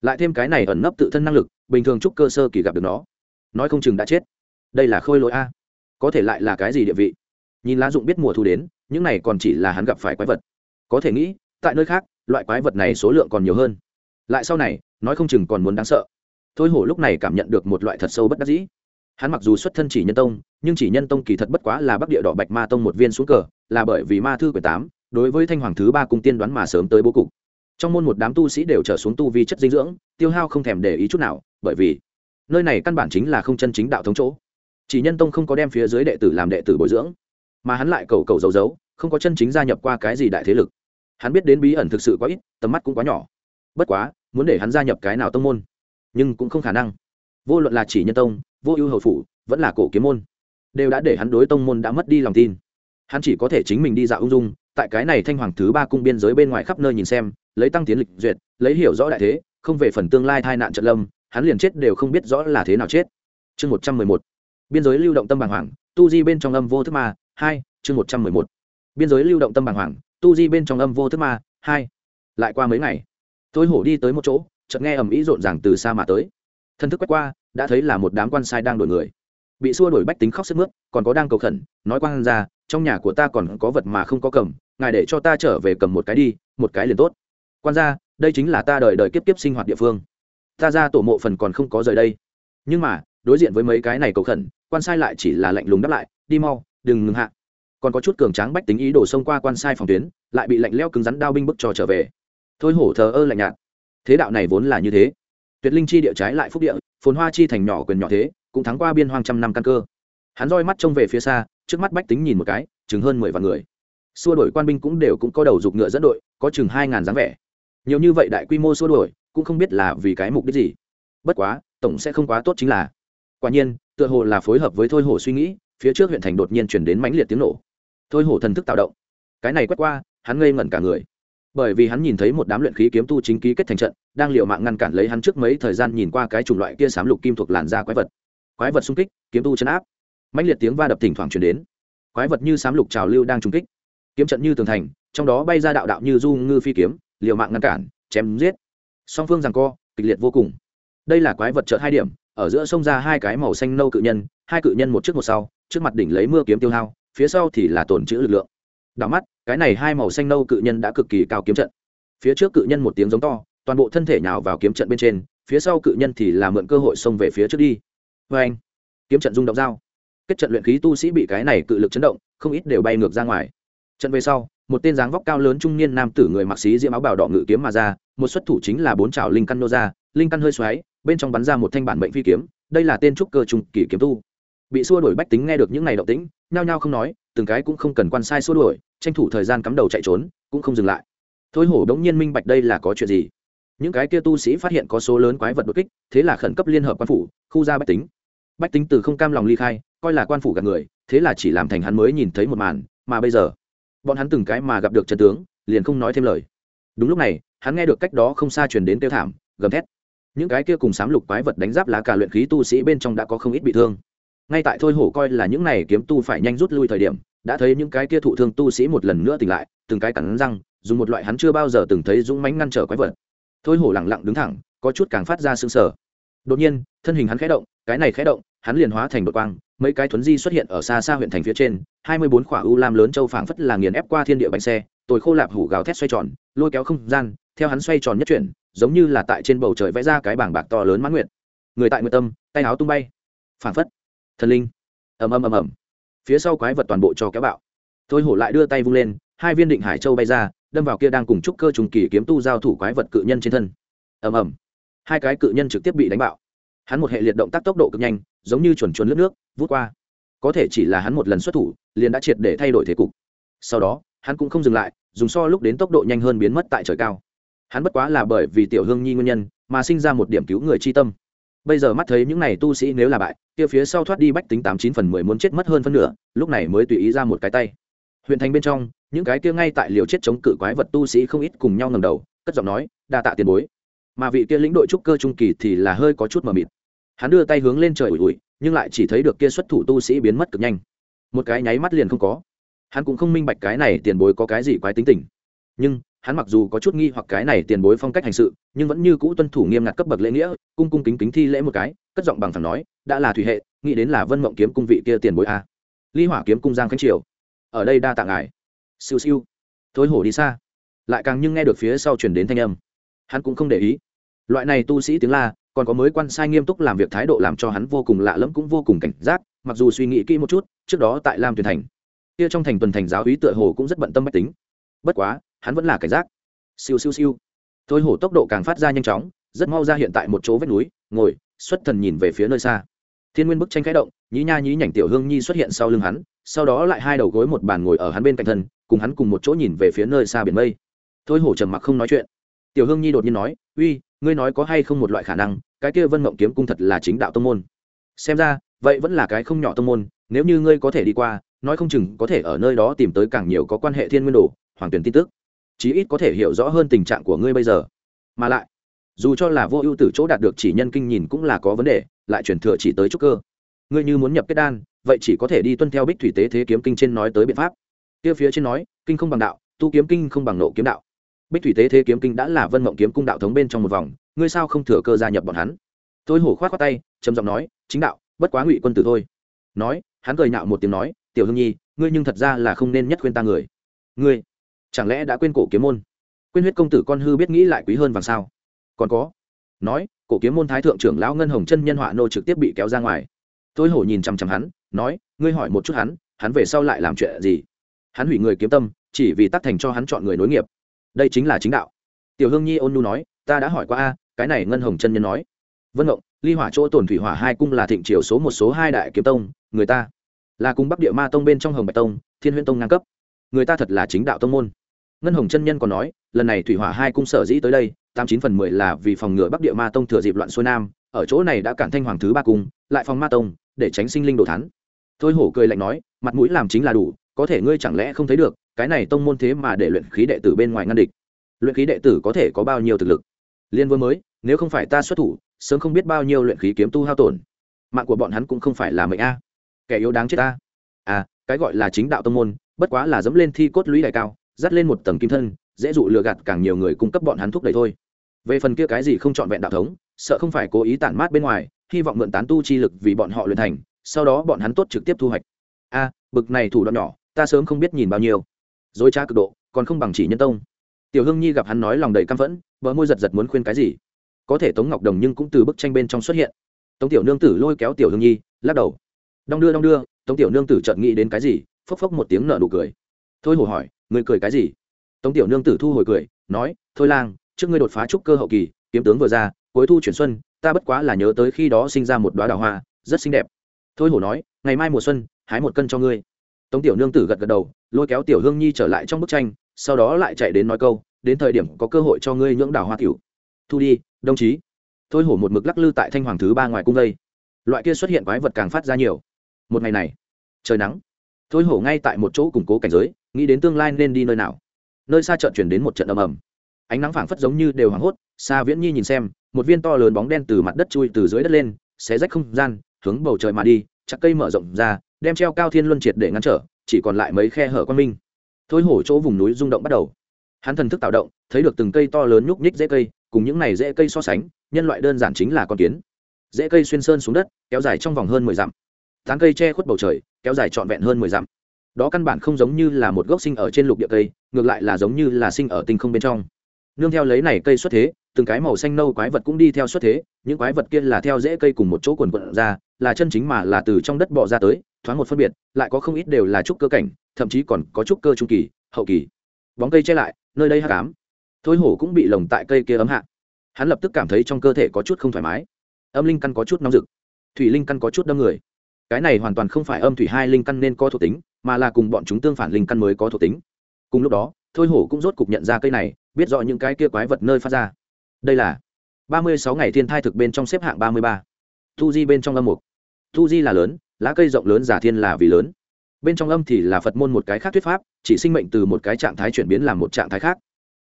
Lại thêm cái này ẩn nấp tự thân năng lực, bình thường trúc cơ sơ kỳ gặp được nó. Nói không chừng đã chết. Đây là khôi lỗi a. Có thể lại là cái gì địa vị? Nhìn lá dụng biết mùa thu đến, những này còn chỉ là hắn gặp phải quái vật. Có thể nghĩ, tại nơi khác, loại quái vật này số lượng còn nhiều hơn. Lại sau này, nói không chừng còn muốn đáng sợ thôi hổ lúc này cảm nhận được một loại thật sâu bất đắc dĩ. Hắn mặc dù xuất thân chỉ nhân tông, nhưng chỉ nhân tông kỳ thật bất quá là bắc địa đỏ bạch ma tông một viên xuống cờ, là bởi vì ma thư quyển tám, đối với thanh hoàng thứ ba cung tiên đoán mà sớm tới bố cục. Trong môn một đám tu sĩ đều trở xuống tu vi chất dinh dưỡng, tiêu hao không thèm để ý chút nào, bởi vì nơi này căn bản chính là không chân chính đạo thống chỗ. Chỉ nhân tông không có đem phía dưới đệ tử làm đệ tử bồi dưỡng, mà hắn lại cầu cầu giấu giấu, không có chân chính gia nhập qua cái gì đại thế lực. Hắn biết đến bí ẩn thực sự quá ít, tầm mắt cũng quá nhỏ. Bất quá, muốn để hắn gia nhập cái nào tông môn nhưng cũng không khả năng. Vô luận là chỉ nhân tông, vô ưu hầu phủ, vẫn là cổ kiếm môn, đều đã để hắn đối tông môn đã mất đi lòng tin. Hắn chỉ có thể chính mình đi dạo ung dung, tại cái này thanh hoàng thứ ba cung biên giới bên ngoài khắp nơi nhìn xem, lấy tăng tiến lịch duyệt, lấy hiểu rõ đại thế, không về phần tương lai tai nạn trận lâm, hắn liền chết đều không biết rõ là thế nào chết. Chương một trăm mười một. Biên giới lưu động tâm bàng hoàng, tu di bên trong âm vô thức ma, hai, chương một trăm mười một. Biên giới lưu động tâm bàng hoàng, tu di bên trong âm vô thức ma, hai. Lại qua mấy ngày, tôi hổ đi tới một chỗ chợt nghe ầm ĩ rộn ràng từ xa mà tới. Thân thức quét qua, đã thấy là một đám quan sai đang đổi người. Bị xua đổi bách tính khóc sức mướt, còn có đang cầu khẩn, nói quan ra, trong nhà của ta còn có vật mà không có cầm, ngài để cho ta trở về cầm một cái đi, một cái liền tốt. Quan ra, đây chính là ta đời đời kiếp kiếp sinh hoạt địa phương. Ta ra tổ mộ phần còn không có rời đây. Nhưng mà, đối diện với mấy cái này cầu khẩn, quan sai lại chỉ là lạnh lùng đáp lại, đi mau, đừng ngừng hạ. Còn có chút cường tráng bách tính ý đổ xông qua quan sai phòng tuyến, lại bị lạnh leo cứng rắn đao binh bức cho trở về. Thôi hổ thờ ơ lạnh nhạt thế đạo này vốn là như thế. Tuyệt linh chi địa trái lại phúc địa, phồn hoa chi thành nhỏ quyền nhỏ thế, cũng thắng qua biên hoang trăm năm căn cơ. Hắn roi mắt trông về phía xa, trước mắt bách tính nhìn một cái, chừng hơn mười vạn người. Xua đổi quan binh cũng đều cũng có đầu dục ngựa dẫn đội, có chừng hai ngàn dáng vẻ. Nhiều như vậy đại quy mô xua đổi cũng không biết là vì cái mục đích gì. Bất quá, tổng sẽ không quá tốt chính là. Quả nhiên, tựa hồ là phối hợp với thôi hổ suy nghĩ, phía trước huyện thành đột nhiên chuyển đến mãnh liệt tiếng nổ. Thôi hổ thần thức tạo động. Cái này quét qua, hắn ngây ngẩn cả người bởi vì hắn nhìn thấy một đám luyện khí kiếm tu chính ký kết thành trận, đang l mạng ngăn cản lấy hắn trước mấy thời gian nhìn qua cái chủng loại kia sám lục kim thuộc làn da quái vật. Quái vật xung kích, kiếm tu chấn áp. Mạnh liệt tiếng va đập thỉnh thoảng chuyển đến. Quái vật như sám lục trào lưu đang trung kích. Kiếm trận như tường thành, trong đó bay ra đạo đạo như du ngư phi kiếm, liều mạng ngăn cản, chém giết. Song phương rằng co, kịch liệt vô cùng. Đây là quái vật chợt hai điểm, ở giữa sông ra hai cái màu xanh nâu cự nhân, hai cự nhân một trước một sau, trước mặt đỉnh lấy mưa kiếm tiêu hao, phía sau thì là tổn chữ lực lượng đảo mắt, cái này hai màu xanh nâu cự nhân đã cực kỳ cao kiếm trận. Phía trước cự nhân một tiếng giống to, toàn bộ thân thể nhào vào kiếm trận bên trên, phía sau cự nhân thì là mượn cơ hội xông về phía trước đi. Vê anh, kiếm trận rung động dao. Kết trận luyện khí tu sĩ bị cái này cự lực chấn động, không ít đều bay ngược ra ngoài. Trận về sau, một tên dáng vóc cao lớn trung niên nam tử người mặc sĩ diễm áo bào đỏ ngự kiếm mà ra, một xuất thủ chính là bốn trào linh căn nô ra, linh căn hơi xoáy, bên trong bắn ra một thanh bản mệnh phi kiếm, đây là tên trúc cơ trung kỳ kiếm tu. Bị xua đuổi bách tính nghe được những ngày động tĩnh, nhao nhao không nói từng cái cũng không cần quan sai xua đuổi, tranh thủ thời gian cắm đầu chạy trốn, cũng không dừng lại. Thôi hổ đống nhiên minh bạch đây là có chuyện gì. Những cái kia tu sĩ phát hiện có số lớn quái vật đột kích, thế là khẩn cấp liên hợp quan phủ, khu ra bách tính. Bách tính từ không cam lòng ly khai, coi là quan phủ gạt người, thế là chỉ làm thành hắn mới nhìn thấy một màn, mà bây giờ, bọn hắn từng cái mà gặp được trần tướng, liền không nói thêm lời. Đúng lúc này, hắn nghe được cách đó không xa truyền đến tiêu thảm, gầm thét. Những cái kia cùng sám lục quái vật đánh giáp lá cả luyện khí tu sĩ bên trong đã có không ít bị thương ngay tại thôi hổ coi là những này kiếm tu phải nhanh rút lui thời điểm, đã thấy những cái kia thụ thương tu sĩ một lần nữa tỉnh lại, từng cái cắn răng, dùng một loại hắn chưa bao giờ từng thấy dũng mánh ngăn trở quái vật. Thôi hổ lẳng lặng đứng thẳng, có chút càng phát ra sương sờ. Đột nhiên, thân hình hắn khẽ động, cái này khẽ động, hắn liền hóa thành đột quang, mấy cái thuấn di xuất hiện ở xa xa huyện thành phía trên, hai mươi bốn khỏa u lam lớn châu phảng phất là nghiền ép qua thiên địa bánh xe, tồi khô lạp hủ gào thét xoay tròn, lôi kéo không gian, theo hắn xoay tròn nhất chuyển, giống như là tại trên bầu trời vẽ ra cái bảng bạc to lớn mãn nguyện người tại nguyện tâm, tay áo tung bay. Phảng phất thần linh. Ầm ầm ầm ầm. Phía sau quái vật toàn bộ cho kéo bạo. Thôi hổ lại đưa tay vung lên, hai viên định hải châu bay ra, đâm vào kia đang cùng trúc cơ trùng kỳ kiếm tu giao thủ quái vật cự nhân trên thân. Ầm ầm. Hai cái cự nhân trực tiếp bị đánh bạo. Hắn một hệ liệt động tác tốc độ cực nhanh, giống như chuẩn chuẩn lướt nước, vút qua. Có thể chỉ là hắn một lần xuất thủ, liền đã triệt để thay đổi thế cục. Sau đó, hắn cũng không dừng lại, dùng so lúc đến tốc độ nhanh hơn biến mất tại trời cao. Hắn bất quá là bởi vì tiểu hương nhi nguyên nhân, mà sinh ra một điểm cứu người chi tâm bây giờ mắt thấy những này tu sĩ nếu là bại, kia phía sau thoát đi bách tính tám chín phần mười muốn chết mất hơn phân nửa, lúc này mới tùy ý ra một cái tay. Huyện thành bên trong, những cái kia ngay tại liều chết chống cự quái vật tu sĩ không ít cùng nhau ngầm đầu, cất giọng nói, đa tạ tiền bối. Mà vị kia lĩnh đội trúc cơ trung kỳ thì là hơi có chút mờ mịt. Hắn đưa tay hướng lên trời ủi ủi, nhưng lại chỉ thấy được kia xuất thủ tu sĩ biến mất cực nhanh. Một cái nháy mắt liền không có. Hắn cũng không minh bạch cái này tiền bối có cái gì quái tính tình. Nhưng hắn mặc dù có chút nghi hoặc cái này tiền bối phong cách hành sự, nhưng vẫn như cũ tuân thủ nghiêm ngặt cấp bậc lễ nghĩa, cung cung kính kính thi lễ một cái, cất giọng bằng thẳng nói, đã là thủy hệ, nghĩ đến là vân mộng kiếm cung vị kia tiền bối a. Ly hỏa kiếm cung giang khánh triều. Ở đây đa tạ ngài. Siêu siêu. Thối hổ đi xa. Lại càng nhưng nghe được phía sau chuyển đến thanh âm. Hắn cũng không để ý. Loại này tu sĩ tiếng la, còn có mới quan sai nghiêm túc làm việc thái độ làm cho hắn vô cùng lạ lẫm cũng vô cùng cảnh giác, mặc dù suy nghĩ kỹ một chút, trước đó tại lam tuyền thành, kia trong thành tuần thành giáo úy tựa hồ cũng rất bận tâm mách tính. Bất quá hắn vẫn là cảnh giác. Siêu siêu siêu. Thôi hổ tốc độ càng phát ra nhanh chóng, rất mau ra hiện tại một chỗ vách núi, ngồi, xuất thần nhìn về phía nơi xa. Thiên nguyên bức tranh khẽ động, nhí nha nhí nhảnh tiểu hương nhi xuất hiện sau lưng hắn, sau đó lại hai đầu gối một bàn ngồi ở hắn bên cạnh thân, cùng hắn cùng một chỗ nhìn về phía nơi xa biển mây. Thôi hổ trầm mặc không nói chuyện. Tiểu hương nhi đột nhiên nói, uy, ngươi nói có hay không một loại khả năng, cái kia vân mộng kiếm cung thật là chính đạo tông môn. Xem ra, vậy vẫn là cái không nhỏ tông môn, nếu như ngươi có thể đi qua, nói không chừng có thể ở nơi đó tìm tới càng nhiều có quan hệ thiên nguyên đồ, hoàng tuyển tin tức chí ít có thể hiểu rõ hơn tình trạng của ngươi bây giờ. Mà lại, dù cho là vô ưu tử chỗ đạt được chỉ nhân kinh nhìn cũng là có vấn đề, lại chuyển thừa chỉ tới trúc cơ. Ngươi như muốn nhập kết đan, vậy chỉ có thể đi tuân theo bích thủy tế thế kiếm kinh trên nói tới biện pháp. Kia phía trên nói, kinh không bằng đạo, tu kiếm kinh không bằng nộ kiếm đạo. Bích thủy tế thế kiếm kinh đã là vân mộng kiếm cung đạo thống bên trong một vòng, ngươi sao không thừa cơ gia nhập bọn hắn? Tôi hổ khoát khoát tay, trầm giọng nói, chính đạo, bất quá ngụy quân tử thôi. Nói, hắn cười nhạo một tiếng nói, tiểu hương nhi, ngươi nhưng thật ra là không nên nhất khuyên ta người. Ngươi chẳng lẽ đã quên cổ kiếm môn? Quên huyết công tử con hư biết nghĩ lại quý hơn vàng sao? Còn có, nói, cổ kiếm môn thái thượng trưởng lão ngân hồng chân nhân họa nô trực tiếp bị kéo ra ngoài. Tôi hổ nhìn chằm chằm hắn, nói, ngươi hỏi một chút hắn hắn về sau lại làm chuyện gì? Hắn hủy người kiếm tâm, chỉ vì tác thành cho hắn chọn người nối nghiệp. Đây chính là chính đạo. Tiểu hương nhi ôn nu nói, ta đã hỏi qua a, cái này ngân hồng chân nhân nói. Vân ngộng, ly hỏa chỗ tổn thủy hỏa hai cung là thịnh triều số một số hai đại kiếm tông, người ta là cung bắc địa ma tông bên trong hồng bạch tông, thiên huyễn tông ngang cấp. Người ta thật là chính đạo tông môn ngân hồng chân nhân còn nói, lần này thủy hỏa hai cung sở dĩ tới đây, tám chín phần mười là vì phòng ngừa bắc địa ma tông thừa dịp loạn xuôi nam, ở chỗ này đã cản thanh hoàng thứ ba cung, lại phòng ma tông, để tránh sinh linh đồ thắn thôi hổ cười lạnh nói, mặt mũi làm chính là đủ, có thể ngươi chẳng lẽ không thấy được, cái này tông môn thế mà để luyện khí đệ tử bên ngoài ngăn địch. Luyện khí đệ tử có thể có bao nhiêu thực lực? Liên vương mới, nếu không phải ta xuất thủ, sớm không biết bao nhiêu luyện khí kiếm tu hao tổn. Mạng của bọn hắn cũng không phải là mệnh a. Kẻ yếu đáng chết ta. À cái gọi là chính đạo tông môn, bất quá là dẫm lên thi cốt lũy đại cao dắt lên một tầng kim thân, dễ dụ lừa gạt càng nhiều người cung cấp bọn hắn thúc đẩy thôi. Về phần kia cái gì không chọn vẹn đạo thống, sợ không phải cố ý tản mát bên ngoài, hy vọng mượn tán tu chi lực vì bọn họ luyện thành, sau đó bọn hắn tốt trực tiếp thu hoạch. A, bực này thủ đoạn nhỏ, ta sớm không biết nhìn bao nhiêu. Dối trá cực độ, còn không bằng chỉ nhân tông. Tiểu hương nhi gặp hắn nói lòng đầy căm phẫn, bờ môi giật giật muốn khuyên cái gì? Có thể tống ngọc đồng nhưng cũng từ bức tranh bên trong xuất hiện. Tống tiểu nương tử lôi kéo tiểu hương nhi, lắc đầu. Đong đưa đong đưa, tống tiểu nương tử chợt nghĩ đến cái gì, phốc phốc một tiếng nở nụ cười. Thôi hồ hỏi Ngươi cười cái gì? Tống tiểu nương tử thu hồi cười, nói, thôi lang, trước ngươi đột phá trúc cơ hậu kỳ, kiếm tướng vừa ra, cuối thu chuyển xuân, ta bất quá là nhớ tới khi đó sinh ra một đoá đào hoa, rất xinh đẹp. Thôi hổ nói, ngày mai mùa xuân, hái một cân cho ngươi. Tống tiểu nương tử gật gật đầu, lôi kéo tiểu hương nhi trở lại trong bức tranh, sau đó lại chạy đến nói câu, đến thời điểm có cơ hội cho ngươi nhưỡng đào hoa tiểu. thu đi, đồng chí. Thôi hổ một mực lắc lư tại thanh hoàng thứ ba ngoài cung đây. Loại kia xuất hiện quái vật càng phát ra nhiều. Một ngày này, trời nắng thôi hổ ngay tại một chỗ củng cố cảnh giới, nghĩ đến tương lai nên đi nơi nào. Nơi xa chợt chuyển đến một trận ầm ầm. Ánh nắng phảng phất giống như đều hoảng hốt xa viễn nhi nhìn xem, một viên to lớn bóng đen từ mặt đất chui từ dưới đất lên, xé rách không gian, hướng bầu trời mà đi, chặt cây mở rộng ra, đem treo cao thiên luân triệt để ngăn trở, chỉ còn lại mấy khe hở quan minh. Thôi hổ chỗ vùng núi rung động bắt đầu. Hắn thần thức tạo động, thấy được từng cây to lớn nhúc nhích dễ cây, cùng những này dễ cây so sánh, nhân loại đơn giản chính là con kiến. Dễ cây xuyên sơn xuống đất, kéo dài trong vòng hơn mười dặm tán cây che khuất bầu trời, kéo dài trọn vẹn hơn mười dặm. Đó căn bản không giống như là một gốc sinh ở trên lục địa cây, ngược lại là giống như là sinh ở tinh không bên trong. Nương theo lấy này cây xuất thế, từng cái màu xanh nâu quái vật cũng đi theo xuất thế, những quái vật kia là theo rễ cây cùng một chỗ quần quận ra, là chân chính mà là từ trong đất bỏ ra tới, thoáng một phân biệt, lại có không ít đều là trúc cơ cảnh, thậm chí còn có trúc cơ trung kỳ, hậu kỳ. Bóng cây che lại, nơi đây hát cám thôi hổ cũng bị lồng tại cây kia ấm hạ. Hắn lập tức cảm thấy trong cơ thể có chút không thoải mái. Âm linh căn có chút nóng rực. Thủy linh căn có chút đâm người cái này hoàn toàn không phải âm thủy hai linh căn nên có thuộc tính, mà là cùng bọn chúng tương phản linh căn mới có thuộc tính. Cùng lúc đó, thôi hổ cũng rốt cục nhận ra cây này, biết rõ những cái kia quái vật nơi phát ra. Đây là ba mươi sáu ngày thiên thai thực bên trong xếp hạng ba mươi ba. Thu di bên trong âm mục. Thu di là lớn, lá cây rộng lớn, giả thiên là vì lớn. Bên trong âm thì là phật môn một cái khác thuyết pháp, chỉ sinh mệnh từ một cái trạng thái chuyển biến làm một trạng thái khác.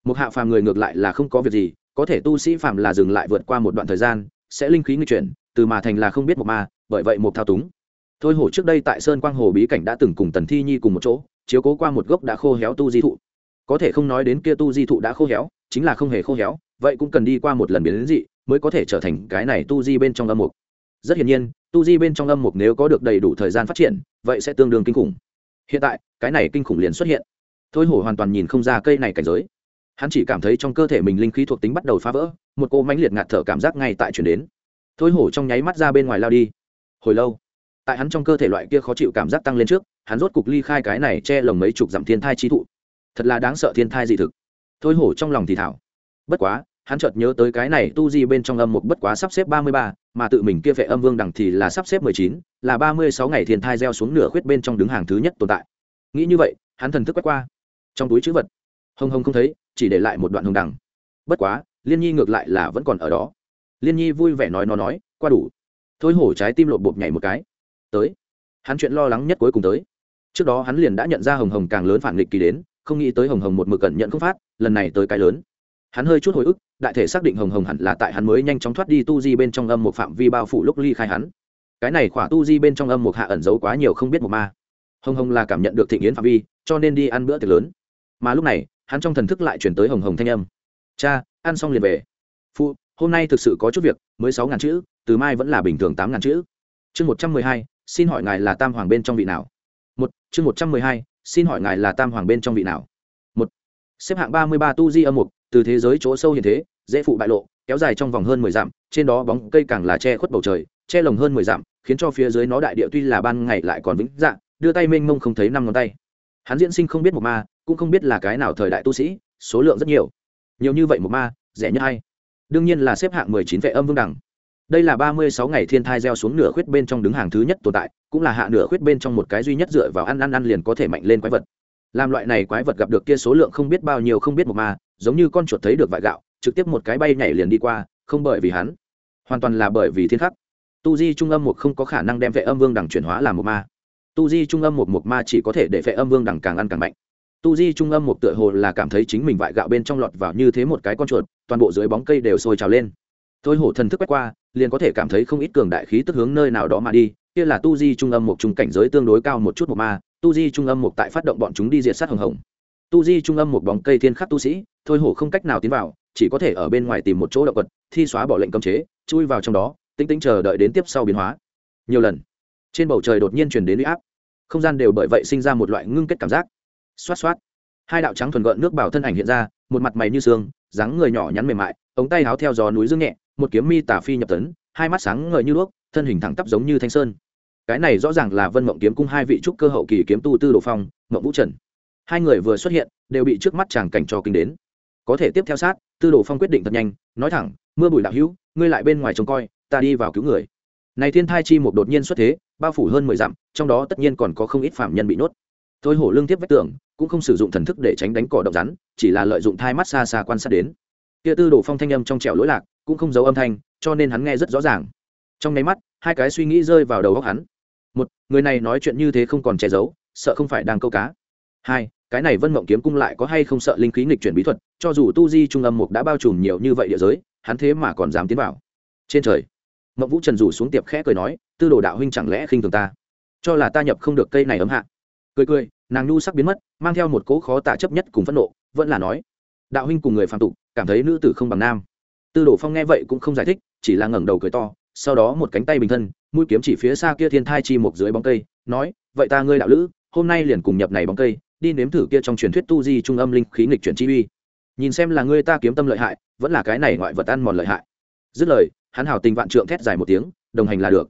Một hạ phàm người ngược lại là không có việc gì, có thể tu sĩ phàm là dừng lại vượt qua một đoạn thời gian, sẽ linh khí nghi chuyển, từ mà thành là không biết một ma, bởi vậy một thao túng thôi hổ trước đây tại sơn quang hồ bí cảnh đã từng cùng tần thi nhi cùng một chỗ, chiếu cố qua một gốc đã khô héo tu di thụ. Có thể không nói đến kia tu di thụ đã khô héo, chính là không hề khô héo, vậy cũng cần đi qua một lần biến đến dị mới có thể trở thành cái này tu di bên trong âm mục. Rất hiển nhiên, tu di bên trong âm mục nếu có được đầy đủ thời gian phát triển, vậy sẽ tương đương kinh khủng. Hiện tại, cái này kinh khủng liền xuất hiện. Thôi hổ hoàn toàn nhìn không ra cây này cảnh giới. Hắn chỉ cảm thấy trong cơ thể mình linh khí thuộc tính bắt đầu phá vỡ, một cô mãnh liệt ngạt thở cảm giác ngay tại chuyển đến. Thôi hổ trong nháy mắt ra bên ngoài lao đi. Hồi lâu tại hắn trong cơ thể loại kia khó chịu cảm giác tăng lên trước, hắn rốt cục ly khai cái này che lồng mấy chục dặm thiên thai chi thụ. Thật là đáng sợ thiên thai dị thực. Thôi hổ trong lòng thì thảo. Bất quá, hắn chợt nhớ tới cái này tu di bên trong âm một bất quá sắp xếp ba mươi ba, mà tự mình kia vệ âm vương đằng thì là sắp xếp mười chín, là ba mươi sáu ngày thiên thai gieo xuống nửa khuyết bên trong đứng hàng thứ nhất tồn tại. Nghĩ như vậy, hắn thần thức quét qua. Trong túi chữ vật hông hông không thấy, chỉ để lại một đoạn hồng đằng. Bất quá, liên nhi ngược lại là vẫn còn ở đó. Liên nhi vui vẻ nói nó nói, qua đủ. Thôi hổ trái tim lột bột nhảy một cái tới. Hắn chuyện lo lắng nhất cuối cùng tới. Trước đó hắn liền đã nhận ra hồng hồng càng lớn phản nghịch kỳ đến, không nghĩ tới hồng hồng một mực cẩn nhận không phát, lần này tới cái lớn. Hắn hơi chút hồi ức, đại thể xác định hồng hồng hẳn là tại hắn mới nhanh chóng thoát đi tu di bên trong âm một phạm vi bao phủ lúc ly khai hắn. Cái này khỏa tu di bên trong âm một hạ ẩn giấu quá nhiều không biết một ma. Hồng hồng là cảm nhận được thịnh yến phạm vi, cho nên đi ăn bữa tiệc lớn. Mà lúc này, hắn trong thần thức lại chuyển tới hồng hồng thanh âm. Cha, ăn xong liền về. Phụ hôm nay thực sự có chút việc, mới sáu ngàn chữ, từ mai vẫn là bình thường tám ngàn chữ. Chương một trăm mười hai xin hỏi ngài là tam hoàng bên trong vị nào? Một, chương một trăm mười hai, xin hỏi ngài là tam hoàng bên trong vị nào? Một, xếp hạng ba mươi ba tu di âm mục, từ thế giới chỗ sâu hiện thế, dễ phụ bại lộ, kéo dài trong vòng hơn mười dặm, trên đó bóng cây càng là che khuất bầu trời, che lồng hơn mười dặm, khiến cho phía dưới nó đại địa tuy là ban ngày lại còn vĩnh dạng đưa tay mênh mông không thấy năm ngón tay. Hắn diễn sinh không biết một ma, cũng không biết là cái nào thời đại tu sĩ, số lượng rất nhiều. Nhiều như vậy một ma, rẻ nhất hay? Đương nhiên là xếp hạng mười chín vệ âm vương đẳng đây là ba mươi sáu ngày thiên thai gieo xuống nửa khuyết bên trong đứng hàng thứ nhất tồn tại, cũng là hạ nửa khuyết bên trong một cái duy nhất dựa vào ăn ăn ăn liền có thể mạnh lên quái vật. Làm loại này quái vật gặp được kia số lượng không biết bao nhiêu không biết một ma, giống như con chuột thấy được vại gạo, trực tiếp một cái bay nhảy liền đi qua, không bởi vì hắn, hoàn toàn là bởi vì thiên khắc. Tu di trung âm một không có khả năng đem vệ âm vương đẳng chuyển hóa làm một ma. Tu di trung âm một một ma chỉ có thể để vệ âm vương đẳng càng ăn càng mạnh. Tu di trung âm một tựa hồ là cảm thấy chính mình vại gạo bên trong lọt vào như thế một cái con chuột, toàn bộ dưới bóng cây đều sôi trào lên thôi hổ thần thức quét qua, liền có thể cảm thấy không ít cường đại khí tức hướng nơi nào đó mà đi, kia là tu di trung âm một trung cảnh giới tương đối cao một chút một ma, tu di trung âm một tại phát động bọn chúng đi diệt sát hồng hồng. Tu di trung âm một bóng cây thiên khắc tu sĩ, thôi hổ không cách nào tiến vào, chỉ có thể ở bên ngoài tìm một chỗ động vật, thi xóa bỏ lệnh cấm chế, chui vào trong đó tính tính chờ đợi đến tiếp sau biến hóa. Nhiều lần, trên bầu trời đột nhiên chuyển đến u áp. Không gian đều bởi vậy sinh ra một loại ngưng kết cảm giác. Xoát xoát, hai đạo trắng thuần gợn nước bảo thân ảnh hiện ra, một mặt mày như xương, dáng người nhỏ nhắn mềm mại, ống tay háo theo gió núi dương nhẹ một kiếm mi tả phi nhập tấn hai mắt sáng ngời như đuốc thân hình thẳng tắp giống như thanh sơn. Cái này rõ ràng là vân mộng kiếm cung hai vị trúc cơ hậu kỳ kiếm tu tư đồ phong mộng vũ trần. Hai người vừa xuất hiện đều bị trước mắt chàng cảnh cho kinh đến. Có thể tiếp theo sát tư đồ phong quyết định thật nhanh nói thẳng mưa bụi đạo hữu ngươi lại bên ngoài trông coi ta đi vào cứu người. Này thiên thai chi một đột nhiên xuất thế bao phủ hơn mười dặm trong đó tất nhiên còn có không ít phạm nhân bị nuốt thôi hổ lương tiếp vách tưởng, cũng không sử dụng thần thức để tránh đánh cỏ động rắn chỉ là lợi dụng thai mắt xa xa quan sát đến. Kia tư đồ phong thanh âm trong trẻo lỗi lạc cũng không giấu âm thanh, cho nên hắn nghe rất rõ ràng. Trong nháy mắt, hai cái suy nghĩ rơi vào đầu óc hắn. Một, người này nói chuyện như thế không còn che giấu, sợ không phải đang câu cá. Hai, cái này vân mộng kiếm cung lại có hay không sợ linh khí nghịch chuyển bí thuật, cho dù tu di trung âm mục đã bao trùm nhiều như vậy địa giới, hắn thế mà còn dám tiến vào. Trên trời, mộng vũ trần rủ xuống tiệp khẽ cười nói, tư đồ đạo huynh chẳng lẽ khinh thường ta? Cho là ta nhập không được cây này ấm hạ. Cười cười, nàng nhu sắc biến mất, mang theo một cỗ khó tả chấp nhất cùng phẫn nộ, vẫn là nói, đạo huynh cùng người phạm tục, cảm thấy nữ tử không bằng nam tư đồ phong nghe vậy cũng không giải thích, chỉ là ngẩng đầu cười to, sau đó một cánh tay bình thân, mũi kiếm chỉ phía xa kia thiên thai chi một dưới bóng cây, nói, vậy ta ngươi đạo lữ, hôm nay liền cùng nhập này bóng cây, đi nếm thử kia trong truyền thuyết tu di trung âm linh khí nghịch chuyển chi uy. Nhìn xem là ngươi ta kiếm tâm lợi hại, vẫn là cái này ngoại vật ăn mòn lợi hại. Dứt lời, hắn hào tình vạn trượng thét dài một tiếng, đồng hành là được.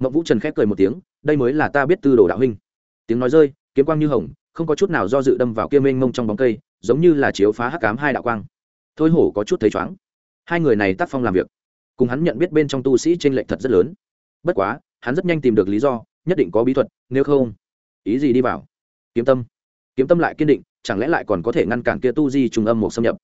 Mậu vũ trần khép cười một tiếng, đây mới là ta biết tư đồ đạo huynh. Tiếng nói rơi, kiếm quang như hồng, không có chút nào do dự đâm vào kia mênh mông trong bóng cây, giống như là chiếu phá hắc cám hai đạo quang. Thôi hổ có chút thấy chóng hai người này tác phong làm việc, cùng hắn nhận biết bên trong tu sĩ t r ê n lệch thật rất lớn. Bất quá, hắn rất nhanh tìm được lý do, nhất định có bí thuật, nếu không, ý gì đi vào? Kiếm tâm. Kiếm tâm lại kiên định, chẳng lẽ lại còn có thể ngăn cản kia tu di trùng âm một xâm nhập?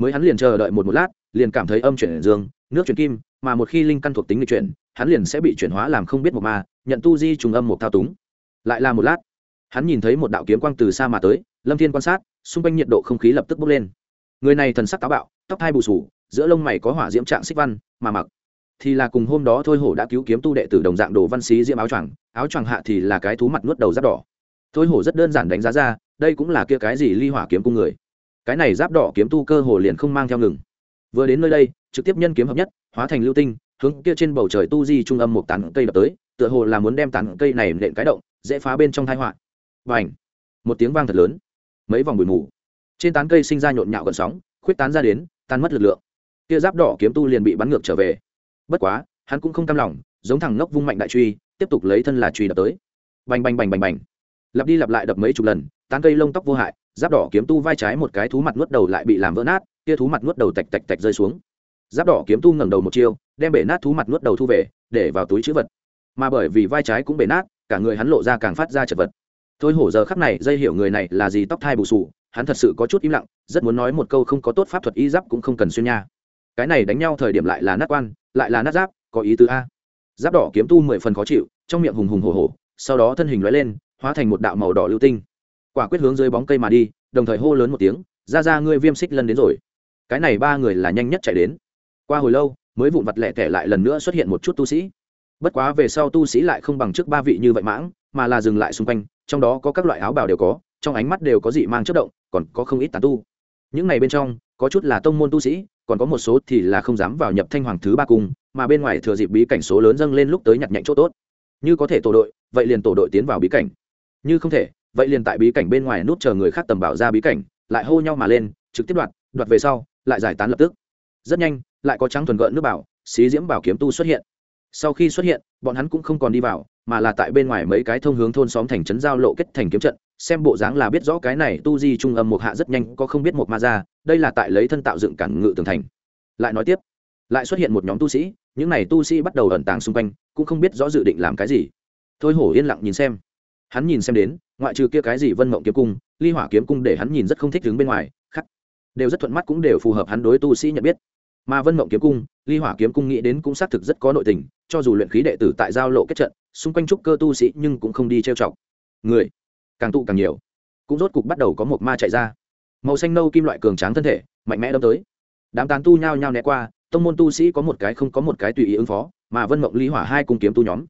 Mới hắn liền chờ đợi một một lát, liền cảm thấy âm chuyển dương, nước chuyển kim, mà một khi linh căn thuộc tính người chuyển, hắn liền sẽ bị chuyển hóa làm không biết một ma, nhận tu di trùng âm một thao túng. Lại là một lát, hắn nhìn thấy một đạo kiếm quang từ xa mà tới, lâm thiên quan sát, xung quanh nhiệt độ không khí lập tức bốc lên. Người này thần sắc táo bạo, tóc thai bù sù giữa lông mày có hỏa diễm trạng xích văn, mà mặc thì là cùng hôm đó thôi hổ đã cứu kiếm tu đệ tử đồng dạng đồ văn xí diễm áo choàng. Áo choàng hạ thì là cái thú mặt nuốt đầu giáp đỏ. Thôi hổ rất đơn giản đánh giá ra, đây cũng là kia cái gì ly hỏa kiếm cung người. Cái này giáp đỏ kiếm tu cơ hồ liền không mang theo ngừng. Vừa đến nơi đây, trực tiếp nhân kiếm hợp nhất, hóa thành lưu tinh, hướng kia trên bầu trời tu di trung âm một tán cây đập tới, tựa hồ là muốn đem tán cây này nện cái động, dễ phá bên trong thai họa. Và ảnh một tiếng vang thật lớn. Mấy vòng bụi mù. Trên tán cây sinh ra nhộn nhạo gần sóng, khuyết tán ra đến, tan mất lực lượng kia giáp đỏ kiếm tu liền bị bắn ngược trở về. Bất quá, hắn cũng không cam lòng, giống thằng ngốc vung mạnh đại truy, tiếp tục lấy thân là truy đập tới. Bành bành bành bành bành. Lặp đi lặp lại đập mấy chục lần, tán cây lông tóc vô hại, giáp đỏ kiếm tu vai trái một cái thú mặt nuốt đầu lại bị làm vỡ nát kia thú mặt nuốt đầu tạch tạch tạch rơi xuống. Giáp đỏ kiếm tu ngẩng đầu một chiêu, đem bể nát thú mặt nuốt đầu thu về, để vào túi chữ vật. Mà bởi vì vai trái cũng bể nát, cả người hắn lộ ra càng phát ra chật vật. Thôi hổ giờ khắc này, dây hiểu người này là gì tóc thai bù sù, hắn thật sự có chút im lặng, rất muốn nói một câu không có tốt pháp thuật y giáp cũng không cần xuyên nha cái này đánh nhau thời điểm lại là nát quan, lại là nát giáp, có ý tứ a. Giáp đỏ kiếm tu mười phần khó chịu, trong miệng hùng hùng hổ hổ, sau đó thân hình lóe lên, hóa thành một đạo màu đỏ lưu tinh. Quả quyết hướng dưới bóng cây mà đi, đồng thời hô lớn một tiếng, ra ra, ngươi viêm xích lân đến rồi. Cái này ba người là nhanh nhất chạy đến. Qua hồi lâu, mới vụn vặt lẹ tẻ lại lần nữa xuất hiện một chút tu sĩ. Bất quá về sau tu sĩ lại không bằng trước ba vị như vậy mãng, mà là dừng lại xung quanh, trong đó có các loại áo bào đều có, trong ánh mắt đều có dị mang chất động, còn có không ít tàn tu. Những này bên trong, có chút là tông môn tu sĩ còn có một số thì là không dám vào nhập thanh hoàng thứ ba cung, mà bên ngoài thừa dịp bí cảnh số lớn dâng lên lúc tới nhặt nhạnh chỗ tốt. Như có thể tổ đội, vậy liền tổ đội tiến vào bí cảnh. Như không thể, vậy liền tại bí cảnh bên ngoài nút chờ người khác tầm bảo ra bí cảnh, lại hô nhau mà lên, trực tiếp đoạt đoạt về sau, lại giải tán lập tức. Rất nhanh, lại có trắng thuần gợn nước bảo, xí diễm bảo kiếm tu xuất hiện. Sau khi xuất hiện, bọn hắn cũng không còn đi vào, mà là tại bên ngoài mấy cái thông hướng thôn xóm thành trấn giao lộ kết thành kiếm trận xem bộ dáng là biết rõ cái này tu di trung âm một hạ rất nhanh, có không biết một ma ra, đây là tại lấy thân tạo dựng cản ngự tường thành. Lại nói tiếp, lại xuất hiện một nhóm tu sĩ, những n à y tu sĩ bắt đầu ẩn tàng xung quanh, cũng không biết rõ dự định làm cái gì. Thôi hổ yên lặng nhìn xem. Hắn nhìn xem đến, ngoại trừ kia cái gì vân mộng kiếm cung, ly hỏa kiếm cung để hắn nhìn rất không thích đứng bên ngoài, khắc, đều rất thuận mắt cũng đều phù hợp hắn đối tu sĩ nhận biết. Mà vân mộng kiếm cung, ly hỏa kiếm cung nghĩ đến cũng xác thực rất có nội tình, cho dù luyện khí đệ tử tại giao lộ kết trận, xung quanh trúc cơ tu sĩ nhưng cũng không đi trêu chọc. Người càng tụ càng nhiều. Cũng rốt cục bắt đầu có một ma chạy ra. Màu xanh nâu kim loại cường tráng thân thể, mạnh mẽ đâm tới. Đám tán tu nhao nhao né qua, tông môn tu sĩ có một cái không có một cái tùy ý ứng phó, mà vân mộng lý hỏa hai cùng kiếm tu nhóm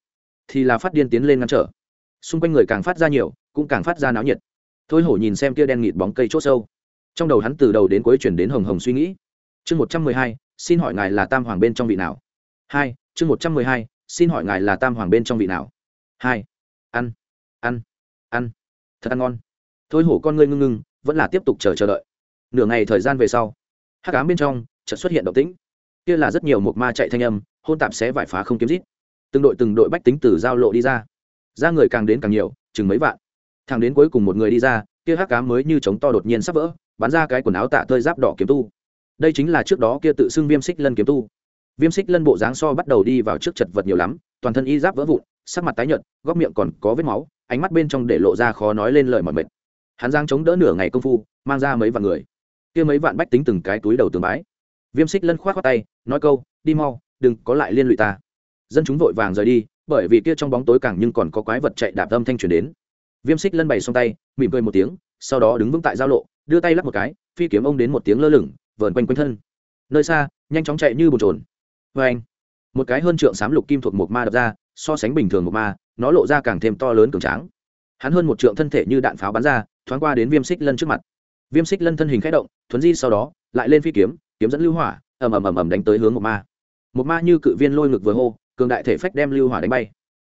thì là phát điên tiến lên ngăn trở. Xung quanh người càng phát ra nhiều, cũng càng phát ra náo nhiệt. Thôi hổ nhìn xem kia đen nghịt bóng cây chốt sâu. Trong đầu hắn từ đầu đến cuối chuyển đến hồng hồng suy nghĩ. Chương một trăm mười hai, xin hỏi ngài là tam hoàng bên trong vị nào? Hai, chương một trăm mười hai, xin hỏi ngài là tam hoàng bên trong vị nào? Hai, ăn ăn ăn thật ăn ngon. Thôi hổ con ngươi ngưng ngưng, vẫn là tiếp tục chờ chờ đợi. Nửa ngày thời gian về sau hát cám bên trong chợt xuất hiện động tĩnh. Kia là rất nhiều một ma chạy thanh âm, hôn tạp xé vải phá không kiếm rít. Từng đội từng đội bách tính từ giao lộ đi ra. Ra người càng đến càng nhiều, chừng mấy vạn. Thằng đến cuối cùng một người đi ra, kia hát cám mới như trống to đột nhiên sắp vỡ, bắn ra cái quần áo tạ tơi giáp đỏ kiếm tu. Đây chính là trước đó kia tự xưng viêm xích lân kiếm tu. Viêm xích lân bộ dáng so bắt đầu đi vào trước chật vật nhiều lắm, toàn thân y giáp vỡ vụn, sắc mặt tái nhợt, góc miệng còn có vết máu ánh mắt bên trong để lộ ra khó nói lên lời mọi mệt. Hắn giang chống đỡ nửa ngày công phu, mang ra mấy vạn người. Kia mấy vạn bách tính từng cái túi đầu tường bái. Viêm xích lân khoát khoát tay, nói câu, đi mau, đừng có lại liên lụy ta. Dân chúng vội vàng rời đi, bởi vì kia trong bóng tối càng nhưng còn có quái vật chạy đạp âm thanh truyền đến. Viêm xích lân bày xong tay, mỉm cười một tiếng, sau đó đứng vững tại giao lộ, đưa tay lắp một cái, phi kiếm ông đến một tiếng lơ lửng, vờn quanh quanh thân. Nơi xa, nhanh chóng chạy như bồn trồn vê anh một cái hơn trượng sám lục kim thuộc một ma đập ra, so sánh bình thường một ma nó lộ ra càng thêm to lớn cường tráng. Hắn hơn một trượng thân thể như đạn pháo bắn ra, thoáng qua đến viêm xích lân trước mặt. Viêm xích lân thân hình k h ẽ động, thuấn di sau đó, lại lên phi kiếm kiếm dẫn lưu hỏa, ầm ầm ầm ầm đánh tới hướng một ma. Một ma như cự viên lôi ngực vừa hô, cường đại thể phách đem lưu hỏa đánh bay.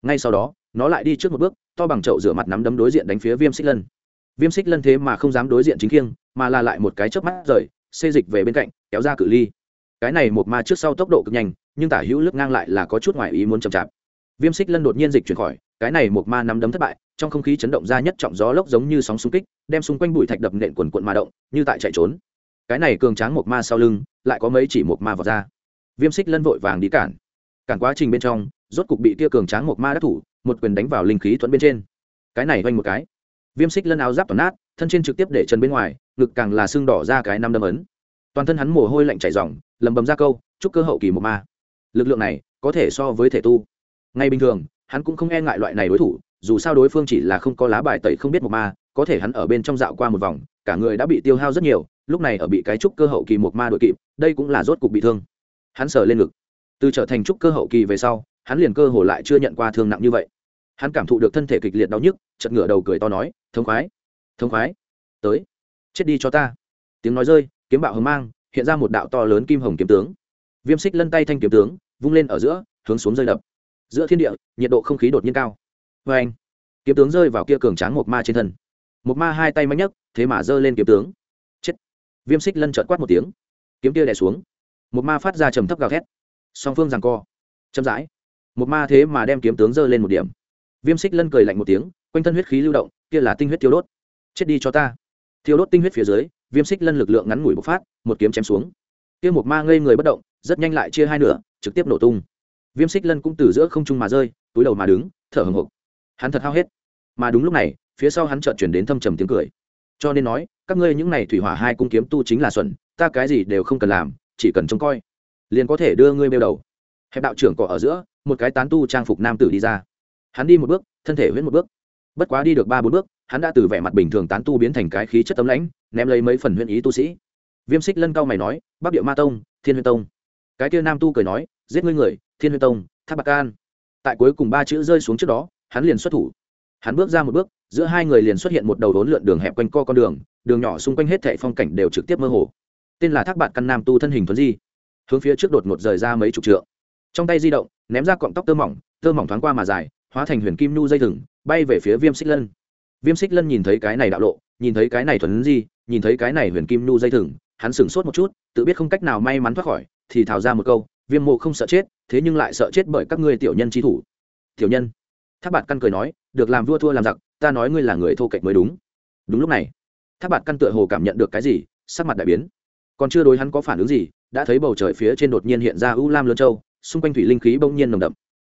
Ngay sau đó, nó lại đi trước một bước, to bằng chậu rửa mặt nắm đấm đối diện đánh phía viêm xích lân. Viêm xích lân thế mà không dám đối diện chính khiêng, mà là lại một cái chớp mắt rời, xê dịch về bên cạnh, kéo ra cự ly. Cái này một ma trước sau tốc độ cực nhanh, nhưng tả hữu lướt ngang lại là có chút ngoài ý muốn chậm chạp viêm xích lân đột nhiên dịch chuyển khỏi, cái này một ma nắm đấm thất bại, trong không khí chấn động ra nhất trọng gió lốc giống như sóng xung kích, đem xung quanh bụi thạch đập nện quần quận ma động, như tại chạy trốn. Cái này cường tráng một ma sau lưng, lại có mấy chỉ một ma vào ra. Viêm xích lân vội vàng đi cản. Cản quá trình bên trong, rốt cục bị kia cường tráng một ma đắc thủ, một quyền đánh vào linh khí thuẫn bên trên. Cái này vanh một cái. Viêm xích lân áo giáp toàn nát, thân trên trực tiếp để chân bên ngoài, ngực càng là xương đỏ ra cái năm đâm ấn. Toàn thân hắn mồ hôi lạnh chảy ròng lầm bầm ra câu, chúc cơ hậu kỳ một ma. Lực lượng này có thể so với thể tu ngay bình thường, hắn cũng không e ngại loại này đối thủ, dù sao đối phương chỉ là không có lá bài tẩy không biết một ma, có thể hắn ở bên trong dạo qua một vòng, cả người đã bị tiêu hao rất nhiều, lúc này ở bị cái trúc cơ hậu kỳ một ma đội kịp, đây cũng là rốt cục bị thương. Hắn sờ lên ngực. Từ trở thành trúc cơ hậu kỳ về sau, hắn liền cơ hồ lại chưa nhận qua thương nặng như vậy. Hắn cảm thụ được thân thể kịch liệt đau nhức chật ngửa đầu cười to nói, thống khoái thống khoái, tới, chết đi cho ta. Tiếng nói rơi, kiếm bạo hờ mang, hiện ra một đạo to lớn kim hồng kiếm tướng. Viêm xích lân tay thanh kiếm tướng, vung lên ở giữa, hướng xuống rơi đập giữa thiên địa, nhiệt độ không khí đột nhiên cao. Vê anh, kiếm tướng rơi vào kia cường tráng một ma trên thân. Một ma hai tay mạnh nhất, thế mà giơ lên kiếm tướng. Chết. Viêm xích lân trợt quát một tiếng. Kiếm kia đè xuống. Một ma phát ra trầm thấp gào thét. Song phương rằng co. Chậm rãi. Một ma thế mà đem kiếm tướng giơ lên một điểm. Viêm xích lân cười lạnh một tiếng, quanh thân huyết khí lưu động, kia là tinh huyết tiêu đốt. Chết đi cho ta. Thiêu đốt tinh huyết phía dưới, viêm xích lân lực lượng ngắn ngủi bộc phát, một kiếm chém xuống. Kia một ma ngây người bất động, rất nhanh lại chia hai nửa, trực tiếp nổ tung viêm xích lân cũng từ giữa không trung mà rơi, túi đầu mà đứng, thở hồng hộc. Hắn thật hao hết. Mà đúng lúc này, phía sau hắn chợt chuyển đến thâm trầm tiếng cười. Cho nên nói, các ngươi những này thủy hỏa hai cung kiếm tu chính là xuẩn, ta cái gì đều không cần làm, chỉ cần trông coi, liền có thể đưa ngươi bêu đầu. Hẹp đạo trưởng cỏ ở giữa, một cái tán tu trang phục nam tử đi ra. Hắn đi một bước, thân thể huyết một bước. Bất quá đi được ba bốn bước, hắn đã từ vẻ mặt bình thường tán tu biến thành cái khí chất tấm lãnh, ném lấy mấy phần huyễn ý tu sĩ. Viêm xích lân cao mày nói, bắc địa ma tông, thiên huyên tông cái kia nam tu cười nói, giết ngươi người, thiên huyên tông tháp bạc can tại cuối cùng ba chữ rơi xuống trước đó, hắn liền xuất thủ. Hắn bước ra một bước, giữa hai người liền xuất hiện một đầu đốn lượn đường hẹp quanh co con đường đường nhỏ xung quanh hết thệ phong cảnh đều trực tiếp mơ hồ. Tên là thác bạc căn nam tu thân hình thuấn di, hướng phía trước đột ngột rời ra mấy chục trượng. Trong tay di động, ném ra cọng tóc tơ mỏng tơ mỏng thoáng qua mà dài, hóa thành huyền kim nhu dây thừng, bay về phía viêm xích lân. Viêm xích lân nhìn thấy cái này đạo lộ, nhìn thấy cái này thuần di, nhìn thấy cái này huyền kim nhu dây thừng, hắn sửng sốt một chút, tự biết không cách nào may mắn thoát khỏi thì thào ra một câu, viêm mộ không sợ chết, thế nhưng lại sợ chết bởi các ngươi tiểu nhân trí thủ. Tiểu nhân? Tháp bạt căn cười nói, được làm vua thua làm giặc, ta nói ngươi là người thô kệch mới đúng. Đúng lúc này tháp bạt căn tựa hồ cảm nhận được cái gì, sắc mặt đại biến. Còn chưa đối hắn có phản ứng gì, đã thấy bầu trời phía trên đột nhiên hiện ra u lam lớn châu, xung quanh thủy linh khí bỗng nhiên nồng đậm.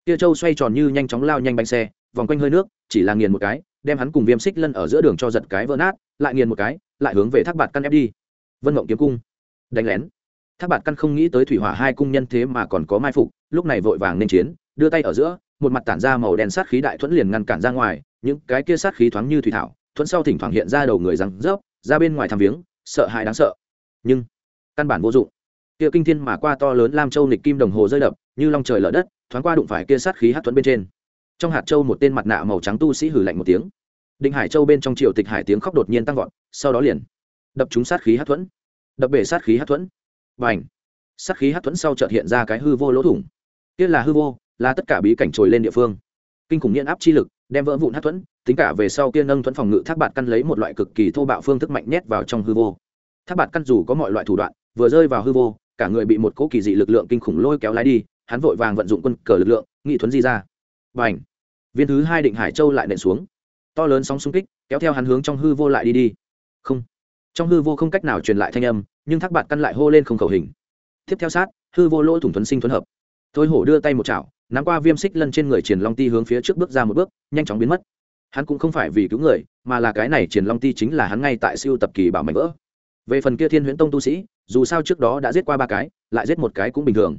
Tia châu xoay tròn như nhanh chóng lao nhanh bánh xe, vòng quanh hơi nước, chỉ là nghiền một cái, đem hắn cùng viêm xích lân ở giữa đường cho giật cái vỡ nát, lại nghiền một cái, lại hướng về thác bạt căn ép đi. Vân mộng kiếm cung. Đánh lén thác bạt căn không nghĩ tới thủy hỏa hai cung nhân thế mà còn có mai phục, lúc này vội vàng nên chiến, đưa tay ở giữa, một mặt tản ra màu đen sát khí đại thuẫn liền ngăn cản ra ngoài, những cái kia sát khí thoáng như thủy thảo, thuẫn sau thỉnh thoảng hiện ra đầu người răng rớp, ra bên ngoài tham viếng, sợ hãi đáng sợ. Nhưng, căn bản vô dụng. Kia kinh thiên mà qua to lớn lam châu nịch kim đồng hồ rơi đập, như long trời lở đất, thoáng qua đụng phải kia sát khí hát thuẫn bên trên. Trong hạt châu một tên mặt nạ màu trắng tu sĩ hử lạnh một tiếng. Định hải châu bên trong triều tịch hải tiếng khóc đột nhiên tăng vọt, sau đó liền đập chúng sát khí hát thuẫn. Đập bể sát khí hát thuẫn và ảnh. Sát khí hát thuẫn sau chợt hiện ra cái hư vô lỗ thủng. Kia là hư vô, là tất cả bí cảnh trồi lên địa phương. Kinh khủng nhiên áp chi lực, đem vỡ vụn hát thuẫn, tính cả về sau kia nâng thuẫn phòng ngự thác bạt căn lấy một loại cực kỳ thô bạo phương thức mạnh nhét vào trong hư vô. Thác bạt căn dù có mọi loại thủ đoạn, vừa rơi vào hư vô, cả người bị một cỗ kỳ dị lực lượng kinh khủng lôi kéo lái đi, hắn vội vàng vận dụng quân cờ lực lượng, nghị thuấn di ra. Và viên thứ hai định hải châu lại nện xuống. To lớn sóng xung kích, kéo theo hắn hướng trong hư vô lại đi đi. Không trong hư vô không cách nào truyền lại thanh âm, nhưng thác bạt căn lại hô lên không khẩu hình. Tiếp theo sát, hư vô lỗ thủng thuấn sinh thuấn hợp. Thôi hổ đưa tay một chảo, nắm qua viêm xích lân trên người triển long ti hướng phía trước bước ra một bước, nhanh chóng biến mất. Hắn cũng không phải vì cứu người, mà là cái này triển long ti chính là hắn ngay tại siêu tập kỳ bảo mảnh vỡ. Về phần kia thiên huyễn tông tu sĩ, dù sao trước đó đã giết qua ba cái, lại giết một cái cũng bình thường.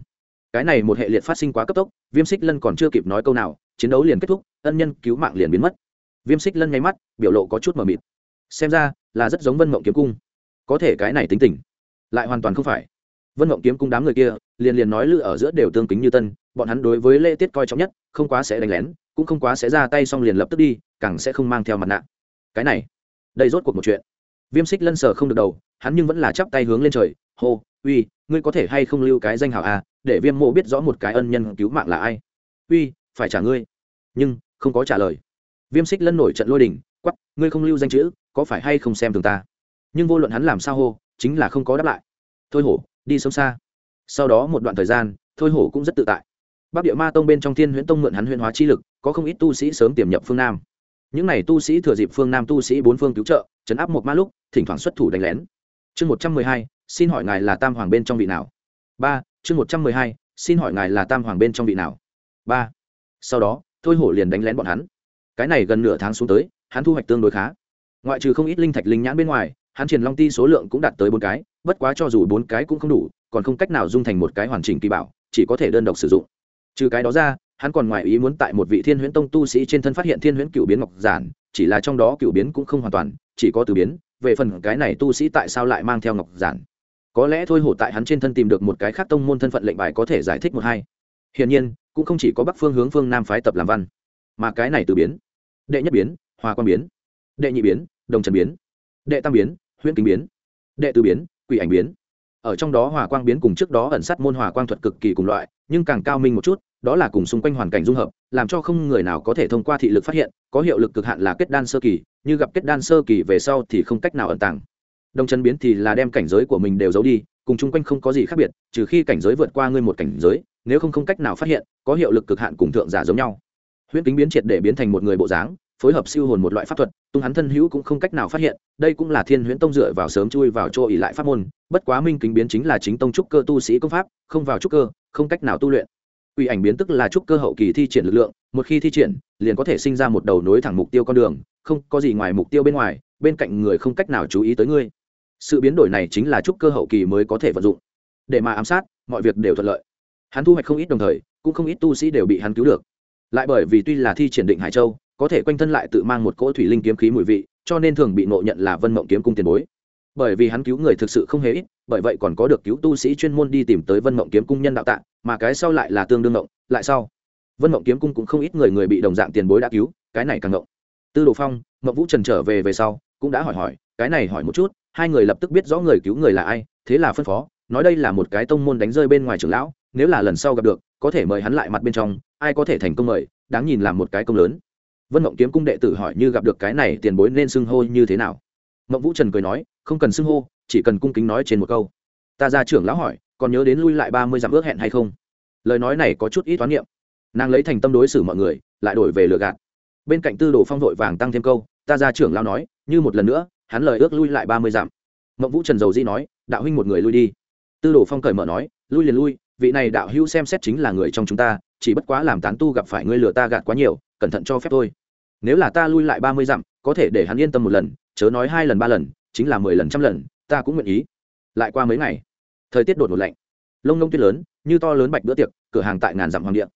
Cái này một hệ liệt phát sinh quá cấp tốc, viêm xích lân còn chưa kịp nói câu nào, chiến đấu liền kết thúc, ân nhân cứu mạng liền biến mất. Viêm xích lân nháy mắt, biểu lộ có chút mờ mịt. Xem ra là rất giống vân mộng kiếm cung. Có thể cái này tính tình, lại hoàn toàn không phải. Vân mộng kiếm cung đám người kia, liền liền nói lự ở giữa đều tương kính như tân, bọn hắn đối với lễ tiết coi trọng nhất, không quá sẽ đánh lén, cũng không quá sẽ ra tay xong liền lập tức đi, càng sẽ không mang theo mặt nạ. Cái này, đây rốt cuộc một chuyện. Viêm xích lân sờ không được đầu, hắn nhưng vẫn là chắp tay hướng lên trời, hô, uy, ngươi có thể hay không lưu cái danh hào a à, để viêm mộ biết rõ một cái ân nhân cứu mạng là ai? Uy, phải trả ngươi. Nhưng, không có trả lời. Viêm xích lân nổi trận lôi đình quắp ngươi không lưu danh chữ, có phải hay không xem thường ta? Nhưng vô luận hắn làm sao hô, chính là không có đáp lại. Thôi hổ, đi sâu xa. Sau đó một đoạn thời gian, thôi hổ cũng rất tự tại. Bắc địa ma tông bên trong thiên huyễn tông mượn hắn huyễn hóa chi lực, có không ít tu sĩ sớm tiềm nhập phương nam. Những n à y tu sĩ thừa dịp phương nam tu sĩ bốn phương cứu trợ chấn áp một ma lúc, thỉnh thoảng xuất thủ đánh lén. Chương một trăm mười hai, xin hỏi ngài là tam hoàng bên trong vị nào? Ba, chương một trăm mười hai, xin hỏi ngài là tam hoàng bên trong vị nào? Ba. Sau đó, thôi hổ liền đánh lén bọn hắn. Cái này gần nửa tháng xuống tới hắn thu hoạch tương đối khá. Ngoại trừ không ít linh thạch linh nhãn bên ngoài, hắn triển long ti số lượng cũng đạt tới bốn cái, bất quá cho dù bốn cái cũng không đủ, còn không cách nào dung thành một cái hoàn chỉnh kỳ bảo, chỉ có thể đơn độc sử dụng. Trừ cái đó ra, hắn còn ngoài ý muốn tại một vị thiên huyễn tông tu sĩ trên thân phát hiện thiên huyễn cựu biến ngọc giản, chỉ là trong đó cựu biến cũng không hoàn toàn, chỉ có từ biến, về phần cái này tu sĩ tại sao lại mang theo ngọc giản? Có lẽ thôi hổ tại hắn trên thân tìm được một cái khác tông môn thân phận lệnh bài có thể giải thích một hai. Hiển nhiên, cũng không chỉ có bắc phương hướng phương nam phái tập làm văn, mà cái này từ biến. Đệ nhất biến hòa quan biến, đệ nhị biến, đồng trần biến, đệ tam biến, huyễn kính biến, đệ tứ biến, quỷ ảnh biến. Ở trong đó hòa quang biến cùng trước đó ẩn sát môn hòa quang thuật cực kỳ cùng loại, nhưng càng cao minh một chút, đó là cùng xung quanh hoàn cảnh dung hợp, làm cho không người nào có thể thông qua thị lực phát hiện, có hiệu lực cực hạn là kết đan sơ kỳ, như gặp kết đan sơ kỳ về sau thì không cách nào ẩn tàng. Đồng chân biến thì là đem cảnh giới của mình đều giấu đi, cùng chung quanh không có gì khác biệt, trừ khi cảnh giới vượt qua ngươi một cảnh giới, nếu không không cách nào phát hiện, có hiệu lực cực hạn cùng thượng giả giống nhau. Huyễn kính biến triệt để biến thành một người bộ dáng phối hợp siêu hồn một loại pháp thuật tung hắn thân hữu cũng không cách nào phát hiện đây cũng là thiên huyễn tông dựa vào sớm chui vào chỗ ỉ lại pháp môn bất quá minh kính biến chính là chính tông trúc cơ tu sĩ công pháp không vào trúc cơ không cách nào tu luyện Quỷ ảnh biến tức là trúc cơ hậu kỳ thi triển lực lượng, một khi thi triển, liền có thể sinh ra một đầu nối thẳng mục tiêu con đường, không có gì ngoài mục tiêu bên ngoài, bên cạnh người không cách nào chú ý tới ngươi. Sự biến đổi này chính là trúc cơ hậu kỳ mới có thể vận dụng. Để mà ám sát, mọi việc đều thuận lợi. Hắn thu hoạch không ít đồng thời, cũng không ít tu sĩ đều bị hắn cứu được. Lại bởi vì tuy là thi triển định Hải Châu, có thể quanh thân lại tự mang một cỗ thủy linh kiếm khí mùi vị, cho nên thường bị ngộ nhận là Vân Mộng kiếm cung tiền bối. Bởi vì hắn cứu người thực sự không hề ít, bởi vậy còn có được cứu tu sĩ chuyên môn đi tìm tới Vân Mộng kiếm cung nhân đạo tạ, mà cái sau lại là tương đương ngộng lại sau. Vân mộng kiếm cung cũng không ít người người bị đồng dạng tiền bối đã cứu cái này càng ngộng. Tư đồ phong mộng vũ trần trở về về sau cũng đã hỏi hỏi cái này hỏi một chút hai người lập tức biết rõ người cứu người là ai thế là phân phó nói đây là một cái tông môn đánh rơi bên ngoài trưởng lão nếu là lần sau gặp được có thể mời hắn lại mặt bên trong ai có thể thành công mời đáng nhìn làm một cái công lớn vân mộng kiếm cung đệ tử hỏi như gặp được cái này tiền bối nên xưng hô như thế nào? Mộng vũ trần cười nói, không cần xưng hô, chỉ cần cung kính nói trên một câu. Ta ra trưởng lão hỏi, còn nhớ đến lui lại ba mươi dặm ước hẹn hay không? Lời nói này có chút ít toán niệm. Nàng lấy thành tâm đối xử mọi người, lại đổi về lừa gạt. Bên cạnh tư đồ phong vội vàng tăng thêm câu, ta ra trưởng lão nói, như một lần nữa, hắn lời ước lui lại ba mươi dặm. Mộng vũ trần dầu di nói, đạo huynh một người lui đi. Tư đồ phong cởi mở nói, lui liền lui, vị này đạo hữu xem xét chính là người trong chúng ta, chỉ bất quá làm tán tu gặp phải ngươi lừa ta gạt quá nhiều, cẩn thận cho phép thôi nếu là ta lui lại ba mươi dặm, có thể để hắn yên tâm một lần, chớ nói hai lần ba lần, chính là mười lần trăm lần, ta cũng nguyện ý. Lại qua mấy ngày, thời tiết đột ngột lạnh. Lông lông tuyết lớn, như to lớn bạch bữa tiệc, cửa hàng tại ngàn dặm hoàng điện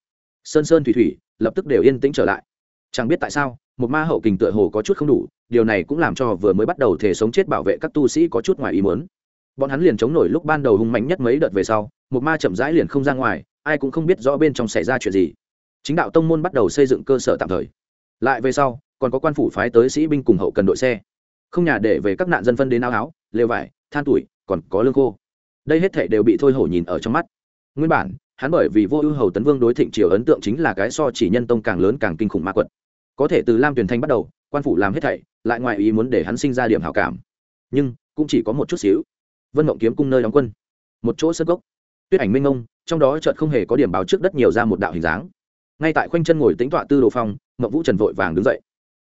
sơn sơn thủy thủy, lập tức đều yên tĩnh trở lại. Chẳng biết tại sao, một ma hậu kình tựa hồ có chút không đủ, điều này cũng làm cho vừa mới bắt đầu thể sống chết bảo vệ các tu sĩ có chút ngoài ý muốn. Bọn hắn liền chống nổi lúc ban đầu hung mạnh nhất mấy đợt về sau, một ma chậm rãi liền không ra ngoài, ai cũng không biết rõ bên trong xảy ra chuyện gì. Chính đạo tông môn bắt đầu xây dựng cơ sở tạm thời lại về sau, còn có quan phủ phái tới sĩ binh cùng hậu cần đội xe. Không nhà để về các nạn dân phân đến áo áo, lều vải, than tuổi, còn có lương khô. Đây hết thể đều bị thôi hổ nhìn ở trong mắt. Nguyên bản, hắn bởi vì vô ưu hầu tấn vương đối thịnh triều ấn tượng chính là cái so chỉ nhân tông càng lớn càng kinh khủng ma quật. Có thể từ lam tuyển thanh bắt đầu, quan phủ làm hết thảy, lại ngoài ý muốn để hắn sinh ra điểm hảo cảm. Nhưng, cũng chỉ có một chút xíu. Vân mộng kiếm cung nơi đóng quân. Một chỗ sân gốc tuyết ảnh minh ông trong đó chợt không hề có điểm báo trước đất nhiều ra một đạo hình dáng ngay tại khoanh chân ngồi tính tọa tư đồ phong mậu vũ trần vội vàng đứng dậy.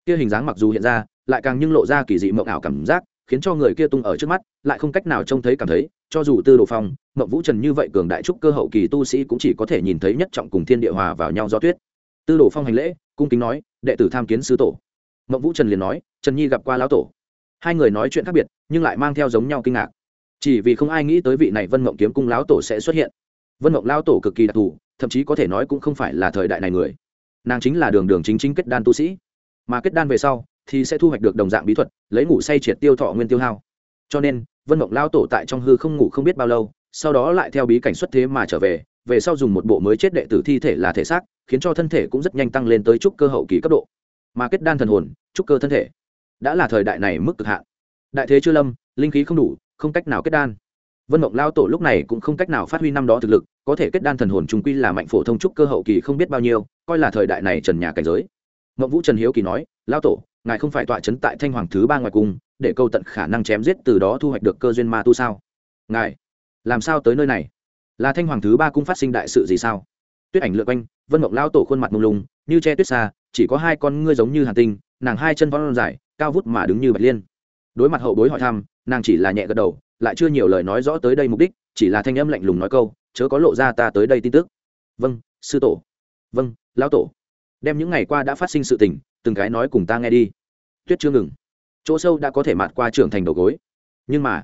Kia hình dáng mặc dù hiện ra, lại càng nhưng lộ ra kỳ dị mậu ảo cảm giác, khiến cho người kia tung ở trước mắt, lại không cách nào trông thấy cảm thấy, cho dù tư đồ phong mậu vũ trần như vậy cường đại trúc cơ hậu kỳ tu sĩ cũng chỉ có thể nhìn thấy nhất trọng cùng thiên địa hòa vào nhau do tuyết. Tư đồ phong hành lễ, cung kính nói, đệ tử tham kiến sứ tổ. Mậu vũ trần liền nói, trần nhi gặp qua lão tổ. Hai người nói chuyện khác biệt, nhưng lại mang theo giống nhau kinh ngạc. Chỉ vì không ai nghĩ tới vị này vân mộng kiếm cung lão tổ sẽ xuất hiện. Vân mộng lão tổ cực kỳ đặc thù thậm chí có thể nói cũng không phải là thời đại này người. Nàng chính là đường đường chính chính kết đan tu sĩ. Mà kết đan về sau, thì sẽ thu hoạch được đồng dạng bí thuật, lấy ngủ say triệt tiêu thọ nguyên tiêu hao. Cho nên, vân mộng lao tổ tại trong hư không ngủ không biết bao lâu, sau đó lại theo bí cảnh xuất thế mà trở về về sau dùng một bộ mới chết đệ tử thi thể là thể xác, khiến cho thân thể cũng rất nhanh tăng lên tới trúc cơ hậu kỳ cấp độ. Mà kết đan thần hồn, trúc cơ thân thể, đã là thời đại này mức cực hạn. Đại thế chưa lâm, linh khí không đủ, không cách nào kết đan vân mộng lao tổ lúc này cũng không cách nào phát huy năm đó thực lực, có thể kết đan thần hồn trung quy là mạnh phổ thông trúc cơ hậu kỳ không biết bao nhiêu, coi là thời đại này trần nhà cảnh giới. Mộng vũ trần hiếu kỳ nói, lao tổ, ngài không phải tọa chấn tại thanh hoàng thứ ba ngoài cung, để câu tận khả năng chém giết từ đó thu hoạch được cơ duyên ma tu sao? Ngài, làm sao tới nơi này? Là thanh hoàng thứ ba cung phát sinh đại sự gì sao? Tuyết ảnh lượt quanh, vân mộng lao tổ khuôn mặt mông lung, như che tuyết xa, chỉ có hai con ngươi giống như hàn tinh, nàng hai chân von dài, cao vút mà đứng như bạch liên. Đối mặt hậu bối hỏi thăm, nàng chỉ là nhẹ gật đầu lại chưa nhiều lời nói rõ tới đây mục đích, chỉ là thanh âm lạnh lùng nói câu, chớ có lộ ra ta tới đây tin tức. Vâng sư tổ. Vâng lão tổ. Đem những ngày qua đã phát sinh sự tình, từng cái nói cùng ta nghe đi. Tuyết chưa ngừng. Chỗ sâu đã có thể mạt qua trưởng thành đầu gối. Nhưng mà,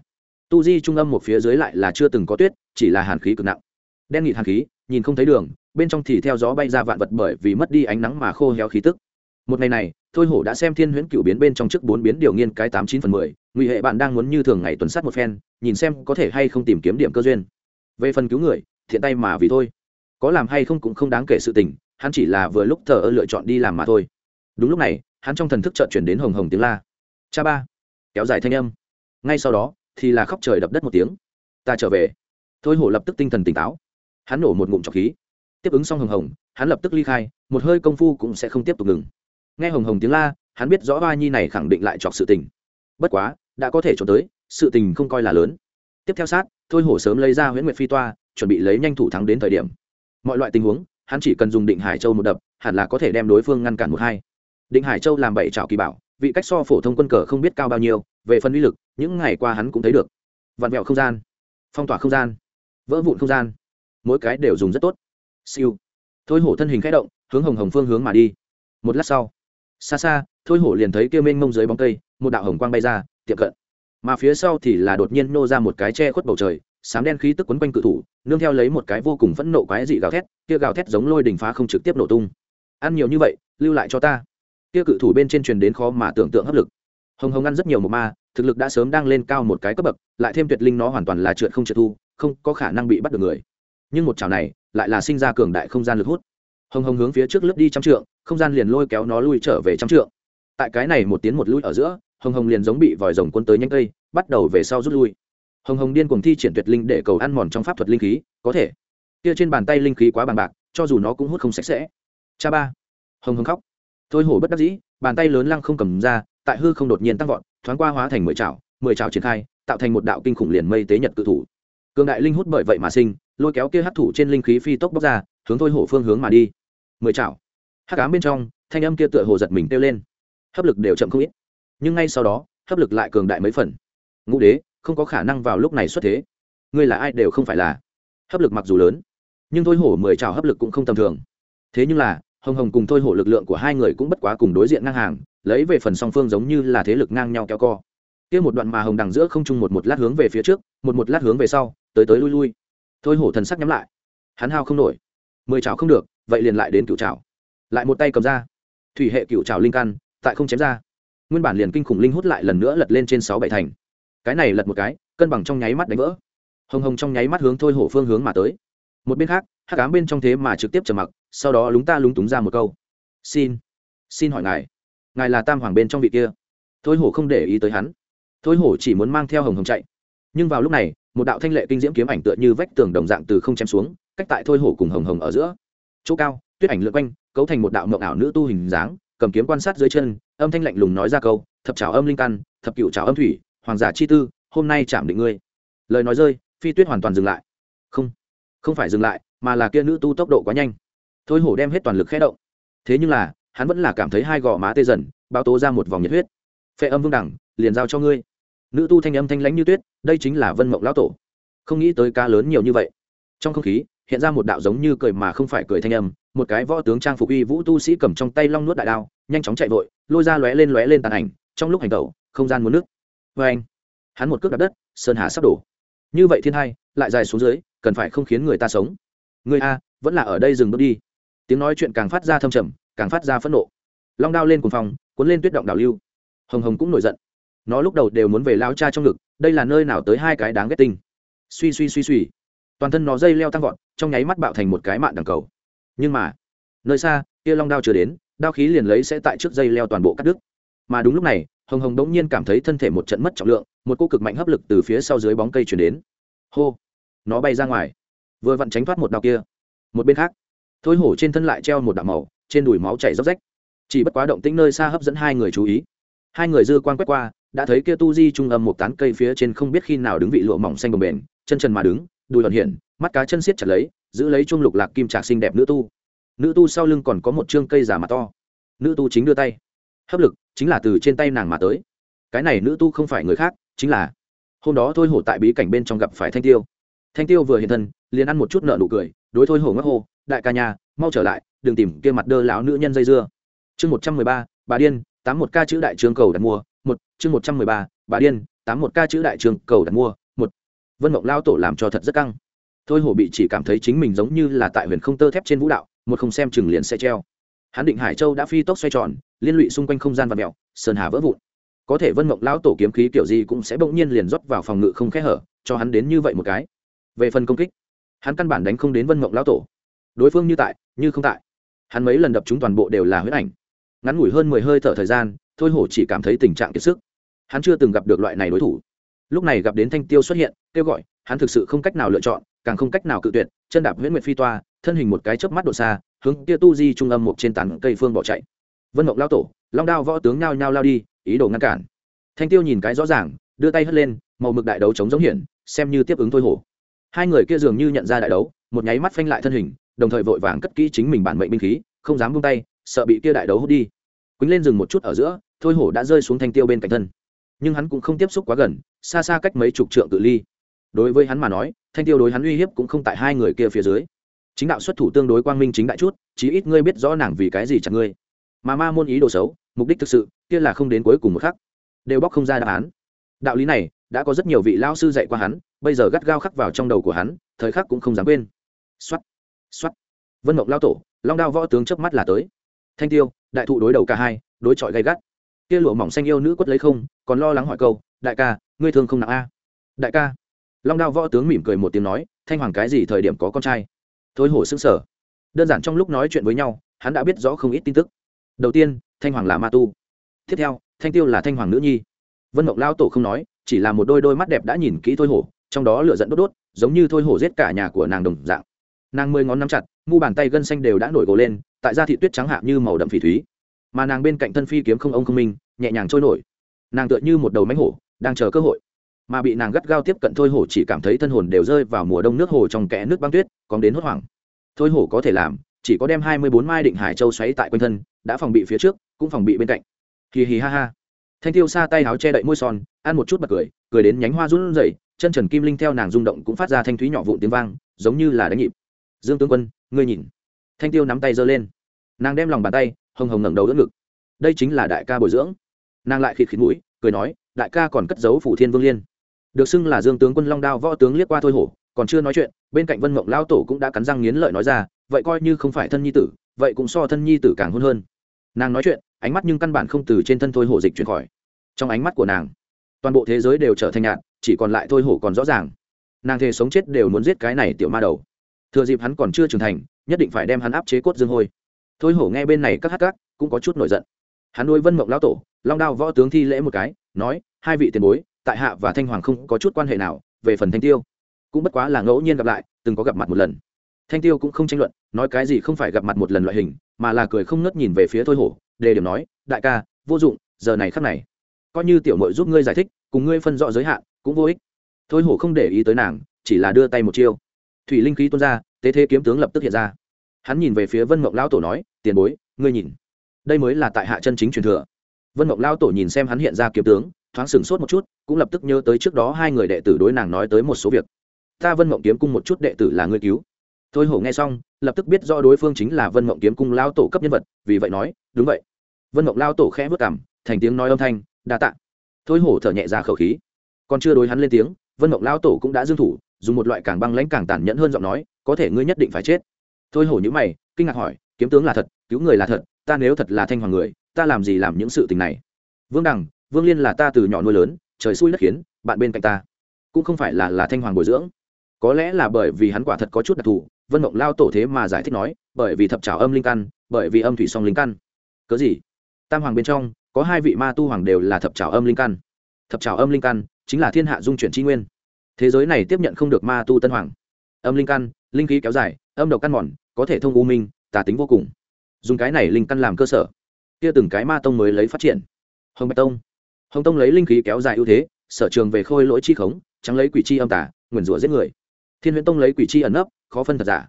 tu di trung âm một phía dưới lại là chưa từng có tuyết, chỉ là hàn khí cực nặng. Đen nghịt hàn khí, nhìn không thấy đường, bên trong thì theo gió bay ra vạn vật bởi vì mất đi ánh nắng mà khô héo khí tức. Một ngày này, thôi hổ đã xem thiên huyễn cựu biến bên trong trước bốn biến điều nghiên cái tám chín phần mười ngụy hệ bạn đang muốn như thường ngày tuần sát một phen, nhìn xem có thể hay không tìm kiếm điểm cơ duyên. Về phần cứu người, thiện tay mà vì thôi. Có làm hay không cũng không đáng kể sự tình, hắn chỉ là vừa lúc thờ ơ lựa chọn đi làm mà thôi. Đúng lúc này, hắn trong thần thức trợn chuyển đến hồng hồng tiếng la. Cha ba! Kéo dài thanh âm. Ngay sau đó, thì là khóc trời đập đất một tiếng. Ta trở về. Thôi hổ lập tức tinh thần tỉnh táo. Hắn nổ một ngụm trọc khí. Tiếp ứng xong hồng hồng, hắn lập tức ly khai, một hơi công phu cũng sẽ không tiếp tục ngừng. Nghe hồng hồng tiếng la, hắn biết rõ ba nhi này khẳng định lại chọc sự tình. Bất quá đã có thể trốn tới, sự tình không coi là lớn. Tiếp theo sát, thôi hổ sớm lấy ra huyễn nguyệt phi toa, chuẩn bị lấy nhanh thủ thắng đến thời điểm. Mọi loại tình huống, hắn chỉ cần dùng định hải châu một đập, hẳn là có thể đem đối phương ngăn cản một hai. Định hải châu làm bảy trào kỳ bảo, vị cách so phổ thông quân cờ không biết cao bao nhiêu, về phần uy lực, những ngày qua hắn cũng thấy được. Vặn vẹo không gian, phong tỏa không gian, vỡ vụn không gian, mỗi cái đều dùng rất tốt. Siêu. Thôi hổ thân hình k h ẽ động, hướng hồng hồng phương hướng mà đi. Một lát sau, xa xa, thôi hổ liền thấy kêu mênh mông dưới bóng cây, một đạo hồng quang bay ra tiệm cận. Mà phía sau thì là đột nhiên nô ra một cái che khuất bầu trời, sám đen khí tức quấn quanh cự thủ, nương theo lấy một cái vô cùng phẫn nộ quái dị gào thét, kia gào thét giống lôi đình phá không trực tiếp nổ tung. Ăn nhiều như vậy, lưu lại cho ta. Kia cự thủ bên trên truyền đến khó mà tưởng tượng hấp lực. Hồng hồng ăn rất nhiều một ma, thực lực đã sớm đang lên cao một cái cấp bậc, lại thêm tuyệt linh nó hoàn toàn là trượt không trượt thu, không có khả năng bị bắt được người. Nhưng một chảo này, lại là sinh ra cường đại không gian lực hút. Hồng hồng hướng phía trước lướt đi trăm trượng, không gian liền lôi kéo nó lui trở về trăm trượng. Tại cái này một tiến một lui ở giữa hồng hồng liền giống bị vòi rồng quân tới nhanh cây, bắt đầu về sau rút lui. Hồng hồng điên cuồng thi triển tuyệt linh để cầu ăn mòn trong pháp thuật linh khí, có thể. Kia trên bàn tay linh khí quá bằng bạc, cho dù nó cũng hút không sạch sẽ. Cha ba. Hồng hồng khóc. Thôi hổ bất đắc dĩ, bàn tay lớn lăng không cầm ra, tại hư không đột nhiên tăng vọt, thoáng qua hóa thành mười chảo mười chảo triển khai, tạo thành một đạo kinh khủng liền mây tế nhật cự thủ. Cường đại linh hút bởi vậy mà sinh, lôi kéo kia hấp thủ trên linh khí phi tốc bóc ra, hướng thôi hổ phương hướng mà đi. Mười chảo. Hắc ám bên trong, thanh âm kia tựa hồ giật mình kêu lên. Hấp lực đều chậm không ít nhưng ngay sau đó, hấp lực lại cường đại mấy phần. Ngũ đế, không có khả năng vào lúc này xuất thế. Ngươi là ai đều không phải là. Hấp lực mặc dù lớn, nhưng thôi hổ mười trào hấp lực cũng không tầm thường. Thế nhưng là, hồng hồng cùng thôi hổ lực lượng của hai người cũng bất quá cùng đối diện ngang hàng, lấy về phần song phương giống như là thế lực ngang nhau kéo co. Kia một đoạn mà hồng đằng giữa không chung một một lát hướng về phía trước, một một lát hướng về sau, tới tới lui lui. Thôi hổ thần sắc nhắm lại. Hắn hao không nổi. Mười chảo không được, vậy liền lại đến cựu chảo lại một tay cầm ra. Thủy hệ cựu trào linh căn, tại không chém ra nguyên bản liền kinh khủng linh hút lại lần nữa lật lên trên sáu bảy thành. Cái này lật một cái, cân bằng trong nháy mắt đánh vỡ. Hồng hồng trong nháy mắt hướng thôi hổ phương hướng mà tới. Một bên khác, hắc ám bên trong thế mà trực tiếp trầm mặc, sau đó lúng ta lúng túng ra một câu. Xin xin hỏi ngài ngài là tam hoàng bên trong vị kia? Thôi hổ không để ý tới hắn. Thôi hổ chỉ muốn mang theo hồng hồng chạy. Nhưng vào lúc này, một đạo thanh lệ kinh diễm kiếm ảnh tựa như vách tường đồng dạng từ không chém xuống, cách tại thôi hổ cùng hồng hồng ở giữa. Chỗ cao, tuyết ảnh lượn quanh, cấu thành một đạo mộng ảo nữ tu hình dáng, cầm kiếm quan sát dưới chân âm thanh lạnh lùng nói ra câu, thập trào âm linh căn, thập cựu trào âm thủy, hoàng giả chi tư, hôm nay chạm định ngươi. Lời nói rơi, phi tuyết hoàn toàn dừng lại. Không không phải dừng lại, mà là kia nữ tu tốc độ quá nhanh. Thôi hổ đem hết toàn lực khẽ động. Thế nhưng là, hắn vẫn là cảm thấy hai gò má tê dần bao tố ra một vòng nhiệt huyết. Phệ âm vương đẳng, liền giao cho ngươi. Nữ tu thanh âm thanh lãnh như tuyết, đây chính là vân mộng lão tổ. Không nghĩ tới ca lớn nhiều như vậy. Trong không khí, hiện ra một đạo giống như cười mà không phải cười thanh âm một cái võ tướng trang phục uy vũ tu sĩ cầm trong tay long nuốt đại đao, nhanh chóng chạy vội, lôi ra lóe lên lóe lên tàn ảnh, trong lúc hành tẩu, không gian muốn nước vê anh, hắn một cước đạp đất, sơn hà sắp đổ. Như vậy thiên hai, lại dài xuống dưới, cần phải không khiến người ta sống. Người a, vẫn là ở đây dừng bước đi. Tiếng nói chuyện càng phát ra thâm trầm, càng phát ra phẫn nộ. Long đao lên cùng phòng cuốn lên tuyết động đảo lưu. Hồng hồng cũng nổi giận. Nó lúc đầu đều muốn về lao cha trong ngực, đây là nơi nào tới hai cái đáng ghét tinh. Suy suy suy suy. Toàn thân nó dây leo tăng vọt, trong nháy mắt bạo thành một cái mạn đằng cầu nhưng mà, nơi xa, kia long đao chưa đến, đao khí liền lấy sẽ tại trước dây leo toàn bộ cắt đứt. Mà đúng lúc này, hồng hồng đống nhiên cảm thấy thân thể một trận mất trọng lượng, một cô cực mạnh hấp lực từ phía sau dưới bóng cây chuyển đến. Hô! Nó bay ra ngoài. Vừa vặn tránh thoát một đao kia. Một bên khác, thôi hổ trên thân lại treo một đạo màu, trên đùi máu chảy róc rách. Chỉ bất quá động tĩnh nơi xa hấp dẫn hai người chú ý. Hai người dư quan quét qua, đã thấy kia tu di trung âm một tán cây phía trên không biết khi nào đứng vị lụa mỏng xanh bồng bền chân trần mà đứng, đùi luận hiện mắt cá chân siết chặt lấy giữ lấy chung lục lạc kim trạc xinh đẹp nữ tu. Nữ tu sau lưng còn có một chương cây giả mặt to. Nữ tu chính đưa tay. Hấp lực, chính là từ trên tay nàng mà tới. Cái này nữ tu không phải người khác, chính là hôm đó thôi hổ tại bí cảnh bên trong gặp phải thanh tiêu. Thanh tiêu vừa hiện thân, liền ăn một chút nợ nụ cười, đối thôi hổ ngắc hô, đại ca nhà mau trở lại, đừng tìm kia mặt đơ lão nữ nhân dây dưa. Chương một trăm mười ba, bà điên, tám một ca chữ đại trường cầu đặt mua, một, chương một trăm mười ba, bà điên, tám một ca chữ đại trường cầu đặt mua, một. Vân mộng lao tổ làm cho thật rất căng thôi hổ bị chỉ cảm thấy chính mình giống như là tại huyền không tơ thép trên vũ đạo, một không xem chừng liền sẽ treo. Hắn định hải châu đã phi tốc xoay tròn, liên lụy xung quanh không gian và mèo, sơn hà vỡ vụn. Có thể vân mộng lão tổ kiếm khí kiểu gì cũng sẽ bỗng nhiên liền rót vào phòng ngự không khẽ hở, cho hắn đến như vậy một cái. Về phần công kích, hắn căn bản đánh không đến vân mộng lão tổ. Đối phương như tại, như không tại. Hắn mấy lần đập chúng toàn bộ đều là huyết ảnh. Ngắn ngủi hơn mười hơi thở thời gian, thôi hổ chỉ cảm thấy tình trạng kiệt sức. Hắn chưa từng gặp được loại này đối thủ. Lúc này gặp đến thanh tiêu xuất hiện, kêu gọi, hắn thực sự không cách nào lựa chọn càng không cách nào cự tuyệt, chân đạp huyễn nguyệt phi toa, thân hình một cái chớp mắt độ xa, hướng kia tu di trung âm một trên tán cây phương bỏ chạy. Vân mộng lao tổ, long đao võ tướng nhao nhao lao đi, ý đồ ngăn cản. Thanh tiêu nhìn cái rõ ràng, đưa tay hất lên, màu mực đại đấu chống giống hiển, xem như tiếp ứng thôi hổ. Hai người kia dường như nhận ra đại đấu, một nháy mắt phanh lại thân hình, đồng thời vội vàng cất kỹ chính mình bản mệnh binh khí, không dám buông tay, sợ bị kia đại đấu hút đi. Quýnh lên rừng một chút ở giữa, thôi hổ đã rơi xuống thanh tiêu bên cạnh thân. Nhưng hắn cũng không tiếp xúc quá gần, xa xa cách mấy chục trượng cự ly. Đối với hắn mà nói thanh tiêu đối hắn uy hiếp cũng không tại hai người kia phía dưới. Chính đạo xuất thủ tương đối quang minh chính đại chút, chí ít ngươi biết rõ nàng vì cái gì chặt ngươi. Mà ma môn ý đồ xấu, mục đích thực sự, kia là không đến cuối cùng một khắc. Đều bóc không ra đáp án. Đạo lý này, đã có rất nhiều vị lao sư dạy qua hắn, bây giờ gắt gao khắc vào trong đầu của hắn, thời khắc cũng không dám quên. Xuất xuất vân mộng lao tổ, long đao võ tướng chớp mắt là tới. Thanh tiêu, đại thụ đối đầu cả hai, đối chọi gay gắt. Kia lụa mỏng xanh yêu nữ quất lấy không, còn lo lắng hỏi câu, đại ca, ngươi thương không nặng a? Đại ca long đao võ tướng mỉm cười một tiếng nói, thanh hoàng cái gì thời điểm có con trai? Thôi hổ xứng sở đơn giản trong lúc nói chuyện với nhau, hắn đã biết rõ không ít tin tức. Đầu tiên, thanh hoàng là ma tu. Tiếp theo, thanh tiêu là thanh hoàng nữ nhi. Vân mộng lao tổ không nói, chỉ là một đôi đôi mắt đẹp đã nhìn kỹ thôi hổ, trong đó lửa dẫn đốt đốt, giống như thôi hổ giết cả nhà của nàng đồng dạng. Nàng mười ngón nắm chặt, mu bàn tay gân xanh đều đã nổi gồ lên, tại da thị tuyết trắng hạ như màu đậm phỉ thúy. Mà nàng bên cạnh thân phi kiếm không ông không minh, nhẹ nhàng trôi nổi. Nàng tựa như một đầu mánh hổ, đang chờ cơ hội mà bị nàng gắt gao tiếp cận thôi hổ chỉ cảm thấy thân hồn đều rơi vào mùa đông nước hồ trong kẽ nước băng tuyết, còn đến hốt hoảng. Thôi hổ có thể làm, chỉ có đem hai mươi bốn mai định hải châu xoáy tại quanh thân, đã phòng bị phía trước, cũng phòng bị bên cạnh. Hì hì ha ha. Thanh tiêu xa tay áo che đậy môi son, ăn một chút bật cười cười đến nhánh hoa run rẩy, chân trần kim linh theo nàng rung động cũng phát ra thanh thúy nhỏ vụn tiếng vang, giống như là đánh nhịp. Dương tướng quân, ngươi nhìn. Thanh tiêu nắm tay giơ lên. Nàng đem lòng bàn tay, hồng hồng ngẩng đầu đỡ ngực. Đây chính là đại ca bồi dưỡng. Nàng lại khịt khịt mũi, cười nói, đại ca còn cất giấu phủ thiên vương liên được xưng là dương tướng quân long đao võ tướng liếc qua thôi hổ, còn chưa nói chuyện, bên cạnh vân mộng lao tổ cũng đã cắn răng nghiến lợi nói ra, vậy coi như không phải thân nhi tử, vậy cũng so thân nhi tử càng hôn hơn. Nàng nói chuyện, ánh mắt nhưng căn bản không từ trên thân thôi hổ dịch chuyển khỏi. Trong ánh mắt của nàng, toàn bộ thế giới đều trở thành nhạt, chỉ còn lại thôi hổ còn rõ ràng. Nàng thề sống chết đều muốn giết cái này tiểu ma đầu. Thừa dịp hắn còn chưa trưởng thành, nhất định phải đem hắn áp chế cốt dương hôi. Thôi hổ nghe bên này các hát các, cũng có chút nổi giận. Hắn nuôi vân mộng lão tổ, long đao võ tướng thi lễ một cái, nói, hai vị tiền bối tại hạ và thanh hoàng không có chút quan hệ nào về phần thanh tiêu. Cũng bất quá là ngẫu nhiên gặp lại, từng có gặp mặt một lần. Thanh tiêu cũng không tranh luận, nói cái gì không phải gặp mặt một lần loại hình, mà là cười không ngất nhìn về phía thôi hổ, đề điểm nói, đại ca, vô dụng, giờ này khắc này, coi như tiểu mội giúp ngươi giải thích, cùng ngươi phân rõ giới hạn, cũng vô ích. Thôi hổ không để ý tới nàng, chỉ là đưa tay một chiêu. Thủy linh khí tuôn ra, tế thế kiếm tướng lập tức hiện ra. Hắn nhìn về phía vân mộng lão tổ nói, tiền bối, ngươi nhìn. Đây mới là tại hạ chân chính truyền thừa. Vân mộng lão tổ nhìn xem hắn hiện ra kiếm tướng thoáng sừng sốt một chút, cũng lập tức nhớ tới trước đó hai người đệ tử đối nàng nói tới một số việc. Ta vân mộng kiếm cung một chút đệ tử là ngươi cứu. Thôi hổ nghe xong, lập tức biết do đối phương chính là vân mộng kiếm cung lao tổ cấp nhân vật, vì vậy nói, đúng vậy. Vân mộng lao tổ khẽ vất cảm thành tiếng nói âm thanh, đa tạ. Thôi hổ thở nhẹ ra khẩu khí. Còn chưa đối hắn lên tiếng, vân mộng lao tổ cũng đã dương thủ, dùng một loại càng băng lãnh càng tàn nhẫn hơn giọng nói, có thể ngươi nhất định phải chết. Thôi hổ nhữ mày, kinh ngạc hỏi, kiếm tướng là thật, cứu người là thật, ta nếu thật là thanh hoàng người, ta làm gì làm những sự tình này? Vương đằng vương liên là ta từ nhỏ nuôi lớn, trời xui đất khiến, bạn bên cạnh ta. Cũng không phải là là thanh hoàng bồi dưỡng. Có lẽ là bởi vì hắn quả thật có chút đặc thù, vân mộng lao tổ thế mà giải thích nói, bởi vì thập trào âm linh căn, bởi vì âm thủy song linh căn. Cớ gì? Tam hoàng bên trong, có hai vị ma tu hoàng đều là thập trào âm linh căn. Thập trào âm linh căn chính là thiên hạ dung chuyển tri nguyên. Thế giới này tiếp nhận không được ma tu tân hoàng. Âm linh căn, linh khí kéo dài, âm độc căn mòn, có thể thông u minh, tà tính vô cùng. Dùng cái này linh căn làm cơ sở. Kia từng cái ma tông mới lấy phát triển. Hồng bạch tông hồng tông lấy linh khí kéo dài ưu thế, sở trường về khôi lỗi chi khống, trắng lấy quỷ chi âm tả nguyền rủa giết người. Thiên huyễn tông lấy quỷ chi ẩn nấp, khó phân thật giả.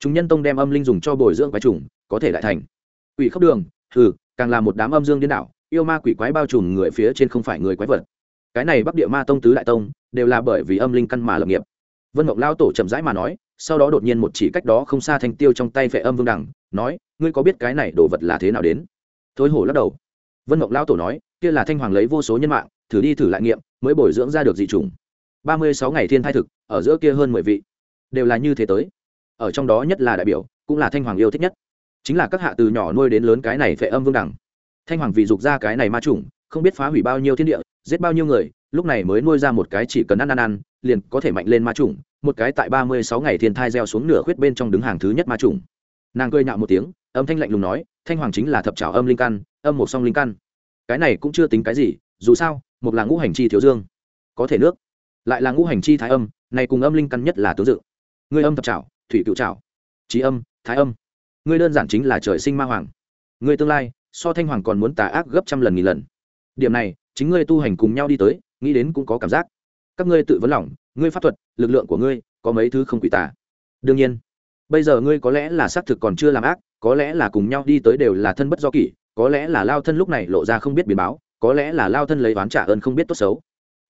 Chúng nhân tông đem âm linh dùng cho bồi dưỡng quái trùng, có thể đại thành. Quỷ khốc đường, hừ, càng là một đám âm dương điên đảo, yêu ma quỷ quái bao trùm người phía trên không phải người quái vật. Cái này bắc địa ma tông tứ đại tông, đều là bởi vì âm linh căn mà lập nghiệp. Vân mộng lao tổ chậm rãi mà nói, sau đó đột nhiên một chỉ cách đó không xa thanh tiêu trong tay phệ âm vương đẳng, nói, ngươi có biết cái này đồ vật là thế nào đến? Thối hổ lắc đầu vân mộng Lão tổ nói, kia là thanh hoàng lấy vô số nhân mạng, thử đi thử lại nghiệm, mới bồi dưỡng ra được dị chủng. Ba mươi sáu ngày thiên thai thực, ở giữa kia hơn mười vị, đều là như thế tới. Ở trong đó nhất là đại biểu, cũng là thanh hoàng yêu thích nhất. Chính là các hạ từ nhỏ nuôi đến lớn cái này phệ âm vương đẳng. Thanh hoàng vì dục ra cái này ma chủng, không biết phá hủy bao nhiêu thiên địa, giết bao nhiêu người, lúc này mới nuôi ra một cái chỉ cần ăn ăn ăn, liền có thể mạnh lên ma chủng, một cái tại ba mươi sáu ngày thiên thai gieo xuống nửa khuyết bên trong đứng hàng thứ nhất ma chủng. Nàng cười nhạo một tiếng, âm thanh lạnh lùng nói, thanh hoàng chính là thập trào âm linh căn âm một song linh căn. Cái này cũng chưa tính cái gì, dù sao, một là ngũ hành chi thiếu dương, có thể nước, lại là ngũ hành chi thái âm, này cùng âm linh căn nhất là tướng dự ngươi âm thập trảo, thủy cựu trảo, trí âm, thái âm. Ngươi đơn giản chính là trời sinh ma hoàng. Ngươi tương lai, so thanh hoàng còn muốn tà ác gấp trăm lần nghìn lần. Điểm này, chính ngươi tu hành cùng nhau đi tới, nghĩ đến cũng có cảm giác. Các ngươi tự vấn lòng, ngươi pháp thuật, lực lượng của ngươi, có mấy thứ không quỷ tà. Đương nhiên, bây giờ ngươi có lẽ là xác thực còn chưa làm ác, có lẽ là cùng nhau đi tới đều là thân bất do kỷ có lẽ là lao thân lúc này lộ ra không biết biến báo, có lẽ là lao thân lấy oán trả ơn không biết tốt xấu.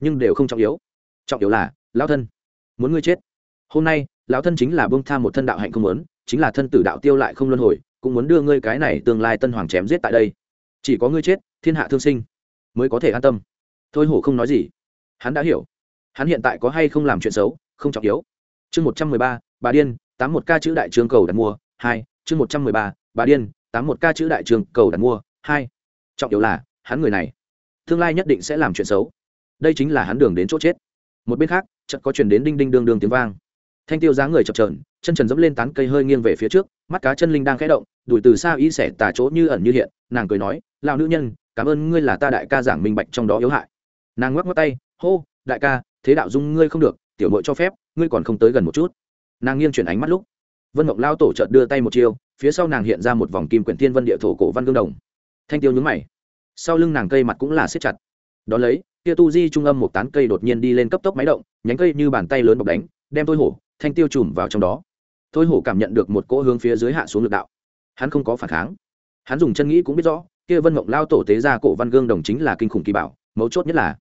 Nhưng đều không trọng yếu. Trọng yếu là, lao thân, muốn ngươi chết. Hôm nay lão thân chính là bông tha một thân đạo hạnh không muốn, chính là thân tử đạo tiêu lại không luân hồi, cũng muốn đưa ngươi cái này tương lai tân hoàng chém giết tại đây. Chỉ có ngươi chết, thiên hạ thương sinh, mới có thể an tâm. Thôi hổ không nói gì. Hắn đã hiểu. Hắn hiện tại có hay không làm chuyện xấu, không trọng yếu. Chương một trăm mười ba, bà điên, tám một ca chữ đại trường cầu đặt mua, hai, chương một trăm mười ba, bà điên tám một ca chữ đại trường, cầu đặt mua, hai. Trọng yếu là, hắn người này, tương lai nhất định sẽ làm chuyện xấu. Đây chính là hắn đường đến chỗ chết. Một bên khác, chợt có chuyển đến đinh đinh đương đương tiếng vang. Thanh tiêu dáng người chập trờn chân trần dẫm lên tán cây hơi nghiêng về phía trước, mắt cá chân linh đang khẽ động đuổi từ xa y xẻ tà chỗ như ẩn như hiện, nàng cười nói lao nữ nhân, cảm ơn ngươi là ta đại ca giảng minh bạch trong đó yếu hại. Nàng ngoắc ngoắc tay, hô, đại ca, thế đạo dung ngươi không được, tiểu mội cho phép, ngươi còn không tới gần một chút. Nàng nghiêng chuyển ánh mắt lúc vân mộng lao tổ trợt đưa tay một chiêu, phía sau nàng hiện ra một vòng kim quyển thiên vân địa thổ cổ văn gương đồng. Thanh tiêu nhúng mày. Sau lưng nàng cây mặt cũng là siết chặt. Đ ó lấy tia tu di trung âm một tán cây đột nhiên đi lên cấp tốc máy động, nhánh cây như bàn tay lớn bọc đánh, đem tôi hổ, thanh tiêu chùm vào trong đó. Thôi hổ cảm nhận được một cỗ hướng phía dưới hạ xuống lực đạo. Hắn không có phản kháng. Hắn dùng chân nghĩ cũng biết rõ, kia vân mộng lao tổ tế ra cổ văn gương đồng chính là kinh khủng kỳ bảo, mấu chốt nhất là,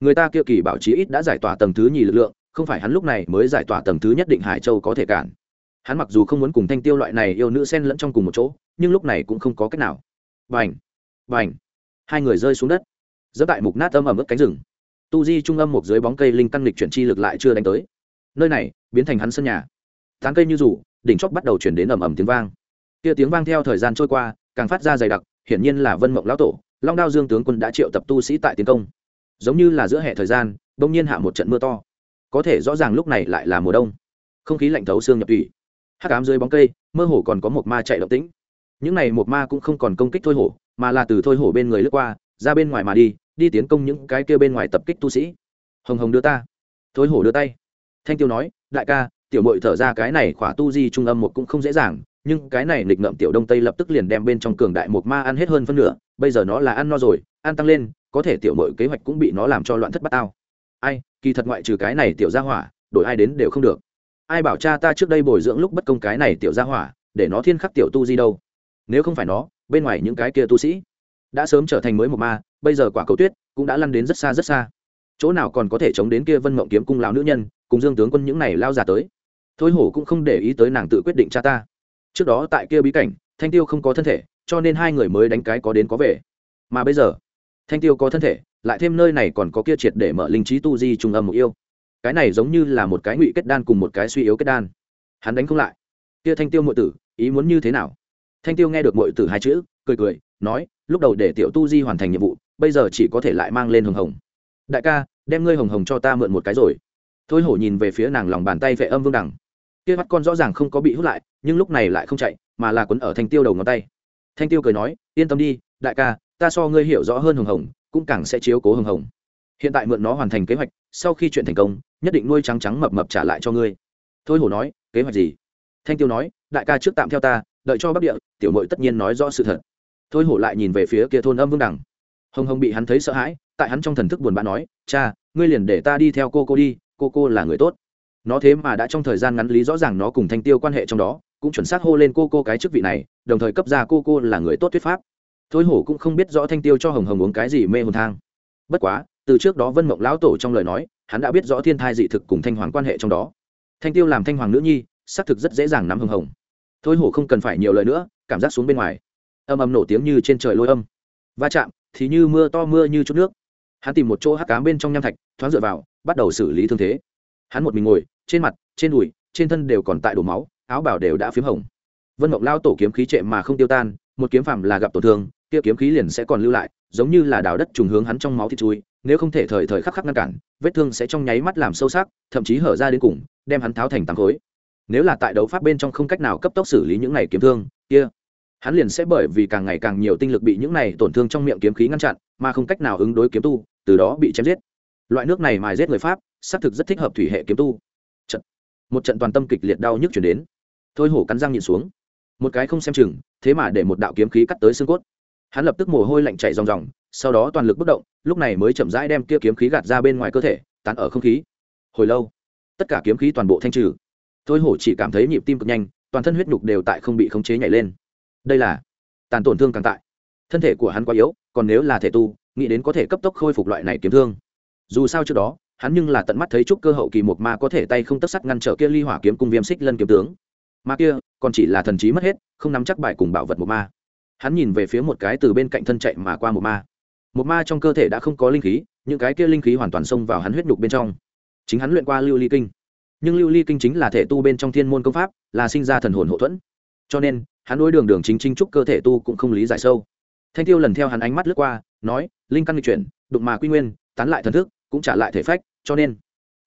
người ta kia kỳ bảo chí ít đã giải tỏa tầng thứ nhì lực lượng, không phải hắn lúc này mới giải tỏa tầng thứ nhất định hải châu có thể cản hắn mặc dù không muốn cùng thanh tiêu loại này yêu nữ xen lẫn trong cùng một chỗ, nhưng lúc này cũng không có cách nào. Vành vành hai người rơi xuống đất. Dẫm tại mục nát âm ẩm ướt cánh rừng. Tu di trung âm một dưới bóng cây linh căn lịch chuyển chi lực lại chưa đánh tới. Nơi này, biến thành hắn sân nhà. Tán cây như rủ, đỉnh chóp bắt đầu chuyển đến ầm ầm tiếng vang. Kia tiếng vang theo thời gian trôi qua, càng phát ra dày đặc, hiển nhiên là vân mộng lão tổ, long đao dương tướng quân đã triệu tập tu sĩ tại tiến công. Giống như là giữa hệ thời gian, đông nhiên hạ một trận mưa to. Có thể rõ ràng lúc này lại là mùa đông. Không khí lạnh thấu xương nhập thủy hát cám dưới bóng cây, mơ hồ còn có một ma chạy động tĩnh. Những này một ma cũng không còn công kích thôi hổ, mà là từ thôi hổ bên người lướt qua, ra bên ngoài mà đi đi tiến công những cái kia bên ngoài tập kích tu sĩ. Hồng hồng đưa ta. Thôi hổ đưa tay. Thanh tiêu nói, đại ca, tiểu mội thở ra cái này khỏa tu di trung âm một cũng không dễ dàng, nhưng cái này nghịch ngợm tiểu đông tây lập tức liền đem bên trong cường đại một ma ăn hết hơn phân nửa, bây giờ nó là ăn no rồi, ăn tăng lên, có thể tiểu mội kế hoạch cũng bị nó làm cho loạn thất bát tao. Ai, kỳ thật ngoại trừ cái này tiểu ra hỏa, đổi ai đến đều không được ai bảo cha ta trước đây bồi dưỡng lúc bất công cái này tiểu ra hỏa, để nó thiên khắc tiểu tu di đâu? Nếu không phải nó, bên ngoài những cái kia tu sĩ đã sớm trở thành mới một ma, bây giờ quả cầu tuyết cũng đã lăn đến rất xa rất xa. Chỗ nào còn có thể chống đến kia vân mộng kiếm cung lão nữ nhân, cùng dương tướng quân những này lao ra tới? Thôi hổ cũng không để ý tới nàng tự quyết định cha ta. Trước đó tại kia bí cảnh, thanh tiêu không có thân thể, cho nên hai người mới đánh cái có đến có về. Mà bây giờ, thanh tiêu có thân thể, lại thêm nơi này còn có kia triệt để mở linh trí tu di trung âm một yêu cái này giống như là một cái ngụy kết đan cùng một cái suy yếu kết đan. Hắn đánh không lại. Kia thanh tiêu muội tử, ý muốn như thế nào? Thanh tiêu nghe được muội tử hai chữ, cười cười, nói, lúc đầu để tiểu tu di hoàn thành nhiệm vụ, bây giờ chỉ có thể lại mang lên hồng hồng. Đại ca, đem ngươi hồng hồng cho ta mượn một cái rồi. Thôi hổ nhìn về phía nàng lòng bàn tay vệ âm vương đẳng kia mắt con rõ ràng không có bị hút lại, nhưng lúc này lại không chạy, mà là quấn ở thanh tiêu đầu ngón tay. Thanh tiêu cười nói, yên tâm đi, đại ca, ta so ngươi hiểu rõ hơn hồng hồng, cũng càng sẽ chiếu cố hồng hồng hiện tại mượn nó hoàn thành kế hoạch, sau khi chuyện thành công, nhất định nuôi trắng trắng mập mập trả lại cho ngươi. Thôi hổ nói, kế hoạch gì? Thanh tiêu nói, đại ca trước tạm theo ta, đợi cho bắc địa, tiểu mội tất nhiên nói rõ sự thật. Thôi hổ lại nhìn về phía kia thôn âm vương đẳng hồng hồng bị hắn thấy sợ hãi, tại hắn trong thần thức buồn bã nói, cha, ngươi liền để ta đi theo cô cô đi, cô cô là người tốt. Nó thế mà đã trong thời gian ngắn lý rõ ràng nó cùng thanh tiêu quan hệ trong đó, cũng chuẩn xác hô lên cô cô cái chức vị này, đồng thời cấp ra cô cô là người tốt thuyết pháp. Thôi hổ cũng không biết rõ thanh tiêu cho hồng hồng uống cái gì mê hồn thang. Bất quá từ trước đó vân mộng lão tổ trong lời nói, hắn đã biết rõ thiên thai dị thực cùng thanh hoàng quan hệ trong đó. Thanh tiêu làm thanh hoàng nữ nhi, xác thực rất dễ dàng nắm hưng hồng. Thôi hổ không cần phải nhiều lời nữa, cảm giác xuống bên ngoài. Âm âm nổ tiếng như trên trời lôi âm. Va chạm, thì như mưa to mưa như chút nước. Hắn tìm một chỗ hắc cám bên trong nham thạch, thoáng dựa vào, bắt đầu xử lý thương thế. Hắn một mình ngồi, trên mặt, trên đùi, trên thân đều còn tại đổ máu, áo bảo đều đã p h í m hồng. Vân mộng lao tổ kiếm khí trệ mà không tiêu tan, một kiếm phạm là gặp tổn thương, kia kiếm khí liền sẽ còn lưu lại, giống như là đào đất trùng hướng hắn trong máu thịt chui nếu không thể thời thời khắc khắc ngăn cản, vết thương sẽ trong nháy mắt làm sâu sắc, thậm chí hở ra đến cùng, đem hắn tháo thành tám khối. Nếu là tại đấu pháp bên trong không cách nào cấp tốc xử lý những này kiếm thương, kia, hắn liền sẽ bởi vì càng ngày càng nhiều tinh lực bị những này tổn thương trong miệng kiếm khí ngăn chặn, mà không cách nào ứng đối kiếm tu, từ đó bị chém giết. Loại nước này mài giết người pháp, xác thực rất thích hợp thủy hệ kiếm tu. Trận. một trận toàn tâm kịch liệt đau nhức chuyển đến. Thôi hổ cắn răng nhìn xuống. Một cái không xem chừng, thế mà để một đạo kiếm khí cắt tới xương cốt. Hắn lập tức mồ hôi lạnh chạy ròng ròng, sau đó toàn lực bất động lúc này mới chậm rãi đem kia kiếm khí gạt ra bên ngoài cơ thể, tán ở không khí. Hồi lâu, tất cả kiếm khí toàn bộ thanh trừ. Thôi hổ chỉ cảm thấy nhịp tim cực nhanh, toàn thân huyết nhục đều tại không bị khống chế nhảy lên. Đây là tàn tổn thương càng tại. Thân thể của hắn quá yếu, còn nếu là thể tu, nghĩ đến có thể cấp tốc khôi phục loại này kiếm thương. Dù sao trước đó, hắn nhưng là tận mắt thấy trúc cơ hậu kỳ một ma có thể tay không tất sắt ngăn trở kia ly hỏa kiếm cung viêm xích lân kiếm tướng. Ma kia, còn chỉ là thần trí mất hết, không nắm chắc bài cùng bảo vật một ma. Hắn nhìn về phía một cái từ bên cạnh thân chạy mà qua một ma một ma trong cơ thể đã không có linh khí, những cái kia linh khí hoàn toàn xông vào hắn huyết nhục bên trong. Chính hắn luyện qua lưu ly kinh. Nhưng lưu ly kinh chính là thể tu bên trong thiên môn công pháp, là sinh ra thần hồn hậu thuẫn. Cho nên, hắn đối đường đường chính chính trúc cơ thể tu cũng không lý giải sâu. Thanh tiêu lần theo hắn ánh mắt lướt qua, nói, linh căn lịch chuyển, đụng mà quy nguyên, tán lại thần thức, cũng trả lại thể phách, cho nên,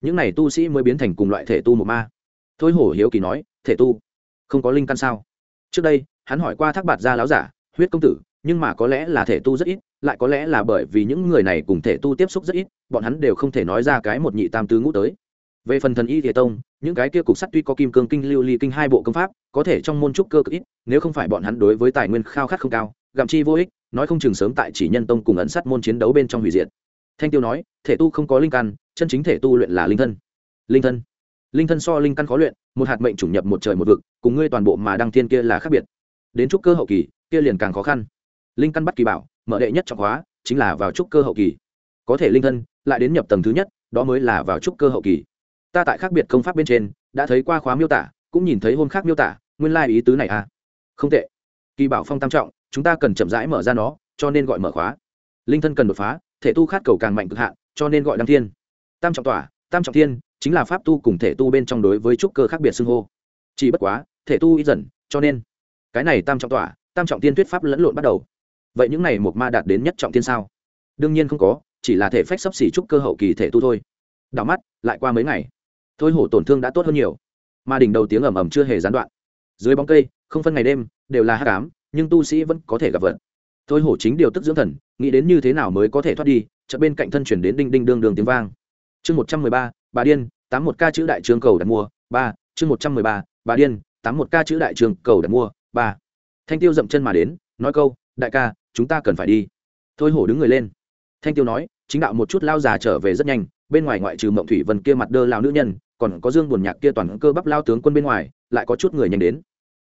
những này tu sĩ mới biến thành cùng loại thể tu một ma. Thôi hổ hiếu kỳ nói, thể tu? Không có linh căn sao? Trước đây, hắn hỏi qua thác bạt gia láo giả, huyết công tử, nhưng mà có lẽ là thể tu rất ít lại có lẽ là bởi vì những người này cùng thể tu tiếp xúc rất ít, bọn hắn đều không thể nói ra cái một nhị tam tứ ngũ tới. Về phần thần y thể tông, những cái kia cục sắt tuy có kim cương kinh, lưu ly kinh hai bộ công pháp, có thể trong môn trúc cơ cực ít, nếu không phải bọn hắn đối với tài nguyên khao khát không cao, gặm chi vô ích, nói không chừng sớm tại chỉ nhân tông cùng ẩn sát môn chiến đấu bên trong hủy diệt. Thanh tiêu nói, thể tu không có linh căn, chân chính thể tu luyện là linh thân. Linh thân. Linh thân so linh căn khó luyện, một hạt mệnh chủng nhập một trời một vực, cùng ngươi toàn bộ mà đăng thiên kia là khác biệt. Đến trúc cơ hậu kỳ, kia liền càng khó khăn linh căn bắt kỳ bảo, mở đệ nhất trọng hóa, chính là vào trúc cơ hậu kỳ. Có thể linh thân, lại đến nhập tầng thứ nhất, đó mới là vào trúc cơ hậu kỳ. Ta tại khác biệt công pháp bên trên, đã thấy qua khóa miêu tả, cũng nhìn thấy hôm khác miêu tả, nguyên lai、like、ý tứ này à. Không tệ. Kỳ bảo phong tam trọng, chúng ta cần chậm rãi mở ra nó, cho nên gọi mở khóa. Linh thân cần đột phá, thể tu khát cầu càng mạnh cực hạn, cho nên gọi đăng thiên. Tam trọng tỏa, tam trọng thiên, chính là pháp tu cùng thể tu bên trong đối với trúc cơ khác biệt xưng hô. Chỉ bất quá, thể tu ít dần, cho nên, cái này tam trọng tỏa, tam trọng tiên thuyết pháp lẫn lộn bắt đầu vậy những này một ma đạt đến nhất trọng thiên sao? Đương nhiên không có, chỉ là thể phách sắp xỉ trúc cơ hậu kỳ thể tu thôi. Đảo mắt, lại qua mấy ngày, thôi hổ tổn thương đã tốt hơn nhiều. Mà đỉnh đầu tiếng ầm ầm chưa hề gián đoạn. Dưới bóng cây, không phân ngày đêm, đều là hát cám nhưng tu sĩ vẫn có thể gặp vật thôi hổ chính điều tức dưỡng thần, nghĩ đến như thế nào mới có thể thoát đi, chợt bên cạnh thân chuyển đến đinh đinh đương đường tiếng vang. Chương một trăm mười ba, bà điên, tám một ca chữ đại trường cầu đặt mua, ba, chương một trăm mười ba, bà điên, tám một ca chữ đại trường cầu đặt mua, ba. Thanh tiêu dậm chân mà đến, nói câu, đại ca chúng ta cần phải đi. Thôi hổ đứng người lên. Thanh tiêu nói, chính đạo một chút lao già trở về rất nhanh, bên ngoài ngoại trừ mộng thủy vân kia mặt đơ lao nữ nhân, còn có dương buồn nhạc kia toàn cơ bắp lao tướng quân bên ngoài, lại có chút người nhanh đến.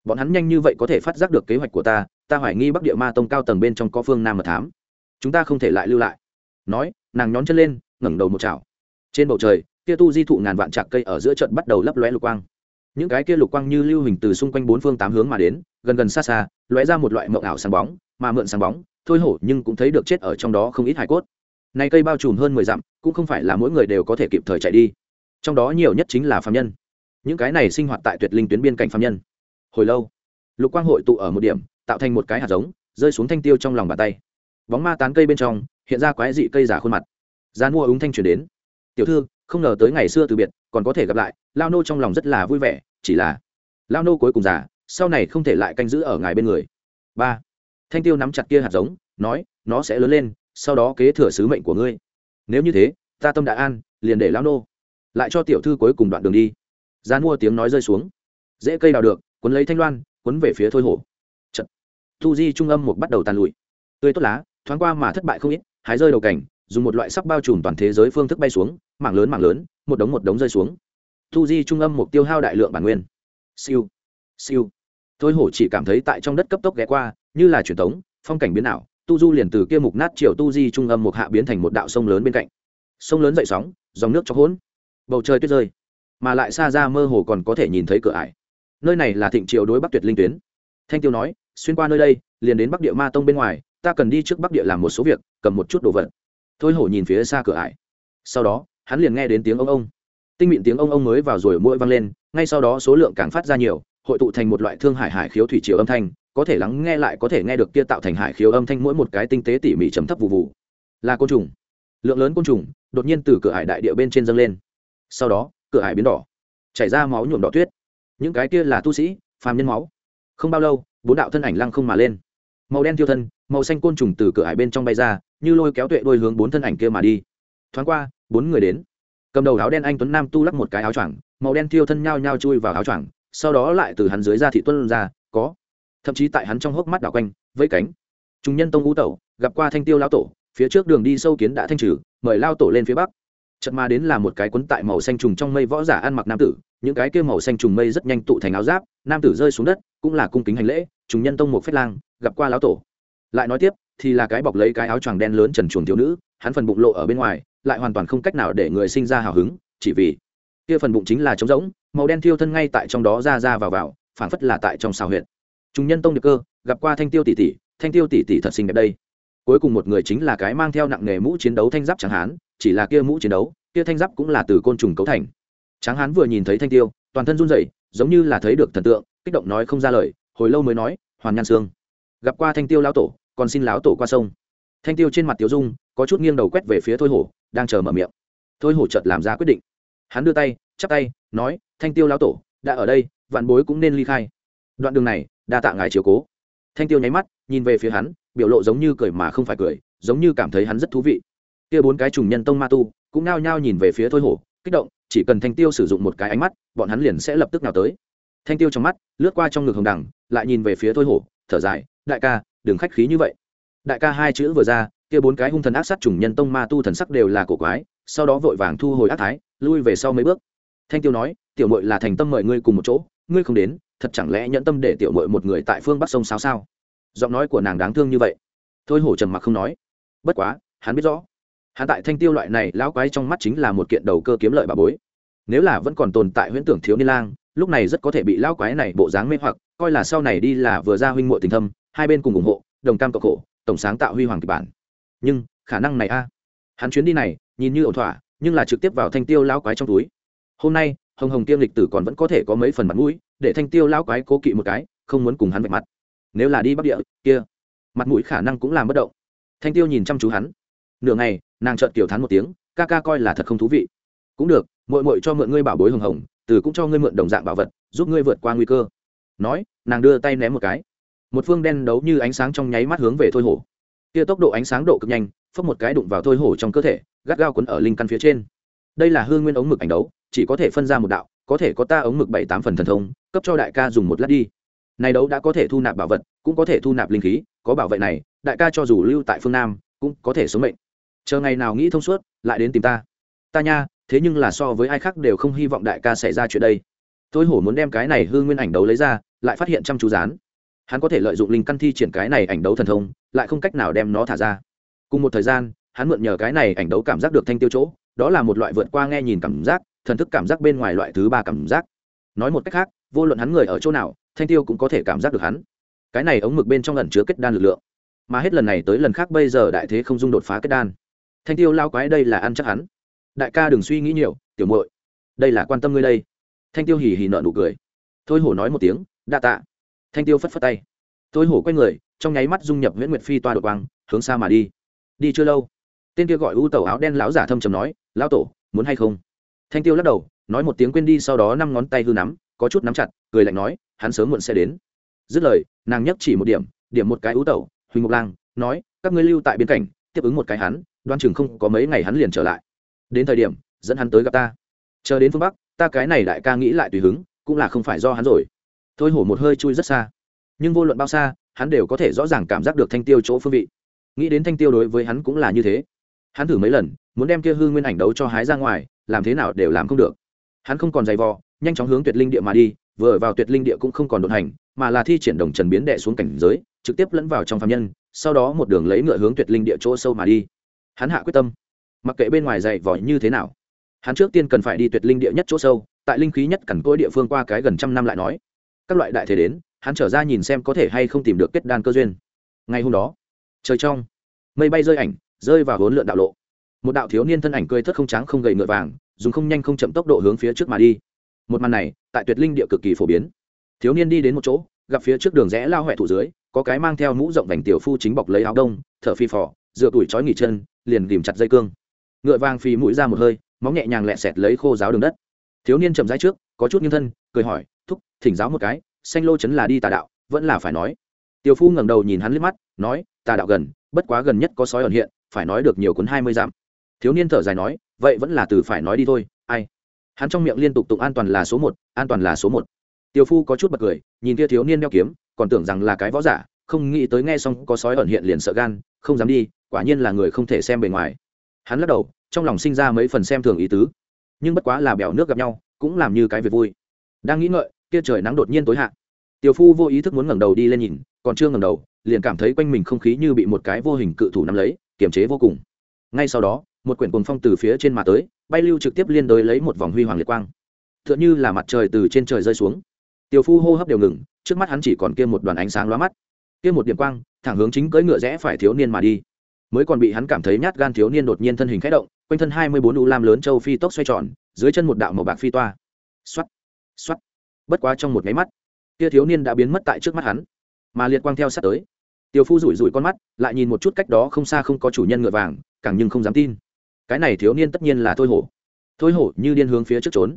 Bọn hắn nhanh như vậy có thể phát giác được kế hoạch của ta ta hoài nghi bắc địa ma tông cao tầng bên trong có phương nam mật thám. Chúng ta không thể lại lưu lại. Nói, nàng nhón chân lên, ngẩng đầu một chảo. Trên bầu trời, kia tu di thụ ngàn vạn trạc cây ở giữa trận bắt đầu lấp lóe lục quang. Những cái kia lục quang như lưu hình từ xung quanh bốn phương tám hướng mà đến, gần gần xa xa, lóe ra một loại mộng ảo sáng bóng mà mượn sáng bóng, thôi hổ nhưng cũng thấy được chết ở trong đó không ít hải cốt. Này cây bao trùm hơn mười dặm, cũng không phải là mỗi người đều có thể kịp thời chạy đi. Trong đó nhiều nhất chính là phạm nhân. Những cái này sinh hoạt tại tuyệt linh tuyến biên cảnh phạm nhân. Hồi lâu, lục quang hội tụ ở một điểm, tạo thành một cái hạt giống, rơi xuống thanh tiêu trong lòng bàn tay. Bóng ma tán cây bên trong, hiện ra quái dị cây giả khuôn mặt. Gian mua ứng thanh chuyển đến. Tiểu thư, không ngờ tới ngày xưa từ biệt, còn có thể gặp lại, lao nô trong lòng rất là vui vẻ, chỉ là lao nô cuối cùng già, sau này không thể lại canh giữ ở ngài bên người. Ba thanh tiêu nắm chặt kia hạt giống, nói, nó sẽ lớn lên, sau đó kế thừa sứ mệnh của ngươi. Nếu như thế, ta tâm đã an, liền để lao nô lại cho tiểu thư cuối cùng đoạn đường đi. Gian mua tiếng nói rơi xuống. Dễ cây đào được quấn lấy thanh loan quấn về phía thôi hổ. Chật. thu di trung âm một bắt đầu tàn lụi. Tươi tốt lá, thoáng qua mà thất bại không ít, hái rơi đầu cảnh, dùng một loại sắc bao trùm toàn thế giới phương thức bay xuống, mảng lớn mảng lớn, một đống một đống rơi xuống. Thu di trung âm mục tiêu hao đại lượng bản nguyên. Siêu siêu. Thôi hổ chỉ cảm thấy tại trong đất cấp tốc ghé qua như là truyền thống, phong cảnh biến ảo, tu du liền từ kia mục nát triệu tu di trung âm một hạ biến thành một đạo sông lớn bên cạnh. Sông lớn dậy sóng, dòng nước cho hỗn. Bầu trời tuyết rơi, mà lại xa ra mơ hồ còn có thể nhìn thấy cửa ải. Nơi này là thịnh triều đối bắc tuyệt linh tuyến. Thanh tiêu nói, xuyên qua nơi đây, liền đến bắc địa ma tông bên ngoài, ta cần đi trước bắc địa làm một số việc, cầm một chút đồ vật. Thôi hổ nhìn phía xa cửa ải. Sau đó, hắn liền nghe đến tiếng ông ông. Tinh mịn tiếng ông ông mới vào rồi, mũi văng lên, ngay sau đó số lượng càng phát ra nhiều, hội tụ thành một loại thương hải hải khiếu thủy triều âm thanh có thể lắng nghe lại có thể nghe được kia tạo thành hải khiếu âm thanh mỗi một cái tinh tế tỉ mỉ chấm thấp vụ vụ là côn trùng. Lượng lớn côn trùng đột nhiên từ cửa hải đại địa bên trên dâng lên. Sau đó, cửa hải biến đỏ, chảy ra máu nhuộm đỏ tuyết. Những cái kia là tu sĩ, phàm nhân máu. Không bao lâu, bốn đạo thân ảnh lăng không mà lên. Màu đen tiêu thân, màu xanh côn trùng từ cửa hải bên trong bay ra, như lôi kéo tuệ đôi hướng bốn thân ảnh kia mà đi. Thoáng qua, bốn người đến. Cầm đầu áo đen anh tuấn nam tu lắc một cái áo choàng, màu đen tiêu thân nhao nhao chui vào áo choàng, sau đó lại từ hắn dưới ra thị tuân ra, có thậm chí tại hắn trong hốc mắt đảo quanh vẫy cánh. Chúng nhân tông ngũ tẩu, gặp qua thanh tiêu lao tổ, phía trước đường đi sâu kiến đã thanh trừ, mời lao tổ lên phía bắc. Trận ma đến là một cái quấn tại màu xanh trùng trong mây võ giả ăn mặc nam tử, những cái kia màu xanh trùng mây rất nhanh tụ thành áo giáp, nam tử rơi xuống đất, cũng là cung kính hành lễ chúng nhân tông một phép lang, gặp qua lão tổ. Lại nói tiếp, thì là cái bọc lấy cái áo choàng đen lớn trần chuồng thiếu nữ, hắn phần bụng lộ ở bên ngoài, lại hoàn toàn không cách nào để người sinh ra hào hứng, chỉ vì kia phần bụng chính là trống rỗng, màu đen thiêu thân ngay tại trong đó ra ra vào vào, phảng phất là tại trong xào huyệt chúng nhân tông được cơ, gặp qua thanh tiêu tỷ tỷ, thanh tiêu tỷ tỷ thật xinh đẹp đây. Cuối cùng một người chính là cái mang theo nặng nghề mũ chiến đấu thanh giáp tráng hán, chỉ là kia mũ chiến đấu, kia thanh giáp cũng là từ côn trùng cấu thành. Tráng hán vừa nhìn thấy thanh tiêu, toàn thân run rẩy, giống như là thấy được thần tượng, kích động nói không ra lời, hồi lâu mới nói, hoàn nhan sương, gặp qua thanh tiêu lão tổ, còn xin lão tổ qua sông. Thanh tiêu trên mặt tiêu dung, có chút nghiêng đầu quét về phía thôi hổ, đang chờ mở miệng. Thôi hổ chợt làm ra quyết định. Hắn đưa tay, chắp tay, nói, thanh tiêu lão tổ, đã ở đây, vạn bối cũng nên ly khai. Đoạn đường này đa tạ ngài chiều cố. Thanh tiêu nháy mắt, nhìn về phía hắn, biểu lộ giống như cười mà không phải cười, giống như cảm thấy hắn rất thú vị. Kia bốn cái trùng nhân tông ma tu, cũng nao nhao nhìn về phía thôi hổ, kích động, chỉ cần thanh tiêu sử dụng một cái ánh mắt, bọn hắn liền sẽ lập tức nào tới. Thanh tiêu trong mắt, lướt qua trong ngực hồng đằng, lại nhìn về phía thôi hổ, thở dài, đại ca, đừng khách khí như vậy. Đại ca hai chữ vừa ra, kia bốn cái hung thần ác sát trùng nhân tông ma tu thần sắc đều là cổ quái, sau đó vội vàng thu hồi ác thái, lui về sau mấy bước. Thanh tiêu nói, tiểu mội là thành tâm mời ngươi cùng một chỗ ngươi không đến, thật chẳng lẽ nhẫn tâm để tiểu mội một người tại phương bắc sông sao sao? Giọng nói của nàng đáng thương như vậy. Thôi hổ trầm mặc không nói. Bất quá, hắn biết rõ. Hắn tại thanh tiêu loại này lão quái trong mắt chính là một kiện đầu cơ kiếm lợi bà bối. Nếu là vẫn còn tồn tại huyễn tưởng thiếu niên lang, lúc này rất có thể bị lão quái này bộ dáng mê hoặc, coi là sau này đi là vừa ra huynh muội tình thâm, hai bên cùng ủng hộ, đồng cam cộng khổ, tổng sáng tạo huy hoàng kịch bản. Nhưng, khả năng này a. Hắn chuyến đi này, nhìn như ổn thỏa, nhưng là trực tiếp vào thanh tiêu lão quái trong túi. Hôm nay hồng hồng tiêm lịch tử còn vẫn có thể có mấy phần mặt mũi, để thanh tiêu lão quái cố kỵ một cái, không muốn cùng hắn vạch mặt. Nếu là đi bắc địa, kia, mặt mũi khả năng cũng làm bất động. Thanh tiêu nhìn chăm chú hắn. Nửa ngày, nàng trợn kiểu thắn một tiếng, ca ca coi là thật không thú vị. Cũng được mội mội cho mượn ngươi bảo bối hồng hồng, từ cũng cho ngươi mượn đồng dạng bảo vật, giúp ngươi vượt qua nguy cơ. Nói, nàng đưa tay ném một cái. Một phương đen đấu như ánh sáng trong nháy mắt hướng về thôi hổ. Kia tốc độ ánh sáng độ cực nhanh phấp một cái đụng vào thôi hổ trong cơ thể, gắt gao quấn ở linh căn phía trên. Đây là hương nguyên ống mực ảnh đấu chỉ có thể phân ra một đạo, có thể có ta ống mực bảy tám phần thần thông, cấp cho đại ca dùng một lát đi. Này đấu đã có thể thu nạp bảo vật, cũng có thể thu nạp linh khí, có bảo vệ này, đại ca cho dù lưu tại phương nam, cũng có thể sống mệnh. Chờ ngày nào nghĩ thông suốt, lại đến tìm ta. Ta nha, thế nhưng là so với ai khác đều không hy vọng đại ca xảy ra chuyện đây. Tôi hổ muốn đem cái này hương nguyên ảnh đấu lấy ra, lại phát hiện chăm chú rán hắn có thể lợi dụng linh căn thi triển cái này ảnh đấu thần thông, lại không cách nào đem nó thả ra. Cùng một thời gian, hắn mượn nhờ cái này ảnh đấu cảm giác được thanh tiêu chỗ, đó là một loại vượt qua nghe nhìn cảm giác thần thức cảm giác bên ngoài loại thứ ba cảm giác. Nói một cách khác, vô luận hắn người ở chỗ nào, thanh tiêu cũng có thể cảm giác được hắn. Cái này ống mực bên trong lần chứa kết đan lực lượng. Mà hết lần này tới lần khác bây giờ đại thế không dung đột phá kết đan. Thanh tiêu lao quái đây là ăn chắc hắn. Đại ca đừng suy nghĩ nhiều, tiểu muội. Đây là quan tâm ngươi đây. Thanh tiêu hì hì nợ nụ cười. Thôi hổ nói một tiếng, đa tạ. Thanh tiêu phất phất tay. Thôi hổ quay người, trong nháy mắt dung nhập nguyễn nguyệt phi toa đột quang, hướng xa mà đi. Đi chưa lâu, tên kia gọi u tẩu áo đen lão giả thâm trầm nói, lão tổ, muốn hay không? Thanh tiêu lắc đầu, nói một tiếng quên đi sau đó năm ngón tay hư nắm, có chút nắm chặt, cười lạnh nói, hắn sớm muộn sẽ đến. Dứt lời, nàng nhấc chỉ một điểm điểm một cái ú tẩu, huỳnh mộc lang, nói, các ngươi lưu tại biên cảnh tiếp ứng một cái hắn, đoan chừng không có mấy ngày hắn liền trở lại. Đến thời điểm, dẫn hắn tới gặp ta. Chờ đến phương bắc, ta cái này đại ca nghĩ lại tùy hứng, cũng là không phải do hắn rồi. Thôi hổ một hơi chui rất xa. Nhưng vô luận bao xa, hắn đều có thể rõ ràng cảm giác được thanh tiêu chỗ phương vị. Nghĩ đến thanh tiêu đối với hắn cũng là như thế. Hắn thử mấy lần, muốn đem kia hư nguyên ảnh đấu cho hái ra ngoài làm thế nào đều làm không được. Hắn không còn giày vò, nhanh chóng hướng tuyệt linh địa mà đi, vừa vào tuyệt linh địa cũng không còn đột hành, mà là thi triển đồng trần biến đệ xuống cảnh giới, trực tiếp lẫn vào trong phạm nhân, sau đó một đường lấy ngựa hướng tuyệt linh địa chỗ sâu mà đi. Hắn hạ quyết tâm. Mặc kệ bên ngoài dày vò như thế nào, hắn trước tiên cần phải đi tuyệt linh địa nhất chỗ sâu, tại linh khí nhất cẩn cỗi địa phương qua cái gần trăm năm lại nói. Các loại đại thể đến, hắn trở ra nhìn xem có thể hay không tìm được kết đan cơ duyên. Ngay hôm đó, trời trong, mây bay rơi ảnh, rơi vào hốn lượn đạo lộ một đạo thiếu niên thân ảnh cười thất không trắng không gầy ngựa vàng, dùng không nhanh không chậm tốc độ hướng phía trước mà đi. Một màn này, tại tuyệt linh địa cực kỳ phổ biến. Thiếu niên đi đến một chỗ, gặp phía trước đường rẽ lao huệ thủ dưới, có cái mang theo mũ rộng vành tiểu phu chính bọc lấy áo đông, thở phi phò, dựa tuổi chói nghỉ chân, liền tìm chặt dây cương. Ngựa vàng phì mũi ra một hơi, móng nhẹ nhàng lẹ sẹt lấy khô giáo đường đất. Thiếu niên chậm rãi trước, có chút nghiêng thân, cười hỏi, thúc, thỉnh giáo một cái, xanh lô chấn là đi tà đạo, vẫn là phải nói. Tiểu phu ngẩng đầu nhìn hắn liếc mắt, nói, tà đạo gần, bất quá gần nhất có sói ẩn hiện, phải nói được nhiều cuốn hai mươi dặm thiếu niên thở dài nói, vậy vẫn là từ phải nói đi thôi, ai? Hắn trong miệng liên tục tụng an toàn là số một, an toàn là số một. Tiểu phu có chút bật cười, nhìn kia thiếu niên đeo kiếm, còn tưởng rằng là cái võ giả, không nghĩ tới nghe xong có sói ẩn hiện liền sợ gan, không dám đi, quả nhiên là người không thể xem bề ngoài. Hắn lắc đầu, trong lòng sinh ra mấy phần xem thường ý tứ. Nhưng bất quá là bèo nước gặp nhau, cũng làm như cái việc vui. Đang nghĩ ngợi, kia trời nắng đột nhiên tối hạ. Tiểu phu vô ý thức muốn ngẩng đầu đi lên nhìn, còn chưa ngẩng đầu, liền cảm thấy quanh mình không khí như bị một cái vô hình cự thủ nắm lấy, kiềm chế vô cùng. Ngay sau đó một quyển cuồng phong từ phía trên mà tới, bay lưu trực tiếp liên đối lấy một vòng huy hoàng liệt quang. T h ư ợ n h ư là mặt trời từ trên trời rơi xuống. Tiểu phu hô hấp đều ngừng, trước mắt hắn chỉ còn kia một đoàn ánh sáng lóa mắt. Kia một điểm quang, thẳng hướng chính cưỡi ngựa rẽ phải thiếu niên mà đi. Mới còn bị hắn cảm thấy nhát gan thiếu niên đột nhiên thân hình k h ẽ động, quanh thân hai mươi bốn u lam lớn châu phi tốc xoay tròn, dưới chân một đạo màu bạc phi toa. X o á t x o á t bất quá trong một cái mắt, kia thiếu niên đã biến mất tại trước mắt hắn. Mà liệt quang theo sát tới. Tiểu phu rủi rủi con mắt, lại nhìn một chút cách đó không xa không có chủ nhân ngựa vàng, càng nhưng không dám tin cái này thiếu niên tất nhiên là thôi hổ. Thôi hổ như điên hướng phía trước trốn.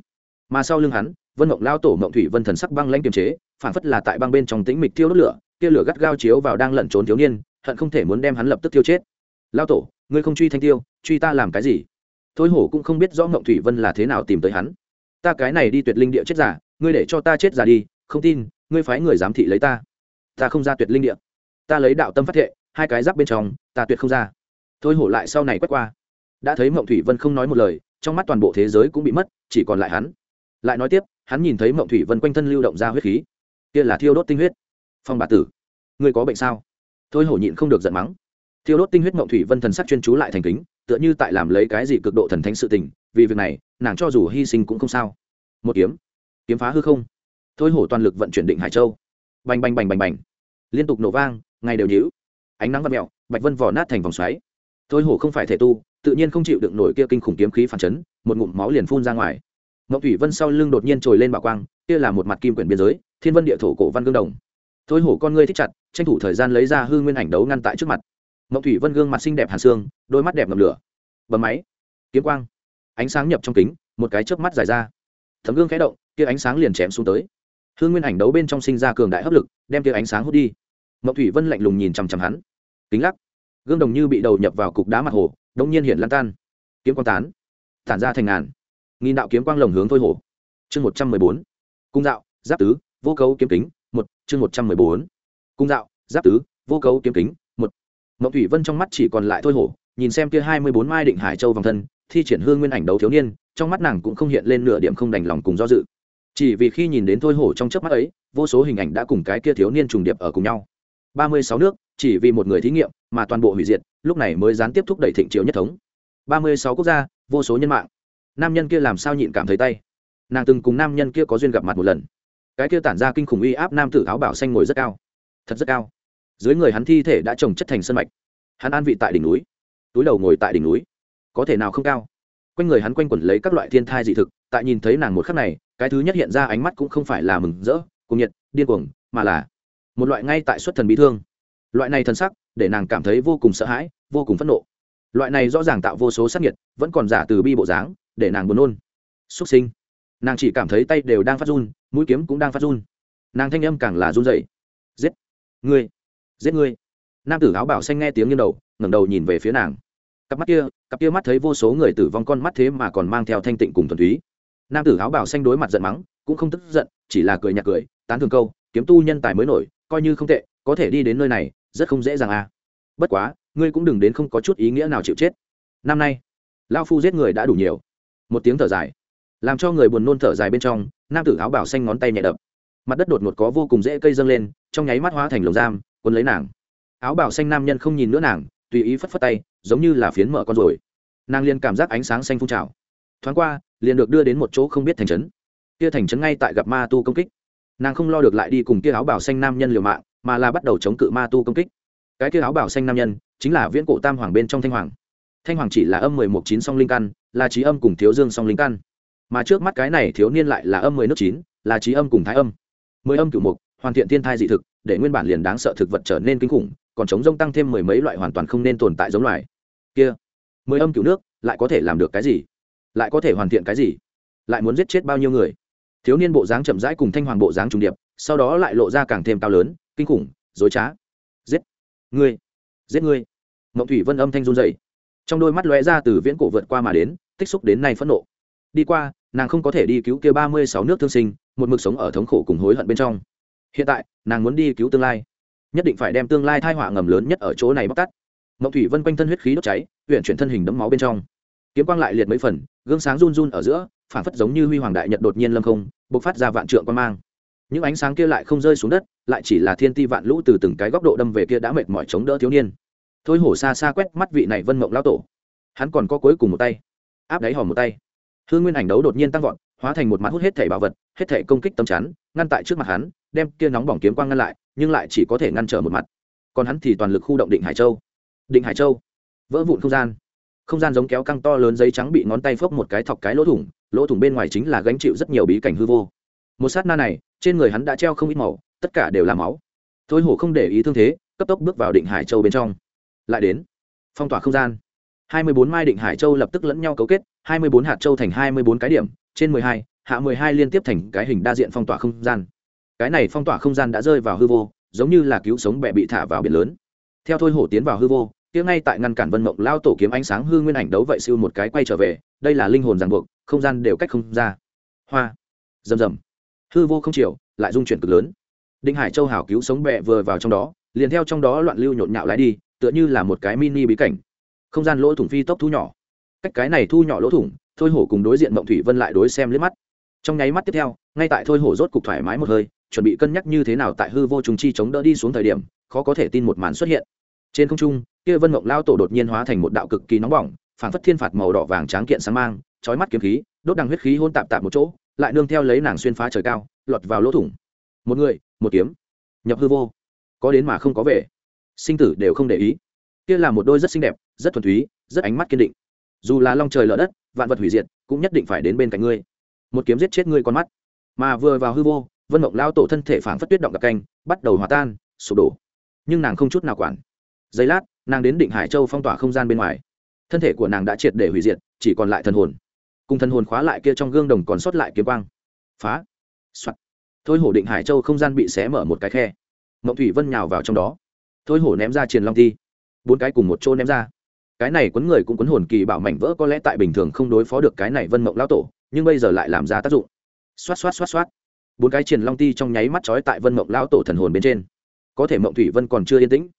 Mà sau lưng hắn, vân mộng lao tổ mộng thủy vân thần sắc băng lanh kiềm chế, phản phất là tại băng bên trong tĩnh mịch thiêu đốt lửa, kia lửa gắt gao chiếu vào đang lẩn trốn thiếu niên, hận không thể muốn đem hắn lập tức tiêu chết. Lao tổ, ngươi không truy thanh tiêu, truy ta làm cái gì? Thôi hổ cũng không biết rõ mộng thủy vân là thế nào tìm tới hắn. Ta cái này đi tuyệt linh địa chết giả, ngươi để cho ta chết giả đi, không tin, ngươi phái người giám thị lấy ta. Ta không ra tuyệt linh địa. Ta lấy đạo tâm phát thệ, hai cái giáp bên trong, ta tuyệt không ra. Thôi hổ lại sau này quét qua đã thấy mộng thủy vân không nói một lời, trong mắt toàn bộ thế giới cũng bị mất, chỉ còn lại hắn. Lại nói tiếp, hắn nhìn thấy mộng thủy vân quanh thân lưu động ra huyết khí. Kia là thiêu đốt tinh huyết. Phong bà tử, ngươi có bệnh sao? Thôi hổ nhịn không được giận mắng. Thiêu đốt tinh huyết mộng thủy vân thần sắc chuyên chú lại thành kính, tựa như tại làm lấy cái gì cực độ thần thánh sự tình, vì việc này, nàng cho dù hy sinh cũng không sao. Một kiếm. Kiếm phá hư không. Thôi hổ toàn lực vận chuyển định hải châu. Bành bành bành bành bành. Liên tục nổ vang, ngày đều nhữ ánh nắng và mẹo bạch vân vỏ nát thành vòng xoáy. Thôi hổ không phải thể tu tự nhiên không chịu đựng nổi kia kinh khủng kiếm khí phản chấn, một ngụm máu liền phun ra ngoài. Mộc thủy vân sau lưng đột nhiên trồi lên bảo quang, kia là một mặt kim quyển biên giới, thiên vân địa thổ cổ văn gương đồng. Thôi hổ con ngươi thích chặt, tranh thủ thời gian lấy ra hư nguyên ảnh đấu ngăn tại trước mặt. Mộc thủy vân gương mặt xinh đẹp hàn xương, đôi mắt đẹp ngầm lửa. Bấm máy. Kiếm quang. Ánh sáng nhập trong kính, một cái chớp mắt dài ra. Thấm gương khẽ động, kia ánh sáng liền chém xuống tới. Hư nguyên ảnh đấu bên trong sinh ra cường đại hấp lực, đem kia ánh sáng hút đi. Mộc thủy vân lạnh lùng nhìn chằm chằm hắn. Kính lắc. Gương đồng như bị đầu nhập vào cục đá mặt hồ đông nhiên hiện lan tan. Kiếm quang tán, tản ra thành ngàn. Nghìn đạo kiếm quang lồng hướng thôi hổ. Chương một trăm mười bốn. Cung dạo, giáp tứ, vô cấu kiếm kính, một, chương một trăm mười bốn. Cung dạo, giáp tứ, vô cấu kiếm kính, một. Mộng thủy vân trong mắt chỉ còn lại thôi hổ, nhìn xem kia hai mươi bốn mai định hải châu vòng thân, thi triển hương nguyên ảnh đấu thiếu niên, trong mắt nàng cũng không hiện lên nửa điểm không đành lòng cùng do dự. Chỉ vì khi nhìn đến thôi hổ trong chớp mắt ấy, vô số hình ảnh đã cùng cái kia thiếu niên trùng điệp ở cùng nhau. Ba mươi sáu nước chỉ vì một người thí nghiệm mà toàn bộ hủy diệt, lúc này mới gián tiếp thúc đẩy thịnh triều nhất thống. Ba mươi sáu quốc gia, vô số nhân mạng. Nam nhân kia làm sao nhịn cảm thấy tay? Nàng từng cùng nam nhân kia có duyên gặp mặt một lần. Cái kia tản ra kinh khủng uy áp nam tử áo bảo xanh ngồi rất cao. Thật rất cao. Dưới người hắn thi thể đã trồng chất thành sân mạch. Hắn an vị tại đỉnh núi. Túi đầu ngồi tại đỉnh núi. Có thể nào không cao? Quanh người hắn quanh quẩn lấy các loại thiên thai dị thực, tại nhìn thấy nàng một khắc này, cái thứ nhất hiện ra ánh mắt cũng không phải là mừng rỡ cùng nhiệt, điên cuồng, mà là một loại ngay tại xuất thần bị thương loại này thân sắc, để nàng cảm thấy vô cùng sợ hãi, vô cùng phẫn nộ. Loại này rõ ràng tạo vô số sắc nhiệt vẫn còn giả từ bi bộ dáng, để nàng buồn nôn. Xuất sinh. Nàng chỉ cảm thấy tay đều đang phát run, mũi kiếm cũng đang phát run. Nàng thanh âm càng là run dậy giết. Ngươi. Giết ngươi. Nam tử áo bảo xanh nghe tiếng nghiêng đầu, ngẩng đầu nhìn về phía nàng. Cặp mắt kia, cặp kia mắt thấy vô số người tử vong con mắt thế mà còn mang theo thanh tịnh cùng thuần túy. Nam tử áo bảo xanh đối mặt giận mắng, cũng không tức giận, chỉ là cười nhạt cười, tán thường câu, kiếm tu nhân tài mới nổi, coi như không tệ, có thể đi đến nơi này rất không dễ dàng à. Bất quá, ngươi cũng đừng đến không có chút ý nghĩa nào chịu chết. Năm nay lao phu giết người đã đủ nhiều. Một tiếng thở dài, làm cho người buồn nôn thở dài bên trong, nam tử áo bảo xanh ngón tay nhẹ đập. Mặt đất đột ngột có vô cùng dễ cây dâng lên, trong nháy mắt hóa thành lồng giam quân lấy nàng. Áo bảo xanh nam nhân không nhìn nữa nàng, tùy ý phất phất tay, giống như là phiến mở con rồi nàng liền cảm giác ánh sáng xanh phun trào. Thoáng qua, liền được đưa đến một chỗ không biết thành trấn. Kia thành trấn ngay tại gặp ma tu công kích. Nàng không lo được lại đi cùng kia áo bảo xanh nam nhân liều mạng mà là bắt đầu chống cự ma tu công kích. Cái kia áo bảo xanh nam nhân, chính là viễn cổ tam hoàng bên trong thanh hoàng. Thanh hoàng chỉ là âm mười một chín song linh căn, là trí âm cùng thiếu dương song linh căn. Mà trước mắt cái này thiếu niên lại là âm mười nước chín, là trí âm cùng thái âm. Mười âm cửu mục, hoàn thiện thiên thai dị thực, để nguyên bản liền đáng sợ thực vật trở nên kinh khủng, còn chống rông tăng thêm mười mấy loại hoàn toàn không nên tồn tại giống loài. Kia, mười âm cửu nước, lại có thể làm được cái gì? Lại có thể hoàn thiện cái gì? Lại muốn giết chết bao nhiêu người? Thiếu niên bộ dáng chậm rãi cùng thanh hoàng bộ dáng trùng điệp, sau đó lại lộ ra càng thêm cao lớn kinh khủng, dối trá. Giết. Ngươi. Giết ngươi. Mộng thủy vân âm thanh run dậy trong đôi mắt lóe ra từ viễn cổ vượt qua mà đến, tích xúc đến nay phẫn nộ. Đi qua, nàng không có thể đi cứu kia ba mươi sáu nước thương sinh, một mực sống ở thống khổ cùng hối hận bên trong. Hiện tại, nàng muốn đi cứu tương lai. Nhất định phải đem tương lai thai họa ngầm lớn nhất ở chỗ này bóc tắt mộng thủy vân quanh thân huyết khí đốt cháy huyện chuyển thân hình đấm máu bên trong. Kiếm quang lại liệt mấy phần, gương sáng run run ở giữa, phản phất giống như huy hoàng đại nhật đột nhiên lâm không b ộ c phát ra vạn trượng quan mang những ánh sáng kia lại không rơi xuống đất, lại chỉ là thiên ti vạn lũ từ từng cái góc độ đâm về kia đã mệt mỏi chống đỡ thiếu niên. Thôi hổ xa xa quét mắt vị này vân mộng lao tổ. Hắn còn có cuối cùng một tay. Áp đáy hòm một tay. Hương nguyên ảnh đấu đột nhiên tăng vọt, hóa thành một mặt hút hết thể bảo vật, hết thể công kích tầm chắn, ngăn tại trước mặt hắn, đem kia nóng bỏng kiếm quang ngăn lại, nhưng lại chỉ có thể ngăn trở một mặt. Còn hắn thì toàn lực khu động định hải châu. Định hải châu. Vỡ vụn không gian. Không gian giống kéo căng to lớn giấy trắng bị ngón tay phốc một cái thọc cái lỗ thủng lỗ thủng bên ngoài chính là gánh chịu rất nhiều bí cảnh hư vô một sát na này, trên người hắn đã treo không ít màu, tất cả đều là máu. Thôi hổ không để ý thương thế, cấp tốc bước vào định hải châu bên trong. Lại đến, phong tỏa không gian. Hai mươi bốn mai định hải châu lập tức lẫn nhau cấu kết, hai mươi bốn hạt châu thành hai mươi bốn cái điểm, trên mười hai, hạ mười hai liên tiếp thành cái hình đa diện phong tỏa không gian. Cái này phong tỏa không gian đã rơi vào hư vô, giống như là cứu sống bẹ bị thả vào biển lớn. Theo thôi hổ tiến vào hư vô, kia ngay tại ngăn cản vân mộng lao tổ kiếm ánh sáng hư nguyên ảnh đấu vậy siêu một cái quay trở về, đây là linh hồn ràng buộc, không gian đều cách không ra. Hoa. Rầm rầm hư vô không chịu, lại dung chuyển cực lớn. Đinh hải châu hảo cứu sống bẹ vừa vào trong đó, liền theo trong đó loạn lưu nhộn nhạo lái đi, tựa như là một cái mini bí cảnh. Không gian lỗ thủng phi tốc thu nhỏ. Cách cái này thu nhỏ lỗ thủng, thôi hổ cùng đối diện mộng thủy vân lại đối xem liếc mắt. Trong nháy mắt tiếp theo, ngay tại thôi hổ rốt cục thoải mái một hơi, chuẩn bị cân nhắc như thế nào tại hư vô trùng chi chống đỡ đi xuống thời điểm, khó có thể tin một màn xuất hiện. Trên không trung, kia vân mộng lao tổ đột nhiên hóa thành một đạo cực kỳ nóng bỏng phản phất thiên phạt màu đỏ vàng tráng kiện sáng mang, chói mắt kiếm khí, đốt đằng huyết khí hôn tạp tạp một chỗ lại nương theo lấy nàng xuyên phá trời cao, lọt vào lỗ thủng. Một người, một kiếm. Nhập hư vô. Có đến mà không có về. Sinh tử đều không để ý. Kia là một đôi rất xinh đẹp, rất thuần túy, rất ánh mắt kiên định. Dù là long trời lở đất, vạn vật hủy diệt, cũng nhất định phải đến bên cạnh ngươi. Một kiếm giết chết ngươi con mắt. Mà vừa vào hư vô, vân mộng lao tổ thân thể phảng phất tuyết động gặp canh bắt đầu hòa tan, sụp đổ. Nhưng nàng không chút nào quản. Giây lát, nàng đến định hải châu phong tỏa không gian bên ngoài. Thân thể của nàng đã triệt để hủy diệt, chỉ còn lại thần hồn cùng thần hồn khóa lại kia trong gương đồng còn sót lại kiếm quang. Phá. Soạt. Thôi hổ định hải châu không gian bị xé mở một cái khe. Mộng thủy vân nhào vào trong đó. Thôi hổ ném ra triền long thi bốn cái cùng một chỗ ném ra. Cái này quấn người cũng quấn hồn kỳ bảo mảnh vỡ có lẽ tại bình thường không đối phó được cái này vân mộng lão tổ, nhưng bây giờ lại làm ra tác dụng. Xoát xoát xoát xoát bốn cái triền long ti trong nháy mắt trói tại vân mộng lão tổ thần hồn bên trên. Có thể mộng thủy vân còn chưa yên tĩnh.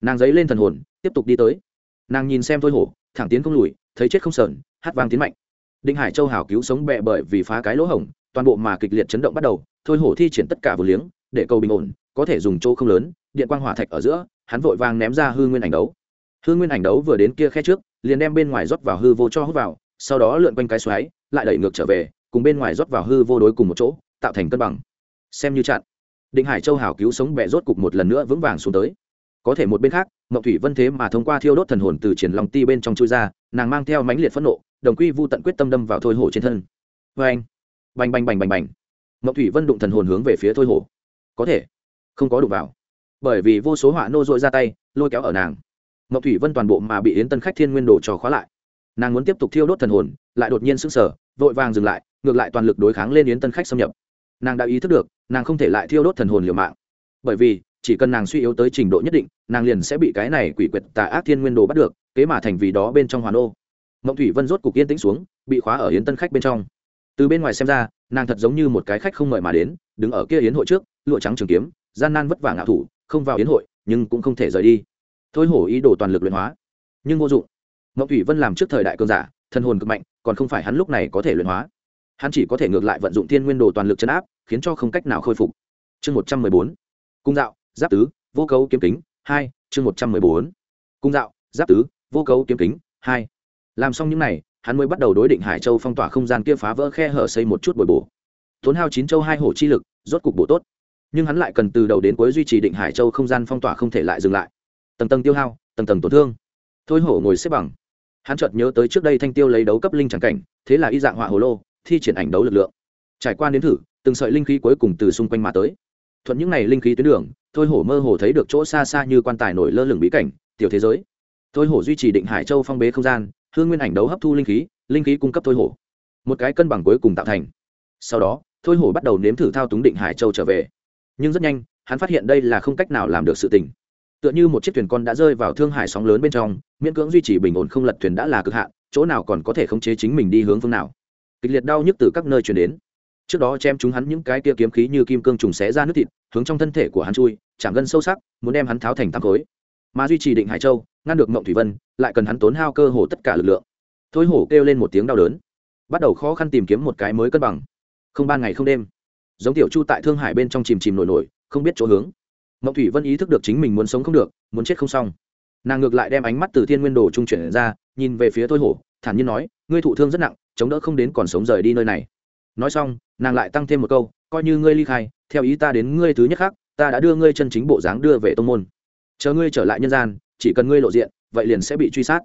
Nàng giấy lên thần hồn, tiếp tục đi tới. Nàng nhìn xem thôi hổ, thẳng tiến không lùi, thấy chết không sờn, hát vang tiến mạnh đinh hải châu hảo cứu sống bẹ bởi vì phá cái lỗ hổng, toàn bộ mà kịch liệt chấn động bắt đầu, thôi hổ thi triển tất cả vừa liếng, để cầu bình ổn, có thể dùng chỗ không lớn, điện quang hỏa thạch ở giữa, hắn vội vàng ném ra hư nguyên ảnh đấu. Hư nguyên ảnh đấu vừa đến kia khe trước, liền đem bên ngoài rót vào hư vô cho hút vào, sau đó lượn quanh cái xoáy, lại đẩy ngược trở về, cùng bên ngoài rót vào hư vô đối cùng một chỗ, tạo thành cân bằng. Xem như chặn định hải châu hảo cứu sống bẹ rốt cục một lần nữa vững vàng xuống tới. Có thể một bên khác mậu thủy vân thế mà thông qua thiêu đốt thần hồn từ triển lòng ti bên trong chui ra, nàng mang theo mãnh liệt phẫn nộ đồng quy Vu tận quyết tâm đâm vào thôi hổ trên thân. Vê anh, bành bành bành bành bành. Mậu thủy vân đụng thần hồn hướng về phía thôi hổ. Có thể, không có đụng vào. Bởi vì vô số họa nô dội ra tay, lôi kéo ở nàng. Mậu thủy vân toàn bộ mà bị yến tân khách thiên nguyên đồ trò khóa lại. Nàng muốn tiếp tục thiêu đốt thần hồn, lại đột nhiên sững sờ, vội vàng dừng lại, ngược lại toàn lực đối kháng lên yến tân khách xâm nhập. Nàng đã ý thức được, nàng không thể lại thiêu đốt thần hồn liều mạng. Bởi vì, chỉ cần nàng suy yếu tới trình độ nhất định, nàng liền sẽ bị cái này quỷ quyệt tà ác thiên nguyên đồ bắt được, kế mà thành vì đó bên trong hoàn ô mộng thủy vân rốt cục yên tĩnh xuống, bị khóa ở yến tân khách bên trong. Từ bên ngoài xem ra, nàng thật giống như một cái khách không mời mà đến, đứng ở kia yến hội trước, lụa trắng trường kiếm, gian nan vất vả ngạo thủ, không vào yến hội, nhưng cũng không thể rời đi. Thôi hổ ý đồ toàn lực luyện hóa, nhưng vô dụng. Mộng thủy vân làm trước thời đại cơn giả thân hồn cực mạnh, còn không phải hắn lúc này có thể luyện hóa. Hắn chỉ có thể ngược lại vận dụng thiên nguyên đồ toàn lực chấn áp, khiến cho không cách nào khôi phục. Chương một trăm mười bốn. Cung dạo, giáp tứ, vô cấu kiếm kính, hai, chương một trăm mười bốn. Cung dạo, giáp tứ, vô cấu kiếm kính, hai làm xong những n à y hắn mới bắt đầu đối định hải châu phong tỏa không gian kia phá vỡ khe hở xây một chút bồi bổ. Tốn hao chín châu hai hổ chi lực, rốt cục bổ tốt. Nhưng hắn lại cần từ đầu đến cuối duy trì định hải châu không gian phong tỏa không thể lại dừng lại. Tầng tầng tiêu hao, tầng tầng tổn thương. Thôi hổ ngồi xếp bằng. Hắn chợt nhớ tới trước đây thanh tiêu lấy đấu cấp linh tràng cảnh, thế là y dạng họa hồ lô, thi triển ảnh đấu lực lượng. Trải qua đến thử, từng sợi linh khí cuối cùng từ xung quanh mà tới. Thuận những n à y linh khí tuyến đường, thôi hổ mơ hồ thấy được chỗ xa xa như quan tài nổi lơ lửng bí cảnh, tiểu thế giới. Thôi hổ duy trì định hải châu phong bế không gian hương nguyên ảnh đấu hấp thu linh khí linh khí cung cấp thôi hổ. Một cái cân bằng cuối cùng tạo thành. Sau đó, thôi hổ bắt đầu nếm thử thao túng định hải châu trở về. Nhưng rất nhanh, hắn phát hiện đây là không cách nào làm được sự tình. Tựa như một chiếc thuyền con đã rơi vào thương hải sóng lớn bên trong, miễn cưỡng duy trì bình ổn không lật thuyền đã là cực hạn, chỗ nào còn có thể khống chế chính mình đi hướng phương nào. Kịch liệt đau nhức từ các nơi chuyển đến. Trước đó chém chúng hắn những cái kia kiếm khí như kim cương trùng xé ra nước thịt, hướng trong thân thể của hắn chui, chạm gân sâu sắc, muốn đem hắn tháo thành tám khối. Mà duy trì định hải châu ngăn được mộng thủy vân, lại cần hắn tốn hao cơ hồ tất cả lực lượng. Thôi hổ kêu lên một tiếng đau đớn, bắt đầu khó khăn tìm kiếm một cái mới cân bằng. Không ban ngày không đêm, giống tiểu chu tại thương hải bên trong chìm chìm nổi nổi, không biết chỗ hướng. Mộng thủy vân ý thức được chính mình muốn sống không được, muốn chết không xong. Nàng ngược lại đem ánh mắt từ thiên nguyên đồ trung chuyển ra, nhìn về phía thôi hổ, thản nhiên nói, ngươi thụ thương rất nặng, chống đỡ không đến còn sống rời đi nơi này. Nói xong, nàng lại tăng thêm một câu, coi như ngươi ly khai, theo ý ta đến ngươi thứ nhất khác, ta đã đưa ngươi chân chính bộ dáng đưa về tông môn. Chờ ngươi trở lại nhân gian chỉ cần ngươi lộ diện, vậy liền sẽ bị truy sát.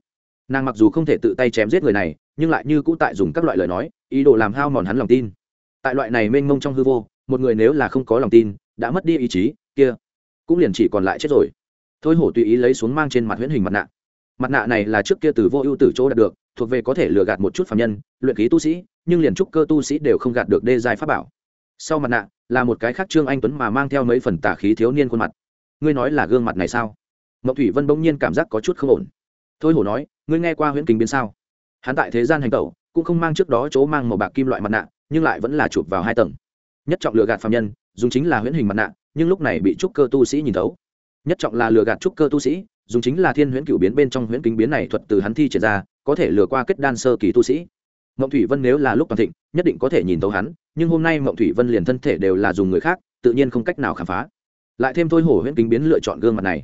Nàng mặc dù không thể tự tay chém giết người này, nhưng lại như cũ tại dùng các loại lời nói, ý đồ làm hao mòn hắn lòng tin. Tại loại này mênh mông trong hư vô, một người nếu là không có lòng tin, đã mất đi ý chí, kia cũng liền chỉ còn lại chết rồi. Thôi hổ tùy ý lấy xuống mang trên mặt huyễn hình mặt nạ. Mặt nạ này là trước kia từ vô ưu tử chỗ đạt được, thuộc về có thể lừa gạt một chút phạm nhân, luyện khí tu sĩ, nhưng liền trúc cơ tu sĩ đều không gạt được đê giai pháp bảo. Sau mặt nạ, là một cái khác trương anh tuấn mà mang theo mấy phần tà khí thiếu niên khuôn mặt. Ngươi nói là gương mặt này sao? Mậu thủy vân bỗng nhiên cảm giác có chút không ổn. Thôi hổ nói, ngươi nghe qua huyễn kính biến sao? Hắn tại thế gian hành tẩu, cũng không mang trước đó chỗ mang màu bạc kim loại mặt nạ, nhưng lại vẫn là chụp vào hai tầng. Nhất trọng lừa gạt phạm nhân, dùng chính là huyễn hình mặt nạ, nhưng lúc này bị trúc cơ tu sĩ nhìn thấu. Nhất trọng là lừa gạt trúc cơ tu sĩ, dùng chính là thiên huyễn cựu biến bên trong huyễn kính biến này thuật từ hắn thi triển ra, có thể lừa qua kết đan sơ kỳ tu sĩ. Mộng thủy vân nếu là lúc toàn thịnh, nhất định có thể nhìn thấu hắn, nhưng hôm nay mộng thủy vân liền thân thể đều là dùng người khác, tự nhiên không cách nào khám phá. Lại thêm thôi hổ huyễn kính biến lựa chọn gương mặt này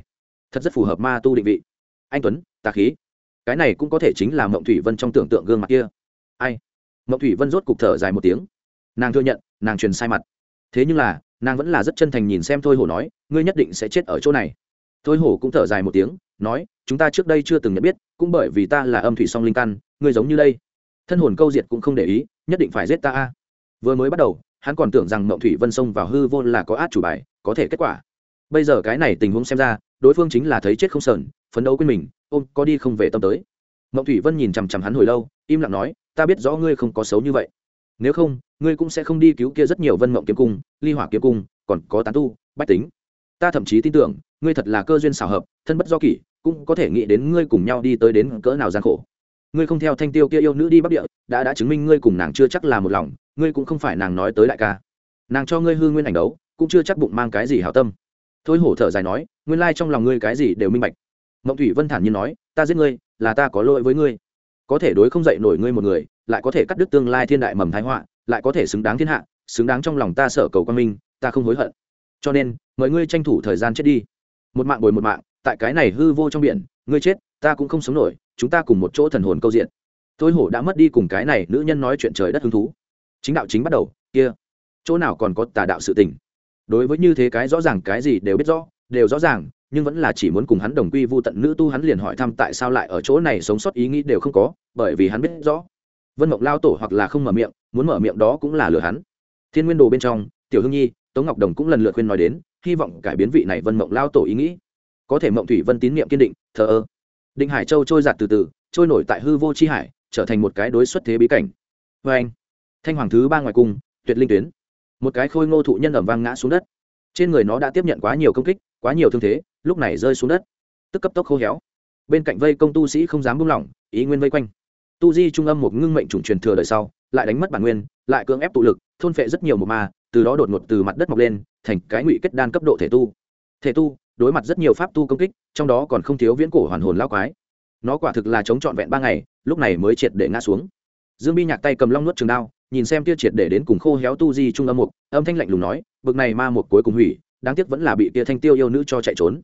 thật rất phù hợp ma tu định vị. Anh tuấn, tà khí. Cái này cũng có thể chính là mộng thủy vân trong tưởng tượng gương mặt kia. Ai? Mộng thủy vân rốt cục thở dài một tiếng. Nàng thừa nhận, nàng truyền sai mặt. Thế nhưng là, nàng vẫn là rất chân thành nhìn xem thôi hổ nói, ngươi nhất định sẽ chết ở chỗ này. Thôi hổ cũng thở dài một tiếng, nói, chúng ta trước đây chưa từng nhận biết, cũng bởi vì ta là âm thủy song linh căn, ngươi giống như đây. Thân hồn câu diệt cũng không để ý, nhất định phải giết ta a. Vừa mới bắt đầu, hắn còn tưởng rằng mộng thủy vân xông vào hư vô là có át chủ bài, có thể kết quả bây giờ cái này tình huống xem ra, đối phương chính là thấy chết không sờn, phấn đấu quên mình, ôm, có đi không về tâm tới. Mộng thủy vân nhìn chằm chằm hắn hồi lâu, im lặng nói, ta biết rõ ngươi không có xấu như vậy. Nếu không, ngươi cũng sẽ không đi cứu kia rất nhiều vân mộng kiếm cung, ly hỏa kiếm cung, còn có tán tu, bách tính. Ta thậm chí tin tưởng, ngươi thật là cơ duyên xảo hợp, thân bất do kỷ, cũng có thể nghĩ đến ngươi cùng nhau đi tới đến cỡ nào gian khổ. Ngươi không theo thanh tiêu kia yêu nữ đi bắc địa, đã đã chứng minh ngươi cùng nàng chưa chắc là một lòng, ngươi cũng không phải nàng nói tới đại ca. Nàng cho ngươi hư nguyên ảnh đấu, cũng chưa chắc bụng mang cái gì hảo tâm thôi hổ thở dài nói, nguyên lai trong lòng ngươi cái gì đều minh bạch. Mộng thủy vân thản nhiên nói, ta giết ngươi, là ta có lỗi với ngươi. Có thể đối không dậy nổi ngươi một người, lại có thể cắt đứt tương lai thiên đại mầm thái họa, lại có thể xứng đáng thiên hạ, xứng đáng trong lòng ta sợ cầu quan minh, ta không hối hận. Cho nên, mời ngươi tranh thủ thời gian chết đi. Một mạng bồi một mạng, tại cái này hư vô trong biển, ngươi chết, ta cũng không sống nổi, chúng ta cùng một chỗ thần hồn câu diện. Thôi hổ đã mất đi cùng cái này nữ nhân nói chuyện trời đất hứng thú. Chính đạo chính bắt đầu, kia, chỗ nào còn có tà đạo sự tình? Đối với như thế cái rõ ràng cái gì đều biết rõ, đều rõ ràng, nhưng vẫn là chỉ muốn cùng hắn đồng quy vô tận, nữ tu hắn liền hỏi thăm tại sao lại ở chỗ này sống sót ý nghĩ đều không có, bởi vì hắn biết rõ. Vân mộng lao tổ hoặc là không mở miệng, muốn mở miệng đó cũng là lừa hắn. Thiên nguyên đồ bên trong, tiểu hương nhi, tống ngọc đồng cũng lần lượt khuyên nói đến, hy vọng cải biến vị này vân mộng lao tổ ý nghĩ. Có thể mộng thủy vân tín niệm kiên định, thờ ơ. Định hải châu trôi giạt từ từ, trôi nổi tại hư vô c h i hải, trở thành một cái đối xuất thế bí cảnh. Vê anh thanh hoàng thứ ba ngoài cung, tuyệt linh tuyến một cái khôi ngô thụ nhân ẩm vang ngã xuống đất. Trên người nó đã tiếp nhận quá nhiều công kích, quá nhiều thương thế, lúc này rơi xuống đất. Tức cấp tốc khô héo. Bên cạnh vây công tu sĩ không dám buông lỏng, ý nguyên vây quanh. Tu di trung âm một ngưng mệnh chủng truyền thừa đời sau, lại đánh mất bản nguyên, lại cưỡng ép tụ lực, thôn phệ rất nhiều một ma, từ đó đột ngột từ mặt đất mọc lên, thành cái ngụy kết đan cấp độ thể tu. Thể tu, đối mặt rất nhiều pháp tu công kích, trong đó còn không thiếu viễn cổ hoàn hồn lao quái. Nó quả thực là chống trọn vẹn ba ngày, lúc này mới triệt để ngã xuống. Dương bi nhạc tay cầm long nuốt trường đao nhìn xem tia triệt để đến cùng khô héo tu di trung âm mục, âm thanh lạnh lùng nói, bực này ma mục cuối cùng hủy, đáng tiếc vẫn là bị tia thanh tiêu yêu nữ cho chạy trốn.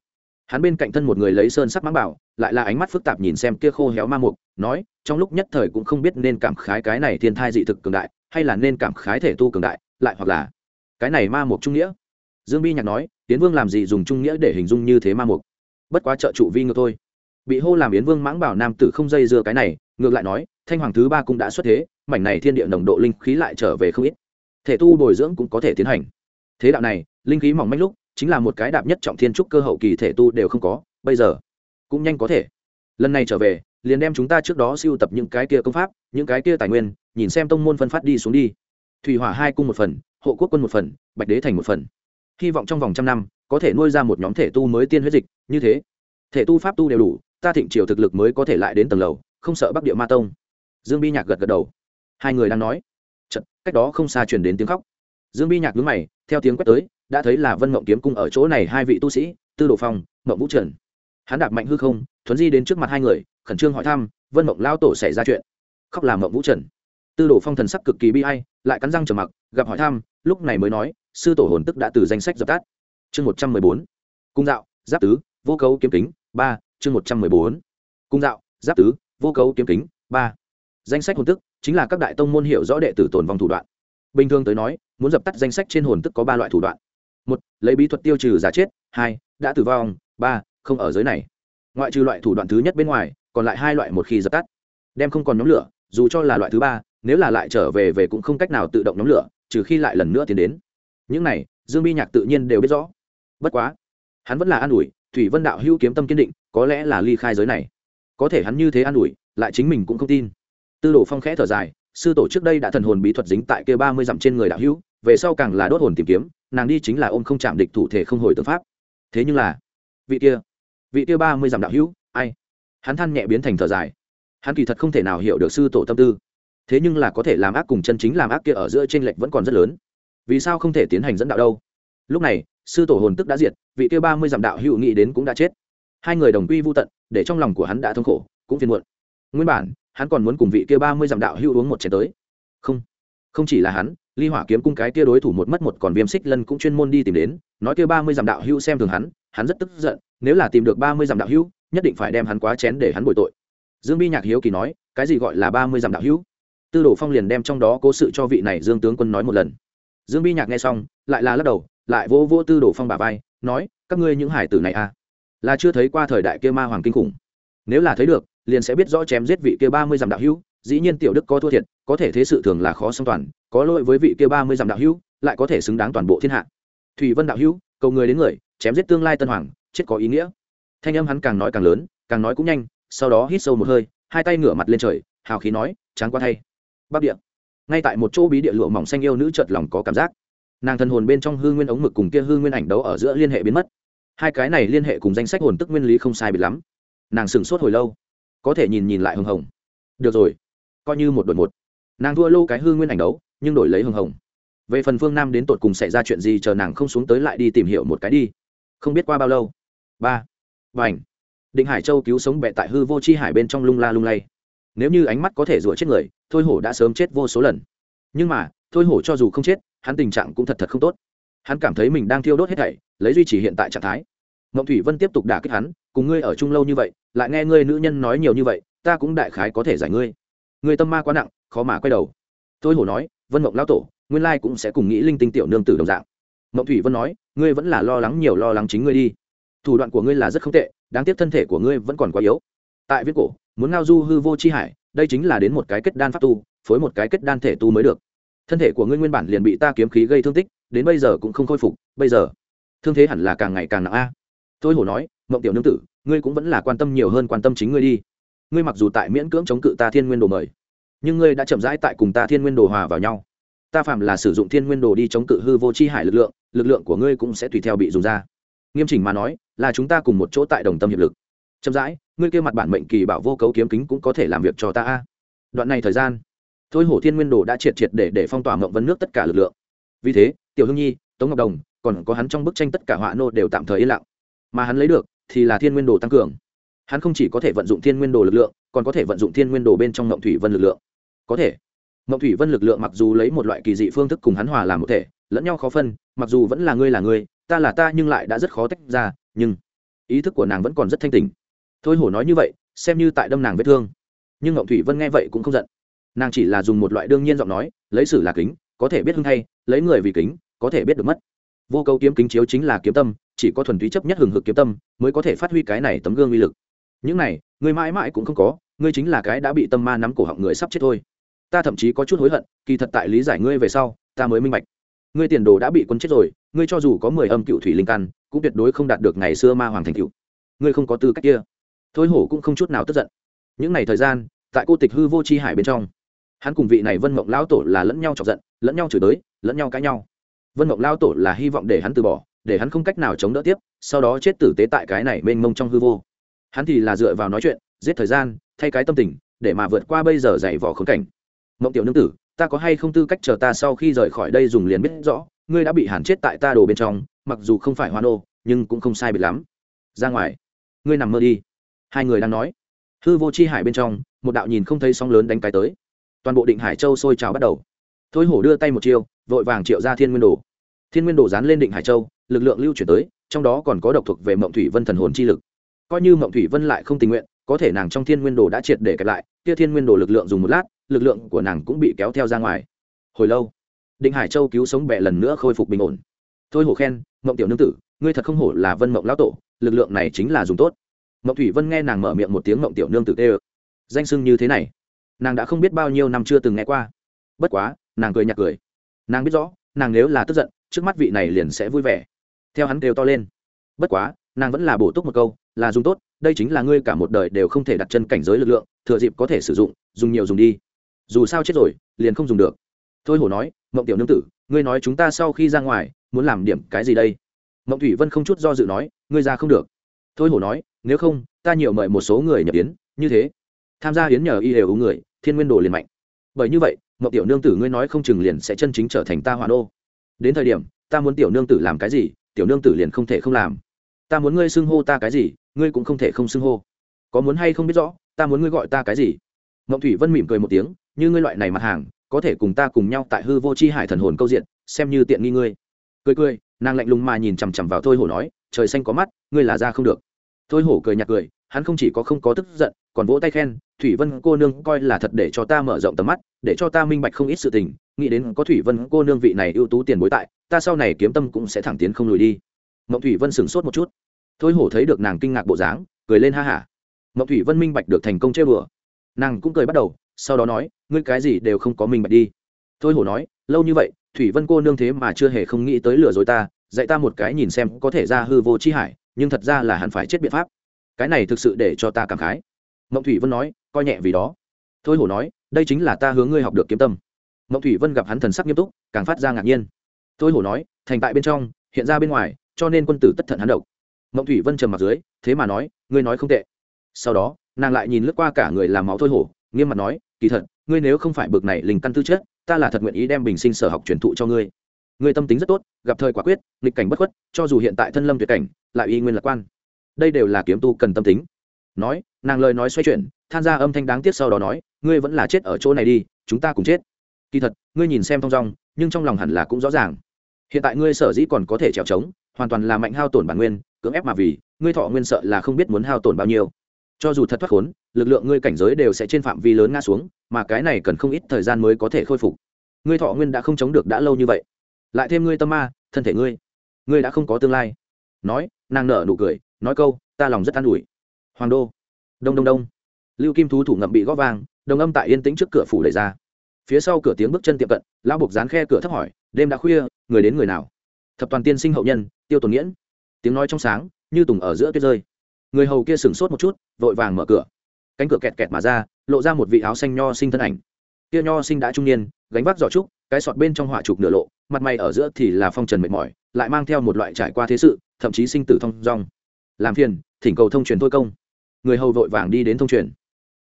Hắn bên cạnh thân một người lấy sơn sắc mãng bảo, lại là ánh mắt phức tạp nhìn xem kia khô héo ma mục, nói, trong lúc nhất thời cũng không biết nên cảm khái cái này thiên thai dị thực cường đại, hay là nên cảm khái thể tu cường đại, lại hoặc là cái này ma mục trung nghĩa. Dương bi nhạc nói tiến vương làm gì dùng trung nghĩa để hình dung như thế ma mục? Bất quá trợ trụ vi ngược thôi. Bị hô làm yến vương mãng bảo nam tử không dây dưa cái này ngược lại nói, thanh hoàng thứ ba cũng đã xuất thế, mảnh này thiên địa nồng độ linh khí lại trở về không ít. Thể tu bồi dưỡng cũng có thể tiến hành. Thế đạo này, linh khí mỏng manh lúc, chính là một cái đạp nhất trọng thiên trúc cơ hậu kỳ thể tu đều không có, bây giờ cũng nhanh có thể. Lần này trở về, liền đem chúng ta trước đó siêu tập những cái kia công pháp, những cái kia tài nguyên, nhìn xem tông môn phân phát đi xuống đi. Thủy hỏa hai cung một phần, hộ quốc quân một phần, bạch đế thành một phần. Hy vọng trong vòng trăm năm, có thể nuôi ra một nhóm thể tu mới tiên huyết dịch, như thế. Thể tu pháp tu đều đủ, ta thịnh triều thực lực mới có thể lại đến tầng lầu không sợ bắc địa ma tông dương bi nhạc gật gật đầu hai người đang nói Chật, cách đó không xa chuyển đến tiếng khóc dương bi nhạc đứng mày theo tiếng quét tới đã thấy là vân mộng kiếm cung ở chỗ này hai vị tu sĩ tư đồ phong mộng vũ trần hắn đạp mạnh hư không thuấn di đến trước mặt hai người khẩn trương hỏi thăm vân mộng lao tổ xảy ra chuyện khóc làm mộng vũ trần tư đồ phong thần sắc cực kỳ bi hay lại cắn răng trầm mặc gặp hỏi thăm lúc này mới nói sư tổ hồn tức đã từ danh sách dập tắt chương một trăm mười bốn cung dạo giáp tứ vô cấu kiếm kính ba chương một trăm mười bốn cung dạo giáp tứ vô cấu kiếm kính, ba. Danh sách hồn tức chính là các đại tông môn hiểu rõ đệ tử tồn vong thủ đoạn. Bình thường tới nói, muốn dập tắt danh sách trên hồn tức có ba loại thủ đoạn. Một, lấy bí thuật tiêu trừ giả chết. Hai, đã tử vong. Ba, không ở giới này. Ngoại trừ loại thủ đoạn thứ nhất bên ngoài, còn lại hai loại một khi dập tắt, đem không còn nhóm lửa, dù cho là loại thứ ba, nếu là lại trở về về cũng không cách nào tự động nhóm lửa, trừ khi lại lần nữa tiến đến. Những này, dương bi nhạc tự nhiên đều biết rõ. Bất quá, hắn vẫn là an ủi, thủy vân đạo hữu kiếm tâm kiên định, có lẽ là ly khai giới này có thể hắn như thế an ủi, lại chính mình cũng không tin. Tư đồ phong khẽ thở dài, sư tổ trước đây đã thần hồn bí thuật dính tại kia ba mươi dặm trên người đạo hữu, về sau càng là đốt hồn tìm kiếm, nàng đi chính là ôm không chạm địch thủ thể không hồi tư pháp. Thế nhưng là, vị kia vị kia ba mươi dặm đạo hữu, ai? Hắn than nhẹ biến thành thở dài. Hắn kỳ thật không thể nào hiểu được sư tổ tâm tư. Thế nhưng là có thể làm ác cùng chân chính làm ác kia ở giữa t r ê n lệch vẫn còn rất lớn. Vì sao không thể tiến hành dẫn đạo đâu? Lúc này, sư tổ hồn tức đã diệt, vị kia ba mươi dặm đạo hữu nghĩ đến cũng đã chết. Hai người đồng quy vô tận để trong lòng của hắn đã thống khổ, cũng phiền muộn. Nguyên bản, hắn còn muốn cùng vị kia ba mươi dặm đạo hữu uống một chén tới. Không không chỉ là hắn, ly hỏa kiếm cung cái kia đối thủ một mất một còn viêm xích lân cũng chuyên môn đi tìm đến, nói kia ba mươi dặm đạo hữu xem thường hắn hắn rất tức giận, nếu là tìm được ba mươi dặm đạo hữu, nhất định phải đem hắn quá chén để hắn bồi tội. Dương bi nhạc hiếu kỳ nói, cái gì gọi là ba mươi dặm đạo hữu? Tư đồ phong liền đem trong đó cố sự cho vị này dương tướng quân nói một lần. Dương bi nhạc nghe xong, lại là lắc đầu, lại vô vô tư đồ phong bà vai, nói, các ngươi những hải tử này à? Là chưa thấy qua thời đại kia ma hoàng kinh khủng. Nếu là thấy được, liền sẽ biết rõ chém giết vị kia ba mươi dặm đạo hữu, dĩ nhiên tiểu đức có thua thiệt, có thể thế sự thường là khó song toàn, có lỗi với vị kia ba mươi dặm đạo hữu, lại có thể xứng đáng toàn bộ thiên hạ. Thủy vân đạo hữu, cầu người đến người, chém giết tương lai tân hoàng, chết có ý nghĩa. Thanh âm hắn càng nói càng lớn, càng nói cũng nhanh, sau đó hít sâu một hơi, hai tay ngửa mặt lên trời, hào khí nói, tráng qua thay. Bắc địa. Ngay tại một chỗ bí địa lụa mỏng xanh yêu nữ chợt lòng có cảm giác. Nàng thân hồn bên trong hư nguyên ống mực cùng kia hư nguyên ảnh đấu ở giữa liên hệ biến mất hai cái này liên hệ cùng danh sách hồn tức nguyên lý không sai biệt lắm. Nàng sửng sốt hồi lâu, có thể nhìn nhìn lại hưng hồng. Được rồi, coi như một đội một. Nàng thua lâu cái hư nguyên ảnh đấu, nhưng đổi lấy hưng hồng. Về phần phương nam đến tột cùng xảy ra chuyện gì chờ nàng không xuống tới lại đi tìm hiểu một cái đi. Không biết qua bao lâu. Ba. Và ảnh định hải châu cứu sống bẹ tại hư vô c h i hải bên trong lung la lung lay. Nếu như ánh mắt có thể rủa chết người, thôi hổ đã sớm chết vô số lần. Nhưng mà, thôi hổ cho dù không chết, hắn tình trạng cũng thật thật không tốt hắn cảm thấy mình đang thiêu đốt hết thảy, lấy duy trì hiện tại trạng thái. Ngộng thủy vân tiếp tục đả kích hắn, cùng ngươi ở chung lâu như vậy, lại nghe ngươi nữ nhân nói nhiều như vậy, ta cũng đại khái có thể giải ngươi. Ngươi tâm ma quá nặng, khó mà quay đầu. Thôi hổ nói, vân mộng lao tổ, nguyên lai cũng sẽ cùng nghĩ linh tinh tiểu nương tử đồng dạng. Ngọc thủy vân nói, ngươi vẫn là lo lắng nhiều lo lắng chính ngươi đi. Thủ đoạn của ngươi là rất không tệ, đáng tiếc thân thể của ngươi vẫn còn quá yếu. Tại viết cổ, muốn ngao du hư vô chi hải, đây chính là đến một cái kết đan pháp tu, phối một cái kết đan thể tu mới được. Thân thể của ngươi nguyên bản liền bị ta kiếm khí gây thương tích đến bây giờ cũng không khôi phục, bây giờ, thương thế hẳn là càng ngày càng nặng a. Thôi hổ nói, mộng tiểu nương tử, ngươi cũng vẫn là quan tâm nhiều hơn quan tâm chính ngươi đi. Ngươi mặc dù tại miễn cưỡng chống cự ta thiên nguyên đồ mời, nhưng ngươi đã chậm rãi tại cùng ta thiên nguyên đồ hòa vào nhau. Ta phạm là sử dụng thiên nguyên đồ đi chống cự hư vô c h i hải lực lượng lực lượng của ngươi cũng sẽ tùy theo bị dùng ra. Nghiêm chỉnh mà nói, là chúng ta cùng một chỗ tại đồng tâm hiệp lực. Chậm rãi, ngươi kêu mặt bản mệnh kỳ bảo vô cấu kiếm kính cũng có thể làm việc cho ta a. Đoạn này thời gian thôi hổ thiên nguyên đồ đã triệt triệt để để phong tỏa mộng vấn nước tất cả lực lượng. Vì thế tiểu hương nhi, tống ngọc đồng, còn có hắn trong bức tranh tất cả họa nô đều tạm thời yên lặng. Mà hắn lấy được thì là thiên nguyên đồ tăng cường. Hắn không chỉ có thể vận dụng thiên nguyên đồ lực lượng, còn có thể vận dụng thiên nguyên đồ bên trong ngộng thủy vân lực lượng. Có thể. Ngộng thủy vân lực lượng mặc dù lấy một loại kỳ dị phương thức cùng hắn hòa làm một thể, lẫn nhau khó phân, mặc dù vẫn là ngươi là ngươi, ta là ta nhưng lại đã rất khó tách ra, nhưng ý thức của nàng vẫn còn rất thanh tình thôi hổ nói như vậy, xem như tại đâm nàng vết thương. Nhưng ngộng thủy vân nghe vậy cũng không giận. Nàng chỉ là dùng một loại đương nhiên giọng nói, lấy sử là kính có thể biết hưng hay lấy người vì kính, có thể biết được mất. Vô cầu kiếm kính chiếu chính là kiếm tâm, chỉ có thuần túy chấp nhất hừng hực kiếm tâm mới có thể phát huy cái này tấm gương uy lực. Những này, người mãi mãi cũng không có, ngươi chính là cái đã bị tâm ma nắm cổ họng người sắp chết thôi. Ta thậm chí có chút hối hận, kỳ thật tại lý giải ngươi về sau, ta mới minh bạch. Ngươi tiền đồ đã bị quân chết rồi, ngươi cho dù có mười âm cựu thủy linh căn, cũng tuyệt đối không đạt được ngày xưa ma hoàng thành cựu ngươi không có tư cách kia. Thôi hổ cũng không chút nào tức giận. Những ngày thời gian, tại cô tịch hư vô c h i hải bên trong hắn cùng vị này vân mộng lão tổ là lẫn nhau chọc giận, lẫn nhau chửi tới lẫn nhau cãi nhau. Vân mộng lão tổ là hy vọng để hắn từ bỏ, để hắn không cách nào chống đỡ tiếp, sau đó chết tử tế tại cái này mênh mông trong hư vô. Hắn thì là dựa vào nói chuyện, giết thời gian, thay cái tâm tình, để mà vượt qua bây giờ dày vỏ khốn cảnh. Mộng tiểu nương tử, ta có hay không tư cách chờ ta sau khi rời khỏi đây dùng liền biết rõ, ngươi đã bị hàn chết tại ta đồ bên trong, mặc dù không phải hoa nô nhưng cũng không sai biệt lắm. Ra ngoài. Ngươi nằm mơ đi. Hai người đang nói. Hư vô chi hải bên trong, một đạo nhìn không thấy sóng lớn đánh cái tới toàn bộ định hải châu sôi trào bắt đầu. Thôi hổ đưa tay một chiêu, vội vàng triệu ra thiên nguyên đồ. Thiên nguyên đồ dán lên định hải châu, lực lượng lưu chuyển tới, trong đó còn có độc thuộc về mộng thủy vân thần hồn chi lực. Coi như mộng thủy vân lại không tình nguyện, có thể nàng trong thiên nguyên đồ đã triệt để kẹp lại, kia thiên nguyên đồ lực lượng dùng một lát, lực lượng của nàng cũng bị kéo theo ra ngoài. Hồi lâu, định hải châu cứu sống bẹ lần nữa khôi phục bình ổn. Thôi hổ khen, mộng tiểu nương tử, ngươi thật không hổ là vân mộng lão tổ, lực lượng này chính là dùng tốt. Mộng thủy vân nghe nàng mở miệng một tiếng mộng tiểu nương tử tê ơ danh sưng như thế này nàng đã không biết bao nhiêu năm chưa từng nghe qua. Bất quá, nàng cười nhạt cười. Nàng biết rõ, nàng nếu là tức giận, trước mắt vị này liền sẽ vui vẻ. Theo hắn kêu to lên. Bất quá, nàng vẫn là bổ túc một câu, là dùng tốt, đây chính là ngươi cả một đời đều không thể đặt chân cảnh giới lực lượng, thừa dịp có thể sử dụng, dùng nhiều dùng đi. Dù sao chết rồi, liền không dùng được. Thôi hổ nói, mộng tiểu nương tử, ngươi nói chúng ta sau khi ra ngoài, muốn làm điểm cái gì đây? Mộng thủy vân không chút do dự nói, ngươi ra không được. Thôi hổ nói, nếu không, ta nhiều mời một số người nhập yến. Như thế, tham gia yến nhờ y đều người thiên nguyên đồ liền mạnh. Bởi như vậy mậu tiểu nương tử ngươi nói không chừng liền sẽ chân chính trở thành ta hoàn ô. Đến thời điểm, ta muốn tiểu nương tử làm cái gì, tiểu nương tử liền không thể không làm. Ta muốn ngươi xưng hô ta cái gì, ngươi cũng không thể không xưng hô. Có muốn hay không biết rõ, ta muốn ngươi gọi ta cái gì? Mậu thủy vân mỉm cười một tiếng, như ngươi loại này mặt hàng, có thể cùng ta cùng nhau tại hư vô c h i hải thần hồn câu diện, xem như tiện nghi ngươi. Cười cười, nàng lạnh lùng mà nhìn chằm chằm vào thôi hổ nói, trời xanh có mắt, ngươi là ra không được. Thôi hổ cười nhạt cười, hắn không chỉ có không có tức giận còn vỗ tay khen, thủy vân cô nương coi là thật để cho ta mở rộng tầm mắt, để cho ta minh bạch không ít sự tình, nghĩ đến có thủy vân cô nương vị này ưu tú tiền bối tại, ta sau này kiếm tâm cũng sẽ thẳng tiến không lùi đi. Mộng thủy vân sửng sốt một chút. Thôi hổ thấy được nàng kinh ngạc bộ dáng, cười lên ha hả. Mộng thủy vân minh bạch được thành công chơi bừa. Nàng cũng cười bắt đầu, sau đó nói, ngươi cái gì đều không có minh bạch đi. Thôi hổ nói, lâu như vậy, thủy vân cô nương thế mà chưa hề không nghĩ tới lừa dối ta, dạy ta một cái nhìn xem có thể ra hư vô chi hải, nhưng thật ra là hẳn phải chết biện pháp. Cái này thực sự để cho ta cảm khái mộng thủy vân nói, coi nhẹ vì đó. Thôi hổ nói, đây chính là ta hướng ngươi học được kiếm tâm. Mộng thủy vân gặp hắn thần sắc nghiêm túc, càng phát ra ngạc nhiên. Thôi hổ nói, thành tại bên trong, hiện ra bên ngoài, cho nên quân tử tất thận hắn độc. Mộng thủy vân trầm mặt dưới, thế mà nói, ngươi nói không tệ. Sau đó, nàng lại nhìn lướt qua cả người làm máu thôi hổ, nghiêm mặt nói, kỳ thật, ngươi nếu không phải bực này linh căn tư chất, ta là thật nguyện ý đem bình sinh sở học truyền thụ cho ngươi. Ngươi tâm tính rất tốt, gặp thời quả quyết, nghịch cảnh bất khuất, cho dù hiện tại thân lâm tuyệt cảnh, lại y nguyên lạc quan. Đây đều là kiếm tu cần tâm tính. Nói nàng lời nói xoay chuyển, than ra âm thanh đáng tiếc sau đó nói, ngươi vẫn là chết ở chỗ này đi, chúng ta cùng chết. Kỳ thật, ngươi nhìn xem thong dong, nhưng trong lòng hẳn là cũng rõ ràng. Hiện tại ngươi sở dĩ còn có thể trèo trống, hoàn toàn là mạnh hao tổn bản nguyên, cưỡng ép mà vì, ngươi thọ nguyên sợ là không biết muốn hao tổn bao nhiêu. Cho dù thật thoát khốn, lực lượng ngươi cảnh giới đều sẽ trên phạm vi lớn ngã xuống, mà cái này cần không ít thời gian mới có thể khôi phục. Ngươi thọ nguyên đã không chống được đã lâu như vậy, lại thêm ngươi tâm ma, thân thể ngươi ngươi đã không có tương lai. Nói, nàng nở nụ cười, nói câu, ta lòng rất an ủi. Hoàng đô đông đông đông. Lưu kim thú thủ ngậm bị góp vang, đồng âm tại yên tĩnh trước cửa phủ đẩy ra. Phía sau cửa tiếng bước chân tiệm cận, lão buộc dán khe cửa thấp hỏi, đêm đã khuya, người đến người nào? Thập toàn tiên sinh hậu nhân, tiêu tồn nghiễn. Tiếng nói trong sáng, như tùng ở giữa tuyết rơi. Người hầu kia sửng sốt một chút, vội vàng mở cửa. Cánh cửa kẹt kẹt mà ra, lộ ra một vị áo xanh nho sinh thân ảnh. Kia nho sinh đã trung niên, gánh vác giỏ trúc, cái sọt bên trong hỏa trục nửa lộ, mặt mày ở giữa thì là phong trần mệt mỏi, lại mang theo một loại trải qua thế sự, thậm chí sinh tử thông rong làm phiền, thỉnh cầu thông truyền thôi công người hầu vội vàng đi đến thông truyền.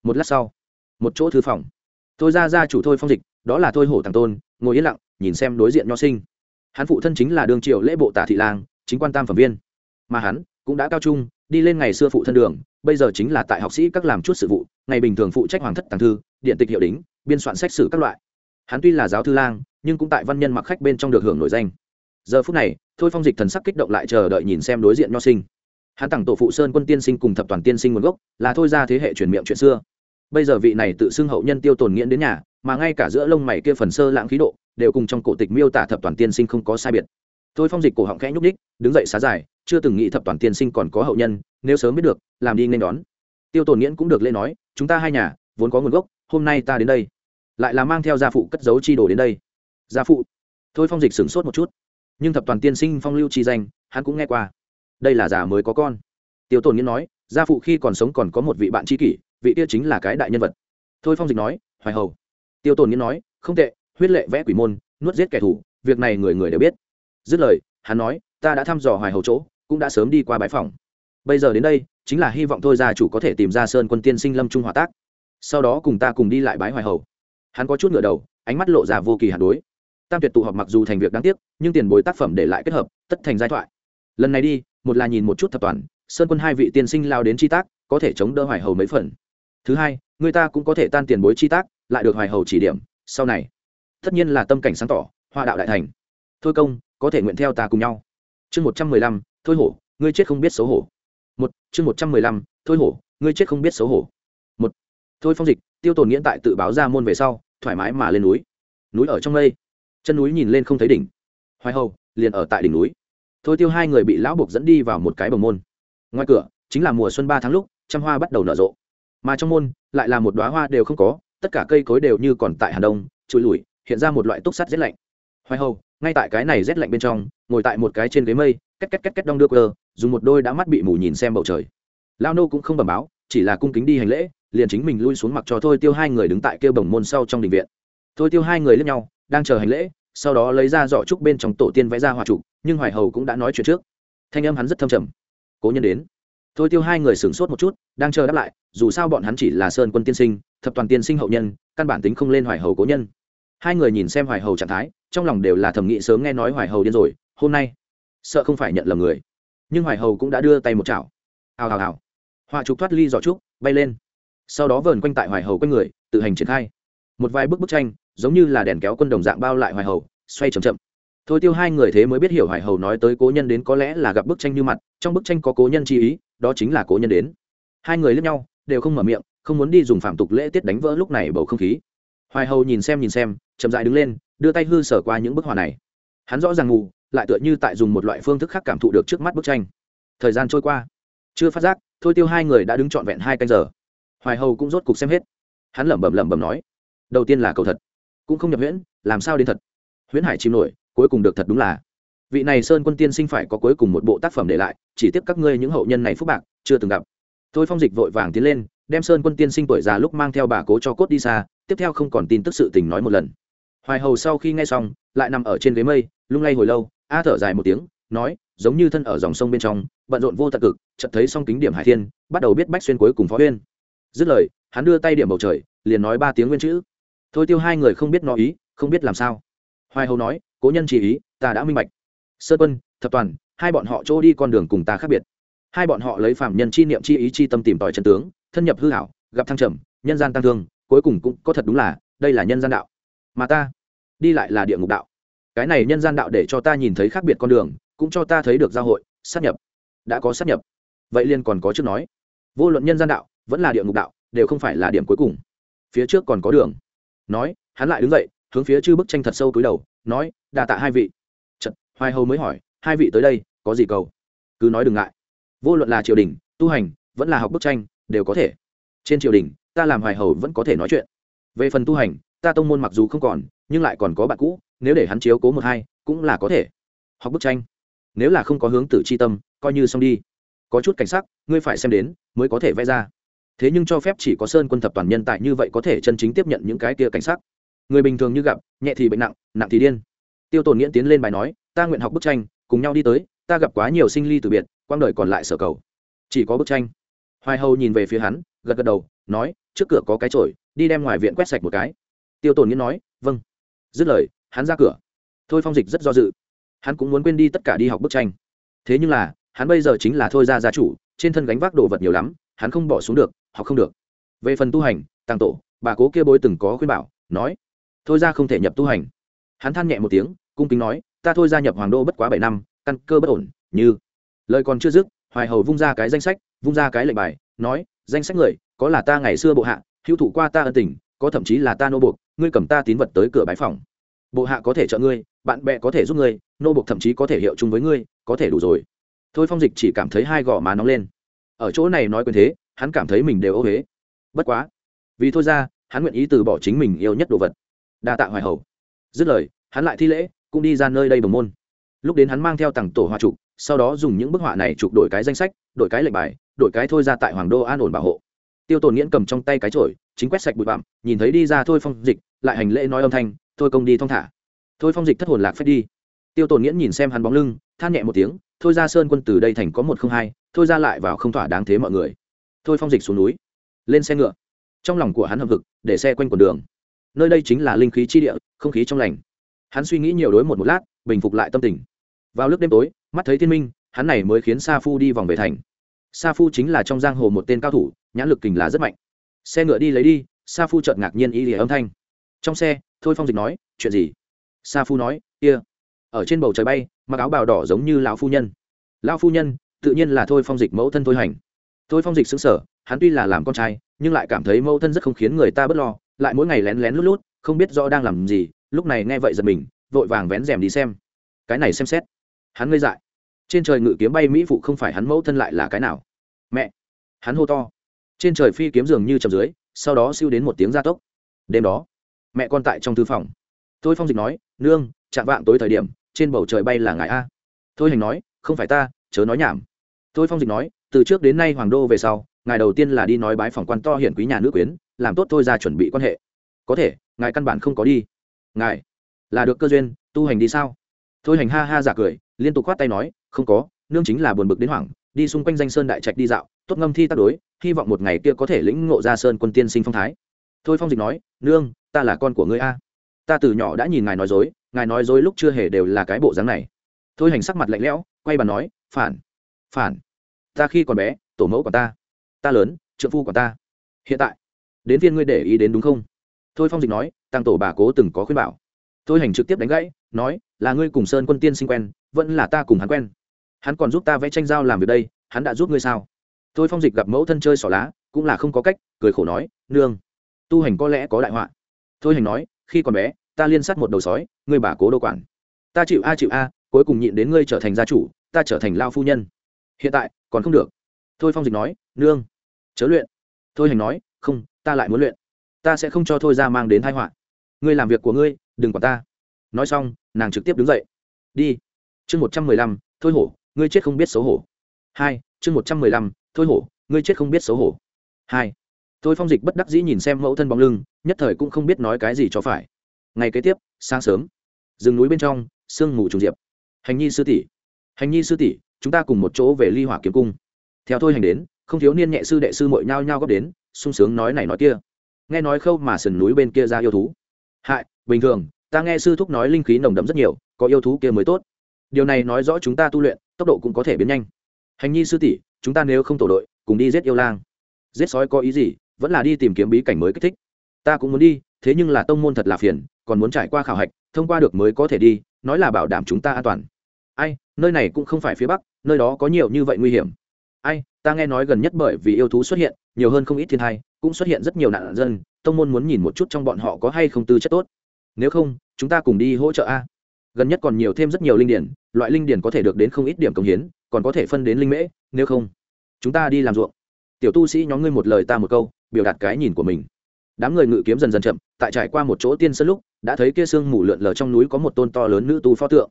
Một lát sau, một chỗ thư phòng. Tôi ra ra chủ thôi phong dịch, đó là thôi hổ thằng tôn, ngồi yên lặng, nhìn xem đối diện nho sinh. Hắn phụ thân chính là đường triệu lễ bộ tả thị lang, chính quan tam phẩm viên. Mà hắn cũng đã cao trung, đi lên ngày xưa phụ thân đường, bây giờ chính là tại học sĩ các làm chút sự vụ, ngày bình thường phụ trách hoàng thất tàng thư, điện tịch hiệu đính, biên soạn sách sử các loại. Hắn tuy là giáo thư lang, nhưng cũng tại văn nhân mặc khách bên trong được hưởng nổi danh. Giờ phút này, thôi phong dịch thần sắc kích động lại chờ đợi nhìn xem đối diện nho sinh hắn tặng tổ phụ sơn quân tiên sinh cùng thập toàn tiên sinh nguồn gốc, là thôi ra thế hệ truyền miệng chuyện xưa. Bây giờ vị này tự xưng hậu nhân tiêu tồn nghiễn đến nhà, mà ngay cả giữa lông mày kia phần sơ lãng khí độ, đều cùng trong cổ tịch miêu tả thập toàn tiên sinh không có sai biệt. Thôi phong dịch cổ họng khẽ nhúc ních đứng dậy xá dài, chưa từng nghĩ thập toàn tiên sinh còn có hậu nhân, nếu sớm biết được, làm đi nên đón. Tiêu tồn nghiễn cũng được lên nói, chúng ta hai nhà, vốn có nguồn gốc, hôm nay ta đến đây. Lại là mang theo gia phụ cất giấu chi đồ đến đây. Gia phụ. Thôi phong dịch sửng sốt một chút. Nhưng thập toàn tiên sinh phong lưu chi danh, hắn cũng nghe qua đây là già mới có con. Tiêu tồn nghĩa nói, gia phụ khi còn sống còn có một vị bạn tri kỷ, vị kia chính là cái đại nhân vật. Thôi phong dịch nói, hoài hầu. Tiêu tồn nghĩa nói, không tệ, huyết lệ vẽ quỷ môn, nuốt giết kẻ thù, việc này người người đều biết. Dứt lời, hắn nói, ta đã thăm dò hoài hầu chỗ, cũng đã sớm đi qua bãi phòng bây giờ đến đây, chính là hy vọng thôi gia chủ có thể tìm ra sơn quân tiên sinh lâm trung hòa tác. Sau đó cùng ta cùng đi lại bái hoài hầu. Hắn có chút ngựa đầu, ánh mắt lộ ra vô kỳ hạt đối. Tam tuyệt tụ họp mặc dù thành việc đáng tiếc, nhưng tiền bối tác phẩm để lại kết hợp, tất thành giai thoại. Lần này đi một là nhìn một chút thập toàn, sơn quân hai vị tiên sinh lao đến chi tác, có thể chống đỡ hoài hầu mấy phần. Thứ hai, người ta cũng có thể tan tiền bối chi tác, lại được hoài hầu chỉ điểm, sau này, tất nhiên là tâm cảnh sáng tỏ, hoa đạo đại thành. Thôi công, có thể nguyện theo ta cùng nhau. Chương một trăm mười lăm, thôi hổ, ngươi chết không biết xấu hổ. Một, chương một trăm mười lăm, thôi hổ, ngươi chết không biết xấu hổ. Một, thôi phong dịch, tiêu tồn nghiễn tại tự báo ra môn về sau, thoải mái mà lên núi. Núi ở trong mây. Chân núi nhìn lên không thấy đỉnh. Hoài hầu, liền ở tại đỉnh núi thôi tiêu hai người bị lão buộc dẫn đi vào một cái bồng môn. Ngoài cửa, chính là mùa xuân ba tháng lúc, trăm hoa bắt đầu nở rộ. Mà trong môn, lại là một đoá hoa đều không có, tất cả cây cối đều như còn tại hà đông trụi lủi, hiện ra một loại túc sắt rét lạnh. Hoài hầu, ngay tại cái này rét lạnh bên trong, ngồi tại một cái trên ghế mây, két két két két đong đưa cơ dùng một đôi đã mắt bị mù nhìn xem bầu trời. Lao nô cũng không bẩm báo, chỉ là cung kính đi hành lễ, liền chính mình lui xuống mặc cho thôi tiêu hai người đứng tại kêu bồng môn sau trong đình viện. Thôi tiêu hai người lẫn nhau, đang chờ hành lễ sau đó lấy ra giỏ trúc bên trong tổ tiên vẽ ra hòa trục, nhưng hoài hầu cũng đã nói chuyện trước. Thanh âm hắn rất thâm trầm. Cố nhân đến. Thôi tiêu hai người sửng sốt một chút, đang chờ đáp lại, dù sao bọn hắn chỉ là sơn quân tiên sinh, thập toàn tiên sinh hậu nhân, căn bản tính không lên hoài hầu cố nhân. Hai người nhìn xem hoài hầu trạng thái, trong lòng đều là thẩm nghị sớm nghe nói hoài hầu điên rồi, hôm nay sợ không phải nhận lầm người. Nhưng hoài hầu cũng đã đưa tay một chảo. Hào hào hào. Hòa trục thoát ly giỏ trúc, bay lên. Sau đó vờn quanh tại hoài hầu quanh người, tự hành triển khai một vài bức bức tranh, giống như là đèn kéo quân đồng dạng bao lại hoài hầu, xoay chậm chậm. Thôi tiêu hai người thế mới biết hiểu hoài hầu nói tới cố nhân đến có lẽ là gặp bức tranh như mặt, trong bức tranh có cố nhân chi ý, đó chính là cố nhân đến. Hai người lẫn nhau, đều không mở miệng, không muốn đi dùng phạm tục lễ tiết đánh vỡ lúc này bầu không khí. Hoài hầu nhìn xem nhìn xem, chậm dại đứng lên, đưa tay hư sở qua những bức họa này. Hắn rõ ràng ngủ, lại tựa như tại dùng một loại phương thức khác cảm thụ được trước mắt bức tranh. Thời gian trôi qua, chưa phát giác, thôi tiêu hai người đã đứng trọn vẹn hai canh giờ. Hoài hầu cũng rốt cục xem hết. Hắn lẩm bẩm lẩm bẩm nói đầu tiên là cầu thật, cũng không nhập huyễn, làm sao đến thật? Huyễn hải chìm nổi, cuối cùng được thật đúng là. Vị này sơn quân tiên sinh phải có cuối cùng một bộ tác phẩm để lại, chỉ tiếp các ngươi những hậu nhân này phúc bạc, chưa từng gặp. Thôi phong dịch vội vàng tiến lên, đem sơn quân tiên sinh tuổi già lúc mang theo bà cố cho cốt đi xa, tiếp theo không còn tin tức sự tình nói một lần. Hoài hầu sau khi nghe xong, lại nằm ở trên ghế mây, lung lay hồi lâu, a thở dài một tiếng, nói, giống như thân ở dòng sông bên trong, bận rộn vô tận cực, chợt thấy song kính điểm hải thiên, bắt đầu biết bách xuyên cuối cùng phó huyên. Dứt lời, hắn đưa tay điểm bầu trời, liền nói ba tiếng nguyên chữ thôi tiêu hai người không biết nói ý, không biết làm sao. Hoài hầu nói, cố nhân chỉ ý, ta đã minh bạch. Sơ quân, thập toàn, hai bọn họ chỗ đi con đường cùng ta khác biệt. Hai bọn họ lấy phạm nhân chi niệm chi ý chi tâm tìm tòi chân tướng, thân nhập hư hảo gặp thăng trầm, nhân gian tăng thương, cuối cùng cũng có thật đúng là, đây là nhân gian đạo. Mà ta, đi lại là địa ngục đạo. Cái này nhân gian đạo để cho ta nhìn thấy khác biệt con đường, cũng cho ta thấy được giao hội, sát nhập. Đã có sát nhập. Vậy liên còn có trước nói. Vô luận nhân gian đạo, vẫn là địa ngục đạo, đều không phải là điểm cuối cùng. Phía trước còn có đường nói hắn lại đứng dậy hướng phía chư bức tranh thật sâu cúi đầu nói đà tạ hai vị. Chật, hoài hầu mới hỏi hai vị tới đây có gì cầu? Cứ nói đừng ngại. Vô luận là triều đình tu hành vẫn là học bức tranh đều có thể. Trên triều đình ta làm hoài hầu vẫn có thể nói chuyện. Về phần tu hành ta tông môn mặc dù không còn nhưng lại còn có bạn cũ nếu để hắn chiếu cố một hai cũng là có thể. Học bức tranh nếu là không có hướng tử c h i tâm coi như xong đi. Có chút cảnh sắc ngươi phải xem đến mới có thể vẽ ra thế nhưng cho phép chỉ có sơn quân thập toàn nhân tại như vậy có thể chân chính tiếp nhận những cái kia cảnh sắc người bình thường như gặp, nhẹ thì bệnh nặng nặng thì điên. Tiêu tổn nghiễn tiến lên bài nói, ta nguyện học bức tranh, cùng nhau đi tới, ta gặp quá nhiều sinh ly từ biệt quang đời còn lại sở cầu. Chỉ có bức tranh. Hoài hầu nhìn về phía hắn, gật gật đầu, nói, trước cửa có cái chổi, đi đem ngoài viện quét sạch một cái. Tiêu tổn nghiễn nói vâng. Dứt lời, hắn ra cửa. Thôi phong dịch rất do dự. Hắn cũng muốn quên đi tất cả đi học bức tranh. Thế nhưng là, hắn bây giờ chính là thôi ra gia chủ, trên thân gánh vác đồ vật nhiều lắm, hắn không bỏ xuống được học không được. Về phần tu hành tăng tổ, bà cố kia bối từng có khuyên bảo, nói, thôi ra không thể nhập tu hành. Hắn than nhẹ một tiếng, cung kính nói, ta thôi gia nhập hoàng đô bất quá bảy năm, căn cơ bất ổn, như lời còn chưa dứt, hoài hầu vung ra cái danh sách, vung ra cái lệnh bài, nói, danh sách người, có là ta ngày xưa bộ hạ, hữu thủ qua ta ân tình, có thậm chí là ta nô buộc, ngươi cầm ta tín vật tới cửa bái phòng bộ hạ có thể trợ ngươi, bạn bè có thể giúp ngươi, nô buộc thậm chí có thể hiệu chung với ngươi, có thể đủ rồi. Thôi phong dịch chỉ cảm thấy hai gò má nóng lên. Ở chỗ này nói quyền thế hắn cảm thấy mình đều ô huế. Bất quá, vì thôi ra, hắn nguyện ý từ bỏ chính mình yêu nhất đồ vật. Đa tạ hoài hầu. Dứt lời, hắn lại thi lễ, cũng đi ra nơi đây bồng môn. Lúc đến hắn mang theo tặng tổ hoa trục sau đó dùng những bức họa này chụp đổi cái danh sách, đổi cái lệnh bài, đổi cái thôi ra tại hoàng đô an ổn bảo hộ. Tiêu tồn nghiễn cầm trong tay cái trổi chính quét sạch bụi bặm, nhìn thấy đi ra thôi phong dịch, lại hành lễ nói âm thanh, thôi công đi thong thả. Thôi phong dịch thất hồn lạc phép đi. Tiêu tồn nghiễn nhìn xem hắn bóng lưng, than nhẹ một tiếng, thôi ra sơn quân từ đây thành có một không hai, thôi ra lại vào không thỏa đáng thế mọi người thôi phong dịch xuống núi, lên xe ngựa. Trong lòng của hắn hợp vực để xe quanh quần đường. Nơi đây chính là linh khí chi địa, không khí trong lành. Hắn suy nghĩ nhiều đối một một lát, bình phục lại tâm tình. Vào lúc đêm tối, mắt thấy thiên minh, hắn này mới khiến sa phu đi vòng về thành. Sa phu chính là trong giang hồ một tên cao thủ, nhãn lực kình là rất mạnh. Xe ngựa đi lấy đi, sa phu chợt ngạc nhiên ý lìa âm thanh. Trong xe, thôi phong dịch nói, chuyện gì? Sa phu nói, kia、yeah. ở trên bầu trời bay, mặc áo bào đỏ giống như lão phu nhân. Lão phu nhân, tự nhiên là thôi phong dịch mẫu thân thôi hành thôi phong dịch xứng sở hắn tuy là làm con trai, nhưng lại cảm thấy mẫu thân rất không khiến người ta b ấ t lo, lại mỗi ngày lén lén lút lút, không biết rõ đang làm gì, lúc này nghe vậy giật mình, vội vàng vén rèm đi xem. Cái này xem xét. Hắn ngây dại. Trên trời ngự kiếm bay mỹ phụ không phải hắn mẫu thân lại là cái nào? Mẹ. Hắn hô to. Trên trời phi kiếm dường như chầm dưới, sau đó siêu đến một tiếng gia tốc. Đêm đó, mẹ con tại trong thư phòng. Tôi phong dịch nói, nương, chạm vạng tối thời điểm, trên bầu trời bay là ngài a. Thôi hành nói, không phải ta, chớ nói nhảm thôi phong dịch nói, từ trước đến nay hoàng đô về sau, ngài đầu tiên là đi nói bái phòng quan to hiển quý nhà nước quyến, làm tốt thôi ra chuẩn bị quan hệ. Có thể, ngài căn bản không có đi. Ngài, là được cơ duyên, tu hành đi sao? Thôi hành ha ha giả cười, liên tục khoát tay nói, không có, nương chính là buồn bực đến hoảng, đi xung quanh danh sơn đại trạch đi dạo, tốt ngâm thi tác đối, hy vọng một ngày kia có thể lĩnh ngộ ra sơn quân tiên sinh phong thái. Thôi phong dịch nói, nương, ta là con của ngươi a. Ta từ nhỏ đã nhìn ngài nói dối, ngài nói dối lúc chưa hề đều là cái bộ dáng này. Thôi hành sắc mặt lạnh lẽo, quay bàn nói, phản phản. Ta khi còn bé, tổ mẫu của ta. Ta lớn trợ phu của ta. Hiện tại, đến viên ngươi để ý đến đúng không? Thôi phong dịch nói tăng tổ bà cố từng có khuyên bảo. Thôi hành trực tiếp đánh gãy, nói, là ngươi cùng sơn quân tiên sinh quen, vẫn là ta cùng hắn quen. Hắn còn giúp ta vẽ tranh giao làm việc đây, hắn đã giúp ngươi sao? Thôi phong dịch gặp mẫu thân chơi xỏ lá, cũng là không có cách, cười khổ nói, nương, tu hành có lẽ có đại họa. Thôi hành nói, khi còn bé, ta liên sát một đầu sói, ngươi bà cố đô quản. Ta chịu a chịu a, cuối cùng nhịn đến ngươi trở thành gia chủ, ta trở thành lao phu nhân hiện tại, còn không được. Thôi phong dịch nói, nương, chớ luyện. Thôi hành nói, không, ta lại muốn luyện. Ta sẽ không cho thôi ra mang đến thái họa. Ngươi làm việc của ngươi, đừng quản ta. Nói xong, nàng trực tiếp đứng dậy. Đi. Chương một trăm mười lăm, thôi hổ, ngươi chết không biết xấu hổ. Hai, chương một trăm mười lăm, thôi hổ, ngươi chết không biết xấu hổ. Hai, thôi phong dịch bất đắc dĩ nhìn xem mẫu thân bóng lưng, nhất thời cũng không biết nói cái gì cho phải. Ngày kế tiếp, sáng sớm, rừng núi bên trong, sương mù trùng diệp. Hành nhi sư tỷ, hành nhi sư tỷ chúng ta cùng một chỗ về ly hỏa kiếm cung. Theo thôi hành đến, không thiếu niên nhẹ sư đệ sư mội nhao nhao góp đến, sung sướng nói này nói kia. Nghe nói khâu mà sườn núi bên kia ra yêu thú. Hại, bình thường, ta nghe sư thúc nói linh khí nồng đậm rất nhiều, có yêu thú kia mới tốt. Điều này nói rõ chúng ta tu luyện, tốc độ cũng có thể biến nhanh. Hành nhi sư tỷ, chúng ta nếu không tổ đội, cùng đi giết yêu lang. Giết sói có ý gì, vẫn là đi tìm kiếm bí cảnh mới kích thích. Ta cũng muốn đi, thế nhưng là tông môn thật là phiền, còn muốn trải qua khảo hạch, thông qua được mới có thể đi, nói là bảo đảm chúng ta an toàn nơi này cũng không phải phía bắc, nơi đó có nhiều như vậy nguy hiểm. Ai, ta nghe nói gần nhất bởi vì yêu thú xuất hiện, nhiều hơn không ít thiên thai, cũng xuất hiện rất nhiều nạn dân, tông môn muốn nhìn một chút trong bọn họ có hay không tư chất tốt. Nếu không, chúng ta cùng đi hỗ trợ a. Gần nhất còn nhiều thêm rất nhiều linh điển, loại linh điển có thể được đến không ít điểm công hiến, còn có thể phân đến linh mễ, nếu không, chúng ta đi làm ruộng. Tiểu tu sĩ nhóm ngươi một lời ta một câu, biểu đạt cái nhìn của mình. Đám người ngự kiếm dần dần chậm, tại trải qua một chỗ tiên sơn lúc, đã thấy kia sương mù lượn lờ trong núi có một tôn to lớn nữ tu pho tượng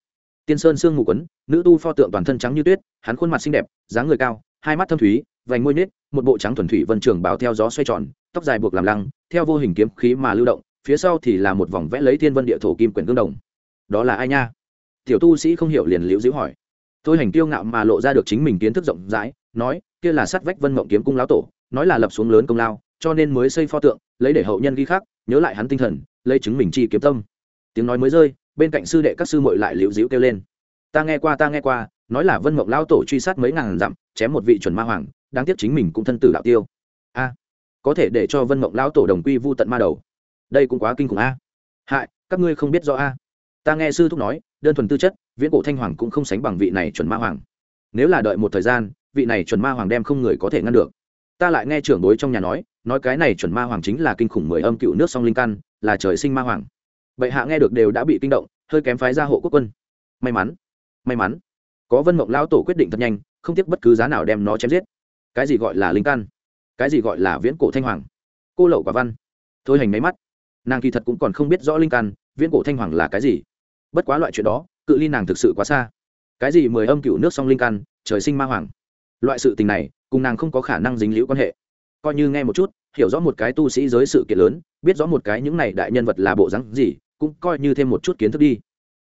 tiên sơn sương mù quấn, nữ tu pho tượng toàn thân trắng như tuyết, hắn khuôn mặt xinh đẹp, dáng người cao, hai mắt thâm thúy, vành môi nết một bộ trắng thuần thủy vân trường bảo theo gió xoay tròn, tóc dài buộc làm lăng, theo vô hình kiếm khí mà lưu động, phía sau thì là một vòng vẽ lấy thiên vân địa thổ kim quyển gương đồng. Đó là ai nha? Tiểu tu sĩ không hiểu liền liễu dĩu hỏi. Tôi hành tiêu ngạo mà lộ ra được chính mình kiến thức rộng rãi, nói, kia là sát vách vân mộng kiếm cung lão tổ, nói là lập xuống lớn công lao, cho nên mới xây pho tượng, lấy để hậu nhân ghi khắc, nhớ lại hắn tinh thần, lấy chứng mình chi kiếm tâm. Tiếng nói mới rơi bên cạnh sư đệ các sư muội lại liễu dĩu kêu lên. Ta nghe qua, ta nghe qua, nói là vân mộng lao tổ truy sát mấy ngàn dặm, chém một vị chuẩn ma hoàng, đáng tiếc chính mình cũng thân tử đạo tiêu. A, có thể để cho vân mộng lao tổ đồng quy vu tận ma đầu. Đây cũng quá kinh khủng a. Hại, các ngươi không biết rõ a. Ta nghe sư thúc nói, đơn thuần tư chất, viễn cổ thanh hoàng cũng không sánh bằng vị này chuẩn ma hoàng. Nếu là đợi một thời gian, vị này chuẩn ma hoàng đem không người có thể ngăn được. Ta lại nghe trưởng đối trong nhà nói nói cái này chuẩn ma hoàng chính là kinh khủng mười âm cựu nước song linh căn, là trời sinh ma hoàng bệ hạ nghe được đều đã bị kinh động, hơi kém phái ra hộ quốc quân. May mắn may mắn. Có vân mộng lão tổ quyết định thật nhanh, không tiếc bất cứ giá nào đem nó chém giết. Cái gì gọi là linh căn? Cái gì gọi là viễn cổ thanh hoàng? Cô lậu quả văn. Thôi hành máy mắt. Nàng kỳ thật cũng còn không biết rõ linh căn, viễn cổ thanh hoàng là cái gì. Bất quá loại chuyện đó, cự ly nàng thực sự quá xa. Cái gì mười âm cựu nước song linh căn, trời sinh ma hoàng. Loại sự tình này, cùng nàng không có khả năng dính liễu quan hệ. Coi như nghe một chút, hiểu rõ một cái tu sĩ giới sự kiện lớn, biết rõ một cái những này đại nhân vật là bộ rắn gì cũng coi như thêm một chút kiến thức đi.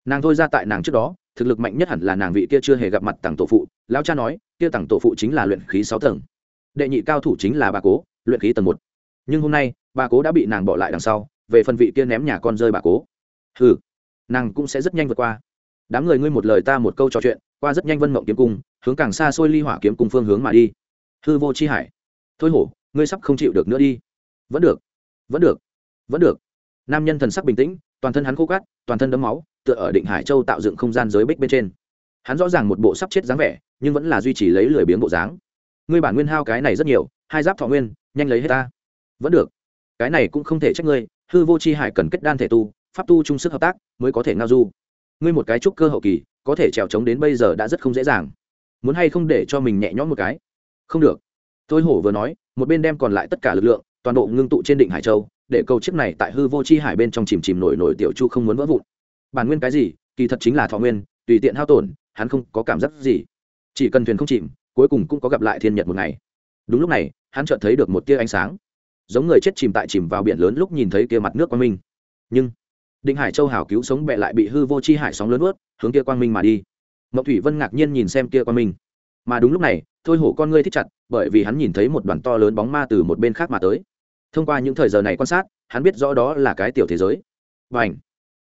Nàng thôi ra tại nàng trước đó, thực lực mạnh nhất hẳn là nàng vị kia chưa hề gặp mặt tặng tổ phụ. Lão cha nói, kia tặng tổ phụ chính là luyện khí sáu tầng. Đệ nhị cao thủ chính là bà cố, luyện khí tầng một. Nhưng hôm nay, bà cố đã bị nàng bỏ lại đằng sau, về phần vị kia ném nhà con rơi bà cố. Hừ, nàng cũng sẽ rất nhanh vượt qua. Đám người ngươi một lời ta một câu trò chuyện, qua rất nhanh vân mộng kiếm cung, hướng càng xa xôi ly hỏa kiếm cung phương hướng mà đi. Hư vô chi hải. Thôi hổ, ngươi sắp không chịu được nữa đi. Vẫn được vẫn được vẫn được nam nhân thần sắc bình tĩnh, toàn thân hắn khô cát, toàn thân đấm máu, tựa ở định hải châu tạo dựng không gian giới bích bên trên. Hắn rõ ràng một bộ sắp chết dáng vẻ, nhưng vẫn là duy trì lấy lười biếng bộ dáng. Ngươi bản nguyên hao cái này rất nhiều, hai giáp thọ nguyên, nhanh lấy hết ta. Vẫn được. Cái này cũng không thể trách ngươi, hư vô c h i hải cần kết đan thể tu, pháp tu chung sức hợp tác, mới có thể ngao du. Ngươi một cái trúc cơ hậu kỳ, có thể trèo trống đến bây giờ đã rất không dễ dàng. Muốn hay không để cho mình nhẹ nhõm một cái? Không được. Tôi hổ vừa nói, một bên đem còn lại tất cả lực lượng, toàn bộ ngưng tụ trên định hải châu để cầu chiếc này tại hư vô chi hải bên trong chìm chìm nổi nổi tiểu chu không muốn vỡ vụn. Bản nguyên cái gì? Kỳ thật chính là thọ nguyên, tùy tiện hao tổn, hắn không có cảm giác gì. Chỉ cần thuyền không chìm, cuối cùng cũng có gặp lại thiên nhật một ngày. Đúng lúc này, hắn chợt thấy được một tia ánh sáng. Giống người chết chìm tại chìm vào biển lớn lúc nhìn thấy kia mặt nước quang minh. Nhưng, định hải châu hảo cứu sống bẹ lại bị hư vô chi hải sóng lớn ướt hướng kia quang minh mà đi. Mậu thủy vân ngạc nhiên nhìn xem kia quang minh. Mà đúng lúc này, thôi hổ con ngươi thích chặt, bởi vì hắn nhìn thấy một đoàn to lớn bóng ma từ một bên khác mà tới thông qua những thời giờ này quan sát, hắn biết rõ đó là cái tiểu thế giới. Và ảnh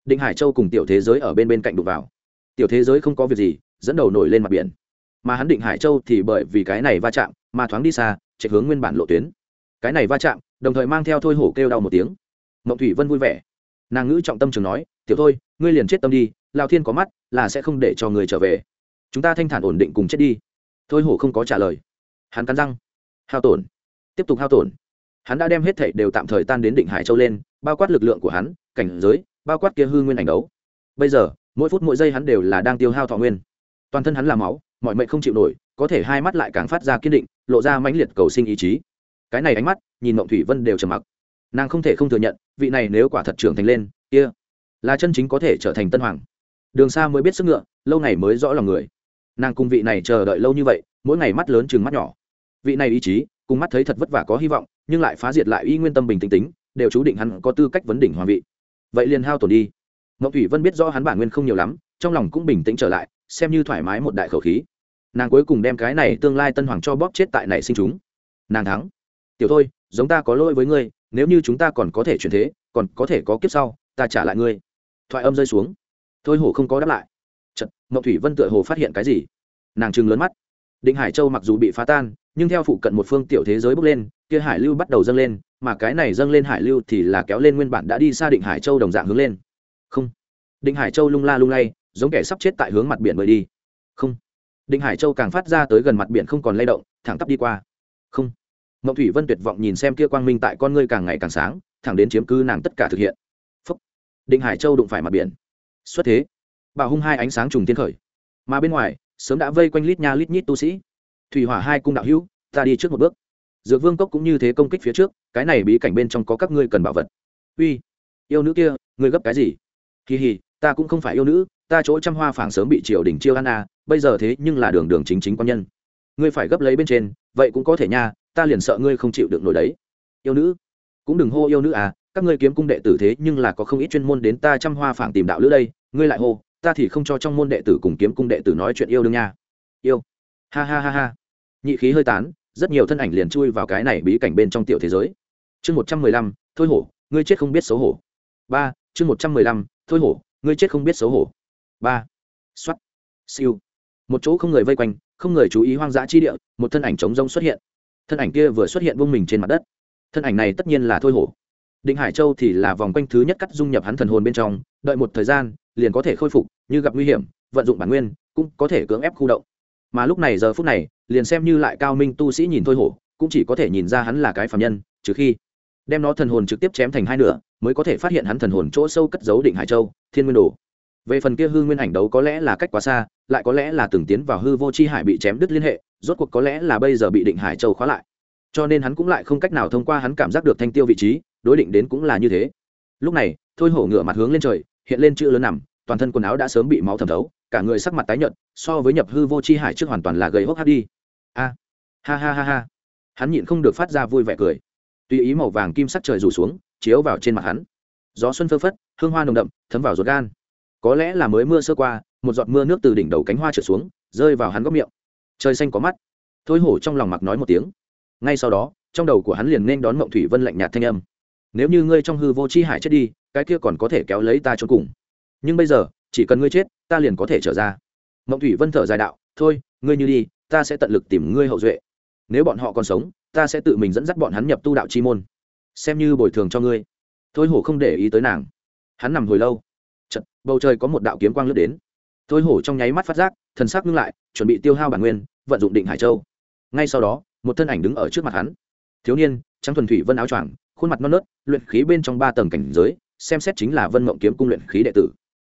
định hải châu cùng tiểu thế giới ở bên bên cạnh đục vào. Tiểu thế giới không có việc gì, dẫn đầu nổi lên mặt biển. Mà hắn định hải châu thì bởi vì cái này va chạm mà thoáng đi xa, chạy hướng nguyên bản lộ tuyến. Cái này va chạm, đồng thời mang theo thôi hổ kêu đau một tiếng. Mộng thủy vân vui vẻ. Nàng ngữ trọng tâm trường nói, tiểu thôi, ngươi liền chết tâm đi lao thiên có mắt là sẽ không để cho người trở về. Chúng ta thanh thản ổn định cùng chết đi. Thôi hổ không có trả lời. Hắn cắn răng. Hao tổn. Tiếp tục hao tổn hắn đã đem hết thảy đều tạm thời tan đến định hải châu lên, bao quát lực lượng của hắn, cảnh giới, bao quát kia hư nguyên ảnh đấu. Bây giờ, mỗi phút mỗi giây hắn đều là đang tiêu hao thọ nguyên. Toàn thân hắn là máu, mọi mệnh không chịu nổi, có thể hai mắt lại càng phát ra kiên định, lộ ra mãnh liệt cầu sinh ý chí. Cái này ánh mắt, nhìn mộng thủy vân đều trầm mặc. Nàng không thể không thừa nhận, vị này nếu quả thật trưởng thành lên, kia、yeah. là chân chính có thể trở thành tân hoàng. Đường xa mới biết sức ngựa, lâu ngày mới rõ lòng người. Nàng cùng vị này chờ đợi lâu như vậy, mỗi ngày mắt lớn chừng mắt nhỏ. Vị này ý chí cùng mắt thấy thật vất vả có hy vọng nhưng lại phá diệt lại y nguyên tâm bình tĩnh tính đều chú định hắn có tư cách vấn đỉnh hoàng vị. Vậy liền hao tổn đi. Mậu thủy vân biết rõ hắn bản nguyên không nhiều lắm trong lòng cũng bình tĩnh trở lại xem như thoải mái một đại khẩu khí. Nàng cuối cùng đem cái này tương lai tân hoàng cho bóp chết tại này sinh chúng. Nàng thắng. Tiểu thôi giống ta có lỗi với ngươi nếu như chúng ta còn có thể chuyển thế còn có thể có kiếp sau ta trả lại ngươi. Thoại âm rơi xuống. Thôi hổ không có đáp lại. Chật, mậu thủy vân tựa hồ phát hiện cái gì. Nàng trừng lớn mắt định hải châu mặc dù bị phá tan, nhưng theo phụ cận một phương tiểu thế giới bốc lên, kia hải lưu bắt đầu dâng lên, mà cái này dâng lên hải lưu thì là kéo lên nguyên bản đã đi xa định hải châu đồng dạng hướng lên. Không. Định hải châu lung la lung lay, giống kẻ sắp chết tại hướng mặt biển bơi đi. Không. Định hải châu càng phát ra tới gần mặt biển không còn lay động, thẳng tắp đi qua. Không. Mậu thủy vân tuyệt vọng nhìn xem kia quang minh tại con ngươi càng ngày càng sáng, thẳng đến chiếm cứ nàng tất cả thực hiện. Phúc. định hải châu đụng phải mặt biển. Xuất thế. Bà hung hai ánh sáng trùng tiên khởi. Mà bên ngoài sớm đã vây quanh lít nha lít nhít tu sĩ. Thủy hỏa hai cung đạo hữu, ta đi trước một bước. Dược vương cốc cũng như thế công kích phía trước, cái này bí cảnh bên trong có các ngươi cần bảo vật. Uy, yêu nữ kia, ngươi gấp cái gì? Kỳ hì, ta cũng không phải yêu nữ, ta chỗ trăm hoa phảng sớm bị triều đình chiêu ăn à bây giờ thế nhưng là đường đường chính chính quan nhân. Ngươi phải gấp lấy bên trên, vậy cũng có thể nha, ta liền sợ ngươi không chịu được nổi đấy. Yêu nữ, cũng đừng hô yêu nữ à các ngươi kiếm cung đệ tử thế nhưng là có không ít chuyên môn đến ta trăm hoa phảng tìm đạo lữ đây, ngươi lại hô ta thì không cho trong môn đệ tử cùng kiếm cung đệ tử nói chuyện yêu đương nha. Yêu. Ha ha ha ha. Nhị khí hơi tán, rất nhiều thân ảnh liền chui vào cái này bí cảnh bên trong tiểu thế giới. Chương một trăm mười lăm, thôi hổ, ngươi chết không biết xấu hổ. Ba, chương một trăm mười lăm, thôi hổ, ngươi chết không biết xấu hổ. Ba. X o á t siêu. Một chỗ không người vây quanh, không người chú ý hoang dã chi địa, một thân ảnh trống rông xuất hiện. Thân ảnh kia vừa xuất hiện vung mình trên mặt đất. Thân ảnh này tất nhiên là thôi hổ. Định hải châu thì là vòng quanh thứ nhất cắt dung nhập hắn thần hồn bên trong, đợi một thời gian liền có thể khôi phục, như gặp nguy hiểm, vận dụng bản nguyên, cũng có thể cưỡng ép khu động. Mà lúc này giờ phút này, liền xem như lại cao minh tu sĩ nhìn thôi hổ, cũng chỉ có thể nhìn ra hắn là cái phạm nhân, trừ khi đem nó thần hồn trực tiếp chém thành hai nửa, mới có thể phát hiện hắn thần hồn chỗ sâu cất giấu định hải châu, thiên nguyên đồ. Về phần kia hư nguyên ảnh đấu có lẽ là cách quá xa, lại có lẽ là từng tiến vào hư vô c h i hải bị chém đứt liên hệ, rốt cuộc có lẽ là bây giờ bị định hải châu khóa lại. Cho nên hắn cũng lại không cách nào thông qua hắn cảm giác được thanh tiêu vị trí, đối định đến cũng là như thế. Lúc này, thôi hổ ngửa mặt hướng lên trời hiện lên chữ lớn nằm, toàn thân quần áo đã sớm bị máu thẩm thấu, cả người sắc mặt tái nhợt, so với nhập hư vô c h i hải trước hoàn toàn là gầy hốc hát đi. A, ha ha ha ha. Hắn nhịn không được phát ra vui vẻ cười. Tùy ý màu vàng kim sắc trời rủ xuống, chiếu vào trên mặt hắn. Gió xuân phơ phất, hương hoa nồng đậm, thấm vào ruột gan. Có lẽ là mới mưa sơ qua, một giọt mưa nước từ đỉnh đầu cánh hoa trở xuống, rơi vào hắn góc miệng. Trời xanh có mắt. Thôi hổ trong lòng mặc nói một tiếng. Ngay sau đó, trong đầu của hắn liền nên đón mộng thủy vân lạnh nhạt thanh âm. Nếu như ngươi trong hư vô c h i hải chết đi cái kia còn có thể kéo lấy ta cho cùng. Nhưng bây giờ chỉ cần ngươi chết ta liền có thể trở ra. Mộng thủy vân thở dài đạo thôi ngươi như đi ta sẽ tận lực tìm ngươi hậu duệ. Nếu bọn họ còn sống ta sẽ tự mình dẫn dắt bọn hắn nhập tu đạo chi môn. Xem như bồi thường cho ngươi. Thôi hổ không để ý tới nàng. Hắn nằm hồi lâu. Chật, bầu trời có một đạo kiếm quang lướt đến. Thôi hổ trong nháy mắt phát giác thần sắc ngưng lại chuẩn bị tiêu hao bản nguyên vận dụng định hải châu. Ngay sau đó một thân ảnh đứng ở trước mặt hắn. Thiếu niên trắng thuần thủy vân áo choàng khuôn mặt non nớt luyện khí bên trong ba tầng cảnh giới xem xét chính là vân mộng kiếm cung luyện khí đệ tử.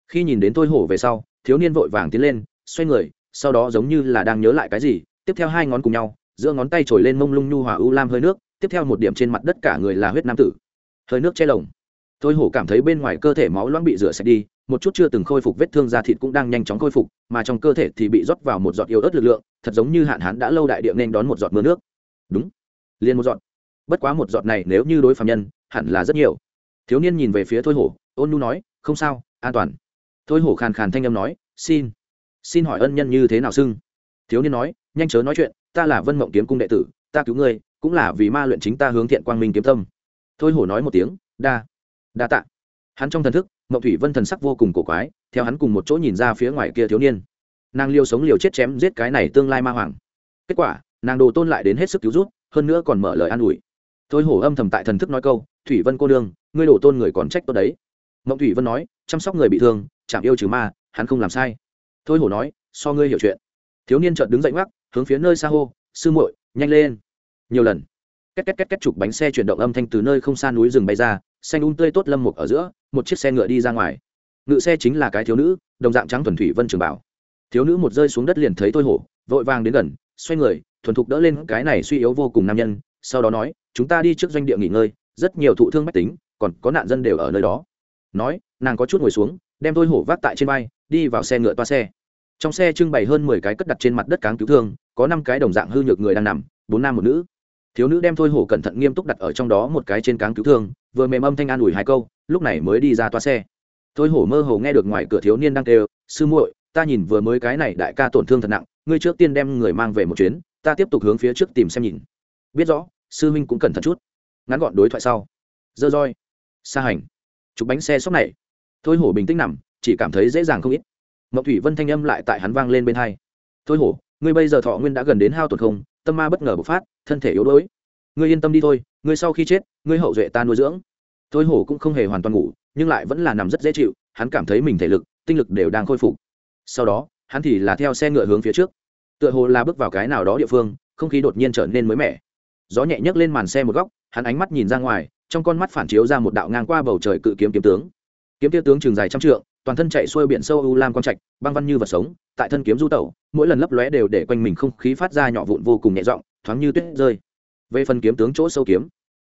Khi nhìn đến thôi hổ về sau, thiếu niên vội vàng tiến lên, xoay người, sau đó giống như là đang nhớ lại cái gì, tiếp theo hai ngón cùng nhau, giữa ngón tay trồi lên mông lung nhu hòa u lam hơi nước, tiếp theo một điểm trên mặt đất cả người là huyết nam tử. Hơi nước che lồng. Thôi hổ cảm thấy bên ngoài cơ thể máu loãng bị rửa sạch đi, một chút chưa từng khôi phục vết thương da thịt cũng đang nhanh chóng khôi phục, mà trong cơ thể thì bị rót vào một giọt yếu ớt lực lượng, thật giống như hạn hán đã lâu đại địa nên đón một giọt mưa nước. Đúng, liền một giọt. Bất quá một giọt này nếu như đối phạm nhân, hẳn là rất nhiều thiếu niên nhìn về phía thôi hổ, ôn nu nói, không sao, an toàn. Thôi hổ khàn khàn thanh âm nói, xin xin hỏi ân nhân như thế nào xưng? Thiếu niên nói, nhanh chớ nói chuyện, ta là vân mộng kiếm cung đệ tử, ta cứu ngươi, cũng là vì ma luyện chính ta hướng thiện quang minh kiếm tâm. Thôi hổ nói một tiếng, đa đa tạ. Hắn trong thần thức, mộng thủy vân thần sắc vô cùng cổ quái, theo hắn cùng một chỗ nhìn ra phía ngoài kia thiếu niên. Nàng liêu sống liều chết chém giết cái này tương lai ma hoàng. Kết quả, nàng đồ tôn lại đến hết sức cứu rút, hơn nữa còn mở lời an ủi thôi hổ âm thầm tại thần thức nói câu, thủy vân cô đương ngươi đổ tôn người còn trách tốt đấy. Mộng thủy vân nói, chăm sóc người bị thương chạm yêu trừ ma, hắn không làm sai. Thôi hổ nói, so ngươi hiểu chuyện. Thiếu niên chợt đứng dậy ngoắc, hướng phía nơi xa hô, sư muội, nhanh lên. Nhiều lần, két két két két chụp bánh xe chuyển động âm thanh từ nơi không xa núi rừng bay ra, xanh un tươi tốt lâm mục ở giữa, một chiếc xe ngựa đi ra ngoài. Ngựa xe chính là cái thiếu nữ, đồng dạng trắng thuần thủy vân trường bảo. Thiếu nữ một rơi xuống đất liền thấy thôi hổ, vội vàng đến gần, xoay người, thuần thục đỡ lên cái này suy yếu vô cùng nam nhân sau đó nói, chúng ta đi trước doanh địa nghỉ ngơi, rất nhiều thụ thương mách tính, còn có nạn dân đều ở nơi đó. Nói, nàng có chút ngồi xuống, đem thôi hổ vác tại trên vai, đi vào xe ngựa toa xe. Trong xe trưng bày hơn mười cái cất đặt trên mặt đất cáng cứu thương, có năm cái đồng dạng hư nhược người đang nằm, bốn nam một nữ. Thiếu nữ đem thôi hổ cẩn thận nghiêm túc đặt ở trong đó một cái trên cáng cứu thương, vừa mềm âm thanh an ủi hai câu, lúc này mới đi ra toa xe. Thôi hổ mơ hồ nghe được ngoài cửa thiếu niên đang kêu, sư muội, ta nhìn vừa mới cái này đại ca tổn thương thật nặng, ngươi trước tiên đem người mang về một chuyến, ta tiếp tục hướng phía trước tìm xem nhìn biết rõ, sư minh cũng cẩn thận chút. Ngắn gọn đối thoại sau. Dơ roi. Xa hành. Chụp bánh xe sốc này. Thôi hổ bình tĩnh nằm, chỉ cảm thấy dễ dàng không ít. Mậu thủy vân thanh âm lại tại hắn vang lên bên hai. Thôi hổ, ngươi bây giờ thọ nguyên đã gần đến hao tổn không, tâm ma bất ngờ bộc phát, thân thể yếu đuối. Ngươi yên tâm đi thôi, ngươi sau khi chết, ngươi hậu duệ ta nuôi dưỡng. Thôi hổ cũng không hề hoàn toàn ngủ, nhưng lại vẫn là nằm rất dễ chịu, hắn cảm thấy mình thể lực, tinh lực đều đang khôi phục. Sau đó, hắn thì là theo xe ngựa hướng phía trước. Tựa hồ là bước vào cái nào đó địa phương, không khí đột nhiên trở nên mới mẻ gió nhẹ nhấc lên màn xe một góc, hắn ánh mắt nhìn ra ngoài, trong con mắt phản chiếu ra một đạo ngang qua bầu trời cự kiếm kiếm tướng. Kiếm tiêu tướng trường dài trăm trượng, toàn thân chạy xuôi biển sâu u lam quang trạch, băng văn như vật sống, tại thân kiếm du tẩu, mỗi lần lấp lóe đều để quanh mình không khí phát ra nhỏ vụn vô cùng nhẹ giọng, thoáng như tuyết rơi. Về phần kiếm tướng chỗ sâu kiếm,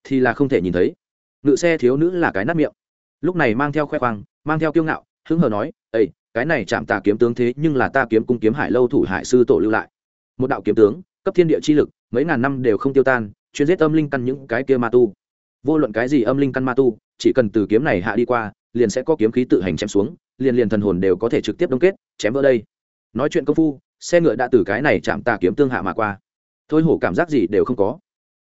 thì là không thể nhìn thấy. Ngự xe thiếu nữ là cái nát miệng. Lúc này mang theo khoe khoang, mang theo kiêu ngạo, hứng hờ nói ây cái này chạm tà kiếm tướng thế nhưng là ta kiếm cung kiếm hải lâu thủ hải sư tổ lưu lại. Một đạo kiếm tướng, cấp thiên địa chi lực mấy ngàn năm đều không tiêu tan, chuyên giết âm linh căn những cái kia ma tu. Vô luận cái gì âm linh căn ma tu, chỉ cần từ kiếm này hạ đi qua, liền sẽ có kiếm khí tự hành chém xuống, liền liền thần hồn đều có thể trực tiếp đông kết, chém vỡ đây. Nói chuyện công phu, xe ngựa đã từ cái này chạm tà kiếm tương hạ mà qua. Thôi hổ cảm giác gì đều không có.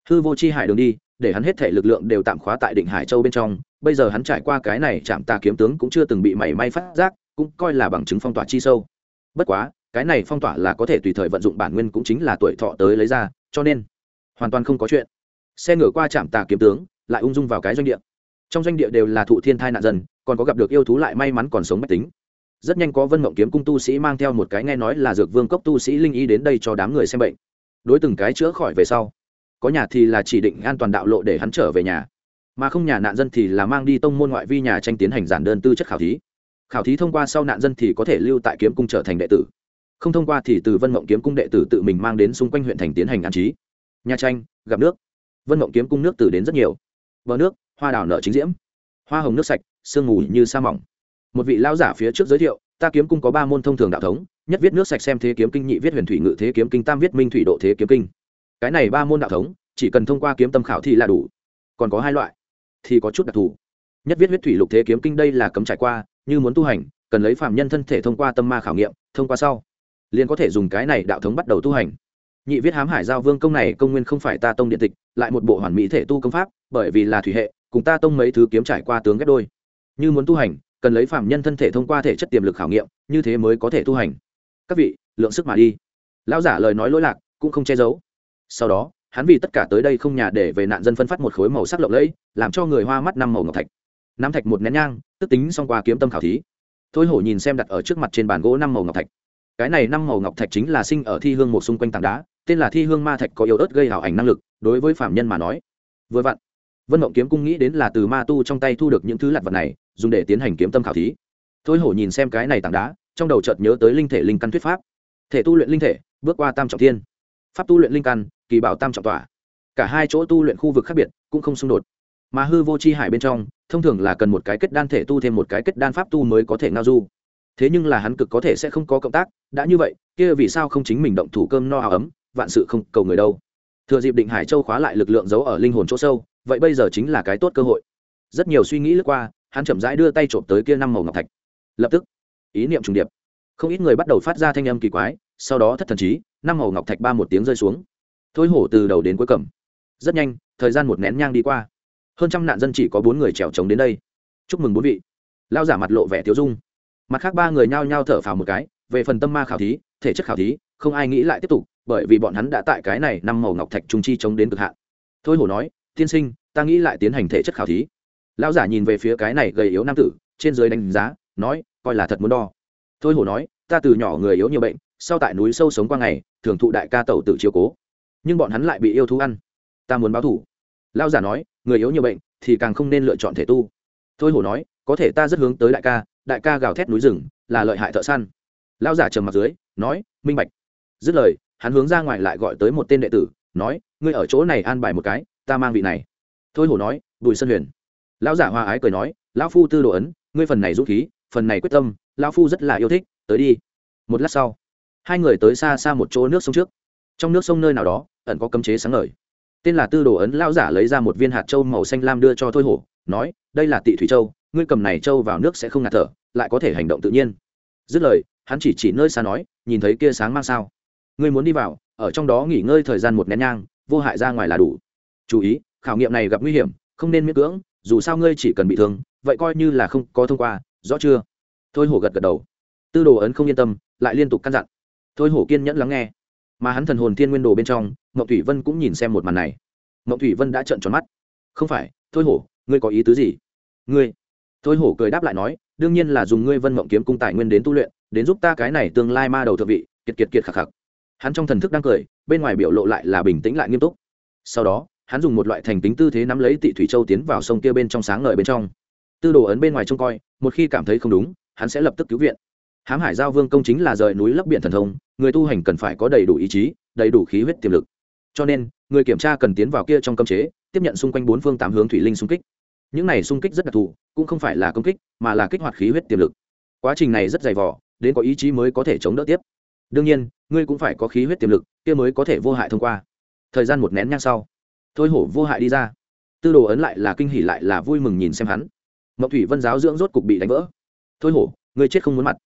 Hư vô chi hải đường đi, để hắn hết thể lực lượng đều tạm khóa tại định hải châu bên trong, bây giờ hắn trải qua cái này chạm tà kiếm tướng cũng chưa từng bị mảy may phát giác, cũng coi là bằng chứng phong tỏa chi sâu. Bất quá cái này phong tỏa là có thể tùy thời vận dụng bản nguyên cũng chính là tuổi thọ tới lấy ra, cho nên hoàn toàn không có chuyện. Xe ngựa qua trạm tà kiếm tướng, lại ung dung vào cái doanh địa. Trong doanh địa đều là thụ thiên thai nạn dân, còn có gặp được yêu thú lại may mắn còn sống mách tính. Rất nhanh có vân mộng kiếm cung tu sĩ mang theo một cái nghe nói là dược vương cốc tu sĩ linh ý đến đây cho đám người xem bệnh. Đối từng cái chữa khỏi về sau, có nhà thì là chỉ định an toàn đạo lộ để hắn trở về nhà. Mà không nhà nạn dân thì là mang đi tông môn ngoại vi nhà tranh tiến hành giản đơn tư chất khảo thí. Khảo thí thông qua sau nạn dân thì có thể lưu tại kiếm cung trở thành đệ tử không thông qua thì từ vân mộng kiếm cung đệ tử tự mình mang đến xung quanh huyện thành tiến hành an trí. Nha tranh, gặp nước. Vân mộng kiếm cung nước từ đến rất nhiều. Bờ nước, hoa đào nở chính diễm. Hoa hồng nước sạch, sương mù như sa mỏng. Một vị lao giả phía trước giới thiệu, ta kiếm cung có ba môn thông thường đạo thống, nhất viết nước sạch xem thế kiếm kinh, nhị viết huyền thủy ngự thế kiếm kinh, tam viết minh thủy độ thế kiếm kinh. Cái này ba môn đạo thống, chỉ cần thông qua kiếm tâm khảo thì là đủ. Còn có hai loại, thì có chút đặc thù. Nhất viết huyết thủy lục thế kiếm kinh đây là cấm trải qua, như muốn tu hành, cần lấy phạm nhân thân thể thông qua tâm ma khảo nghiệm, thông qua sau liền có thể dùng cái này đạo thống bắt đầu tu hành. Nhị viết hám hải giao vương công này công nguyên không phải ta tông điện tịch, lại một bộ hoàn mỹ thể tu công pháp, bởi vì là thủy hệ, cùng ta tông mấy thứ kiếm trải qua tướng ghép đôi. Như muốn tu hành, cần lấy phạm nhân thân thể thông qua thể chất tiềm lực khảo nghiệm, như thế mới có thể tu hành. Các vị, lượng sức mà đi. Lão giả lời nói lỗi lạc, cũng không che giấu. Sau đó, hắn vì tất cả tới đây không nhà để về nạn dân phân phát một khối màu sắc lộng lẫy, làm cho người hoa mắt năm màu ngọc thạch. Năm thạch một nén nhang, tức tính xong qua kiếm tâm khảo thí. Thôi hổ nhìn xem đặt ở trước mặt trên bàn gỗ năm màu ngọc thạch cái này năm màu ngọc thạch chính là sinh ở thi hương một xung quanh tảng đá, tên là thi hương ma thạch có yếu ớt gây hảo ảnh năng lực, đối với phạm nhân mà nói. Vừa vặn, vân mộng kiếm cung nghĩ đến là từ ma tu trong tay thu được những thứ lặt vật này, dùng để tiến hành kiếm tâm khảo thí. Thôi hổ nhìn xem cái này tảng đá, trong đầu chợt nhớ tới linh thể linh căn thuyết pháp. Thể tu luyện linh thể, bước qua tam trọng thiên. Pháp tu luyện linh căn, kỳ bảo tam trọng tỏa cả hai chỗ tu luyện khu vực khác biệt, cũng không xung đột. Mà hư vô c h i hải bên trong, thông thường là cần một cái kết đan thể tu thêm một cái kết đan pháp tu mới có thể ngao du thế nhưng là hắn cực có thể sẽ không có cộng tác, đã như vậy, kia vì sao không chính mình động thủ cơm no áo ấm, vạn sự không cầu người đâu. Thừa dịp định hải châu khóa lại lực lượng giấu ở linh hồn chỗ sâu, vậy bây giờ chính là cái tốt cơ hội. Rất nhiều suy nghĩ lướt qua, hắn chậm rãi đưa tay trộm tới kia năm màu ngọc thạch. Lập tức, ý niệm trùng điệp. Không ít người bắt đầu phát ra thanh âm kỳ quái, sau đó thất thần trí năm màu ngọc thạch ba một tiếng rơi xuống. Thôi hổ từ đầu đến cuối cầm. Rất nhanh, thời gian một nén nhang đi qua. Hơn trăm nạn dân chỉ có bốn người trèo trống đến đây. Chúc mừng bốn vị. Lao giả mặt lộ vẻ thiếu dung mặt khác ba người nhao nhao thở phào một cái, về phần tâm ma khảo thí, thể chất khảo thí, không ai nghĩ lại tiếp tục, bởi vì bọn hắn đã tại cái này năm màu ngọc thạch trung chi chống đến cực hạn. Thôi hổ nói, tiên sinh, ta nghĩ lại tiến hành thể chất khảo thí. Lão giả nhìn về phía cái này gầy yếu nam tử, trên dưới đánh giá, nói, coi là thật muốn đo. Thôi hổ nói, ta từ nhỏ người yếu nhiều bệnh, sau tại núi sâu sống qua ngày, thường thụ đại ca tẩu tự chiếu cố. Nhưng bọn hắn lại bị yêu thú ăn. Ta muốn báo thủ lão giả nói, người yếu nhiều bệnh, thì càng không nên lựa chọn thể tu. Thôi hổ nói, có thể ta rất hướng tới đại ca đại ca gào thét núi rừng, là lợi hại thợ săn. Lão giả trầm mặt dưới, nói, minh bạch. Dứt lời, hắn hướng ra ngoài lại gọi tới một tên đệ tử, nói, ngươi ở chỗ này an bài một cái, ta mang vị này. Thôi hổ nói, bùi sân huyền. Lão giả hoa ái cười nói, lão phu tư đồ ấn, ngươi phần này dũng khí, phần này quyết tâm, lão phu rất là yêu thích, tới đi. Một lát sau, hai người tới xa xa một chỗ nước sông trước. Trong nước sông nơi nào đó, ẩn có cấm chế sáng ngời. Tên là tư đồ ấn, lão giả lấy ra một viên hạt châu màu xanh lam đưa cho thôi hổ, nói, đây là tị thủy châu ngươi cầm này châu vào nước sẽ không ngạt thở, lại có thể hành động tự nhiên. Dứt lời, hắn chỉ chỉ nơi xa nói, nhìn thấy kia sáng mang sao. Ngươi muốn đi vào, ở trong đó nghỉ ngơi thời gian một nén nhang, vô hại ra ngoài là đủ. Chú ý, khảo nghiệm này gặp nguy hiểm, không nên miễn cưỡng, dù sao ngươi chỉ cần bị thương, vậy coi như là không có thông qua, rõ chưa? Thôi hổ gật gật đầu. Tư đồ ấn không yên tâm, lại liên tục căn dặn. Thôi hổ kiên nhẫn lắng nghe. Mà hắn thần hồn thiên nguyên đồ bên trong mậu thủy vân cũng nhìn xem một màn này. Mậu thủy vân đã trợn tròn mắt. Không phải, thôi hổ, ngươi có ý tứ gì? Ngươi thôi hổ cười đáp lại nói, đương nhiên là dùng ngươi vân mộng kiếm cung tài nguyên đến tu luyện, đến giúp ta cái này tương lai ma đầu thượng vị. Kiệt kiệt kiệt khạc khạc. Hắn trong thần thức đang cười, bên ngoài biểu lộ lại là bình tĩnh lại nghiêm túc. Sau đó, hắn dùng một loại thành tính tư thế nắm lấy tị thủy châu tiến vào sông kia bên trong sáng ngời bên trong. Tư đồ ấn bên ngoài trông coi, một khi cảm thấy không đúng, hắn sẽ lập tức cứu viện. Hãm hải giao vương công chính là rời núi lấp biển thần thông, người tu hành cần phải có đầy đủ ý chí, đầy đủ khí huyết tiềm lực. Cho nên, người kiểm tra cần tiến vào kia trong cấm chế, tiếp nhận xung quanh bốn phương tám hướng thủy linh xung kích những này xung kích rất đặc thù, cũng không phải là công kích, mà là kích hoạt khí huyết tiềm lực. Quá trình này rất dày vỏ đến có ý chí mới có thể chống đỡ tiếp. Đương nhiên, ngươi cũng phải có khí huyết tiềm lực, kia mới có thể vô hại thông qua. Thời gian một nén nhang sau, thôi hổ vô hại đi ra. Tư đồ ấn lại là kinh hỉ lại là vui mừng nhìn xem hắn. Mậu thủy vân giáo dưỡng rốt cục bị đánh vỡ. Thôi hổ, ngươi chết không muốn mặt.